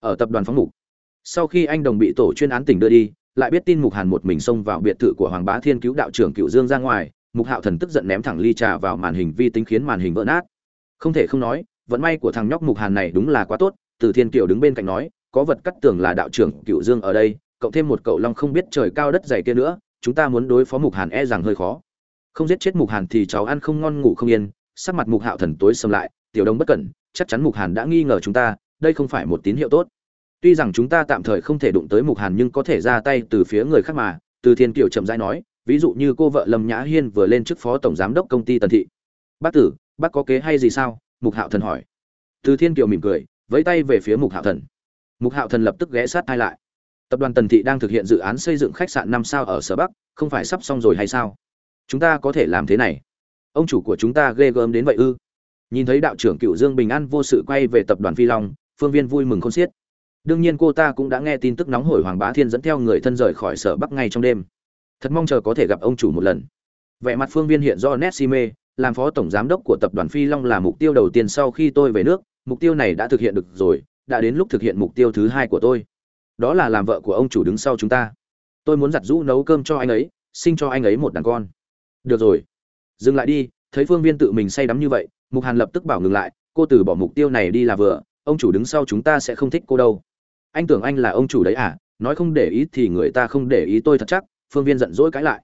Ở tập đoàn phóng mục. Sau khi anh đồng bị tổ chuyên án tỉnh đưa đi, lại biết tin mục hàn một mình xông vào biệt thự của hoàng bá thiên cứu đạo trưởng cựu dương ra ngoài, mục hạo thần tức giận ném thẳng ly trà vào màn hình vi tính khiến màn hình vỡ nát. Không thể không nói, vận may của thằng nhóc mục hàn này đúng là quá tốt, từ thiên kiều đứng bên cạnh nói, có vật cắt tường là đạo trưởng cựu dương ở đây cộng thêm một cậu long không biết trời cao đất dày kia nữa, chúng ta muốn đối phó mục hàn e rằng hơi khó. Không giết chết mục hàn thì cháu ăn không ngon ngủ không yên sắc mặt mục hạo thần tối xâm lại, tiểu đông bất cẩn, chắc chắn mục hàn đã nghi ngờ chúng ta, đây không phải một tín hiệu tốt. Tuy rằng chúng ta tạm thời không thể đụng tới mục hàn nhưng có thể ra tay từ phía người khác mà. Từ thiên kiều chậm rãi nói, ví dụ như cô vợ lâm nhã hiên vừa lên chức phó tổng giám đốc công ty tần thị. Bác tử, bác có kế hay gì sao? Mục hạo thần hỏi. Từ thiên kiều mỉm cười, vẫy tay về phía mục hạo thần. Mục hạo thần lập tức ghé sát hai lại. Tập đoàn tần thị đang thực hiện dự án xây dựng khách sạn năm sao ở sở bắc, không phải sắp xong rồi hay sao? Chúng ta có thể làm thế này ông chủ của chúng ta ghê gớm đến vậy ư? Nhìn thấy đạo trưởng cựu dương bình an vô sự quay về tập đoàn phi long, phương viên vui mừng khôn xiết. Đương nhiên cô ta cũng đã nghe tin tức nóng hổi hoàng bá thiên dẫn theo người thân rời khỏi sở bắc ngay trong đêm. Thật mong chờ có thể gặp ông chủ một lần. Vẻ mặt phương viên hiện do nét si mê, làm phó tổng giám đốc của tập đoàn phi long là mục tiêu đầu tiên sau khi tôi về nước, mục tiêu này đã thực hiện được rồi, đã đến lúc thực hiện mục tiêu thứ hai của tôi. Đó là làm vợ của ông chủ đứng sau chúng ta. Tôi muốn giặt rũ nấu cơm cho anh ấy, sinh cho anh ấy một đàn con. Được rồi dừng lại đi, thấy phương viên tự mình say đắm như vậy, mục hàn lập tức bảo ngừng lại, cô từ bỏ mục tiêu này đi là vừa, ông chủ đứng sau chúng ta sẽ không thích cô đâu. Anh tưởng anh là ông chủ đấy à? Nói không để ý thì người ta không để ý tôi thật chắc. Phương viên giận dỗi cãi lại.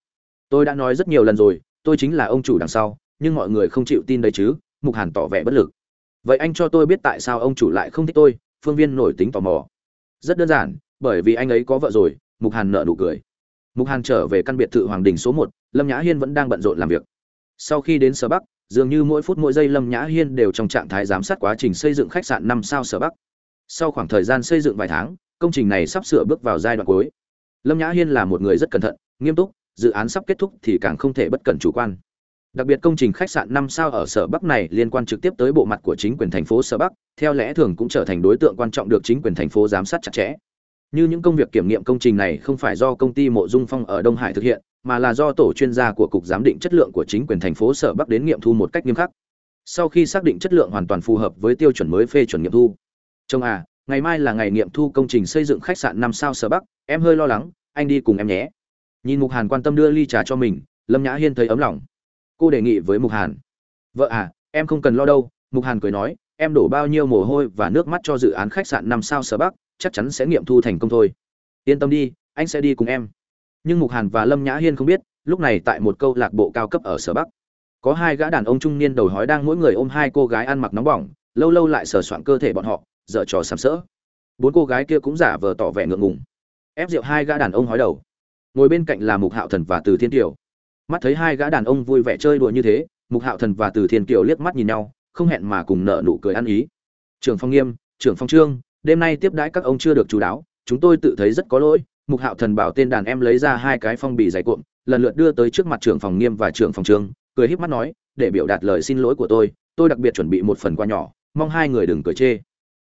Tôi đã nói rất nhiều lần rồi, tôi chính là ông chủ đằng sau, nhưng mọi người không chịu tin đấy chứ. Mục hàn tỏ vẻ bất lực. Vậy anh cho tôi biết tại sao ông chủ lại không thích tôi? Phương viên nổi tính tò mò. Rất đơn giản, bởi vì anh ấy có vợ rồi. Mục hàn nợ nụ cười. Mục hàn trở về căn biệt thự hoàng đình số một, lâm nhã hiên vẫn đang bận rộn làm việc sau khi đến sở bắc, dường như mỗi phút mỗi giây lâm nhã hiên đều trong trạng thái giám sát quá trình xây dựng khách sạn năm sao sở bắc. Sau khoảng thời gian xây dựng vài tháng, công trình này sắp sửa bước vào giai đoạn cuối. Lâm nhã hiên là một người rất cẩn thận, nghiêm túc, dự án sắp kết thúc thì càng không thể bất cẩn chủ quan. Đặc biệt công trình khách sạn năm sao ở sở bắc này liên quan trực tiếp tới bộ mặt của chính quyền thành phố sở bắc, theo lẽ thường cũng trở thành đối tượng quan trọng được chính quyền thành phố giám sát chặt chẽ. Như những công việc kiểm nghiệm công trình này không phải do công ty mộ dung phong ở đông hải thực hiện mà là do tổ chuyên gia của cục giám định chất lượng của chính quyền thành phố sở bắc đến nghiệm thu một cách nghiêm khắc. Sau khi xác định chất lượng hoàn toàn phù hợp với tiêu chuẩn mới phê chuẩn nghiệm thu. Chồng à ngày mai là ngày nghiệm thu công trình xây dựng khách sạn năm sao sở bắc, em hơi lo lắng, anh đi cùng em nhé. Nhìn mục hàn quan tâm đưa ly trà cho mình, lâm nhã hiên thấy ấm lòng. Cô đề nghị với mục hàn. Vợ à em không cần lo đâu, mục hàn cười nói, em đổ bao nhiêu mồ hôi và nước mắt cho dự án khách sạn năm sao sở bắc, chắc chắn sẽ nghiệm thu thành công thôi. Yên tâm đi, anh sẽ đi cùng em nhưng mục hàn và lâm nhã hiên không biết, lúc này tại một câu lạc bộ cao cấp ở sở bắc, có hai gã đàn ông trung niên đầu hói đang mỗi người ôm hai cô gái ăn mặc nóng bỏng, lâu lâu lại sờ soạn cơ thể bọn họ, dở trò sàm sỡ. Bốn cô gái kia cũng giả vờ tỏ vẻ ngượng ngùng, ép rượu hai gã đàn ông hói đầu. Ngồi bên cạnh là mục hạo thần và từ thiên kiều. Mắt thấy hai gã đàn ông vui vẻ chơi đùa như thế, mục hạo thần và từ thiên kiều liếc mắt nhìn nhau, không hẹn mà cùng nợ nụ cười ăn ý. Trưởng phong nghiêm, trưởng phong trương, đêm nay tiếp đãi các ông chưa được chú đáo, chúng tôi tự thấy rất có lỗi mục hạo thần bảo tên đàn em lấy ra hai cái phong bì dày cuộn, lần lượt đưa tới trước mặt trưởng phòng nghiêm và trưởng phòng trương, cười híp mắt nói, để biểu đạt lời xin lỗi của tôi tôi đặc biệt chuẩn bị một phần quà nhỏ, mong hai người đừng cười chê.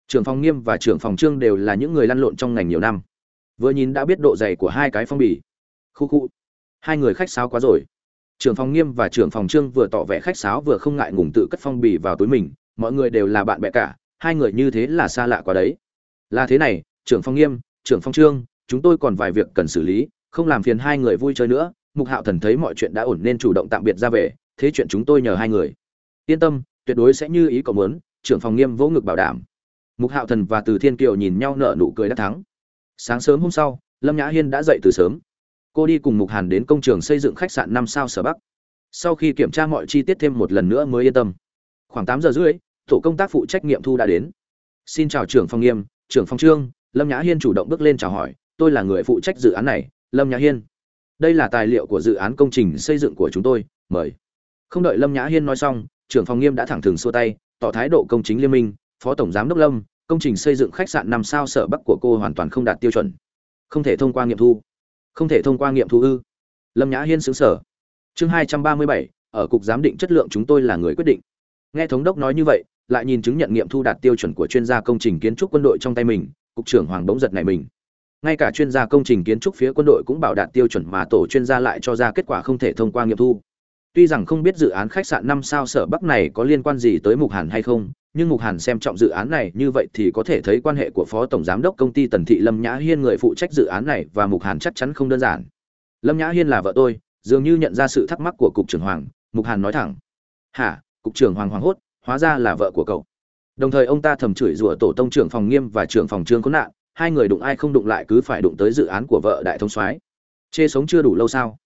Trưởng phòng nghiêm và trưởng phòng trương đều là những người lăn lộn trong ngành nhiều năm. Vừa nhìn đã biết độ dày của hai cái phong bì. Khu khu. Hai người khách sáo quá rồi. Trưởng phòng nghiêm và trưởng phòng trương vừa tỏ vẻ khách sáo vừa không ngại ngùng tự cất phong bì vào túi mình, mọi người đều là bạn bè cả, hai người như thế là xa lạ quá đấy. Là thế này, trưởng phòng nghiêm, trưởng phòng trương chúng tôi còn vài việc cần xử lý, không làm phiền hai người vui chơi nữa, mục hạo thần thấy mọi chuyện đã ổn nên chủ động tạm biệt ra về, thế chuyện chúng tôi nhờ hai người. Yên tâm, tuyệt đối sẽ như ý cậu muốn, trưởng phòng nghiêm vỗ ngực bảo đảm. Mục hạo thần và từ thiên kiều nhìn nhau nở nụ cười đắc thắng. Sáng sớm hôm sau, lâm nhã hiên đã dậy từ sớm. Cô đi cùng mục hàn đến công trường xây dựng khách sạn năm sao sở bắc. Sau khi kiểm tra mọi chi tiết thêm một lần nữa mới yên tâm. Khoảng tám giờ rưỡi, tổ công tác phụ trách nghiệm thu đã đến. Xin chào trưởng phòng nghiêm, trưởng phòng trương, lâm nhã hiên chủ động bước lên chào hỏi tôi là người phụ trách dự án này, lâm nhã hiên. Đây là tài liệu của dự án công trình xây dựng của chúng tôi, mời. Không đợi lâm nhã hiên nói xong, trưởng phòng nghiêm đã thẳng thừng xua tay, tỏ thái độ công chính liên minh, phó tổng giám đốc lâm, công trình xây dựng khách sạn năm sao sở bắc của cô hoàn toàn không đạt tiêu chuẩn. Không thể thông qua nghiệm thu. Không thể thông qua nghiệm thu ư. Lâm nhã hiên xứng sở chương hai trăm ba mươi bảy, ở cục giám định chất lượng chúng tôi là người quyết định. Nghe thống đốc nói như vậy, lại nhìn chứng nhận nghiệm thu đạt tiêu chuẩn của chuyên gia công trình kiến trúc quân đội trong tay mình, cục trưởng hoàng bỗng giật này mình ngay cả chuyên gia công trình kiến trúc phía quân đội cũng bảo đạt tiêu chuẩn mà tổ chuyên gia lại cho ra kết quả không thể thông qua nghiệm thu. Tuy rằng không biết dự án khách sạn năm sao sở bắc này có liên quan gì tới mục hàn hay không, nhưng mục hàn xem trọng dự án này, như vậy thì có thể thấy quan hệ của phó tổng giám đốc công ty tần thị lâm nhã hiên người phụ trách dự án này và mục hàn chắc chắn không đơn giản. Lâm nhã hiên là vợ tôi, dường như nhận ra sự thắc mắc của cục trưởng hoàng, mục hàn nói thẳng. Hả, cục trưởng hoàng hoàng hốt, hóa ra là vợ của cậu. Đồng thời ông ta thầm chửi rủa tổ tông trưởng phòng nghiêm và trưởng phòng trương có nạn hai người đụng ai không đụng lại cứ phải đụng tới dự án của vợ đại thông soái. Chê sống chưa đủ lâu sao?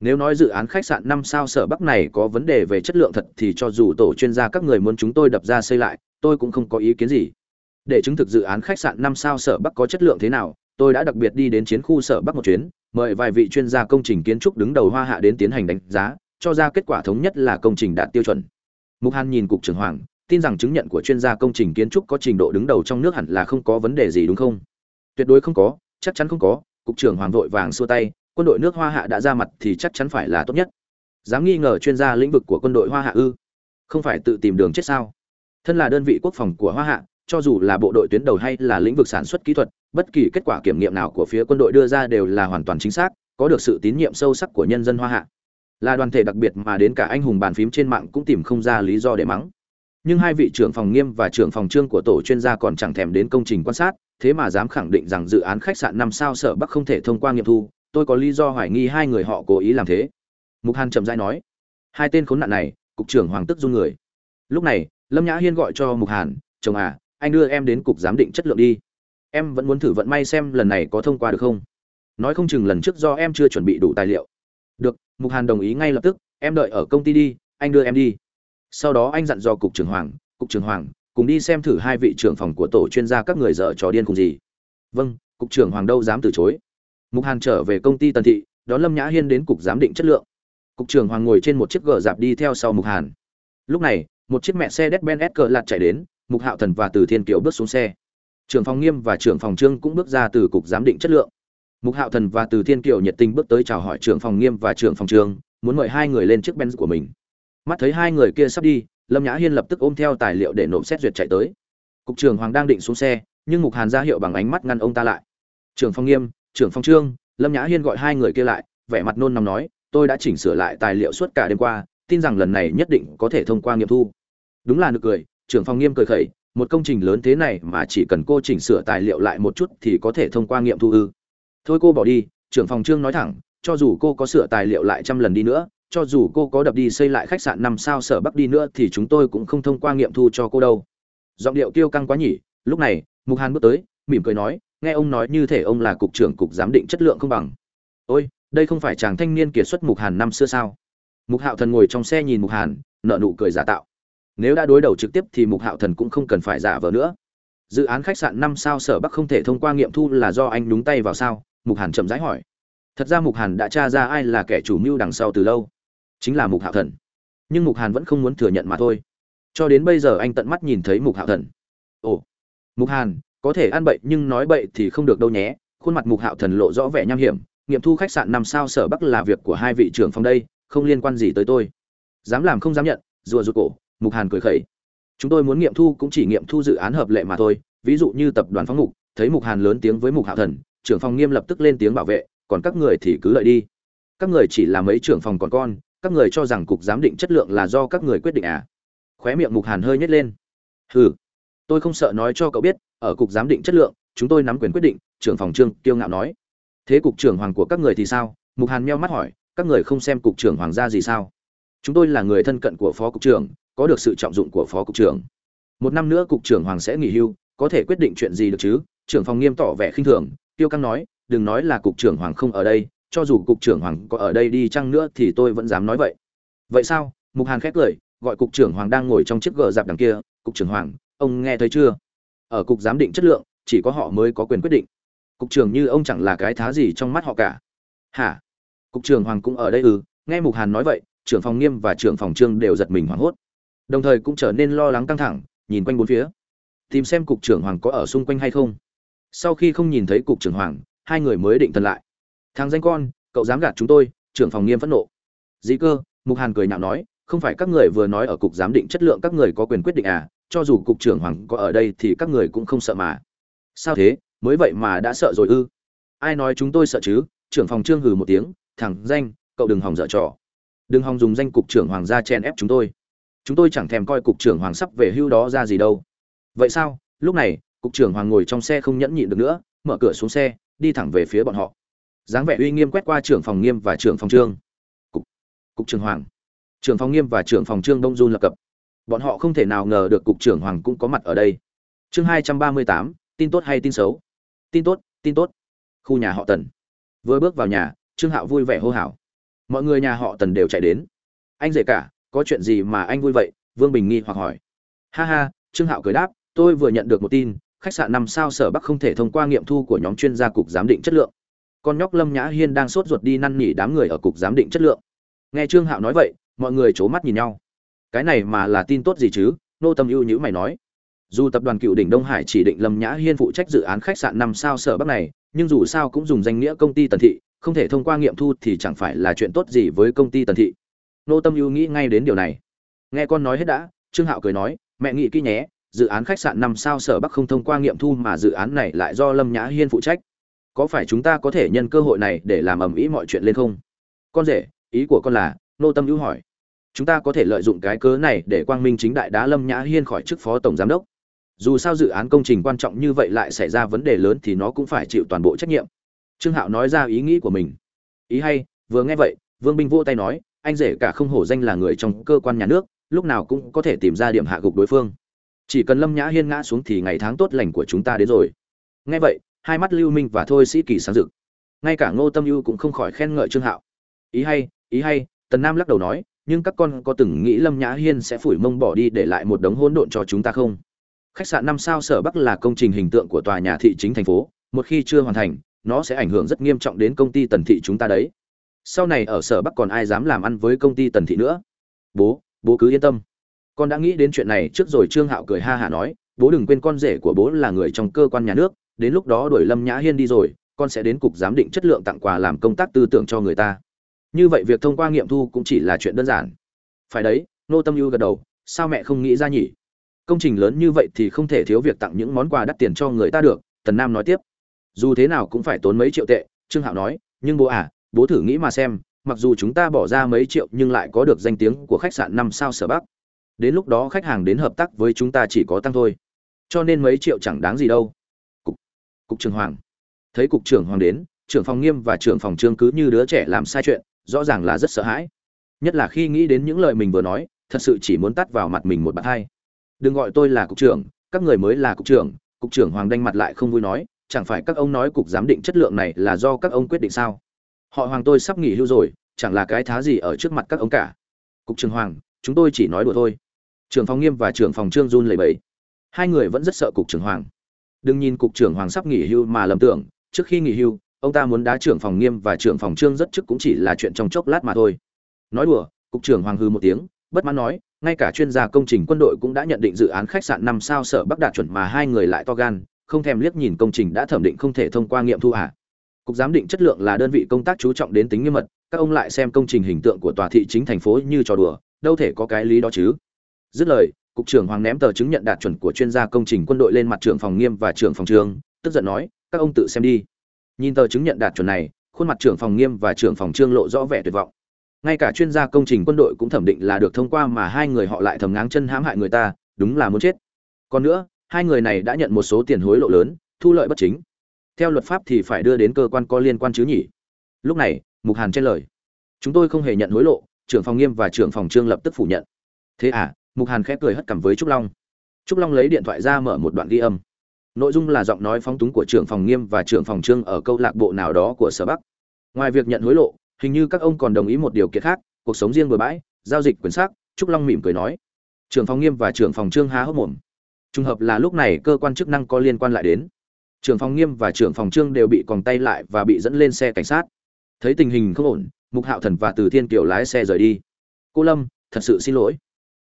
Nếu nói dự án khách sạn năm sao sở bắc này có vấn đề về chất lượng thật thì cho dù tổ chuyên gia các người muốn chúng tôi đập ra xây lại, tôi cũng không có ý kiến gì. Để chứng thực dự án khách sạn năm sao sở bắc có chất lượng thế nào, tôi đã đặc biệt đi đến chiến khu sở bắc một chuyến, mời vài vị chuyên gia công trình kiến trúc đứng đầu hoa hạ đến tiến hành đánh giá, cho ra kết quả thống nhất là công trình đạt tiêu chuẩn. Mục hàn nhìn cục trưởng hoàng, tin rằng chứng nhận của chuyên gia công trình kiến trúc có trình độ đứng đầu trong nước hẳn là không có vấn đề gì đúng không? Tuyệt đối không có, chắc chắn không có, cục trưởng hoàng vội vàng xua tay, quân đội nước hoa hạ đã ra mặt thì chắc chắn phải là tốt nhất. Dám nghi ngờ chuyên gia lĩnh vực của quân đội hoa hạ ư? Không phải tự tìm đường chết sao? Thân là đơn vị quốc phòng của hoa hạ, cho dù là bộ đội tuyến đầu hay là lĩnh vực sản xuất kỹ thuật, bất kỳ kết quả kiểm nghiệm nào của phía quân đội đưa ra đều là hoàn toàn chính xác, có được sự tín nhiệm sâu sắc của nhân dân hoa hạ. Là đoàn thể đặc biệt mà đến cả anh hùng bàn phím trên mạng cũng tìm không ra lý do để mắng. Nhưng hai vị trưởng phòng nghiêm và trưởng phòng trương của tổ chuyên gia còn chẳng thèm đến công trình quan sát thế mà dám khẳng định rằng dự án khách sạn năm sao sở bắc không thể thông qua nghiệm thu, tôi có lý do hoài nghi hai người họ cố ý làm thế. Mục hàn chậm rãi nói, hai tên khốn nạn này, cục trưởng hoàng tức run người. Lúc này, lâm nhã hiên gọi cho mục hàn, chồng à anh đưa em đến cục giám định chất lượng đi. Em vẫn muốn thử vận may xem lần này có thông qua được không. Nói không chừng lần trước do em chưa chuẩn bị đủ tài liệu. Được, mục hàn đồng ý ngay lập tức, em đợi ở công ty đi, anh đưa em đi. Sau đó anh dặn dò cục trưởng hoàng, cục trưởng hoàng cùng đi xem thử hai vị trưởng phòng của tổ chuyên gia các người dở trò điên cùng gì. Vâng cục trưởng hoàng đâu dám từ chối. Mục hàn trở về công ty tần thị, đón lâm nhã hiên đến cục giám định chất lượng. Cục trưởng hoàng ngồi trên một chiếc gờ dạp đi theo sau mục hàn. Lúc này, một chiếc mẹ xe đét ben s cờ lạt chạy đến, mục hạo thần và từ thiên kiều bước xuống xe. Trưởng phòng nghiêm và trưởng phòng trương cũng bước ra từ cục giám định chất lượng. Mục hạo thần và từ thiên kiều nhiệt tình bước tới chào hỏi trưởng phòng nghiêm và trưởng phòng trương, muốn mời hai người lên chiếc ben của mình. Mắt thấy hai người kia sắp đi lâm nhã hiên lập tức ôm theo tài liệu để nộp xét duyệt chạy tới. Cục trưởng hoàng đang định xuống xe, nhưng mục hàn ra hiệu bằng ánh mắt ngăn ông ta lại. Trưởng Phong nghiêm, trưởng Phong trương. Lâm nhã hiên gọi hai người kia lại, vẻ mặt nôn nóng nói, tôi đã chỉnh sửa lại tài liệu suốt cả đêm qua, tin rằng lần này nhất định có thể thông qua nghiệm thu. Đúng là nực cười, trưởng Phong nghiêm cười khẩy, một công trình lớn thế này mà chỉ cần cô chỉnh sửa tài liệu lại một chút thì có thể thông qua nghiệm thu ư. Thôi cô bỏ đi, trưởng phòng trương nói thẳng, cho dù cô có sửa tài liệu lại trăm lần đi nữa cho dù cô có đập đi xây lại khách sạn năm sao sở bắc đi nữa thì chúng tôi cũng không thông qua nghiệm thu cho cô đâu. Giọng điệu kiêu căng quá nhỉ, lúc này, mục hàn bước tới, mỉm cười nói, nghe ông nói như thể ông là cục trưởng cục giám định chất lượng không bằng. Ôi, đây không phải chàng thanh niên kiệt xuất mục hàn năm xưa sao? Mục hạo thần ngồi trong xe nhìn mục hàn nợ nụ cười giả tạo. Nếu đã đối đầu trực tiếp thì mục hạo thần cũng không cần phải giả vờ nữa. Dự án khách sạn năm sao sở bắc không thể thông qua nghiệm thu là do anh đúng tay vào sao? Mục hàn chậm rãi hỏi. Thật ra mục hàn đã tra ra ai là kẻ chủ mưu đằng sau từ lâu chính là mục hạo thần. Nhưng mục hàn vẫn không muốn thừa nhận mà thôi. Cho đến bây giờ anh tận mắt nhìn thấy mục hạo thần. Ồ, mục hàn, có thể ăn bậy nhưng nói bậy thì không được đâu nhé. Khuôn mặt mục hạo thần lộ rõ vẻ nham hiểm. Nghiệm thu khách sạn năm sao sở bắc là việc của hai vị trưởng phòng đây, không liên quan gì tới tôi. Dám làm không dám nhận, rùa rụt cổ, mục hàn cười khẩy. Chúng tôi muốn nghiệm thu cũng chỉ nghiệm thu dự án hợp lệ mà thôi. Ví dụ như tập đoàn phóng mục thấy mục hàn lớn tiếng với mục hạo thần, trưởng phòng nghiêm lập tức lên tiếng bảo vệ, còn các người thì cứ lợi đi. Các người chỉ là mấy trưởng phòng còn con các người cho rằng cục giám định chất lượng là do các người quyết định à? Khóe miệng mục hàn hơi nhếch lên. Hừ, tôi không sợ nói cho cậu biết, ở cục giám định chất lượng, chúng tôi nắm quyền quyết định, trưởng phòng trương kiêu ngạo nói. Thế cục trưởng hoàng của các người thì sao? Mục hàn meo mắt hỏi, các người không xem cục trưởng hoàng gia gì sao? Chúng tôi là người thân cận của phó cục trưởng, có được sự trọng dụng của phó cục trưởng. Một năm nữa cục trưởng hoàng sẽ nghỉ hưu, có thể quyết định chuyện gì được chứ? Trưởng phòng nghiêm tỏ vẻ khinh thường, tiêu căng nói, đừng nói là cục trưởng hoàng không ở đây cho dù cục trưởng hoàng có ở đây đi chăng nữa thì tôi vẫn dám nói vậy. Vậy sao? Mục hàn khét lời gọi cục trưởng hoàng đang ngồi trong chiếc gờ dạp đằng kia. Cục trưởng hoàng, ông nghe thấy chưa? Ở cục giám định chất lượng, chỉ có họ mới có quyền quyết định. Cục trưởng như ông chẳng là cái thá gì trong mắt họ cả. Hả? Cục trưởng hoàng cũng ở đây ư nghe mục hàn nói vậy, trưởng phòng nghiêm và trưởng phòng trương đều giật mình hoảng hốt. Đồng thời cũng trở nên lo lắng căng thẳng, nhìn quanh bốn phía. Tìm xem cục trưởng hoàng có ở xung quanh hay không. Sau khi không nhìn thấy cục trưởng hoàng, hai người mới định thần lại thằng danh con, cậu dám gạt chúng tôi, trưởng phòng nghiêm phẫn nộ. Dĩ cơ, mục hàn cười nhạo nói, không phải các người vừa nói ở cục giám định chất lượng các người có quyền quyết định à cho dù cục trưởng hoàng có ở đây thì các người cũng không sợ mà. Sao thế? Mới vậy mà đã sợ rồi ư? Ai nói chúng tôi sợ chứ? Trưởng phòng trương hừ một tiếng, thằng danh, cậu đừng hòng dở trò. Đừng hòng dùng danh cục trưởng hoàng gia chen ép chúng tôi. Chúng tôi chẳng thèm coi cục trưởng hoàng sắp về hưu đó ra gì đâu. Vậy sao? Lúc này, cục trưởng hoàng ngồi trong xe không nhẫn nhịn được nữa, mở cửa xuống xe, đi thẳng về phía bọn họ dáng vẻ uy nghiêm quét qua trưởng phòng nghiêm và trưởng phòng trương. Cục cục trưởng hoàng. Trưởng phòng nghiêm và trưởng phòng trương đông du lập cập. Bọn họ không thể nào ngờ được cục trưởng hoàng cũng có mặt ở đây. Chương hai trăm ba mươi tám, tin tốt hay tin xấu? Tin tốt tin tốt. Khu nhà họ tần. Vừa bước vào nhà, trương hạo vui vẻ hô hào. Mọi người nhà họ tần đều chạy đến. Anh dễ cả, có chuyện gì mà anh vui vậy? Vương bình nghi hoặc hỏi. Ha ha, trương hạo cười đáp, tôi vừa nhận được một tin, khách sạn năm sao sở bắc không thể thông qua nghiệm thu của nhóm chuyên gia cục giám định chất lượng con nhóc lâm nhã hiên đang sốt ruột đi năn nỉ đám người ở cục giám định chất lượng. Nghe trương hạo nói vậy, mọi người c h ố mắt nhìn nhau. Cái này mà là tin tốt gì chứ? Nô tâm ưu nhữ mày nói. Dù tập đoàn cựu đỉnh đông hải chỉ định lâm nhã hiên phụ trách dự án khách sạn năm sao sở bắc này, nhưng dù sao cũng dùng danh nghĩa công ty tần thị, không thể thông qua nghiệm thu thì chẳng phải là chuyện tốt gì với công ty tần thị. Nô tâm ưu nghĩ ngay đến điều này. Nghe con nói hết đã, trương hạo cười nói, mẹ nghĩ kỹ nhé, dự án khách sạn năm sao sở bắc không thông qua nghiệm thu mà dự án này lại do lâm nhã hiên phụ trách có phải chúng ta có thể nhân cơ hội này để làm ầm ĩ mọi chuyện lên không? Con rể, ý của con là, nô tâm hữu hỏi. Chúng ta có thể lợi dụng cái cớ này để quang minh chính đại đá lâm nhã hiên khỏi chức phó tổng giám đốc. Dù sao dự án công trình quan trọng như vậy lại xảy ra vấn đề lớn thì nó cũng phải chịu toàn bộ trách nhiệm. Trương hạo nói ra ý nghĩ của mình. Ý hay, vừa nghe vậy, vương binh vỗ tay nói, anh rể cả không hổ danh là người trong cơ quan nhà nước, lúc nào cũng có thể tìm ra điểm hạ gục đối phương. Chỉ cần lâm nhã hiên ngã xuống thì ngày tháng tốt lành của chúng ta đến rồi. Nghe vậy hai mắt lưu minh và thôi sĩ kỳ sáng rực. Ngay cả ngô tâm ưu cũng không khỏi khen ngợi trương hạo. Ý hay ý hay, tần nam lắc đầu nói, nhưng các con có từng nghĩ lâm nhã hiên sẽ phủi mông bỏ đi để lại một đống hỗn độn cho chúng ta không? Khách sạn năm sao sở bắc là công trình hình tượng của tòa nhà thị chính thành phố, một khi chưa hoàn thành, nó sẽ ảnh hưởng rất nghiêm trọng đến công ty tần thị chúng ta đấy. Sau này ở sở bắc còn ai dám làm ăn với công ty tần thị nữa? Bố bố cứ yên tâm. Con đã nghĩ đến chuyện này trước rồi trương hạo cười ha hả nói, bố đừng quên con rể của bố là người trong cơ quan nhà nước đến lúc đó đuổi lâm nhã hiên đi rồi, con sẽ đến cục giám định chất lượng tặng quà làm công tác tư tưởng cho người ta. Như vậy việc thông qua nghiệm thu cũng chỉ là chuyện đơn giản. Phải đấy, nô tâm ưu gật đầu, sao mẹ không nghĩ ra nhỉ? Công trình lớn như vậy thì không thể thiếu việc tặng những món quà đắt tiền cho người ta được, tần nam nói tiếp. Dù thế nào cũng phải tốn mấy triệu tệ, trương hạo nói, nhưng bố à bố thử nghĩ mà xem, mặc dù chúng ta bỏ ra mấy triệu nhưng lại có được danh tiếng của khách sạn năm sao sở bắc. Đến lúc đó khách hàng đến hợp tác với chúng ta chỉ có tăng thôi. Cho nên mấy triệu chẳng đáng gì đâu cục trưởng hoàng. Thấy cục trưởng hoàng đến, trưởng phòng nghiêm và trưởng phòng trương cứ như đứa trẻ làm sai chuyện, rõ ràng là rất sợ hãi. Nhất là khi nghĩ đến những lời mình vừa nói, thật sự chỉ muốn tắt vào mặt mình một bạt hai. Đừng gọi tôi là cục trưởng, các người mới là cục trưởng. Cục trưởng hoàng đanh mặt lại không vui nói, chẳng phải các ông nói cục giám định chất lượng này là do các ông quyết định sao? Họ hoàng tôi sắp nghỉ hưu rồi, chẳng là cái thá gì ở trước mặt các ông cả. Cục trưởng hoàng, chúng tôi chỉ nói đùa thôi. Trưởng phòng nghiêm và trưởng phòng trương run lẩy bẩy. Hai người vẫn rất sợ cục trưởng hoàng đừng nhìn cục trưởng hoàng sắp nghỉ hưu mà lầm tưởng, trước khi nghỉ hưu, ông ta muốn đá trưởng phòng nghiêm và trưởng phòng trương rất chức cũng chỉ là chuyện trong chốc lát mà thôi nói đùa, cục trưởng hoàng hư một tiếng, bất mãn nói, ngay cả chuyên gia công trình quân đội cũng đã nhận định dự án khách sạn năm sao sở bắc đạt chuẩn mà hai người lại to gan, không thèm liếc nhìn công trình đã thẩm định không thể thông qua nghiệm thu à. cục giám định chất lượng là đơn vị công tác chú trọng đến tính nghiêm mật, các ông lại xem công trình hình tượng của tòa thị chính thành phố như trò đùa, đâu thể có cái lý đó chứ dứt lời cục trưởng hoàng ném tờ chứng nhận đạt chuẩn của chuyên gia công trình quân đội lên mặt trưởng phòng nghiêm và trưởng phòng trường, tức giận nói, các ông tự xem đi. Nhìn tờ chứng nhận đạt chuẩn này, khuôn mặt trưởng phòng nghiêm và trưởng phòng trương lộ rõ vẻ tuyệt vọng. Ngay cả chuyên gia công trình quân đội cũng thẩm định là được thông qua mà hai người họ lại thầm ngáng chân hãm hại người ta, đúng là muốn chết. Còn nữa, hai người này đã nhận một số tiền hối lộ lớn, thu lợi bất chính. Theo luật pháp thì phải đưa đến cơ quan có liên quan chứ nhỉ? Lúc này, mục hàn chen lời. Chúng tôi không hề nhận hối lộ, trưởng phòng nghiêm và trưởng phòng trương lập tức phủ nhận. Thế à mục hàn khẽ cười hất cằm với trúc long trúc long lấy điện thoại ra mở một đoạn ghi âm nội dung là giọng nói phóng túng của trưởng phòng nghiêm và trưởng phòng trương ở câu lạc bộ nào đó của sở bắc ngoài việc nhận hối lộ hình như các ông còn đồng ý một điều kiện khác cuộc sống riêng bừa bãi giao dịch quyền sắc trúc long mỉm cười nói trưởng phòng nghiêm và trưởng phòng trương há hốc mồm trùng hợp là lúc này cơ quan chức năng có liên quan lại đến trưởng phòng nghiêm và trưởng phòng trương đều bị còng tay lại và bị dẫn lên xe cảnh sát thấy tình hình không ổn mục hạo thần và từ thiên kiều lái xe rời đi cô lâm thật sự xin lỗi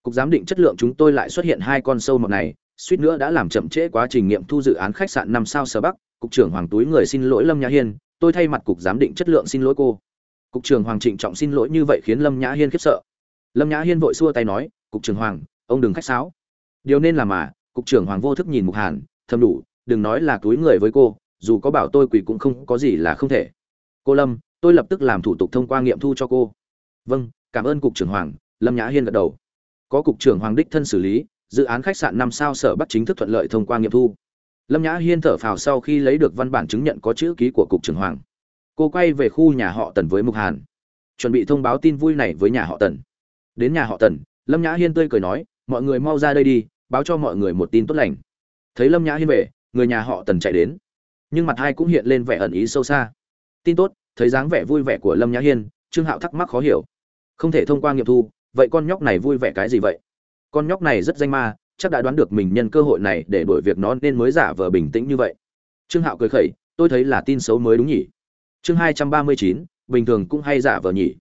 cục giám định chất lượng chúng tôi lại xuất hiện hai con sâu mọt này, suýt nữa đã làm chậm trễ quá trình nghiệm thu dự án khách sạn năm sao sở bắc, cục trưởng hoàng túi người xin lỗi lâm nhã hiên, tôi thay mặt cục giám định chất lượng xin lỗi cô. Cục trưởng hoàng trịnh trọng xin lỗi như vậy khiến lâm nhã hiên khiếp sợ. Lâm nhã hiên vội xua tay nói, cục trưởng hoàng, ông đừng khách sáo. Điều nên làm mà, cục trưởng hoàng vô thức nhìn mục hàn, thầm đủ, đừng nói là túi người với cô, dù có bảo tôi quỳ cũng không có gì là không thể. Cô lâm, tôi lập tức làm thủ tục thông qua nghiệm thu cho cô. Vâng cảm ơn cục trưởng hoàng, lâm nhã hiên gật đầu có cục trưởng hoàng đích thân xử lý, dự án khách sạn năm sao sở bắt chính thức thuận lợi thông qua nghiệm thu. Lâm nhã hiên thở phào sau khi lấy được văn bản chứng nhận có chữ ký của cục trưởng hoàng. Cô quay về khu nhà họ tần với mục hàn. Chuẩn bị thông báo tin vui này với nhà họ tần. Đến nhà họ tần, lâm nhã hiên tươi cười nói, mọi người mau ra đây đi, báo cho mọi người một tin tốt lành. Thấy lâm nhã hiên về, người nhà họ tần chạy đến. Nhưng mặt hai cũng hiện lên vẻ ẩn ý sâu xa. Tin tốt, thấy dáng vẻ vui vẻ của lâm nhã hiên, trương hạo thắc mắc khó hiểu. Không thể thông qua nghiệm thu vậy con nhóc này vui vẻ cái gì vậy? Con nhóc này rất danh ma, chắc đã đoán được mình nhân cơ hội này để đổi việc nó nên mới giả vờ bình tĩnh như vậy. Trương hạo cười khẩy, tôi thấy là tin xấu mới đúng nhỉ. Chương hai trăm ba mươi chín, bình thường cũng hay giả vờ nhỉ.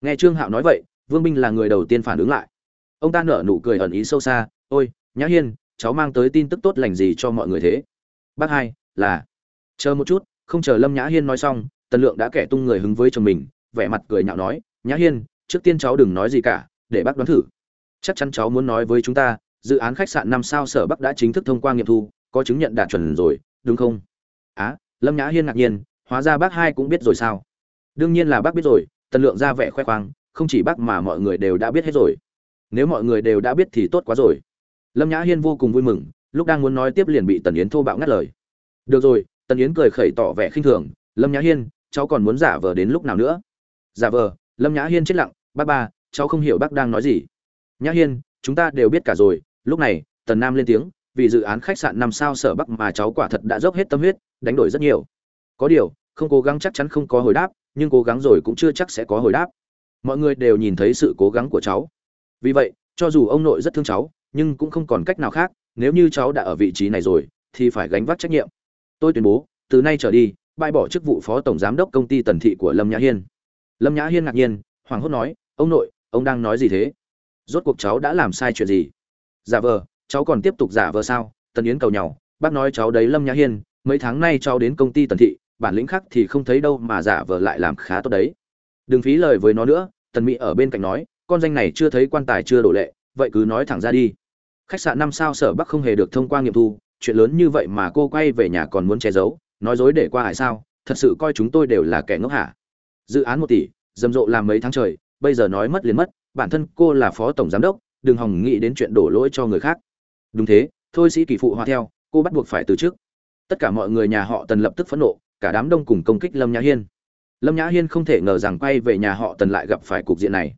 Nghe trương hạo nói vậy, vương minh là người đầu tiên phản ứng lại. Ông ta nở nụ cười ẩn ý sâu xa, ôi, nhã hiên, cháu mang tới tin tức tốt lành gì cho mọi người thế? Bác hai, là, chờ một chút, không chờ lâm nhã hiên nói xong, tần lượng đã kẻ tung người hứng với chồng mình, vẻ mặt cười nhạo nói, nhã hiên, trước tiên cháu đừng nói gì cả để bác đoán thử. Chắc chắn cháu muốn nói với chúng ta dự án khách sạn năm sao sở bắc đã chính thức thông qua nghiệm thu có chứng nhận đạt chuẩn rồi đúng không? Á à, lâm nhã hiên ngạc nhiên hóa ra bác hai cũng biết rồi sao? Đương nhiên là bác biết rồi tần lượng ra vẻ khoe khoang không chỉ bác mà mọi người đều đã biết hết rồi. Nếu mọi người đều đã biết thì tốt quá rồi. Lâm nhã hiên vô cùng vui mừng lúc đang muốn nói tiếp liền bị tần yến thô bạo ngắt lời. Được rồi tần yến cười khẩy tỏ vẻ khinh thường lâm nhã hiên cháu còn muốn giả vờ đến lúc nào nữa? Giả vờ? Lâm nhã hiên chết lặng bác ba cháu không hiểu bác đang nói gì. Nhã hiên, chúng ta đều biết cả rồi, lúc này, tần nam lên tiếng, vì dự án khách sạn năm sao sở bắc mà cháu quả thật đã dốc hết tâm huyết, đánh đổi rất nhiều. Có điều, không cố gắng chắc chắn không có hồi đáp, nhưng cố gắng rồi cũng chưa chắc sẽ có hồi đáp. Mọi người đều nhìn thấy sự cố gắng của cháu. Vì vậy, cho dù ông nội rất thương cháu, nhưng cũng không còn cách nào khác, nếu như cháu đã ở vị trí này rồi, thì phải gánh vác trách nhiệm. Tôi tuyên bố, từ nay trở đi, bãi bỏ chức vụ phó tổng giám đốc công ty tần thị của lâm nhã hiên. Lâm nhã hiên ngạc nhiên, hoảng hốt nói, ông nội ông đang nói gì thế? Rốt cuộc cháu đã làm sai chuyện gì? Giả vờ, cháu còn tiếp tục giả vờ sao? Tần yến cầu nhau bác nói cháu đấy lâm nhã hiên, mấy tháng nay cháu đến công ty tần thị, bản lĩnh khác thì không thấy đâu mà giả vờ lại làm khá tốt đấy. Đừng phí lời với nó nữa, tần mỹ ở bên cạnh nói, con danh này chưa thấy quan tài chưa đổ lệ, vậy cứ nói thẳng ra đi. Khách sạn năm sao sở bắc không hề được thông qua nghiệm thu, chuyện lớn như vậy mà cô quay về nhà còn muốn che giấu, nói dối để qua hải sao? Thật sự coi chúng tôi đều là kẻ ngốc hả? Dự án một tỷ, rầm rộ làm mấy tháng trời bây giờ nói mất liền mất, bản thân cô là phó tổng giám đốc, đừng hòng nghĩ đến chuyện đổ lỗi cho người khác. Đúng thế, thôi sĩ kỳ phụ hòa theo, cô bắt buộc phải từ chức. Tất cả mọi người nhà họ tần lập tức phẫn nộ, cả đám đông cùng công kích lâm nhã hiên. Lâm nhã hiên không thể ngờ rằng quay về nhà họ tần lại gặp phải cục diện này.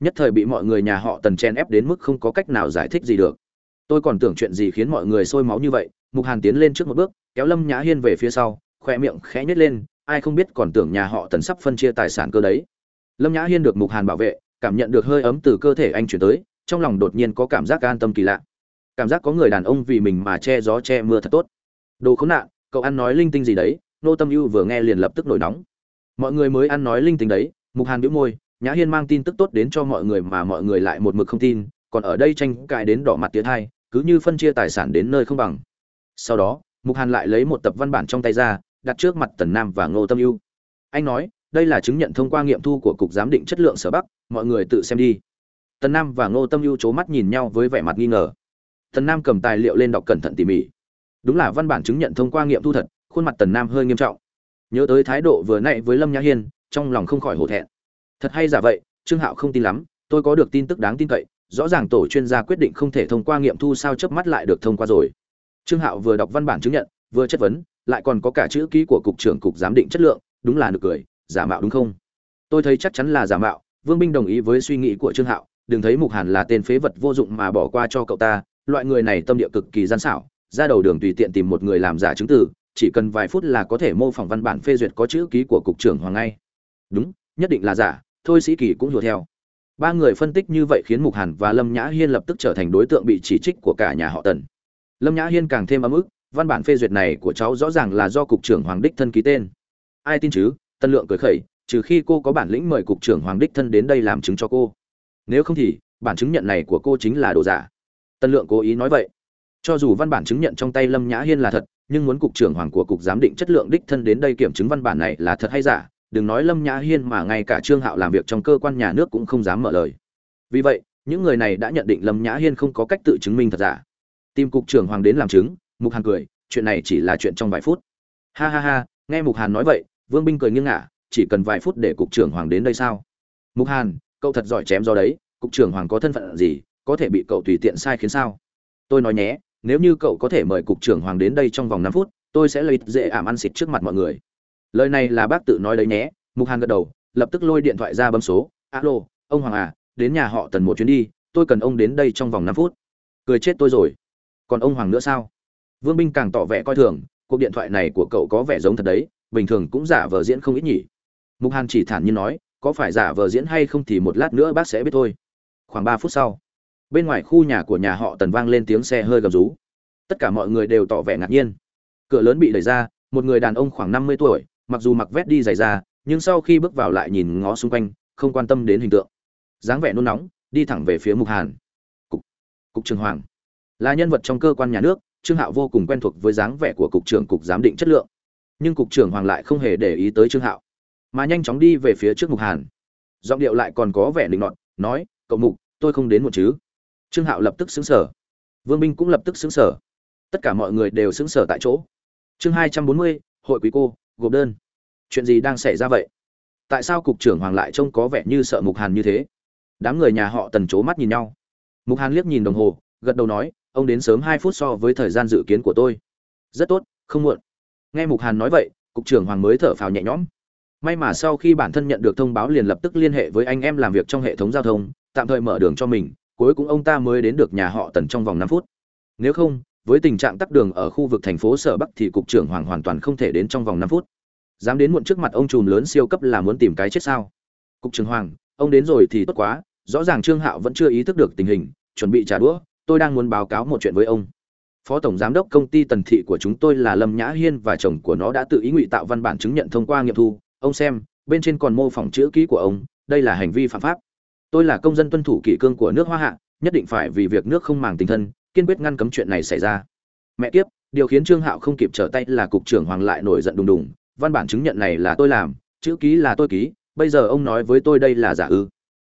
Nhất thời bị mọi người nhà họ tần chen ép đến mức không có cách nào giải thích gì được. Tôi còn tưởng chuyện gì khiến mọi người sôi máu như vậy, mục hàn tiến lên trước một bước, kéo lâm nhã hiên về phía sau khoe miệng khẽ nhếch lên, ai không biết còn tưởng nhà họ tần sắp phân chia tài sản cơ đấy lâm nhã hiên được mục hàn bảo vệ, cảm nhận được hơi ấm từ cơ thể anh chuyển tới, trong lòng đột nhiên có cảm giác an tâm kỳ lạ. Cảm giác có người đàn ông vì mình mà che gió che mưa thật tốt. Đồ khốn nạn, cậu ăn nói linh tinh gì đấy? Nô tâm ưu vừa nghe liền lập tức nổi nóng. Mọi người mới ăn nói linh tinh đấy, mục hàn bĩu môi, nhã hiên mang tin tức tốt đến cho mọi người mà mọi người lại một mực không tin, còn ở đây tranh cãi đến đỏ mặt tiến hai, cứ như phân chia tài sản đến nơi không bằng. Sau đó, mục hàn lại lấy một tập văn bản trong tay ra, đặt trước mặt tần nam và ngô tâm ưu. Anh nói đây là chứng nhận thông qua nghiệm thu của cục giám định chất lượng sở bắc, mọi người tự xem đi. Tần nam và ngô tâm ưu c h ố mắt nhìn nhau với vẻ mặt nghi ngờ. Tần nam cầm tài liệu lên đọc cẩn thận tỉ mỉ. Đúng là văn bản chứng nhận thông qua nghiệm thu thật, khuôn mặt tần nam hơi nghiêm trọng. Nhớ tới thái độ vừa nãy với lâm nhã hiên, trong lòng không khỏi hổ thẹn. Thật hay giả vậy, trương hạo không tin lắm, tôi có được tin tức đáng tin cậy, rõ ràng tổ chuyên gia quyết định không thể thông qua nghiệm thu sao chớp mắt lại được thông qua rồi. Trương hạo vừa đọc văn bản chứng nhận, vừa chất vấn, lại còn có cả chữ ký của cục trưởng cục giám định chất lượng, đúng là nực cười giả mạo đúng không? Tôi thấy chắc chắn là giả mạo, vương binh đồng ý với suy nghĩ của trương hạo, đừng thấy mục hàn là tên phế vật vô dụng mà bỏ qua cho cậu ta, loại người này tâm địa cực kỳ gian xảo, ra đầu đường tùy tiện tìm một người làm giả chứng từ chỉ cần vài phút là có thể mô phỏng văn bản phê duyệt có chữ ký của cục trưởng hoàng ngay. Đúng, nhất định là giả, thôi sĩ kỳ cũng hiểu theo. Ba người phân tích như vậy khiến mục hàn và lâm nhã hiên lập tức trở thành đối tượng bị chỉ trích của cả nhà họ tần. Lâm nhã hiên càng thêm ấm ức, văn bản phê duyệt này của cháu rõ ràng là do cục trưởng hoàng đích thân ký tên. Ai tin chứ? Tân lượng cười khẩy, trừ khi cô có bản lĩnh mời cục trưởng hoàng đích thân đến đây làm chứng cho cô. Nếu không thì, bản chứng nhận này của cô chính là đồ giả. Tân lượng cố ý nói vậy. Cho dù văn bản chứng nhận trong tay lâm nhã hiên là thật, nhưng muốn cục trưởng hoàng của cục giám định chất lượng đích thân đến đây kiểm chứng văn bản này là thật hay giả, đừng nói lâm nhã hiên mà ngay cả trương hạo làm việc trong cơ quan nhà nước cũng không dám mở lời. Vì vậy, những người này đã nhận định lâm nhã hiên không có cách tự chứng minh thật giả. Tìm cục trưởng hoàng đến làm chứng, mục hàn cười, chuyện này chỉ là chuyện trong vài phút. Ha ha ha, nghe mục hàn nói vậy vương binh cười nghiêng ngả, chỉ cần vài phút để cục trưởng hoàng đến đây sao? Mục hàn, cậu thật giỏi chém do đấy, cục trưởng hoàng có thân phận gì, có thể bị cậu tùy tiện sai khiến sao? Tôi nói nhé, nếu như cậu có thể mời cục trưởng hoàng đến đây trong vòng năm phút, tôi sẽ lấy dễ ảm ăn xịt trước mặt mọi người. Lời này là bác tự nói đấy nhé, mục hàn gật đầu, lập tức lôi điện thoại ra bấm số. Alo, ông hoàng à đến nhà họ tần một chuyến đi, tôi cần ông đến đây trong vòng năm phút. Cười chết tôi rồi. Còn ông hoàng nữa sao? Vương binh càng tỏ vẻ coi thường, cuộc điện thoại này của cậu có vẻ giống thật đấy bình thường cũng giả vờ diễn không ít nhỉ. Mục hàn chỉ thản nhiên nói, có phải giả vờ diễn hay không thì một lát nữa bác sẽ biết thôi. Khoảng ba phút sau, bên ngoài khu nhà của nhà họ tần vang lên tiếng xe hơi gầm rú. Tất cả mọi người đều tỏ vẻ ngạc nhiên. Cửa lớn bị đẩy ra, một người đàn ông khoảng năm mươi tuổi, mặc dù mặc vét đi dày ra nhưng sau khi bước vào lại nhìn ngó xung quanh, không quan tâm đến hình tượng. Dáng vẻ nôn nóng, đi thẳng về phía mục hàn. Cục cục trường hoàng. Là nhân vật trong cơ quan nhà nước, trương hạo vô cùng quen thuộc với dáng vẻ của cục trưởng cục giám định chất lượng nhưng cục trưởng hoàng lại không hề để ý tới trương hạo, mà nhanh chóng đi về phía trước mục hàn. Giọng điệu lại còn có vẻ định nọt, nói, cậu mục, tôi không đến một chứ? Trương hạo lập tức xứng sở vương binh cũng lập tức xứng sở tất cả mọi người đều xứng sở tại chỗ. Chương hai trăm bốn mươi, hội quý cô, gộp đơn. Chuyện gì đang xảy ra vậy? Tại sao cục trưởng hoàng lại trông có vẻ như sợ mục hàn như thế? Đám người nhà họ tần c mắt nhìn nhau. Mục hàn liếc nhìn đồng hồ, gật đầu nói, ông đến sớm hai phút so với thời gian dự kiến của tôi. Rất tốt, không muộn nghe mục hàn nói vậy, cục trưởng hoàng mới thở phào nhẹ nhõm. May mà sau khi bản thân nhận được thông báo liền lập tức liên hệ với anh em làm việc trong hệ thống giao thông, tạm thời mở đường cho mình, cuối cùng ông ta mới đến được nhà họ tần trong vòng năm phút. Nếu không, với tình trạng tắc đường ở khu vực thành phố sở bắc thì cục trưởng hoàng hoàn toàn không thể đến trong vòng năm phút. Dám đến muộn trước mặt ông trùm lớn siêu cấp là muốn tìm cái chết sao? Cục trưởng hoàng, ông đến rồi thì tốt quá, rõ ràng trương hạo vẫn chưa ý thức được tình hình, chuẩn bị trả đũa, tôi đang muốn báo cáo một chuyện với ông phó tổng giám đốc công ty tần thị của chúng tôi là lâm nhã hiên và chồng của nó đã tự ý ngụy tạo văn bản chứng nhận thông qua nghiệm thu. Ông xem, bên trên còn mô phỏng chữ ký của ông, đây là hành vi phạm pháp. Tôi là công dân tuân thủ kỷ cương của nước hoa hạ, nhất định phải vì việc nước không màng tình thân, kiên quyết ngăn cấm chuyện này xảy ra. Mẹ kiếp, điều khiến trương hạo không kịp trở tay là cục trưởng hoàng lại nổi giận đùng đùng. Văn bản chứng nhận này là tôi làm, chữ ký là tôi ký, bây giờ ông nói với tôi đây là giả ư.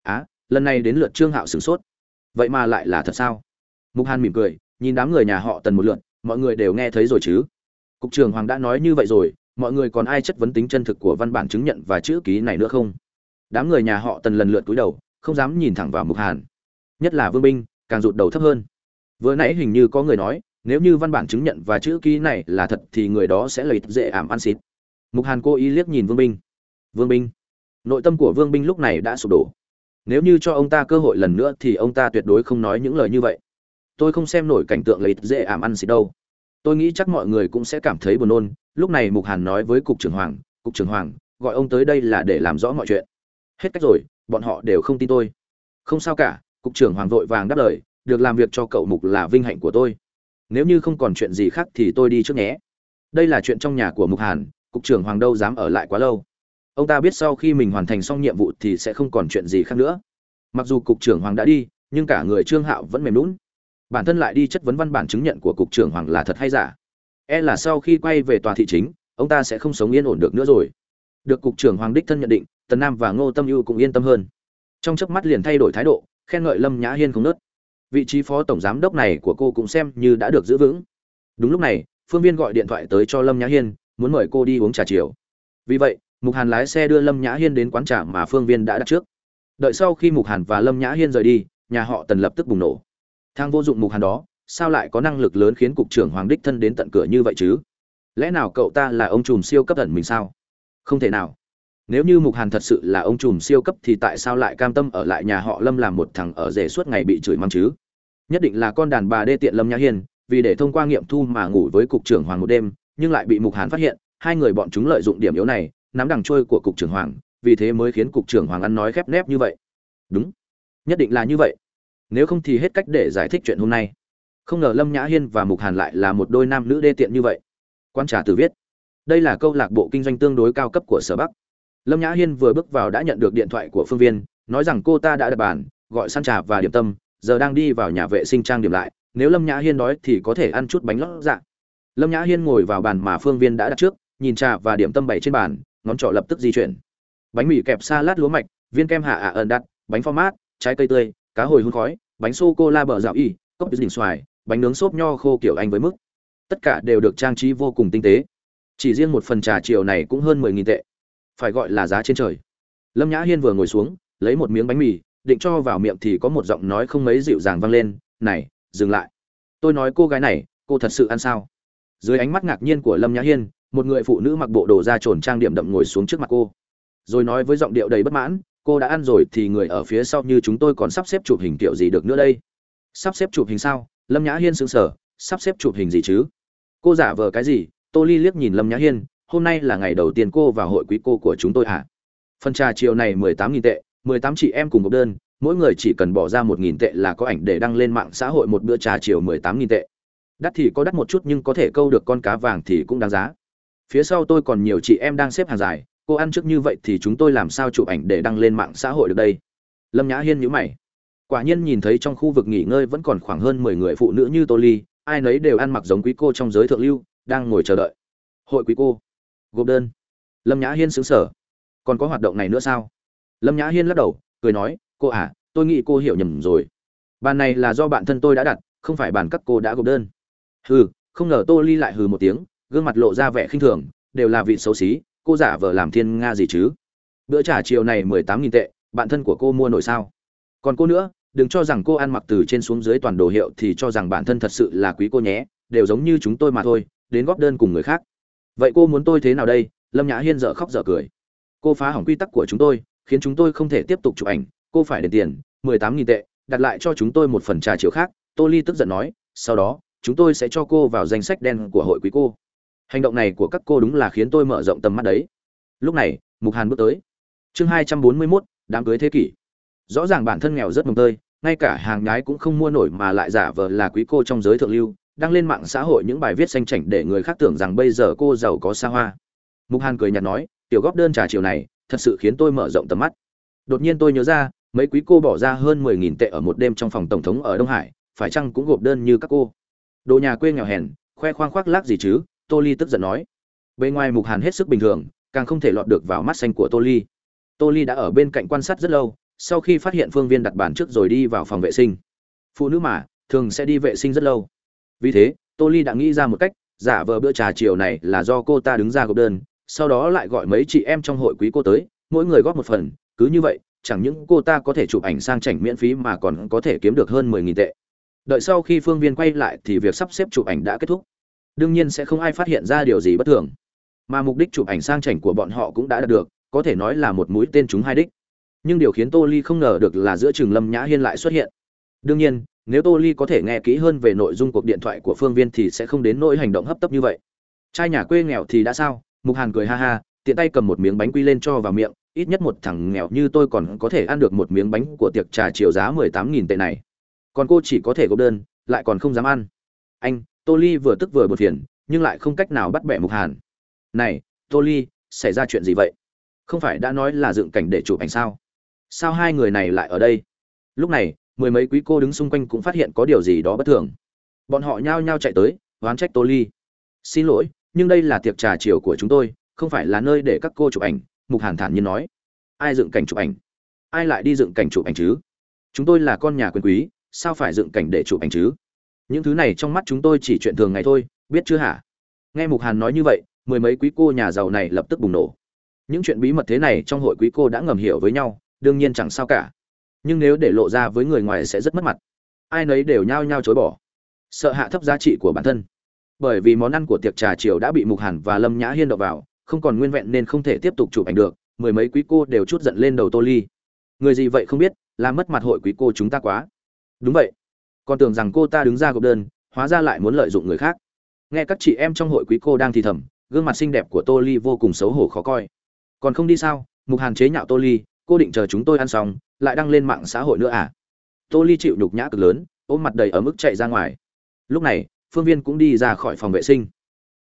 Á, lần này đến lượt trương hạo sửng sốt. Vậy mà lại là thật sao? Mục hàn mỉm cười nhìn đám người nhà họ tần một lượt mọi người đều nghe thấy rồi chứ. Cục trưởng hoàng đã nói như vậy rồi, mọi người còn ai chất vấn tính chân thực của văn bản chứng nhận và chữ ký này nữa không? Đám người nhà họ tần lần lượt cúi đầu, không dám nhìn thẳng vào mục hàn. Nhất là vương binh, càng rụt đầu thấp hơn. Vừa nãy hình như có người nói, nếu như văn bản chứng nhận và chữ ký này là thật thì người đó sẽ lợi dễ ảm ăn xịt. Mục hàn cố ý liếc nhìn vương binh. Vương binh. Nội tâm của vương binh lúc này đã sụp đổ. Nếu như cho ông ta cơ hội lần nữa thì ông ta tuyệt đối không nói những lời như vậy tôi không xem nổi cảnh tượng lấy dễ ảm ăn xịt đâu. Tôi nghĩ chắc mọi người cũng sẽ cảm thấy buồn nôn. Lúc này mục hàn nói với cục trưởng hoàng, cục trưởng hoàng, gọi ông tới đây là để làm rõ mọi chuyện. Hết cách rồi, bọn họ đều không tin tôi. Không sao cả, cục trưởng hoàng vội vàng đáp lời. Được làm việc cho cậu mục là vinh hạnh của tôi. Nếu như không còn chuyện gì khác thì tôi đi trước nhé. Đây là chuyện trong nhà của mục hàn, cục trưởng hoàng đâu dám ở lại quá lâu. Ông ta biết sau khi mình hoàn thành xong nhiệm vụ thì sẽ không còn chuyện gì khác nữa. Mặc dù cục trưởng hoàng đã đi, nhưng cả người trương hạo vẫn mềm lún bản thân lại đi chất vấn văn bản chứng nhận của cục trưởng hoàng là thật hay giả? E là sau khi quay về tòa thị chính, ông ta sẽ không sống yên ổn được nữa rồi. Được cục trưởng hoàng đích thân nhận định, tần nam và ngô tâm ưu cũng yên tâm hơn. Trong chớp mắt liền thay đổi thái độ, khen ngợi lâm nhã hiên không nớt. Vị trí phó tổng giám đốc này của cô cũng xem như đã được giữ vững. Đúng lúc này, phương viên gọi điện thoại tới cho lâm nhã hiên, muốn mời cô đi uống trà chiều. Vì vậy, mục hàn lái xe đưa lâm nhã hiên đến quán trà mà phương viên đã đặt trước. Đợi sau khi mục hàn và lâm nhã hiên rời đi, nhà họ tần lập tức bùng nổ thang vô dụng mục hàn đó, sao lại có năng lực lớn khiến cục trưởng hoàng đích thân đến tận cửa như vậy chứ? Lẽ nào cậu ta là ông trùm siêu cấp tận mình sao? Không thể nào. Nếu như mục hàn thật sự là ông trùm siêu cấp thì tại sao lại cam tâm ở lại nhà họ lâm làm một thằng ở rể suốt ngày bị chửi mắng chứ? Nhất định là con đàn bà đê tiện lâm nhã hiên, vì để thông qua nghiệm thu mà ngủ với cục trưởng hoàng một đêm, nhưng lại bị mục hàn phát hiện, hai người bọn chúng lợi dụng điểm yếu này, nắm đằng trôi của cục trưởng hoàng, vì thế mới khiến cục trưởng hoàng ăn nói khép nép như vậy. Đúng. Nhất định là như vậy nếu không thì hết cách để giải thích chuyện hôm nay. Không ngờ lâm nhã hiên và mục hàn lại là một đôi nam nữ đê tiện như vậy. Quan trà từ viết, đây là câu lạc bộ kinh doanh tương đối cao cấp của sở bắc. Lâm nhã hiên vừa bước vào đã nhận được điện thoại của phương viên, nói rằng cô ta đã đặt bàn, gọi săn trà và điểm tâm, giờ đang đi vào nhà vệ sinh trang điểm lại, nếu lâm nhã hiên đói thì có thể ăn chút bánh lót dạ. Lâm nhã hiên ngồi vào bàn mà phương viên đã đặt trước, nhìn trà và điểm tâm bày trên bàn, ngón trỏ lập tức di chuyển. Bánh mì kẹp sa lát lúa mạch, viên kem hạ à ạ ẩn đặt bánh pho mát trái cây tươi cá hồi hun khói, bánh sô cô la bờ dạo y, cốc đỉnh xoài, bánh nướng xốp nho khô kiểu anh với mức tất cả đều được trang trí vô cùng tinh tế. Chỉ riêng một phần trà chiều này cũng hơn mười nghìn tệ. Phải gọi là giá trên trời. Lâm nhã hiên vừa ngồi xuống, lấy một miếng bánh mì, định cho vào miệng thì có một giọng nói không mấy dịu dàng vang lên, này, dừng lại. Tôi nói cô gái này, cô thật sự ăn sao? Dưới ánh mắt ngạc nhiên của lâm nhã hiên, một người phụ nữ mặc bộ đồ da trồn trang điểm đậm ngồi xuống trước mặt cô. Rồi nói với giọng điệu đầy bất mãn cô đã ăn rồi thì người ở phía sau như chúng tôi còn sắp xếp chụp hình kiểu gì được nữa đây? Sắp xếp chụp hình sao? Lâm nhã hiên sững sờ. Sắp xếp chụp hình gì chứ? Cô giả vờ cái gì? Tô ly liếc nhìn lâm nhã hiên. Hôm nay là ngày đầu tiên cô vào hội quý cô của chúng tôi hả? Phần trà chiều này mười tám nghìn tệ, mười tám chị em cùng một đơn. Mỗi người chỉ cần bỏ ra một nghìn tệ là có ảnh để đăng lên mạng xã hội một bữa trà chiều mười tám nghìn tệ. Đắt thì có đắt một chút nhưng có thể câu được con cá vàng thì cũng đáng giá. Phía sau tôi còn nhiều chị em đang xếp hàng dài cô ăn trước như vậy thì chúng tôi làm sao chụp ảnh để đăng lên mạng xã hội được đây? Lâm nhã hiên nhíu mày. Quả nhiên nhìn thấy trong khu vực nghỉ ngơi vẫn còn khoảng hơn mười người phụ nữ như tô ly, ai nấy đều ăn mặc giống quý cô trong giới thượng lưu, đang ngồi chờ đợi. Hội quý cô. Gộp đơn. Lâm nhã hiên xứng sở còn có hoạt động này nữa sao? Lâm nhã hiên lắc đầu, cười nói, cô à tôi nghĩ cô hiểu nhầm rồi. Bàn này là do bạn thân tôi đã đặt, không phải bàn các cô đã gộp đơn. Hừ, không ngờ tô ly lại hừ một tiếng, gương mặt lộ ra vẻ khinh thường, đều là vị xấu xí cô giả vờ làm thiên nga gì chứ? Bữa trả chiều này mười tám nghìn tệ, bạn thân của cô mua nổi sao? Còn cô nữa, đừng cho rằng cô ăn mặc từ trên xuống dưới toàn đồ hiệu thì cho rằng bản thân thật sự là quý cô nhé, đều giống như chúng tôi mà thôi, đến góp đơn cùng người khác. Vậy cô muốn tôi thế nào đây? Lâm nhã hiên dở khóc dở cười. Cô phá hỏng quy tắc của chúng tôi, khiến chúng tôi không thể tiếp tục chụp ảnh. Cô phải đền tiền, mười tám nghìn tệ, đặt lại cho chúng tôi một phần trà chiều khác. Tô ly tức giận nói, sau đó, chúng tôi sẽ cho cô vào danh sách đen của hội quý cô hành động này của các cô đúng là khiến tôi mở rộng tầm mắt đấy. Lúc này, mục hàn bước tới. Chương hai trăm bốn mươi mốt, đám cưới thế kỷ. Rõ ràng bản thân nghèo rất mồng tơi, ngay cả hàng nhái cũng không mua nổi mà lại giả vờ là quý cô trong giới thượng lưu, đăng lên mạng xã hội những bài viết xanh chảnh để người khác tưởng rằng bây giờ cô giàu có xa hoa. Mục hàn cười nhạt nói, tiểu góp đơn trà chiều này, thật sự khiến tôi mở rộng tầm mắt. Đột nhiên tôi nhớ ra, mấy quý cô bỏ ra hơn mười nghìn tệ ở một đêm trong phòng tổng thống ở đông hải, phải chăng cũng gộp đơn như các cô? Đồ nhà quê nghèo hèn, khoe khoang khoác lác gì chứ? Tô ly tức giận nói. Bề ngoài mục hàn hết sức bình thường, càng không thể lọt được vào mắt xanh của tô ly tô ly đã ở bên cạnh quan sát rất lâu, sau khi phát hiện phương viên đặt bàn trước rồi đi vào phòng vệ sinh. Phụ nữ mà, thường sẽ đi vệ sinh rất lâu. Vì thế tô ly đã nghĩ ra một cách, giả vờ bữa trà chiều này là do cô ta đứng ra gộp đơn, sau đó lại gọi mấy chị em trong hội quý cô tới, mỗi người góp một phần, cứ như vậy, chẳng những cô ta có thể chụp ảnh sang chảnh miễn phí mà còn có thể kiếm được hơn mười nghìn tệ. Đợi sau khi phương viên quay lại thì việc sắp xếp chụp ảnh đã kết thúc đương nhiên sẽ không ai phát hiện ra điều gì bất thường. Mà mục đích chụp ảnh sang chảnh của bọn họ cũng đã đạt được, có thể nói là một mũi tên trúng hai đích. Nhưng điều khiến tô ly không ngờ được là giữa trường lâm nhã hiên lại xuất hiện. Đương nhiên, nếu tô ly có thể nghe kỹ hơn về nội dung cuộc điện thoại của phương viên thì sẽ không đến nỗi hành động hấp tấp như vậy. Trai nhà quê nghèo thì đã sao? Mục hàn cười ha ha, tiện tay cầm một miếng bánh quy lên cho vào miệng, ít nhất một thằng nghèo như tôi còn có thể ăn được một miếng bánh của tiệc trà chiều giá mười tám nghìn tệ này. Còn cô chỉ có thể gộp đơn, lại còn không dám ăn. Anh tô ly vừa tức vừa bột phiền, nhưng lại không cách nào bắt bẻ mục hàn. Này, tô ly, xảy ra chuyện gì vậy? Không phải đã nói là dựng cảnh để chụp ảnh sao? Sao hai người này lại ở đây? Lúc này, mười mấy quý cô đứng xung quanh cũng phát hiện có điều gì đó bất thường. Bọn họ nhao nhao chạy tới, oán trách tô ly. Xin lỗi, nhưng đây là tiệc trà chiều của chúng tôi, không phải là nơi để các cô chụp ảnh, mục hàn thản nhiên nói. Ai dựng cảnh chụp ảnh? Ai lại đi dựng cảnh chụp ảnh chứ? Chúng tôi là con nhà quyền quý, sao phải dựng cảnh để chụp ảnh chứ? Những thứ này trong mắt chúng tôi chỉ chuyện thường ngày thôi, biết chưa hả? Nghe mục hàn nói như vậy, mười mấy quý cô nhà giàu này lập tức bùng nổ. Những chuyện bí mật thế này trong hội quý cô đã ngầm hiểu với nhau, đương nhiên chẳng sao cả. Nhưng nếu để lộ ra với người ngoài sẽ rất mất mặt. Ai nấy đều nhao nhao chối bỏ. Sợ hạ thấp giá trị của bản thân. Bởi vì món ăn của tiệc trà chiều đã bị mục hàn và lâm nhã hiên đậu vào, không còn nguyên vẹn nên không thể tiếp tục chụp ảnh được, mười mấy quý cô đều chút giận lên đầu tô ly. Người gì vậy không biết làm mất mặt hội quý cô chúng ta quá. Đúng vậy còn tưởng rằng cô ta đứng ra gộp đơn, hóa ra lại muốn lợi dụng người khác. Nghe các chị em trong hội quý cô đang thì thầm, gương mặt xinh đẹp của tô ly vô cùng xấu hổ khó coi. Còn không đi sao? Mục hàn chế nhạo tô ly, cô định chờ chúng tôi ăn xong, lại đăng lên mạng xã hội nữa à? Tô ly chịu nhục nhã cực lớn, ôm mặt đầy ở mức chạy ra ngoài. Lúc này, phương viên cũng đi ra khỏi phòng vệ sinh.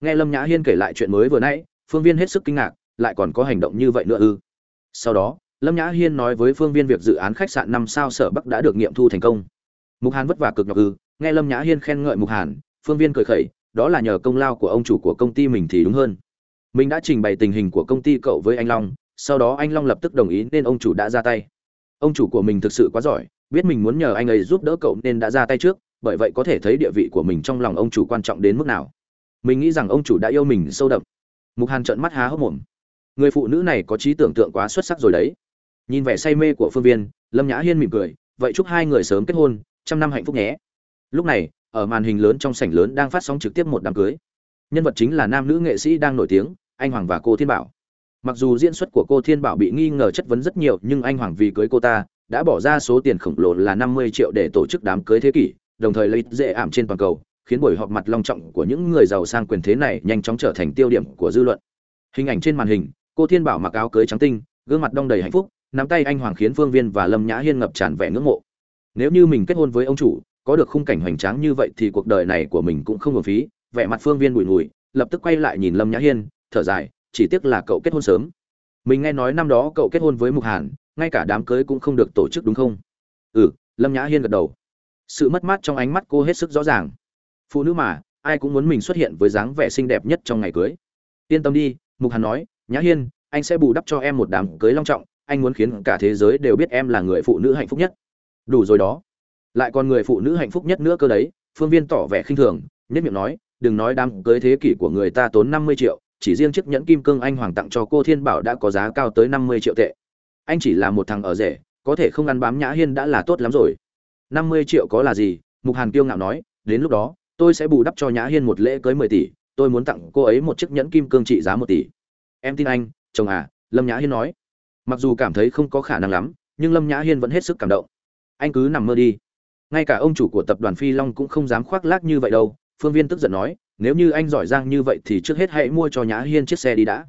Nghe lâm nhã hiên kể lại chuyện mới vừa nãy, phương viên hết sức kinh ngạc, lại còn có hành động như vậy nữa ư? Sau đó, lâm nhã hiên nói với phương viên việc dự án khách sạn năm sao sở bắc đã được nghiệm thu thành công mục hàn vất vả cực nhọc ư, nghe lâm nhã hiên khen ngợi mục hàn, phương viên cười khẩy, đó là nhờ công lao của ông chủ của công ty mình thì đúng hơn. Mình đã trình bày tình hình của công ty cậu với anh long, sau đó anh long lập tức đồng ý nên ông chủ đã ra tay. Ông chủ của mình thực sự quá giỏi, biết mình muốn nhờ anh ấy giúp đỡ cậu nên đã ra tay trước, bởi vậy có thể thấy địa vị của mình trong lòng ông chủ quan trọng đến mức nào. Mình nghĩ rằng ông chủ đã yêu mình sâu đậm. Mục hàn trợn mắt há hốc mồm. Người phụ nữ này có trí tưởng tượng quá xuất sắc rồi đấy. Nhìn vẻ say mê của phương viên, lâm nhã hiên mỉm cười, vậy chúc hai người sớm kết hôn trăm năm hạnh phúc nhé. Lúc này, ở màn hình lớn trong sảnh lớn đang phát sóng trực tiếp một đám cưới. Nhân vật chính là nam nữ nghệ sĩ đang nổi tiếng, anh hoàng và cô thiên bảo. Mặc dù diễn xuất của cô thiên bảo bị nghi ngờ chất vấn rất nhiều, nhưng anh hoàng vì cưới cô ta, đã bỏ ra số tiền khổng lồ là năm mươi triệu để tổ chức đám cưới thế kỷ, đồng thời lấy dễ ảm trên toàn cầu, khiến buổi họp mặt long trọng của những người giàu sang quyền thế này nhanh chóng trở thành tiêu điểm của dư luận. Hình ảnh trên màn hình, cô thiên bảo mặc áo cưới trắng tinh, gương mặt đong đầy hạnh phúc, nắm tay anh hoàng khiến phương viên và lâm nhã hiên ngập tràn vẻ ngưỡng mộ nếu như mình kết hôn với ông chủ, có được khung cảnh hoành tráng như vậy thì cuộc đời này của mình cũng không hưởng phí. Vẻ mặt phương viên bùi ngùi, lập tức quay lại nhìn lâm nhã hiên, thở dài, chỉ tiếc là cậu kết hôn sớm. Mình nghe nói năm đó cậu kết hôn với mục hàn, ngay cả đám cưới cũng không được tổ chức đúng không? Ừ lâm nhã hiên gật đầu. Sự mất mát trong ánh mắt cô hết sức rõ ràng. Phụ nữ mà, ai cũng muốn mình xuất hiện với dáng vẻ xinh đẹp nhất trong ngày cưới. Yên tâm đi, mục hàn nói, nhã hiên, anh sẽ bù đắp cho em một đám cưới long trọng, anh muốn khiến cả thế giới đều biết em là người phụ nữ hạnh phúc nhất đủ rồi đó. Lại còn người phụ nữ hạnh phúc nhất nữa cơ đấy, phương viên tỏ vẻ khinh thường, nhất miệng nói, đừng nói đám cưới thế kỷ của người ta tốn năm mươi triệu, chỉ riêng chiếc nhẫn kim cương anh hoàng tặng cho cô thiên bảo đã có giá cao tới năm mươi triệu tệ. Anh chỉ là một thằng ở rể, có thể không ăn bám nhã hiên đã là tốt lắm rồi. Năm mươi triệu có là gì? Mục hàn kiêu ngạo nói, đến lúc đó, tôi sẽ bù đắp cho nhã hiên một lễ cưới mười tỷ, tôi muốn tặng cô ấy một chiếc nhẫn kim cương trị giá một tỷ. Em tin anh, chồng à lâm nhã hiên nói. Mặc dù cảm thấy không có khả năng lắm, nhưng lâm nhã hiên vẫn hết sức cảm động anh cứ nằm mơ đi. Ngay cả ông chủ của tập đoàn phi long cũng không dám khoác lác như vậy đâu, phương viên tức giận nói, nếu như anh giỏi giang như vậy thì trước hết hãy mua cho nhã hiên chiếc xe đi đã.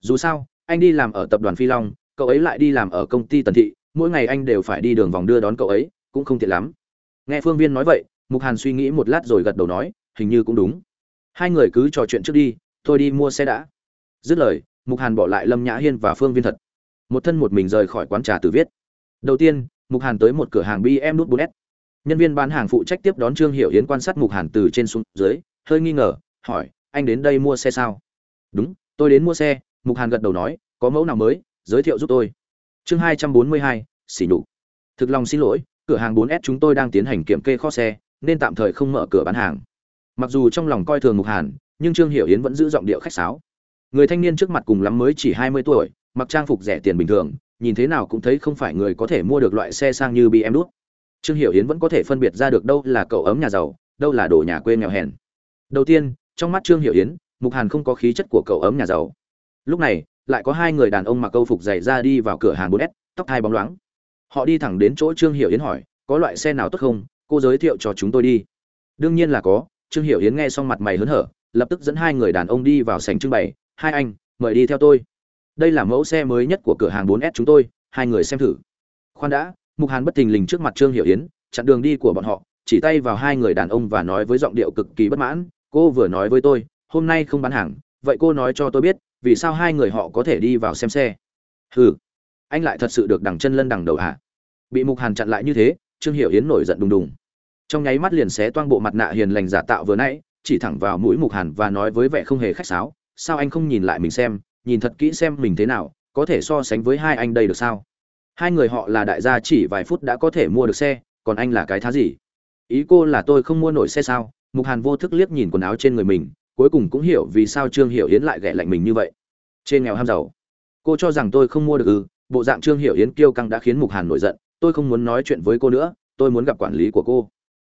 Dù sao, anh đi làm ở tập đoàn phi long, cậu ấy lại đi làm ở công ty tần thị, mỗi ngày anh đều phải đi đường vòng đưa đón cậu ấy, cũng không tiện lắm. Nghe phương viên nói vậy, mục hàn suy nghĩ một lát rồi gật đầu nói, hình như cũng đúng. Hai người cứ trò chuyện trước đi, tôi đi mua xe đã. Dứt lời, mục hàn bỏ lại lâm nhã hiên và phương viên thật. Một thân một mình rời khỏi quán trà từ viết. Đầu tiên mục hàn tới một cửa hàng bm nút 4 s. Nhân viên bán hàng phụ trách tiếp đón trương hiểu yến quan sát mục hàn từ trên xuống dưới, hơi nghi ngờ, hỏi, anh đến đây mua xe sao? Đúng, tôi đến mua xe. Mục hàn gật đầu nói, có mẫu nào mới, giới thiệu giúp tôi. Chương hai trăm bốn mươi hai, xỉ nhục. Thực lòng xin lỗi, cửa hàng 4S chúng tôi đang tiến hành kiểm kê kho xe, nên tạm thời không mở cửa bán hàng. Mặc dù trong lòng coi thường mục hàn, nhưng trương hiểu yến vẫn giữ giọng điệu khách sáo. Người thanh niên trước mặt cùng lắm mới chỉ hai mươi tuổi, mặc trang phục rẻ tiền bình thường nhìn thế nào cũng thấy không phải người có thể mua được loại xe sang như bm đút. Trương hiểu yến vẫn có thể phân biệt ra được đâu là cậu ấm nhà giàu đâu là đồ nhà quê nghèo hèn. Đầu tiên trong mắt trương hiểu yến mục hàn không có khí chất của cậu ấm nhà giàu. Lúc này lại có hai người đàn ông mặc câu phục dày ra đi vào cửa hàng 4S, tóc hai bóng loáng. Họ đi thẳng đến chỗ trương hiểu yến hỏi có loại xe nào tốt không? Cô giới thiệu cho chúng tôi đi. Đương nhiên là có. Trương hiểu yến nghe xong mặt mày hớn hở lập tức dẫn hai người đàn ông đi vào sảnh trưng bày. Hai anh mời đi theo tôi đây là mẫu xe mới nhất của cửa hàng 4S chúng tôi, hai người xem thử. Khoan đã, mục hàn bất thình lình trước mặt trương hiểu yến, chặn đường đi của bọn họ, chỉ tay vào hai người đàn ông và nói với giọng điệu cực kỳ bất mãn, cô vừa nói với tôi, hôm nay không bán hàng, vậy cô nói cho tôi biết, vì sao hai người họ có thể đi vào xem xe? Hừ, anh lại thật sự được đằng chân lân đằng đầu hả? Bị mục hàn chặn lại như thế, trương hiểu yến nổi giận đùng đùng. Trong nháy mắt liền xé toang bộ mặt nạ hiền lành giả tạo vừa nãy, chỉ thẳng vào mũi mục hàn và nói với vẻ không hề khách sáo, sao anh không nhìn lại mình xem nhìn thật kỹ xem mình thế nào, có thể so sánh với hai anh đây được sao? Hai người họ là đại gia chỉ vài phút đã có thể mua được xe, còn anh là cái thá gì? Ý cô là tôi không mua nổi xe sao? Mục hàn vô thức liếc nhìn quần áo trên người mình, cuối cùng cũng hiểu vì sao trương hiểu yến lại ghẻ lạnh mình như vậy. Trên nghèo ham giàu. Cô cho rằng tôi không mua được ư? Bộ dạng trương hiểu yến kiêu căng đã khiến mục hàn nổi giận, tôi không muốn nói chuyện với cô nữa, tôi muốn gặp quản lý của cô.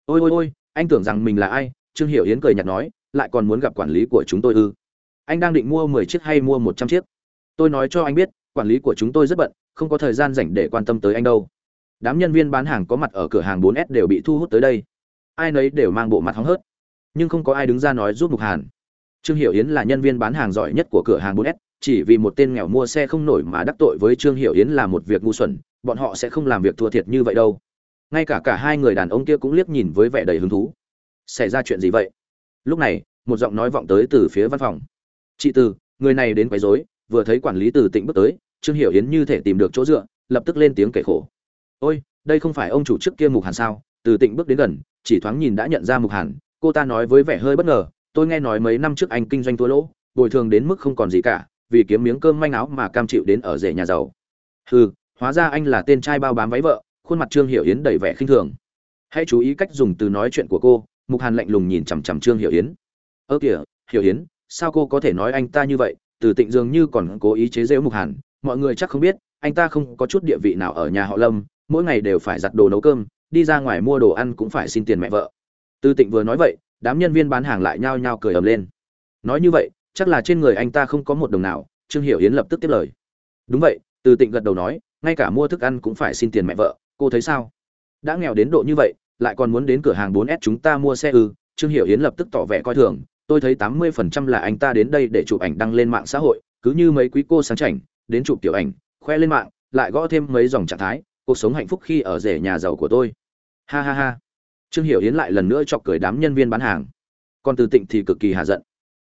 Ôi ôi ôi, anh tưởng rằng mình là ai? Trương hiểu yến cười nhạt nói, lại còn muốn gặp quản lý của chúng tôi ư? Anh đang định mua mười chiếc hay mua một trăm chiếc? Tôi nói cho anh biết, quản lý của chúng tôi rất bận, không có thời gian rảnh để quan tâm tới anh đâu. Đám nhân viên bán hàng có mặt ở cửa hàng 4S đều bị thu hút tới đây. Ai nấy đều mang bộ mặt hóng hớt. Nhưng không có ai đứng ra nói giúp mục hàn. Trương hiểu yến là nhân viên bán hàng giỏi nhất của cửa hàng 4S chỉ vì một tên nghèo mua xe không nổi mà đắc tội với trương hiểu yến là một việc ngu xuẩn, bọn họ sẽ không làm việc thua thiệt như vậy đâu. Ngay cả cả hai người đàn ông kia cũng liếc nhìn với vẻ đầy hứng thú. Xảy ra chuyện gì vậy? Lúc này, một giọng nói vọng tới từ phía văn phòng chị từ, người này đến quấy rối, vừa thấy quản lý từ tịnh bước tới, trương hiểu yến như thể tìm được chỗ dựa, lập tức lên tiếng kể khổ. Ôi, đây không phải ông chủ trước kia mục hàn sao? Từ tịnh bước đến gần, chỉ thoáng nhìn đã nhận ra mục hàn, cô ta nói với vẻ hơi bất ngờ, tôi nghe nói mấy năm trước anh kinh doanh thua lỗ, bồi thường đến mức không còn gì cả, vì kiếm miếng cơm manh áo mà cam chịu đến ở rể nhà giàu. Hừ, hóa ra anh là tên trai bao bám váy vợ, khuôn mặt trương hiểu yến đầy vẻ khinh thường. Hãy chú ý cách dùng từ nói chuyện của cô. Mục hàn lạnh lùng nhìn chằm chằm trương hiểu yến. Ơ kìa, hiểu yến sao cô có thể nói anh ta như vậy? Từ tịnh dường như còn cố ý chế giễu mục hàn. Mọi người chắc không biết, anh ta không có chút địa vị nào ở nhà họ lâm. Mỗi ngày đều phải giặt đồ nấu cơm, đi ra ngoài mua đồ ăn cũng phải xin tiền mẹ vợ. Từ tịnh vừa nói vậy, đám nhân viên bán hàng lại nhao nhao cười ầm lên. Nói như vậy, chắc là trên người anh ta không có một đồng nào, trương hiểu yến lập tức tiếp lời. Đúng vậy, từ tịnh gật đầu nói, ngay cả mua thức ăn cũng phải xin tiền mẹ vợ, cô thấy sao? Đã nghèo đến độ như vậy, lại còn muốn đến cửa hàng 4S chúng ta mua xe ư? Trương hiểu yến lập tức tỏ vẻ coi thường tôi thấy 80% là anh ta đến đây để chụp ảnh đăng lên mạng xã hội, cứ như mấy quý cô sáng chảnh, đến chụp tiểu ảnh, khoe lên mạng, lại gõ thêm mấy dòng trạng thái, cuộc sống hạnh phúc khi ở rể nhà giàu của tôi. Ha ha ha. Trương hiểu yến lại lần nữa chọc cười đám nhân viên bán hàng. Còn từ tịnh thì cực kỳ hạ giận.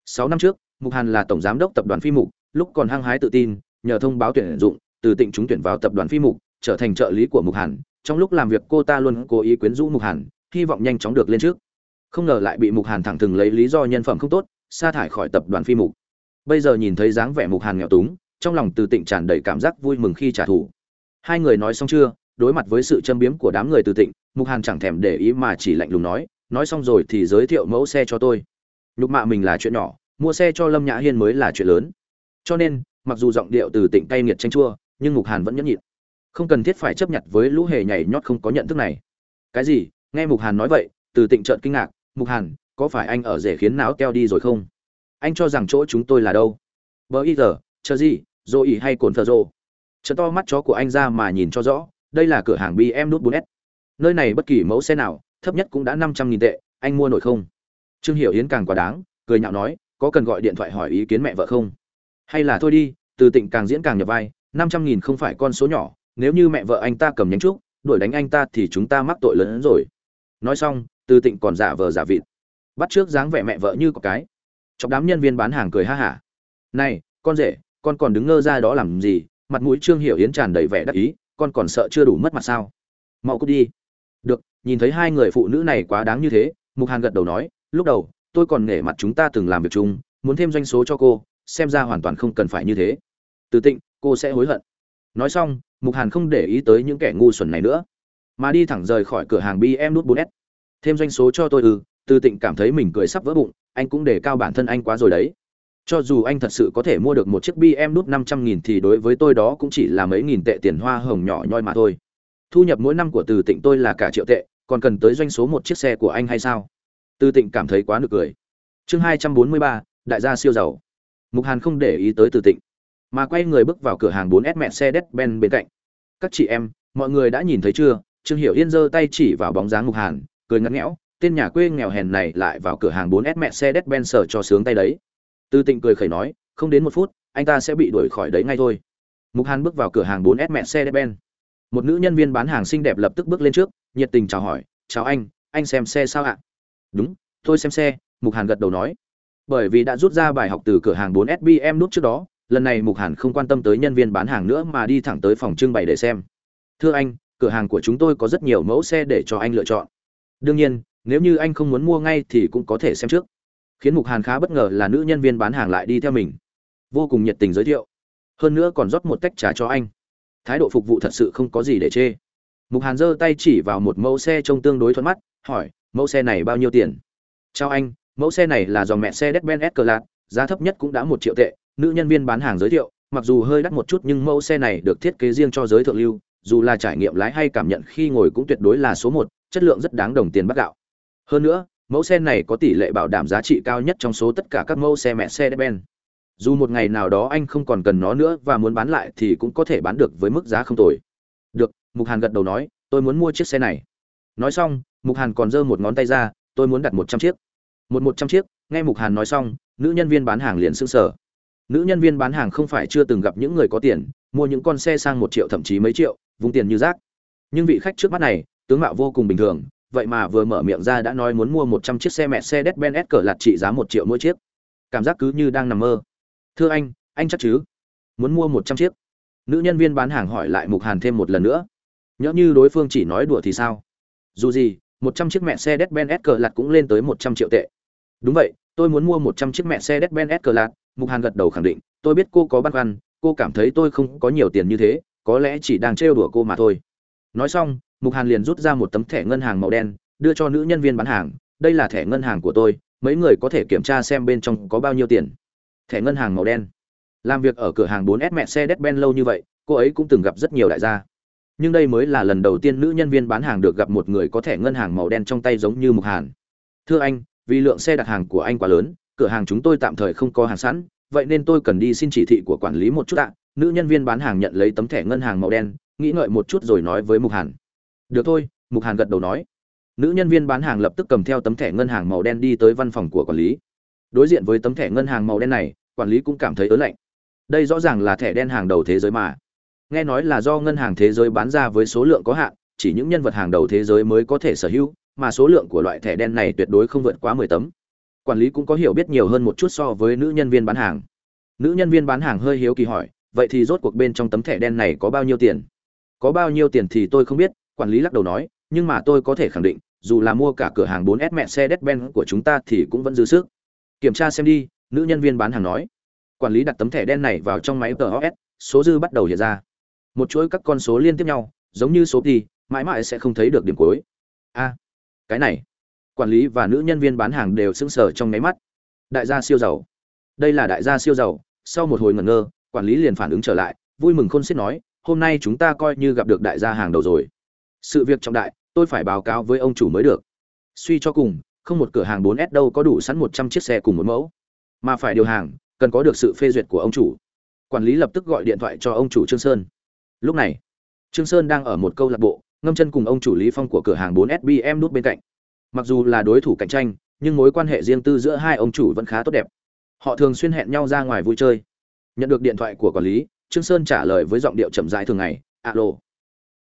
Sáu năm trước, mục hàn là tổng giám đốc tập đoàn phi mục, lúc còn hăng hái tự tin, nhờ thông báo tuyển dụng, từ tịnh trúng tuyển vào tập đoàn phi mục, trở thành trợ lý của mục hàn. Trong lúc làm việc, cô ta luôn cố ý quyến rũ mục hàn, hy vọng nhanh chóng được lên trước không ngờ lại bị mục hàn thẳng thừng lấy lý do nhân phẩm không tốt, sa thải khỏi tập đoàn phi mục. Bây giờ nhìn thấy dáng vẻ mục hàn nghèo túng, trong lòng từ tịnh tràn đầy cảm giác vui mừng khi trả thù. Hai người nói xong chưa, đối mặt với sự châm biếm của đám người từ tịnh, mục hàn chẳng thèm để ý mà chỉ lạnh lùng nói nói xong rồi thì giới thiệu mẫu xe cho tôi. Nhục mạ mình là chuyện nhỏ, mua xe cho lâm nhã hiên mới là chuyện lớn. Cho nên, mặc dù giọng điệu từ tịnh cay nghiệt tranh chua, nhưng mục hàn vẫn nhẫn nhịn. Không cần thiết phải chấp nhận với lũ hề nhảy nhót không có nhận thức này. Cái gì? Nghe mục hàn nói vậy, từ tịnh trợn kinh ngạc mục hàn, có phải anh ở rể khiến não teo đi rồi không? Anh cho rằng chỗ chúng tôi là đâu? Bờ y giờ, chờ gì, dô ý hay cồn thờ rô chợ to mắt chó của anh ra mà nhìn cho rõ, đây là cửa hàng bm nút 4 s. Nơi này bất kỳ mẫu xe nào, thấp nhất cũng đã năm trăm nghìn tệ, anh mua nổi không? Trương hiểu yến càng quá đáng, cười nhạo nói, có cần gọi điện thoại hỏi ý kiến mẹ vợ không? Hay là thôi đi, từ tịnh càng diễn càng nhập vai, năm trăm nghìn không phải con số nhỏ, nếu như mẹ vợ anh ta cầm nhánh trúc, đuổi đánh anh ta thì chúng ta mắc tội lớn hơn rồi. Nói xong từ tịnh còn giả vờ giả vịt. Bắt trước dáng vẻ mẹ vợ như có cái. Chọc đám nhân viên bán hàng cười ha hả. Này, con rể, con còn đứng ngơ ra đó làm gì? Mặt mũi trương hiểu yến tràn đầy vẻ đắc ý, con còn sợ chưa đủ mất mặt sao? Mau cút đi. Được, nhìn thấy hai người phụ nữ này quá đáng như thế, mục hàn gật đầu nói, lúc đầu, tôi còn nể mặt chúng ta từng làm việc chung, muốn thêm doanh số cho cô, xem ra hoàn toàn không cần phải như thế. Từ tịnh, cô sẽ hối hận. Nói xong, mục hàn không để ý tới những kẻ ngu xuẩn này nữa, mà đi thẳng rời khỏi cửa hàng bm nút 4s thêm doanh số cho tôi ư từ tịnh cảm thấy mình cười sắp vỡ bụng anh cũng để cao bản thân anh quá rồi đấy. Cho dù anh thật sự có thể mua được một chiếc bm nút năm trăm nghìn thì đối với tôi đó cũng chỉ là mấy nghìn tệ tiền hoa hồng nhỏ nhoi mà thôi. Thu nhập mỗi năm của từ tịnh tôi là cả triệu tệ còn cần tới doanh số một chiếc xe của anh hay sao? Từ tịnh cảm thấy quá nực cười. Chương hai trăm bốn mươi ba đại gia siêu giàu. Mục hàn không để ý tới từ tịnh mà quay người bước vào cửa hàng 4S mẹ xe Mercedes bên cạnh. Các chị em, mọi người đã nhìn thấy chưa? Trương Hiểu Yên giơ tay chỉ vào bóng dáng Mục Hàn, cười ngắt ngẽo, tên nhà quê nghèo hèn này lại vào cửa hàng 4S mẹ xe Mercedes-Benz sở cho sướng tay đấy. Tư Tịnh cười khẩy nói, không đến một phút, anh ta sẽ bị đuổi khỏi đấy ngay thôi. Mục Hàn bước vào cửa hàng 4S mẹ xe Mercedes-Benz. Một nữ nhân viên bán hàng xinh đẹp lập tức bước lên trước, nhiệt tình chào hỏi, "Chào anh, anh xem xe sao ạ?" "Đúng, tôi xem xe." Mục Hàn gật đầu nói. bởi vì đã rút ra bài học từ cửa hàng 4 SBM nút trước đó lần này mục hàn không quan tâm tới nhân viên bán hàng nữa mà đi thẳng tới phòng trưng bày để xem thưa anh cửa hàng của chúng tôi có rất nhiều mẫu xe để cho anh lựa chọn đương nhiên, nếu như anh không muốn mua ngay thì cũng có thể xem trước. Khiến mục hàn khá bất ngờ là nữ nhân viên bán hàng lại đi theo mình. Vô cùng nhiệt tình giới thiệu. Hơn nữa còn rót một tách trà cho anh. Thái độ phục vụ thật sự không có gì để chê. Mục hàn giơ tay chỉ vào một mẫu xe trông tương đối thuận mắt, hỏi, mẫu xe này bao nhiêu tiền? Chào anh, mẫu xe này là dòng mẹ xe Mercedes s lạc giá thấp nhất cũng đã một triệu tệ. Nữ nhân viên bán hàng giới thiệu, mặc dù hơi đắt một chút nhưng mẫu xe này được thiết kế riêng cho giới thượng lưu, dù là trải nghiệm lái hay cảm nhận khi ngồi cũng tuyệt đối là số một chất lượng rất đáng đồng tiền bắt gạo hơn nữa mẫu xe này có tỷ lệ bảo đảm giá trị cao nhất trong số tất cả các mẫu xe mẹ xe Mercedes-Benz. Dù một ngày nào đó anh không còn cần nó nữa và muốn bán lại thì cũng có thể bán được với mức giá không tồi. Được, Mục Hàn gật đầu nói, tôi muốn mua chiếc xe này. Nói xong, Mục Hàn còn giơ một ngón tay ra, tôi muốn đặt một trăm chiếc. Một một trăm chiếc, nghe Mục Hàn nói xong, nữ nhân viên bán hàng liền sững sờ. Nữ nhân viên bán hàng không phải chưa từng gặp những người có tiền, mua những con xe sang một triệu thậm chí mấy triệu, vung tiền như rác. Nhưng vị khách trước mắt này, tướng mạo vô cùng bình thường, vậy mà vừa mở miệng ra đã nói muốn mua một trăm chiếc xe mẹ xe Mercedes-Benz cỡ lạt trị giá một triệu mỗi chiếc. Cảm giác cứ như đang nằm mơ. "Thưa anh, anh chắc chứ? Muốn mua một trăm chiếc?" Nữ nhân viên bán hàng hỏi lại Mục Hàn thêm một lần nữa. Nhỡ như đối phương chỉ nói đùa thì sao? Dù gì, một trăm chiếc mẹ xe Mercedes-Benz cỡ lạt cũng lên tới một trăm triệu tệ. Đúng vậy, tôi muốn mua một trăm chiếc mẹ xe Mercedes-Benz cỡ lạt, Mục Hàn gật đầu khẳng định, tôi biết cô có băn khoăn, cô cảm thấy tôi không có nhiều tiền như thế, có lẽ chỉ đang trêu đùa cô mà thôi. Nói xong, mục hàn liền rút ra một tấm thẻ ngân hàng màu đen, đưa cho nữ nhân viên bán hàng. Đây là thẻ ngân hàng của tôi, mấy người có thể kiểm tra xem bên trong có bao nhiêu tiền. Thẻ ngân hàng màu đen. Làm việc ở cửa hàng 4S mẹ xe Ben lâu như vậy, cô ấy cũng từng gặp rất nhiều đại gia. Nhưng đây mới là lần đầu tiên nữ nhân viên bán hàng được gặp một người có thẻ ngân hàng màu đen trong tay giống như mục hàn. Thưa anh, vì lượng xe đặt hàng của anh quá lớn, cửa hàng chúng tôi tạm thời không có hàng sẵn, vậy nên tôi cần đi xin chỉ thị của quản lý một chút ạ. Nữ nhân viên bán hàng nhận lấy tấm thẻ ngân hàng màu đen, nghĩ ngợi một chút rồi nói với mục hàn được thôi, mục hàn gật đầu nói. Nữ nhân viên bán hàng lập tức cầm theo tấm thẻ ngân hàng màu đen đi tới văn phòng của quản lý. Đối diện với tấm thẻ ngân hàng màu đen này, quản lý cũng cảm thấy ớn lạnh. Đây rõ ràng là thẻ đen hàng đầu thế giới mà. Nghe nói là do ngân hàng thế giới bán ra với số lượng có hạn, chỉ những nhân vật hàng đầu thế giới mới có thể sở hữu, mà số lượng của loại thẻ đen này tuyệt đối không vượt quá mười tấm. Quản lý cũng có hiểu biết nhiều hơn một chút so với nữ nhân viên bán hàng. Nữ nhân viên bán hàng hơi hiếu kỳ hỏi, vậy thì rốt cuộc bên trong tấm thẻ đen này có bao nhiêu tiền? Có bao nhiêu tiền thì tôi không biết quản lý lắc đầu nói, nhưng mà tôi có thể khẳng định, dù là mua cả cửa hàng 4S mẹ Mercedes-Benz của chúng ta thì cũng vẫn dư sức. Kiểm tra xem đi, nữ nhân viên bán hàng nói. Quản lý đặt tấm thẻ đen này vào trong máy POS, số dư bắt đầu hiện ra. Một chuỗi các con số liên tiếp nhau, giống như số thì mãi mãi sẽ không thấy được điểm cuối. A, cái này. Quản lý và nữ nhân viên bán hàng đều sững sờ trong máy mắt. Đại gia siêu giàu. Đây là đại gia siêu giàu, sau một hồi ngẩn ngơ, quản lý liền phản ứng trở lại, vui mừng khôn xiết nói, hôm nay chúng ta coi như gặp được đại gia hàng đầu rồi sự việc trọng đại, tôi phải báo cáo với ông chủ mới được. Suy cho cùng, không một cửa hàng 4S đâu có đủ sẵn 100 chiếc xe cùng một mẫu. Mà phải điều hàng, cần có được sự phê duyệt của ông chủ. Quản lý lập tức gọi điện thoại cho ông chủ trương sơn. Lúc này, trương sơn đang ở một câu lạc bộ, ngâm chân cùng ông chủ lý phong của cửa hàng 4SBM nút bên cạnh. Mặc dù là đối thủ cạnh tranh, nhưng mối quan hệ riêng tư giữa hai ông chủ vẫn khá tốt đẹp. Họ thường xuyên hẹn nhau ra ngoài vui chơi. Nhận được điện thoại của quản lý, trương sơn trả lời với giọng điệu chậm rãi thường ngày, alo.